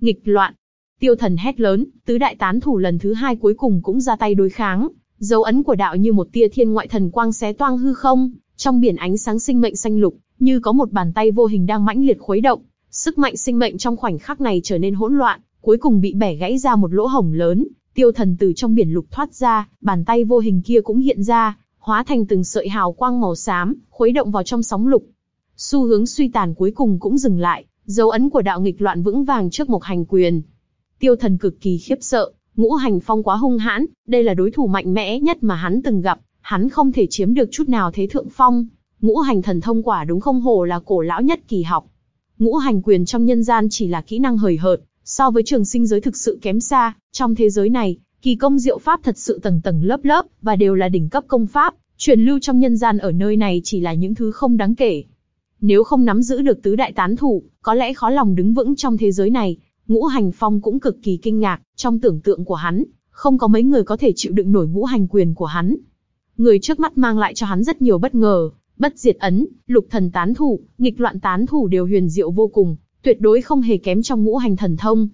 Nghịch loạn. Tiêu thần hét lớn, tứ đại tán thủ lần thứ hai cuối cùng cũng ra tay đối kháng, dấu ấn của đạo như một tia thiên ngoại thần quang xé toang hư không, trong biển ánh sáng sinh mệnh xanh lục, như có một bàn tay vô hình đang mãnh liệt khuấy động, sức mạnh sinh mệnh trong khoảnh khắc này trở nên hỗn loạn, cuối cùng bị bẻ gãy ra một lỗ hổng lớn, tiêu thần từ trong biển lục thoát ra, bàn tay vô hình kia cũng hiện ra, hóa thành từng sợi hào quang màu xám, khuấy động vào trong sóng lục. Xu hướng suy tàn cuối cùng cũng dừng lại, dấu ấn của đạo nghịch loạn vững vàng trước một hành quyền. Tiêu thần cực kỳ khiếp sợ, ngũ hành phong quá hung hãn, đây là đối thủ mạnh mẽ nhất mà hắn từng gặp, hắn không thể chiếm được chút nào thế thượng phong. Ngũ hành thần thông quả đúng không hồ là cổ lão nhất kỳ học. Ngũ hành quyền trong nhân gian chỉ là kỹ năng hời hợt, so với trường sinh giới thực sự kém xa, trong thế giới này, kỳ công diệu pháp thật sự tầng tầng lớp lớp, và đều là đỉnh cấp công pháp, truyền lưu trong nhân gian ở nơi này chỉ là những thứ không đáng kể. Nếu không nắm giữ được tứ đại tán thủ, có lẽ khó lòng đứng vững trong thế giới này. Ngũ hành phong cũng cực kỳ kinh ngạc, trong tưởng tượng của hắn, không có mấy người có thể chịu đựng nổi ngũ hành quyền của hắn. Người trước mắt mang lại cho hắn rất nhiều bất ngờ, bất diệt ấn, lục thần tán thủ, nghịch loạn tán thủ đều huyền diệu vô cùng, tuyệt đối không hề kém trong ngũ hành thần thông.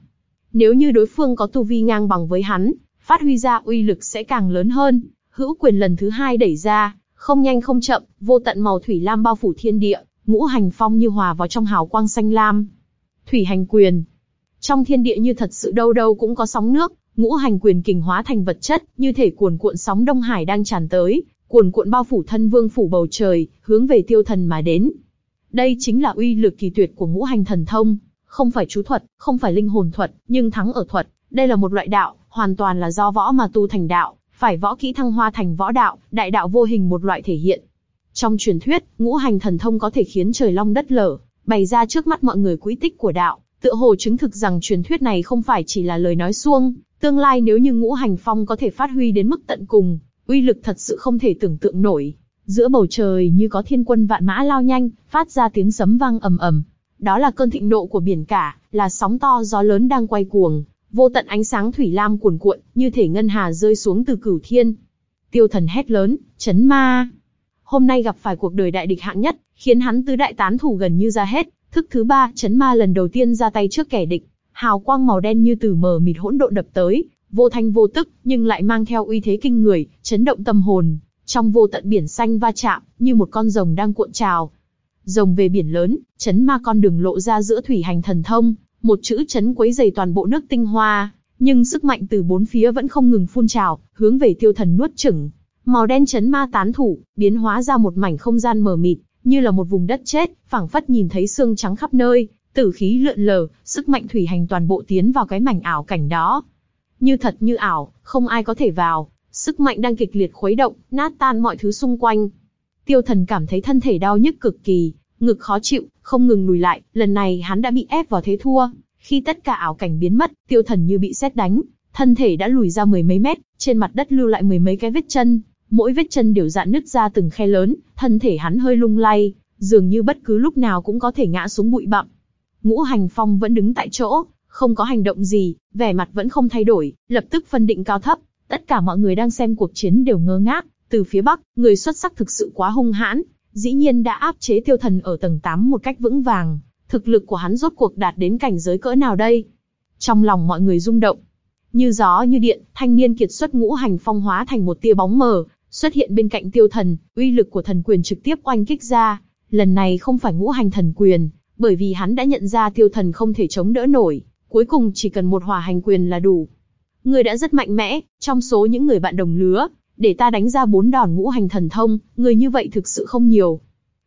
Nếu như đối phương có tu vi ngang bằng với hắn, phát huy ra uy lực sẽ càng lớn hơn. Hữu quyền lần thứ hai đẩy ra, không nhanh không chậm, vô tận màu thủy lam bao phủ thiên địa, ngũ hành phong như hòa vào trong hào quang xanh lam. Thủy hành quyền. Trong thiên địa như thật sự đâu đâu cũng có sóng nước, ngũ hành quyền kình hóa thành vật chất, như thể cuồn cuộn sóng Đông Hải đang tràn tới, cuồn cuộn bao phủ thân vương phủ bầu trời, hướng về tiêu thần mà đến. Đây chính là uy lực kỳ tuyệt của ngũ hành thần thông, không phải chú thuật, không phải linh hồn thuật, nhưng thắng ở thuật. Đây là một loại đạo, hoàn toàn là do võ mà tu thành đạo, phải võ kỹ thăng hoa thành võ đạo, đại đạo vô hình một loại thể hiện. Trong truyền thuyết, ngũ hành thần thông có thể khiến trời long đất lở, bày ra trước mắt mọi người quỹ tích của đạo, tựa hồ chứng thực rằng truyền thuyết này không phải chỉ là lời nói suông, tương lai nếu như ngũ hành phong có thể phát huy đến mức tận cùng, uy lực thật sự không thể tưởng tượng nổi. Giữa bầu trời như có thiên quân vạn mã lao nhanh, phát ra tiếng sấm vang ầm ầm. Đó là cơn thịnh nộ của biển cả, là sóng to gió lớn đang quay cuồng, vô tận ánh sáng thủy lam cuồn cuộn, như thể ngân hà rơi xuống từ cửu thiên. Tiêu thần hét lớn, chấn ma. Hôm nay gặp phải cuộc đời đại địch hạng nhất, khiến hắn tứ đại tán thủ gần như ra hết. Thức thứ ba, chấn ma lần đầu tiên ra tay trước kẻ địch, hào quang màu đen như từ mờ mịt hỗn độn đập tới, vô thanh vô tức, nhưng lại mang theo uy thế kinh người, chấn động tâm hồn. Trong vô tận biển xanh va chạm, như một con rồng đang cuộn trào. Rồng về biển lớn, chấn ma con đường lộ ra giữa thủy hành thần thông, một chữ chấn quấy dày toàn bộ nước tinh hoa, nhưng sức mạnh từ bốn phía vẫn không ngừng phun trào, hướng về tiêu thần nuốt chửng. Màu đen chấn ma tán thủ, biến hóa ra một mảnh không gian mờ mịt, như là một vùng đất chết, phảng phất nhìn thấy xương trắng khắp nơi, tử khí lượn lờ, sức mạnh thủy hành toàn bộ tiến vào cái mảnh ảo cảnh đó. Như thật như ảo, không ai có thể vào, sức mạnh đang kịch liệt khuấy động, nát tan mọi thứ xung quanh. Tiêu thần cảm thấy thân thể đau nhức cực kỳ, ngực khó chịu, không ngừng lùi lại, lần này hắn đã bị ép vào thế thua. Khi tất cả ảo cảnh biến mất, tiêu thần như bị xét đánh, thân thể đã lùi ra mười mấy mét, trên mặt đất lưu lại mười mấy cái vết chân, mỗi vết chân đều dạn nứt ra từng khe lớn, thân thể hắn hơi lung lay, dường như bất cứ lúc nào cũng có thể ngã xuống bụi bặm. Ngũ Hành Phong vẫn đứng tại chỗ, không có hành động gì, vẻ mặt vẫn không thay đổi, lập tức phân định cao thấp. Tất cả mọi người đang xem cuộc chiến đều ngơ ngác, từ phía Bắc, người xuất sắc thực sự quá hung hãn, dĩ nhiên đã áp chế tiêu thần ở tầng 8 một cách vững vàng. Thực lực của hắn rốt cuộc đạt đến cảnh giới cỡ nào đây? Trong lòng mọi người rung động. Như gió như điện, thanh niên kiệt xuất ngũ hành phong hóa thành một tia bóng mờ, xuất hiện bên cạnh tiêu thần, uy lực của thần quyền trực tiếp oanh kích ra. Lần này không phải ngũ hành thần quyền, bởi vì hắn đã nhận ra tiêu thần không thể chống đỡ nổi, cuối cùng chỉ cần một hỏa hành quyền là đủ. Ngươi đã rất mạnh mẽ, trong số những người bạn đồng lứa, để ta đánh ra bốn đòn ngũ hành thần thông, người như vậy thực sự không nhiều.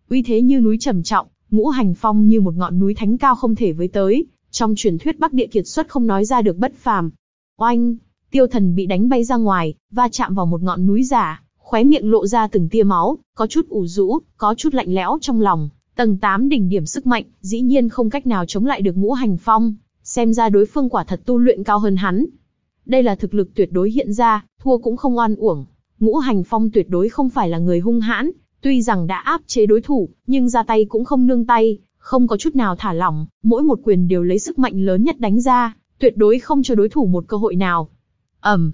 uy thế như núi trầm trọng, ngũ hành phong như một ngọn núi thánh cao không thể với tới, trong truyền thuyết Bắc Địa kiệt xuất không nói ra được bất phàm. Oanh, tiêu thần bị đánh bay ra ngoài, va chạm vào một ngọn núi giả, khóe miệng lộ ra từng tia máu, có chút ủ rũ, có chút lạnh lẽo trong lòng. Tầng 8 đỉnh điểm sức mạnh, dĩ nhiên không cách nào chống lại được ngũ hành phong, xem ra đối phương quả thật tu luyện cao hơn hắn. Đây là thực lực tuyệt đối hiện ra, thua cũng không oan uổng. Ngũ hành phong tuyệt đối không phải là người hung hãn, tuy rằng đã áp chế đối thủ, nhưng ra tay cũng không nương tay, không có chút nào thả lỏng, mỗi một quyền đều lấy sức mạnh lớn nhất đánh ra, tuyệt đối không cho đối thủ một cơ hội nào. ầm,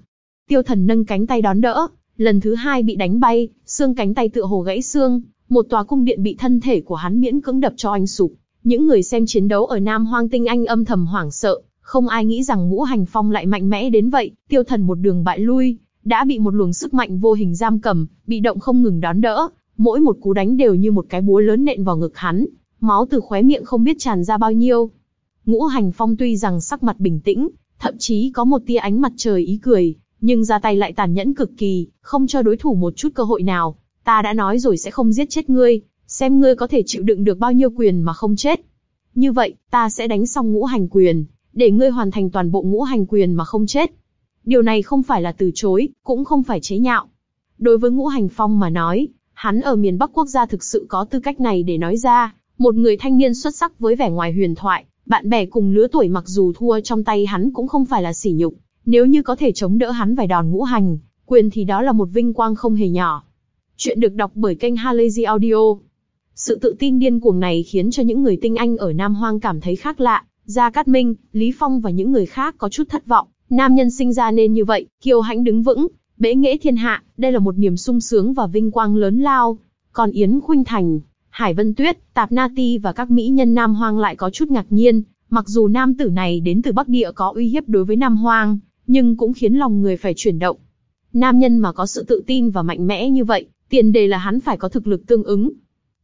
tiêu thần nâng cánh tay đón đỡ, lần thứ hai bị đánh bay, xương cánh tay tựa hồ gãy xương, một tòa cung điện bị thân thể của hắn miễn cưỡng đập cho anh sụp. Những người xem chiến đấu ở Nam Hoang Tinh Anh âm thầm hoảng sợ, không ai nghĩ rằng ngũ hành phong lại mạnh mẽ đến vậy, tiêu thần một đường bại lui, đã bị một luồng sức mạnh vô hình giam cầm, bị động không ngừng đón đỡ, mỗi một cú đánh đều như một cái búa lớn nện vào ngực hắn, máu từ khóe miệng không biết tràn ra bao nhiêu. Ngũ hành phong tuy rằng sắc mặt bình tĩnh, thậm chí có một tia ánh mặt trời ý cười, nhưng ra tay lại tàn nhẫn cực kỳ, không cho đối thủ một chút cơ hội nào. Ta đã nói rồi sẽ không giết chết ngươi, xem ngươi có thể chịu đựng được bao nhiêu quyền mà không chết. Như vậy, ta sẽ đánh xong ngũ hành quyền, để ngươi hoàn thành toàn bộ ngũ hành quyền mà không chết. Điều này không phải là từ chối, cũng không phải chế nhạo. Đối với ngũ hành phong mà nói, hắn ở miền Bắc quốc gia thực sự có tư cách này để nói ra, một người thanh niên xuất sắc với vẻ ngoài huyền thoại, bạn bè cùng lứa tuổi mặc dù thua trong tay hắn cũng không phải là sỉ nhục, nếu như có thể chống đỡ hắn vài đòn ngũ hành, quyền thì đó là một vinh quang không hề nhỏ. Chuyện được đọc bởi kênh Halazy Audio. Sự tự tin điên cuồng này khiến cho những người tinh anh ở Nam Hoang cảm thấy khác lạ, Gia Cát Minh, Lý Phong và những người khác có chút thất vọng, nam nhân sinh ra nên như vậy, kiêu hãnh đứng vững, bế nghệ thiên hạ, đây là một niềm sung sướng và vinh quang lớn lao. Còn Yến Khuynh Thành, Hải Vân Tuyết, Tạp Na Ti và các mỹ nhân Nam Hoang lại có chút ngạc nhiên, mặc dù nam tử này đến từ Bắc Địa có uy hiếp đối với Nam Hoang, nhưng cũng khiến lòng người phải chuyển động. Nam nhân mà có sự tự tin và mạnh mẽ như vậy, tiền đề là hắn phải có thực lực tương ứng.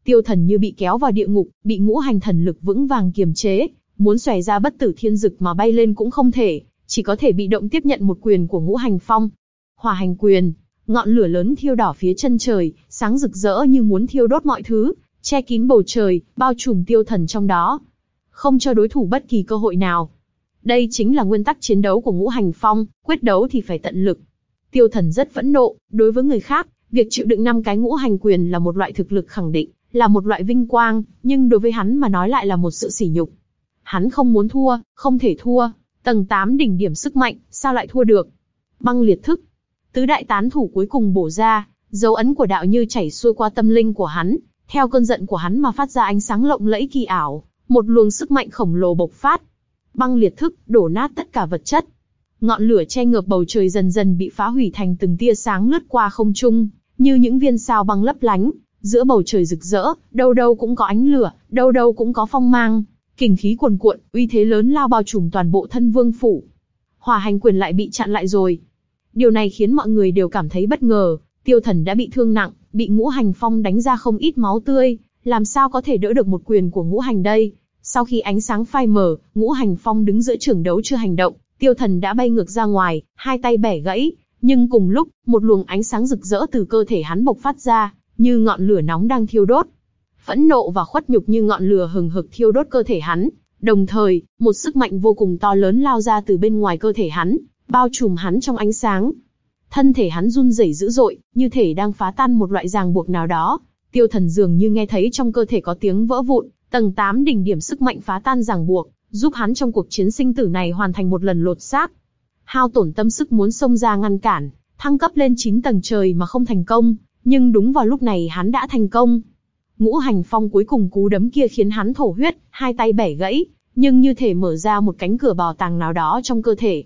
Tiêu thần như bị kéo vào địa ngục, bị ngũ hành thần lực vững vàng kiềm chế, muốn xòe ra bất tử thiên dực mà bay lên cũng không thể, chỉ có thể bị động tiếp nhận một quyền của ngũ hành phong. Hỏa hành quyền, ngọn lửa lớn thiêu đỏ phía chân trời, sáng rực rỡ như muốn thiêu đốt mọi thứ, che kín bầu trời, bao trùm tiêu thần trong đó. Không cho đối thủ bất kỳ cơ hội nào. Đây chính là nguyên tắc chiến đấu của ngũ hành phong, quyết đấu thì phải tận lực. Tiêu thần rất phẫn nộ, đối với người khác, việc chịu đựng năm cái ngũ hành quyền là một loại thực lực khẳng định, là một loại vinh quang, nhưng đối với hắn mà nói lại là một sự sỉ nhục. Hắn không muốn thua, không thể thua, tầng 8 đỉnh điểm sức mạnh, sao lại thua được? Băng liệt thức. Tứ đại tán thủ cuối cùng bổ ra, dấu ấn của đạo như chảy xuôi qua tâm linh của hắn, theo cơn giận của hắn mà phát ra ánh sáng lộng lẫy kỳ ảo, một luồng sức mạnh khổng lồ bộc phát. Băng liệt thức, đổ nát tất cả vật chất. Ngọn lửa che ngợp bầu trời dần dần bị phá hủy thành từng tia sáng lướt qua không trung, như những viên sao băng lấp lánh, giữa bầu trời rực rỡ, đâu đâu cũng có ánh lửa, đâu đâu cũng có phong mang, kình khí cuồn cuộn, uy thế lớn lao bao trùm toàn bộ thân vương phủ. Hỏa hành quyền lại bị chặn lại rồi. Điều này khiến mọi người đều cảm thấy bất ngờ, tiêu thần đã bị thương nặng, bị ngũ hành phong đánh ra không ít máu tươi, làm sao có thể đỡ được một quyền của ngũ hành đây? Sau khi ánh sáng phai mờ, ngũ hành phong đứng giữa trường đấu chưa hành động, tiêu thần đã bay ngược ra ngoài, hai tay bẻ gãy, nhưng cùng lúc, một luồng ánh sáng rực rỡ từ cơ thể hắn bộc phát ra, như ngọn lửa nóng đang thiêu đốt. Phẫn nộ và khuất nhục như ngọn lửa hừng hực thiêu đốt cơ thể hắn, đồng thời, một sức mạnh vô cùng to lớn lao ra từ bên ngoài cơ thể hắn, bao trùm hắn trong ánh sáng, Thân thể hắn run rẩy dữ dội, như thể đang phá tan một loại ràng buộc nào đó. Tiêu thần dường như nghe thấy trong cơ thể có tiếng vỡ vụn, tầng 8 đỉnh điểm sức mạnh phá tan ràng buộc, giúp hắn trong cuộc chiến sinh tử này hoàn thành một lần lột xác. Hao tổn tâm sức muốn xông ra ngăn cản, thăng cấp lên 9 tầng trời mà không thành công, nhưng đúng vào lúc này hắn đã thành công. Ngũ hành phong cuối cùng cú đấm kia khiến hắn thổ huyết, hai tay bẻ gãy, nhưng như thể mở ra một cánh cửa bảo tàng nào đó trong cơ thể.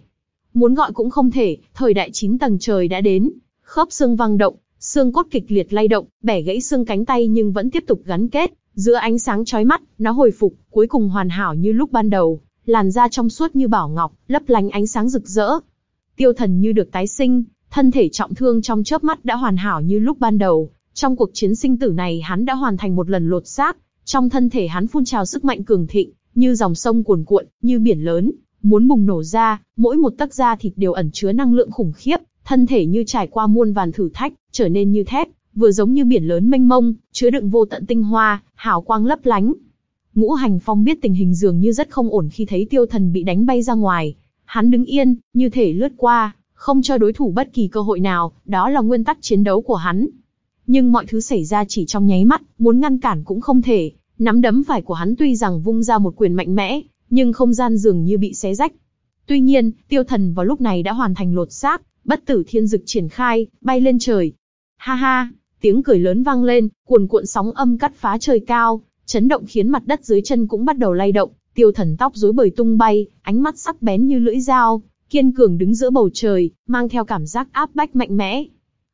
Muốn gọi cũng không thể, thời đại chín tầng trời đã đến. Khớp xương vang động, xương cốt kịch liệt lay động, bẻ gãy xương cánh tay nhưng vẫn tiếp tục gắn kết. Giữa ánh sáng chói mắt, nó hồi phục, cuối cùng hoàn hảo như lúc ban đầu, làn da trong suốt như bảo ngọc, lấp lánh ánh sáng rực rỡ. Tiêu thần như được tái sinh, thân thể trọng thương trong chớp mắt đã hoàn hảo như lúc ban đầu. Trong cuộc chiến sinh tử này hắn đã hoàn thành một lần lột xác, trong thân thể hắn phun trào sức mạnh cường thịnh, như dòng sông cuồn cuộn, như biển lớn, muốn bùng nổ ra, mỗi một tấc da thịt đều ẩn chứa năng lượng khủng khiếp, thân thể như trải qua muôn vàn thử thách, trở nên như thép, vừa giống như biển lớn mênh mông, chứa đựng vô tận tinh hoa, hào quang lấp lánh. Ngũ Hành Phong biết tình hình dường như rất không ổn khi thấy tiêu thần bị đánh bay ra ngoài. Hắn đứng yên, như thể lướt qua, không cho đối thủ bất kỳ cơ hội nào, đó là nguyên tắc chiến đấu của hắn. Nhưng mọi thứ xảy ra chỉ trong nháy mắt, muốn ngăn cản cũng không thể. Nắm đấm phải của hắn tuy rằng vung ra một quyền mạnh mẽ, nhưng không gian dường như bị xé rách. Tuy nhiên, tiêu thần vào lúc này đã hoàn thành lột xác, bất tử thiên dực triển khai, bay lên trời. Ha ha, tiếng cười lớn vang lên, cuồn cuộn sóng âm cắt phá trời cao, chấn động khiến mặt đất dưới chân cũng bắt đầu lay động, tiêu thần tóc rối bời tung bay, ánh mắt sắc bén như lưỡi dao, kiên cường đứng giữa bầu trời, mang theo cảm giác áp bách mạnh mẽ.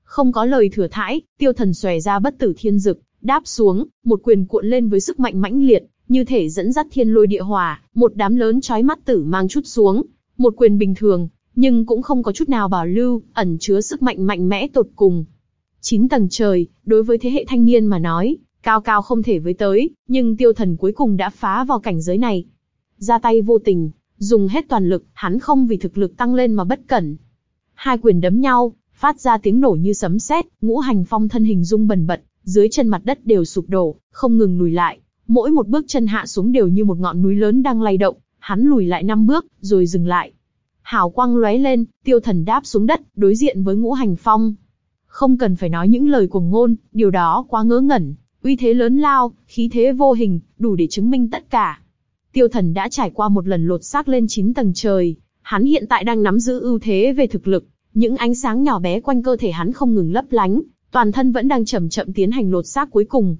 Không có lời thừa thãi, tiêu thần xòe ra bất tử thiên dực, đáp xuống, một quyền cuộn lên với sức mạnh mãnh liệt, như thể dẫn dắt thiên lôi địa hòa, một đám lớn chói mắt tử mang chút xuống, một quyền bình thường, nhưng cũng không có chút nào bảo lưu, ẩn chứa sức mạnh mạnh mẽ tột cùng. Chín tầng trời, đối với thế hệ thanh niên mà nói, cao cao không thể với tới, nhưng tiêu thần cuối cùng đã phá vào cảnh giới này. Ra tay vô tình, dùng hết toàn lực, hắn không vì thực lực tăng lên mà bất cẩn. Hai quyền đấm nhau, phát ra tiếng nổ như sấm sét, ngũ hành phong thân hình rung bần bật, dưới chân mặt đất đều sụp đổ, không ngừng lùi lại. Mỗi một bước chân hạ xuống đều như một ngọn núi lớn đang lay động, hắn lùi lại năm bước, rồi dừng lại. Hào quang lóe lên, tiêu thần đáp xuống đất, đối diện với ngũ hành phong. Không cần phải nói những lời cuồng ngôn, điều đó quá ngớ ngẩn, uy thế lớn lao, khí thế vô hình, đủ để chứng minh tất cả. Tiêu thần đã trải qua một lần lột xác lên 9 tầng trời, hắn hiện tại đang nắm giữ ưu thế về thực lực, những ánh sáng nhỏ bé quanh cơ thể hắn không ngừng lấp lánh, toàn thân vẫn đang chậm chậm tiến hành lột xác cuối cùng.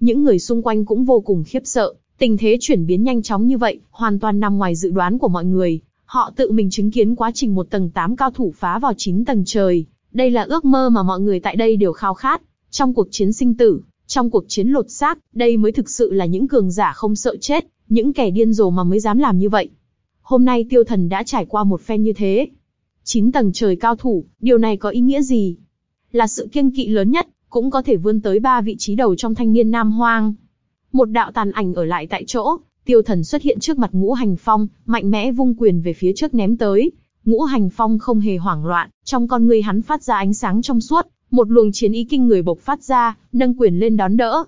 Những người xung quanh cũng vô cùng khiếp sợ, tình thế chuyển biến nhanh chóng như vậy, hoàn toàn nằm ngoài dự đoán của mọi người. Họ tự mình chứng kiến quá trình một tầng 8 cao thủ phá vào 9 tầng trời. Đây là ước mơ mà mọi người tại đây đều khao khát. Trong cuộc chiến sinh tử, trong cuộc chiến lột xác, đây mới thực sự là những cường giả không sợ chết, những kẻ điên rồ mà mới dám làm như vậy. Hôm nay tiêu thần đã trải qua một phen như thế. Chín tầng trời cao thủ, điều này có ý nghĩa gì? Là sự kiêng kỵ lớn nhất, cũng có thể vươn tới ba vị trí đầu trong thanh niên nam hoang. Một đạo tàn ảnh ở lại tại chỗ, tiêu thần xuất hiện trước mặt ngũ hành phong, mạnh mẽ vung quyền về phía trước ném tới. Ngũ hành phong không hề hoảng loạn, trong con người hắn phát ra ánh sáng trong suốt, một luồng chiến ý kinh người bộc phát ra, nâng quyền lên đón đỡ.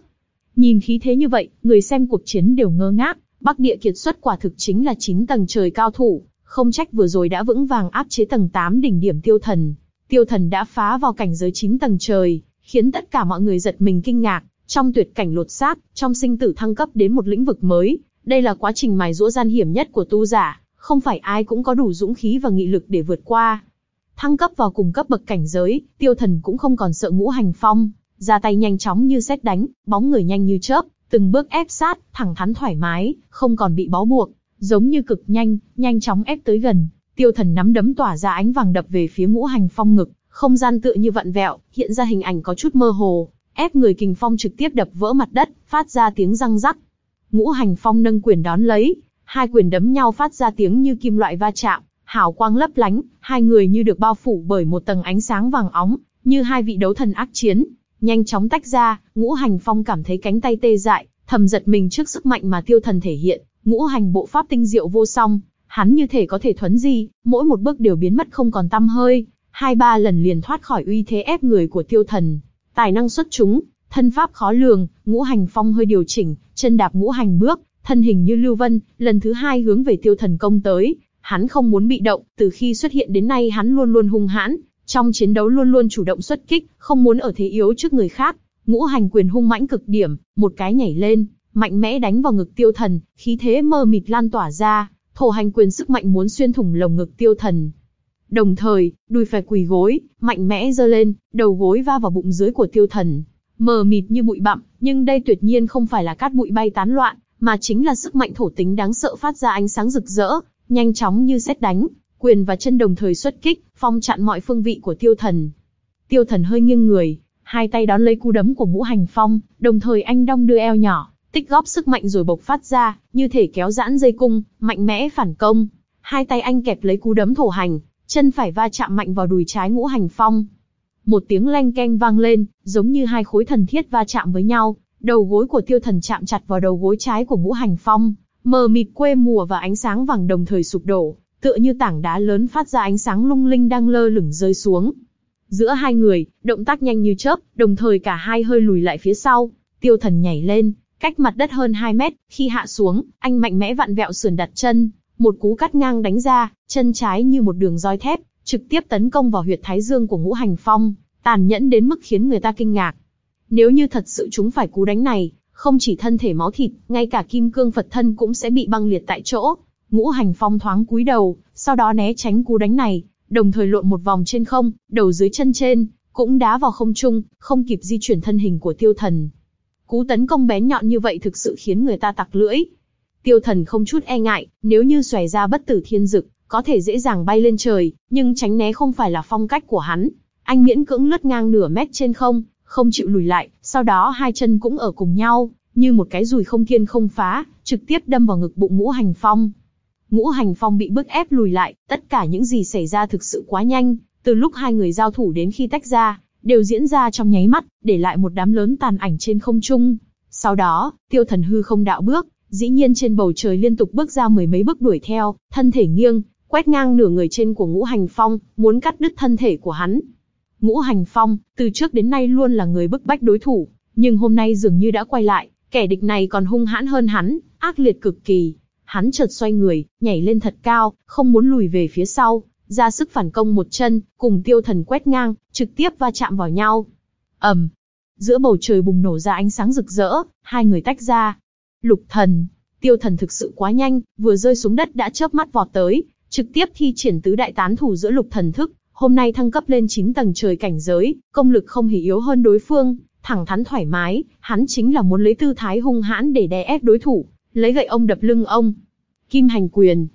Nhìn khí thế như vậy, người xem cuộc chiến đều ngơ ngác, Bắc địa kiệt xuất quả thực chính là 9 tầng trời cao thủ, không trách vừa rồi đã vững vàng áp chế tầng 8 đỉnh điểm tiêu thần. Tiêu thần đã phá vào cảnh giới 9 tầng trời, khiến tất cả mọi người giật mình kinh ngạc, trong tuyệt cảnh lột xác, trong sinh tử thăng cấp đến một lĩnh vực mới, đây là quá trình mài rũa gian hiểm nhất của tu giả, không phải ai cũng có đủ dũng khí và nghị lực để vượt qua. Thăng cấp vào cùng cấp bậc cảnh giới, tiêu thần cũng không còn sợ ngũ hành phong, ra tay nhanh chóng như xét đánh, bóng người nhanh như chớp, từng bước ép sát, thẳng thắn thoải mái, không còn bị bó buộc, giống như cực nhanh, nhanh chóng ép tới gần. Tiêu thần nắm đấm tỏa ra ánh vàng đập về phía ngũ hành phong ngực, không gian tựa như vặn vẹo, hiện ra hình ảnh có chút mơ hồ, ép người kình phong trực tiếp đập vỡ mặt đất, phát ra tiếng răng rắc. Ngũ hành phong nâng quyền đón lấy, hai quyền đấm nhau phát ra tiếng như kim loại va chạm, hào quang lấp lánh, hai người như được bao phủ bởi một tầng ánh sáng vàng óng, như hai vị đấu thần ác chiến, nhanh chóng tách ra, ngũ hành phong cảm thấy cánh tay tê dại, thầm giật mình trước sức mạnh mà tiêu thần thể hiện, ngũ hành bộ pháp tinh diệu vô song, hắn như thể có thể thuấn di, mỗi một bước đều biến mất không còn tăm hơi, hai ba lần liền thoát khỏi uy thế ép người của tiêu thần, tài năng xuất chúng, thân pháp khó lường, ngũ hành phong hơi điều chỉnh, chân đạp ngũ hành bước, thân hình như lưu vân, lần thứ hai hướng về tiêu thần công tới, hắn không muốn bị động, từ khi xuất hiện đến nay hắn luôn luôn hung hãn, trong chiến đấu luôn luôn chủ động xuất kích, không muốn ở thế yếu trước người khác. Ngũ hành quyền hung mãnh cực điểm, một cái nhảy lên, mạnh mẽ đánh vào ngực tiêu thần, khí thế mơ mịt lan tỏa ra, thổ hành quyền sức mạnh muốn xuyên thủng lồng ngực tiêu thần. Đồng thời, đùi phải quỳ gối, mạnh mẽ giơ lên, đầu gối va vào bụng dưới của tiêu thần. Mờ mịt như bụi bặm, nhưng đây tuyệt nhiên không phải là cát bụi bay tán loạn, mà chính là sức mạnh thổ tính đáng sợ phát ra ánh sáng rực rỡ, nhanh chóng như xét đánh, quyền và chân đồng thời xuất kích, phong chặn mọi phương vị của tiêu thần. Tiêu thần hơi nghiêng người, hai tay đón lấy cú đấm của ngũ hành phong, đồng thời anh đong đưa eo nhỏ, tích góp sức mạnh rồi bộc phát ra, như thể kéo giãn dây cung, mạnh mẽ phản công. Hai tay anh kẹp lấy cú đấm thổ hành, chân phải va chạm mạnh vào đùi trái ngũ hành phong. Một tiếng leng keng vang lên, giống như hai khối thần thiết va chạm với nhau, đầu gối của tiêu thần chạm chặt vào đầu gối trái của ngũ hành phong, mờ mịt quê mùa và ánh sáng vàng đồng thời sụp đổ, tựa như tảng đá lớn phát ra ánh sáng lung linh đang lơ lửng rơi xuống. Giữa hai người, động tác nhanh như chớp, đồng thời cả hai hơi lùi lại phía sau. Tiêu thần nhảy lên, cách mặt đất hơn 2 mét, khi hạ xuống, anh mạnh mẽ vặn vẹo sườn đặt chân, một cú cắt ngang đánh ra, chân trái như một đường roi thép, trực tiếp tấn công vào huyệt thái dương của ngũ hành phong, tàn nhẫn đến mức khiến người ta kinh ngạc. Nếu như thật sự chúng phải cú đánh này, không chỉ thân thể máu thịt, ngay cả kim cương Phật thân cũng sẽ bị băng liệt tại chỗ. Ngũ hành phong thoáng cúi đầu, sau đó né tránh cú đánh này, đồng thời lộn một vòng trên không, đầu dưới chân trên, cũng đá vào không trung, không kịp di chuyển thân hình của tiêu thần. Cú tấn công bén nhọn như vậy thực sự khiến người ta tặc lưỡi. Tiêu thần không chút e ngại, nếu như xòe ra bất tử thiên dực, có thể dễ dàng bay lên trời, nhưng tránh né không phải là phong cách của hắn. Anh miễn cưỡng lướt ngang nửa mét trên không, không chịu lùi lại, sau đó hai chân cũng ở cùng nhau, như một cái rùi không thiên không phá, trực tiếp đâm vào ngực bụng ngũ hành phong. Ngũ hành phong bị bức ép lùi lại, tất cả những gì xảy ra thực sự quá nhanh, từ lúc hai người giao thủ đến khi tách ra, đều diễn ra trong nháy mắt, để lại một đám lớn tàn ảnh trên không trung. Sau đó, tiêu thần hư không đạo bước, dĩ nhiên trên bầu trời liên tục bước ra mười mấy bước đuổi theo, thân thể nghiêng, quét ngang nửa người trên của ngũ hành phong, muốn cắt đứt thân thể của hắn. Ngũ hành phong, từ trước đến nay luôn là người bức bách đối thủ, nhưng hôm nay dường như đã quay lại, kẻ địch này còn hung hãn hơn hắn, ác liệt cực kỳ. Hắn chợt xoay người, nhảy lên thật cao, không muốn lùi về phía sau, ra sức phản công một chân, cùng tiêu thần quét ngang, trực tiếp va chạm vào nhau. ầm, giữa bầu trời bùng nổ ra ánh sáng rực rỡ, hai người tách ra. Lục thần, tiêu thần thực sự quá nhanh, vừa rơi xuống đất đã chớp mắt vọt tới, trực tiếp thi triển tứ đại tán thủ giữa lục thần thức, hôm nay thăng cấp lên 9 tầng trời cảnh giới, công lực không hề yếu hơn đối phương, thẳng thắn thoải mái, hắn chính là muốn lấy tư thái hung hãn để đè ép đối thủ, lấy gậy ông đập lưng ông. Kim hành quyền.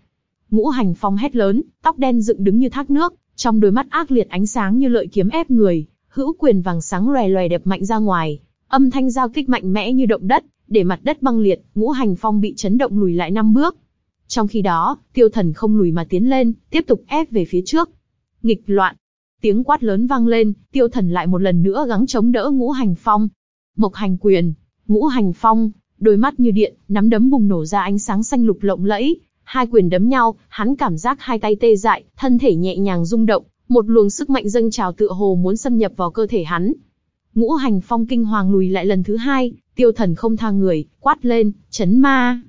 Ngũ hành phong hét lớn, tóc đen dựng đứng như thác nước, trong đôi mắt ác liệt ánh sáng như lợi kiếm ép người, hữu quyền vàng sáng lòe lòe đẹp mạnh ra ngoài, âm thanh giao kích mạnh mẽ như động đất, để mặt đất băng liệt, ngũ hành phong bị chấn động lùi lại năm bước. Trong khi đó, tiêu thần không lùi mà tiến lên, tiếp tục ép về phía trước. Nghịch loạn. Tiếng quát lớn vang lên, tiêu thần lại một lần nữa gắng chống đỡ ngũ hành phong. Mộc hành quyền, ngũ hành phong, đôi mắt như điện, nắm đấm bùng nổ ra ánh sáng xanh lục lộng lẫy. Hai quyền đấm nhau, hắn cảm giác hai tay tê dại, thân thể nhẹ nhàng rung động, một luồng sức mạnh dâng trào tựa hồ muốn xâm nhập vào cơ thể hắn. Ngũ hành phong kinh hoàng lùi lại lần thứ hai, tiêu thần không tha người, quát lên, chấn ma.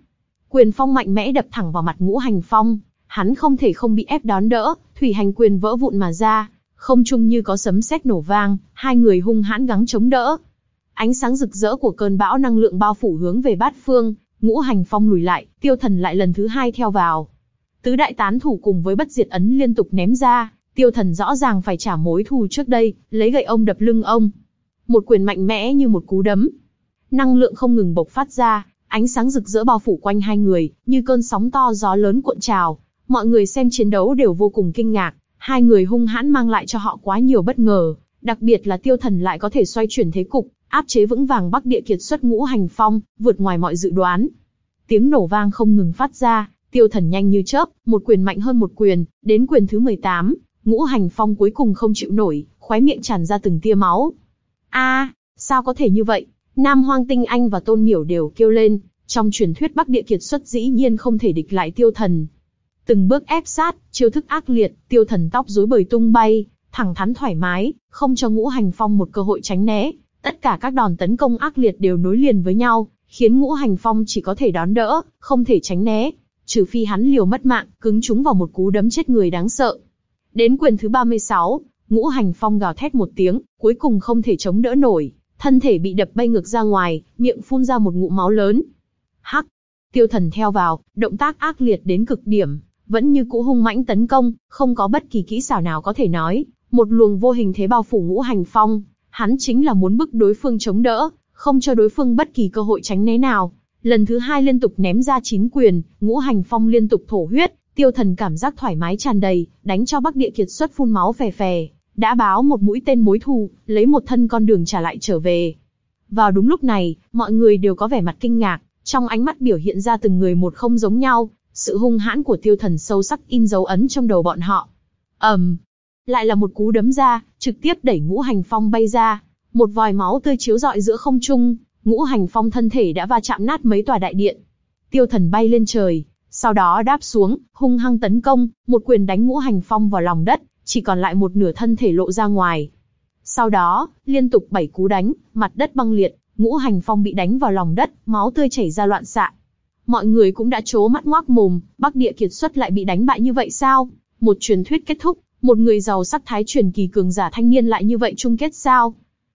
Quyền phong mạnh mẽ đập thẳng vào mặt ngũ hành phong, hắn không thể không bị ép đón đỡ, thủy hành quyền vỡ vụn mà ra, không trung như có sấm sét nổ vang, hai người hung hãn gắng chống đỡ. Ánh sáng rực rỡ của cơn bão năng lượng bao phủ hướng về bát phương, ngũ hành phong lùi lại, tiêu thần lại lần thứ hai theo vào. Tứ đại tán thủ cùng với bất diệt ấn liên tục ném ra, tiêu thần rõ ràng phải trả mối thù trước đây, lấy gậy ông đập lưng ông. Một quyền mạnh mẽ như một cú đấm. Năng lượng không ngừng bộc phát ra, ánh sáng rực rỡ bao phủ quanh hai người, như cơn sóng to gió lớn cuộn trào. Mọi người xem chiến đấu đều vô cùng kinh ngạc, hai người hung hãn mang lại cho họ quá nhiều bất ngờ, đặc biệt là tiêu thần lại có thể xoay chuyển thế cục, áp chế vững vàng Bắc Địa kiệt xuất ngũ hành phong, vượt ngoài mọi dự đoán. Tiếng nổ vang không ngừng phát ra, tiêu thần nhanh như chớp, một quyền mạnh hơn một quyền, đến quyền thứ 18, ngũ hành phong cuối cùng không chịu nổi, khóe miệng tràn ra từng tia máu. A, sao có thể như vậy? Nam Hoang Tinh Anh và Tôn Miểu đều kêu lên, trong truyền thuyết Bắc Địa kiệt xuất dĩ nhiên không thể địch lại tiêu thần. Từng bước ép sát, chiêu thức ác liệt, tiêu thần tóc rối bời tung bay, thẳng thắn thoải mái, không cho ngũ hành phong một cơ hội tránh né. Tất cả các đòn tấn công ác liệt đều nối liền với nhau, khiến ngũ hành phong chỉ có thể đón đỡ, không thể tránh né. Trừ phi hắn liều mất mạng, cứng chúng vào một cú đấm chết người đáng sợ. Đến quyền thứ 36, ngũ hành phong gào thét một tiếng, cuối cùng không thể chống đỡ nổi, thân thể bị đập bay ngược ra ngoài, miệng phun ra một ngụm máu lớn. Hắc, tiêu thần theo vào, động tác ác liệt đến cực điểm, vẫn như cũ hung mãnh tấn công, không có bất kỳ kỹ xảo nào có thể nói, một luồng vô hình thế bao phủ ngũ hành phong, hắn chính là muốn bức đối phương chống đỡ, không cho đối phương bất kỳ cơ hội tránh né nào. Lần thứ hai liên tục ném ra chín quyền, ngũ hành phong liên tục thổ huyết, tiêu thần cảm giác thoải mái tràn đầy, đánh cho bắc địa kiệt xuất phun máu phè phè, đã báo một mũi tên mối thù, lấy một thân con đường trả lại trở về. Vào đúng lúc này, mọi người đều có vẻ mặt kinh ngạc, trong ánh mắt biểu hiện ra từng người một không giống nhau, sự hung hãn của tiêu thần sâu sắc in dấu ấn trong đầu bọn họ. ầm, um, lại là một cú đấm ra, trực tiếp đẩy ngũ hành phong bay ra, một vòi máu tươi chiếu rọi giữa không trung, ngũ hành phong thân thể đã va chạm nát mấy tòa đại điện. Tiêu thần bay lên trời, sau đó đáp xuống, hung hăng tấn công, một quyền đánh ngũ hành phong vào lòng đất, chỉ còn lại một nửa thân thể lộ ra ngoài. Sau đó, liên tục bảy cú đánh, mặt đất băng liệt, ngũ hành phong bị đánh vào lòng đất, máu tươi chảy ra loạn xạ. Mọi người cũng đã chố mắt ngoác mồm, Bắc Địa Kiệt xuất lại bị đánh bại như vậy sao? Một truyền thuyết kết thúc, một người giàu sắc thái truyền kỳ cường giả thanh niên lại như vậy chung kết sao?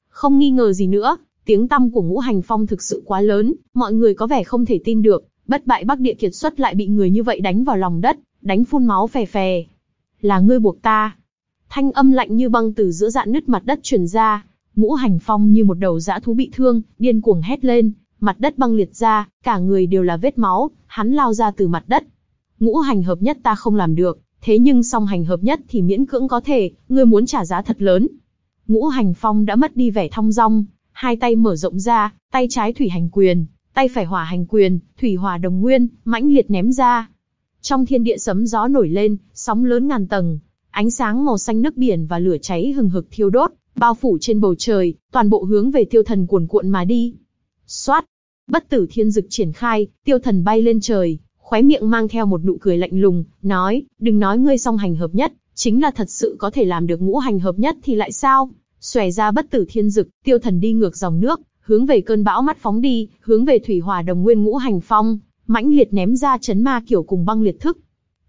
Không nghi ngờ gì nữa, tiếng tăm của ngũ hành phong thực sự quá lớn, mọi người có vẻ không thể tin được, bất bại Bắc Địa Kiệt xuất lại bị người như vậy đánh vào lòng đất, đánh phun máu phè phè. Là ngươi buộc ta. Thanh âm lạnh như băng từ giữa dạn nứt mặt đất truyền ra, ngũ hành phong như một đầu dã thú bị thương, điên cuồng hét lên, mặt đất băng liệt ra, cả người đều là vết máu, hắn lao ra từ mặt đất. Ngũ hành hợp nhất ta không làm được, thế nhưng song hành hợp nhất thì miễn cưỡng có thể, ngươi muốn trả giá thật lớn. Ngũ hành phong đã mất đi vẻ thong dong, hai tay mở rộng ra, tay trái thủy hành quyền, tay phải hỏa hành quyền, thủy hỏa đồng nguyên, mãnh liệt ném ra. Trong thiên địa sấm gió nổi lên, sóng lớn ngàn tầng, ánh sáng màu xanh nước biển và lửa cháy hừng hực thiêu đốt, bao phủ trên bầu trời, toàn bộ hướng về tiêu thần cuồn cuộn mà đi. Xoát! Bất tử thiên dực triển khai, tiêu thần bay lên trời, khóe miệng mang theo một nụ cười lạnh lùng, nói, đừng nói ngươi song hành hợp nhất, chính là thật sự có thể làm được ngũ hành hợp nhất thì lại sao? Xòe ra bất tử thiên dực, tiêu thần đi ngược dòng nước, hướng về cơn bão mắt phóng đi, hướng về thủy hỏa đồng nguyên ngũ hành phong, mãnh liệt ném ra chấn ma kiểu cùng băng liệt thức.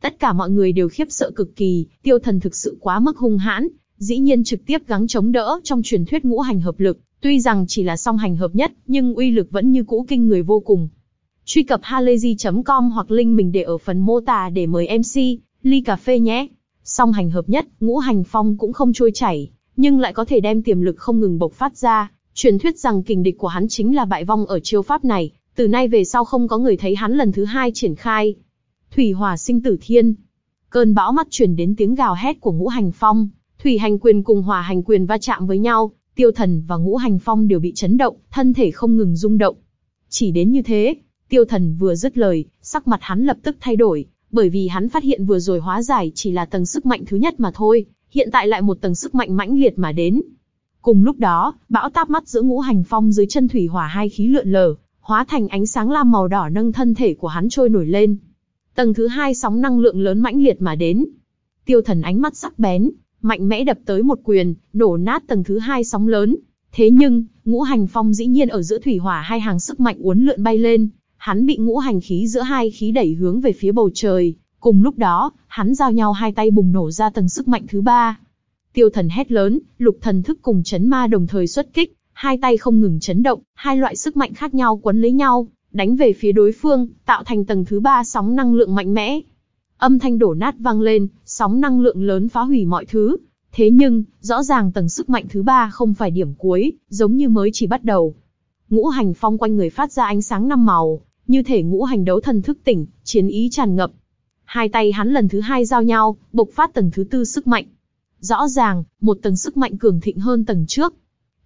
Tất cả mọi người đều khiếp sợ cực kỳ, tiêu thần thực sự quá mức hung hãn, dĩ nhiên trực tiếp gắng chống đỡ trong truyền thuyết ngũ hành hợp lực, tuy rằng chỉ là song hành hợp nhất, nhưng uy lực vẫn như cũ kinh người vô cùng. Truy cập halayzi.com hoặc link mình để ở phần mô tả để mời MC, ly cà phê nhé. Song hành hợp nhất, ngũ hành phong cũng không trôi chảy, nhưng lại có thể đem tiềm lực không ngừng bộc phát ra. Truyền thuyết rằng kình địch của hắn chính là bại vong ở chiêu pháp này, từ nay về sau không có người thấy hắn lần thứ hai triển khai. Thủy hỏa sinh tử thiên. Cơn bão mắt truyền đến tiếng gào hét của ngũ hành phong, thủy hành quyền cùng hỏa hành quyền va chạm với nhau, tiêu thần và ngũ hành phong đều bị chấn động, thân thể không ngừng rung động. Chỉ đến như thế, tiêu thần vừa dứt lời, sắc mặt hắn lập tức thay đổi, bởi vì hắn phát hiện vừa rồi hóa giải chỉ là tầng sức mạnh thứ nhất mà thôi, hiện tại lại một tầng sức mạnh mãnh liệt mà đến. Cùng lúc đó, bão táp mắt giữa ngũ hành phong dưới chân thủy hỏa hai khí lượn lờ, hóa thành ánh sáng lam màu đỏ nâng thân thể của hắn trôi nổi lên. Tầng thứ hai sóng năng lượng lớn mãnh liệt mà đến. Tiêu thần ánh mắt sắc bén, mạnh mẽ đập tới một quyền, nổ nát tầng thứ hai sóng lớn. Thế nhưng, ngũ hành phong dĩ nhiên ở giữa thủy hỏa hai hàng sức mạnh uốn lượn bay lên, hắn bị ngũ hành khí giữa hai khí đẩy hướng về phía bầu trời. Cùng lúc đó, hắn giao nhau hai tay bùng nổ ra tầng sức mạnh thứ ba. Tiêu thần hét lớn, lục thần thức cùng chấn ma đồng thời xuất kích, hai tay không ngừng chấn động, hai loại sức mạnh khác nhau quấn lấy nhau, đánh về phía đối phương, tạo thành tầng thứ ba sóng năng lượng mạnh mẽ. Âm thanh đổ nát vang lên, sóng năng lượng lớn phá hủy mọi thứ. Thế nhưng, rõ ràng tầng sức mạnh thứ ba không phải điểm cuối, giống như mới chỉ bắt đầu. Ngũ hành phong quanh người phát ra ánh sáng năm màu, như thể ngũ hành đấu thần thức tỉnh, chiến ý tràn ngập. Hai tay hắn lần thứ hai giao nhau, bộc phát tầng thứ tư sức mạnh. Rõ ràng, một tầng sức mạnh cường thịnh hơn tầng trước.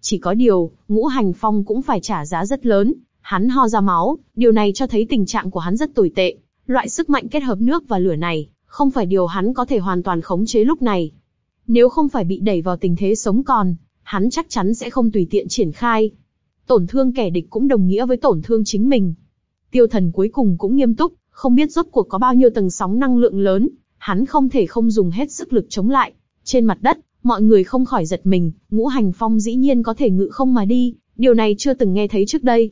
Chỉ có điều, ngũ hành phong cũng phải trả giá rất lớn, hắn ho ra máu, điều này cho thấy tình trạng của hắn rất tồi tệ. Loại sức mạnh kết hợp nước và lửa này, không phải điều hắn có thể hoàn toàn khống chế lúc này. Nếu không phải bị đẩy vào tình thế sống còn, hắn chắc chắn sẽ không tùy tiện triển khai. Tổn thương kẻ địch cũng đồng nghĩa với tổn thương chính mình. Tiêu thần cuối cùng cũng nghiêm túc, không biết rốt cuộc có bao nhiêu tầng sóng năng lượng lớn, hắn không thể không dùng hết sức lực chống lại. Trên mặt đất, mọi người không khỏi giật mình, ngũ hành phong dĩ nhiên có thể ngự không mà đi, điều này chưa từng nghe thấy trước đây.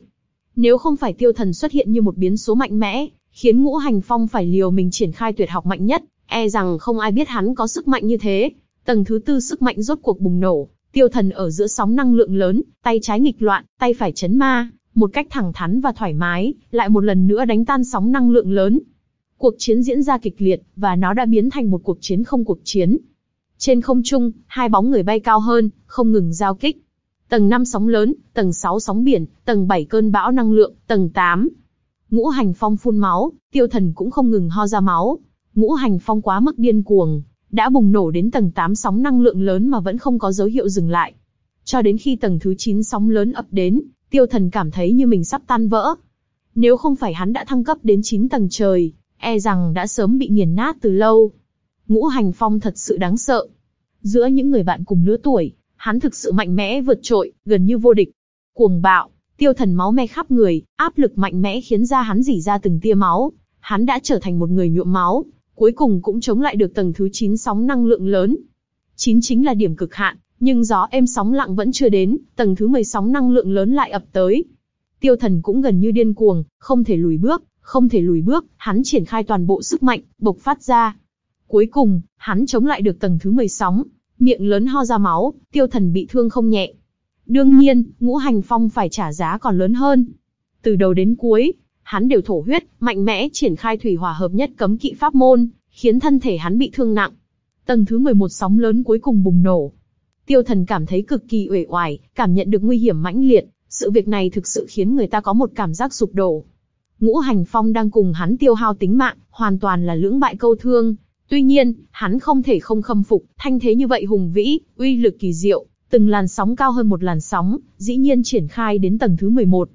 Nếu không phải tiêu thần xuất hiện như một biến số mạnh mẽ, khiến ngũ hành phong phải liều mình triển khai tuyệt học mạnh nhất, e rằng không ai biết hắn có sức mạnh như thế. Tầng thứ tư sức mạnh rốt cuộc bùng nổ, tiêu thần ở giữa sóng năng lượng lớn, tay trái nghịch loạn, tay phải chấn ma, một cách thẳng thắn và thoải mái, lại một lần nữa đánh tan sóng năng lượng lớn. Cuộc chiến diễn ra kịch liệt, và nó đã biến thành một cuộc chiến không cuộc chiến. Trên không trung, hai bóng người bay cao hơn, không ngừng giao kích. Tầng 5 sóng lớn, tầng 6 sóng biển, tầng 7 cơn bão năng lượng, tầng 8. Ngũ hành phong phun máu, tiêu thần cũng không ngừng ho ra máu. Ngũ hành phong quá mức điên cuồng, đã bùng nổ đến tầng 8 sóng năng lượng lớn mà vẫn không có dấu hiệu dừng lại. Cho đến khi tầng thứ 9 sóng lớn ập đến, tiêu thần cảm thấy như mình sắp tan vỡ. Nếu không phải hắn đã thăng cấp đến 9 tầng trời, e rằng đã sớm bị nghiền nát từ lâu. Ngũ hành phong thật sự đáng sợ. Giữa những người bạn cùng lứa tuổi, hắn thực sự mạnh mẽ vượt trội, gần như vô địch. Cuồng bạo, tiêu thần máu me khắp người, áp lực mạnh mẽ khiến da hắn dỉ ra từng tia máu. Hắn đã trở thành một người nhuộm máu, cuối cùng cũng chống lại được tầng thứ 9 sóng năng lượng lớn. 9 chính là điểm cực hạn, nhưng gió êm sóng lặng vẫn chưa đến, tầng thứ 10 sóng năng lượng lớn lại ập tới. Tiêu thần cũng gần như điên cuồng, không thể lùi bước, không thể lùi bước, hắn triển khai toàn bộ sức mạnh, bộc phát ra. Cuối cùng, hắn chống lại được tầng thứ 10 sóng, miệng lớn ho ra máu, tiêu thần bị thương không nhẹ. Đương nhiên, ngũ hành phong phải trả giá còn lớn hơn. Từ đầu đến cuối, hắn đều thổ huyết, mạnh mẽ triển khai thủy hỏa hợp nhất cấm kỵ pháp môn, khiến thân thể hắn bị thương nặng. Tầng thứ 11 sóng lớn cuối cùng bùng nổ. Tiêu thần cảm thấy cực kỳ uể oải, cảm nhận được nguy hiểm mãnh liệt, sự việc này thực sự khiến người ta có một cảm giác sụp đổ. Ngũ hành phong đang cùng hắn tiêu hao tính mạng, hoàn toàn là lưỡng bại câu thương. Tuy nhiên, hắn không thể không khâm phục, thanh thế như vậy hùng vĩ, uy lực kỳ diệu, từng làn sóng cao hơn một làn sóng, dĩ nhiên triển khai đến tầng thứ 11.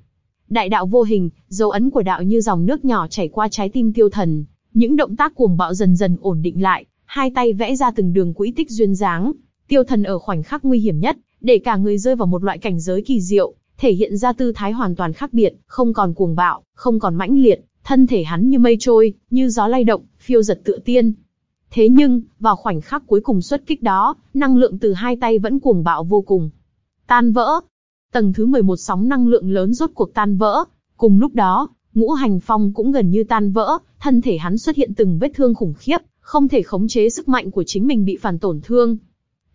Đại đạo vô hình, dấu ấn của đạo như dòng nước nhỏ chảy qua trái tim tiêu thần, những động tác cuồng bạo dần dần ổn định lại, hai tay vẽ ra từng đường quỹ tích duyên dáng. Tiêu thần ở khoảnh khắc nguy hiểm nhất, để cả người rơi vào một loại cảnh giới kỳ diệu, thể hiện ra tư thái hoàn toàn khác biệt, không còn cuồng bạo, không còn mãnh liệt, thân thể hắn như mây trôi, như gió lay động, phiêu giật tựa tiên. Thế nhưng, vào khoảnh khắc cuối cùng xuất kích đó, năng lượng từ hai tay vẫn cuồng bạo vô cùng. Tan vỡ. Tầng thứ 11 sóng năng lượng lớn rốt cuộc tan vỡ. Cùng lúc đó, ngũ hành phong cũng gần như tan vỡ, thân thể hắn xuất hiện từng vết thương khủng khiếp, không thể khống chế sức mạnh của chính mình bị phản tổn thương.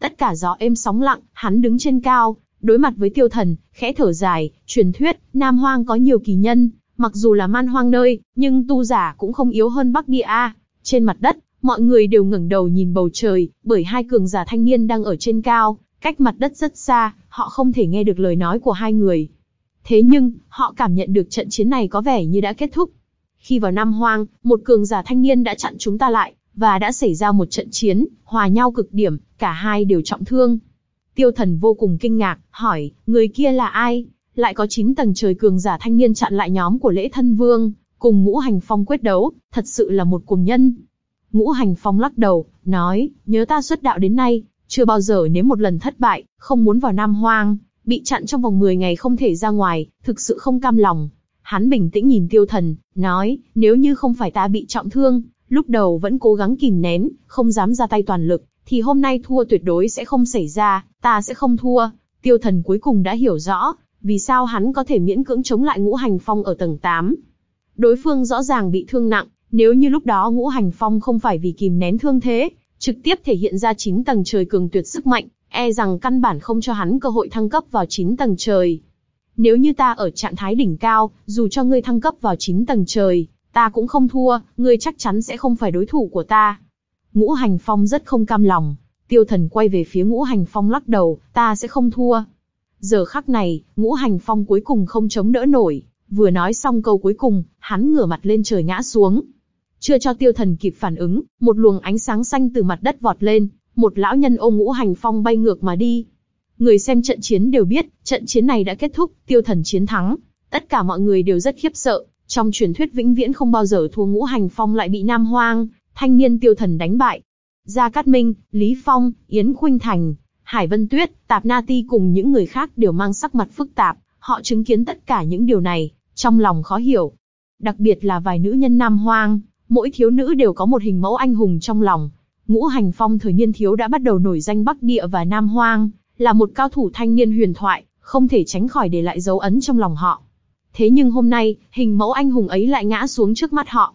Tất cả gió êm sóng lặng, hắn đứng trên cao, đối mặt với tiêu thần, khẽ thở dài, truyền thuyết, Nam Hoang có nhiều kỳ nhân, mặc dù là man hoang nơi, nhưng tu giả cũng không yếu hơn Bắc Địa A. Trên mặt đất, mọi người đều ngẩng đầu nhìn bầu trời, bởi hai cường giả thanh niên đang ở trên cao, cách mặt đất rất xa, họ không thể nghe được lời nói của hai người. Thế nhưng, họ cảm nhận được trận chiến này có vẻ như đã kết thúc. Khi vào Nam Hoang, một cường giả thanh niên đã chặn chúng ta lại, và đã xảy ra một trận chiến, hòa nhau cực điểm, cả hai đều trọng thương. Tiêu thần vô cùng kinh ngạc, hỏi, người kia là ai? Lại có 9 tầng trời cường giả thanh niên chặn lại nhóm của lễ thân vương, cùng ngũ hành phong quyết đấu, thật sự là một cùng nhân. Ngũ hành phong lắc đầu, nói, nhớ ta xuất đạo đến nay, chưa bao giờ nếu một lần thất bại, không muốn vào Nam Hoang, bị chặn trong vòng 10 ngày không thể ra ngoài, thực sự không cam lòng. Hắn bình tĩnh nhìn tiêu thần, nói, nếu như không phải ta bị trọng thương, lúc đầu vẫn cố gắng kìm nén, không dám ra tay toàn lực, thì hôm nay thua tuyệt đối sẽ không xảy ra, ta sẽ không thua. Tiêu thần cuối cùng đã hiểu rõ, vì sao hắn có thể miễn cưỡng chống lại ngũ hành phong ở tầng 8. Đối phương rõ ràng bị thương nặng, nếu như lúc đó ngũ hành phong không phải vì kìm nén thương thế, trực tiếp thể hiện ra 9 tầng trời cường tuyệt sức mạnh, e rằng căn bản không cho hắn cơ hội thăng cấp vào 9 tầng trời. Nếu như ta ở trạng thái đỉnh cao, dù cho ngươi thăng cấp vào 9 tầng trời, ta cũng không thua, ngươi chắc chắn sẽ không phải đối thủ của ta. Ngũ Hành Phong rất không cam lòng, tiêu thần quay về phía Ngũ Hành Phong lắc đầu, ta sẽ không thua. Giờ khắc này, Ngũ Hành Phong cuối cùng không chống đỡ nổi, vừa nói xong câu cuối cùng, hắn ngửa mặt lên trời ngã xuống. Chưa cho tiêu thần kịp phản ứng, một luồng ánh sáng xanh từ mặt đất vọt lên, một lão nhân ôm Ngũ Hành Phong bay ngược mà đi. Người xem trận chiến đều biết, trận chiến này đã kết thúc, tiêu thần chiến thắng. Tất cả mọi người đều rất khiếp sợ, trong truyền thuyết vĩnh viễn không bao giờ thua ngũ hành phong lại bị Nam Hoang, thanh niên tiêu thần đánh bại. Gia Cát Minh, Lý Phong, Yến Khuynh Thành, Hải Vân Tuyết, Tạp Na Ti cùng những người khác đều mang sắc mặt phức tạp, họ chứng kiến tất cả những điều này, trong lòng khó hiểu. Đặc biệt là vài nữ nhân Nam Hoang, mỗi thiếu nữ đều có một hình mẫu anh hùng trong lòng. Ngũ Hành Phong thời niên thiếu đã bắt đầu nổi danh Bắc Địa và Nam Hoang, là một cao thủ thanh niên huyền thoại, không thể tránh khỏi để lại dấu ấn trong lòng họ. Thế nhưng hôm nay, hình mẫu anh hùng ấy lại ngã xuống trước mắt họ.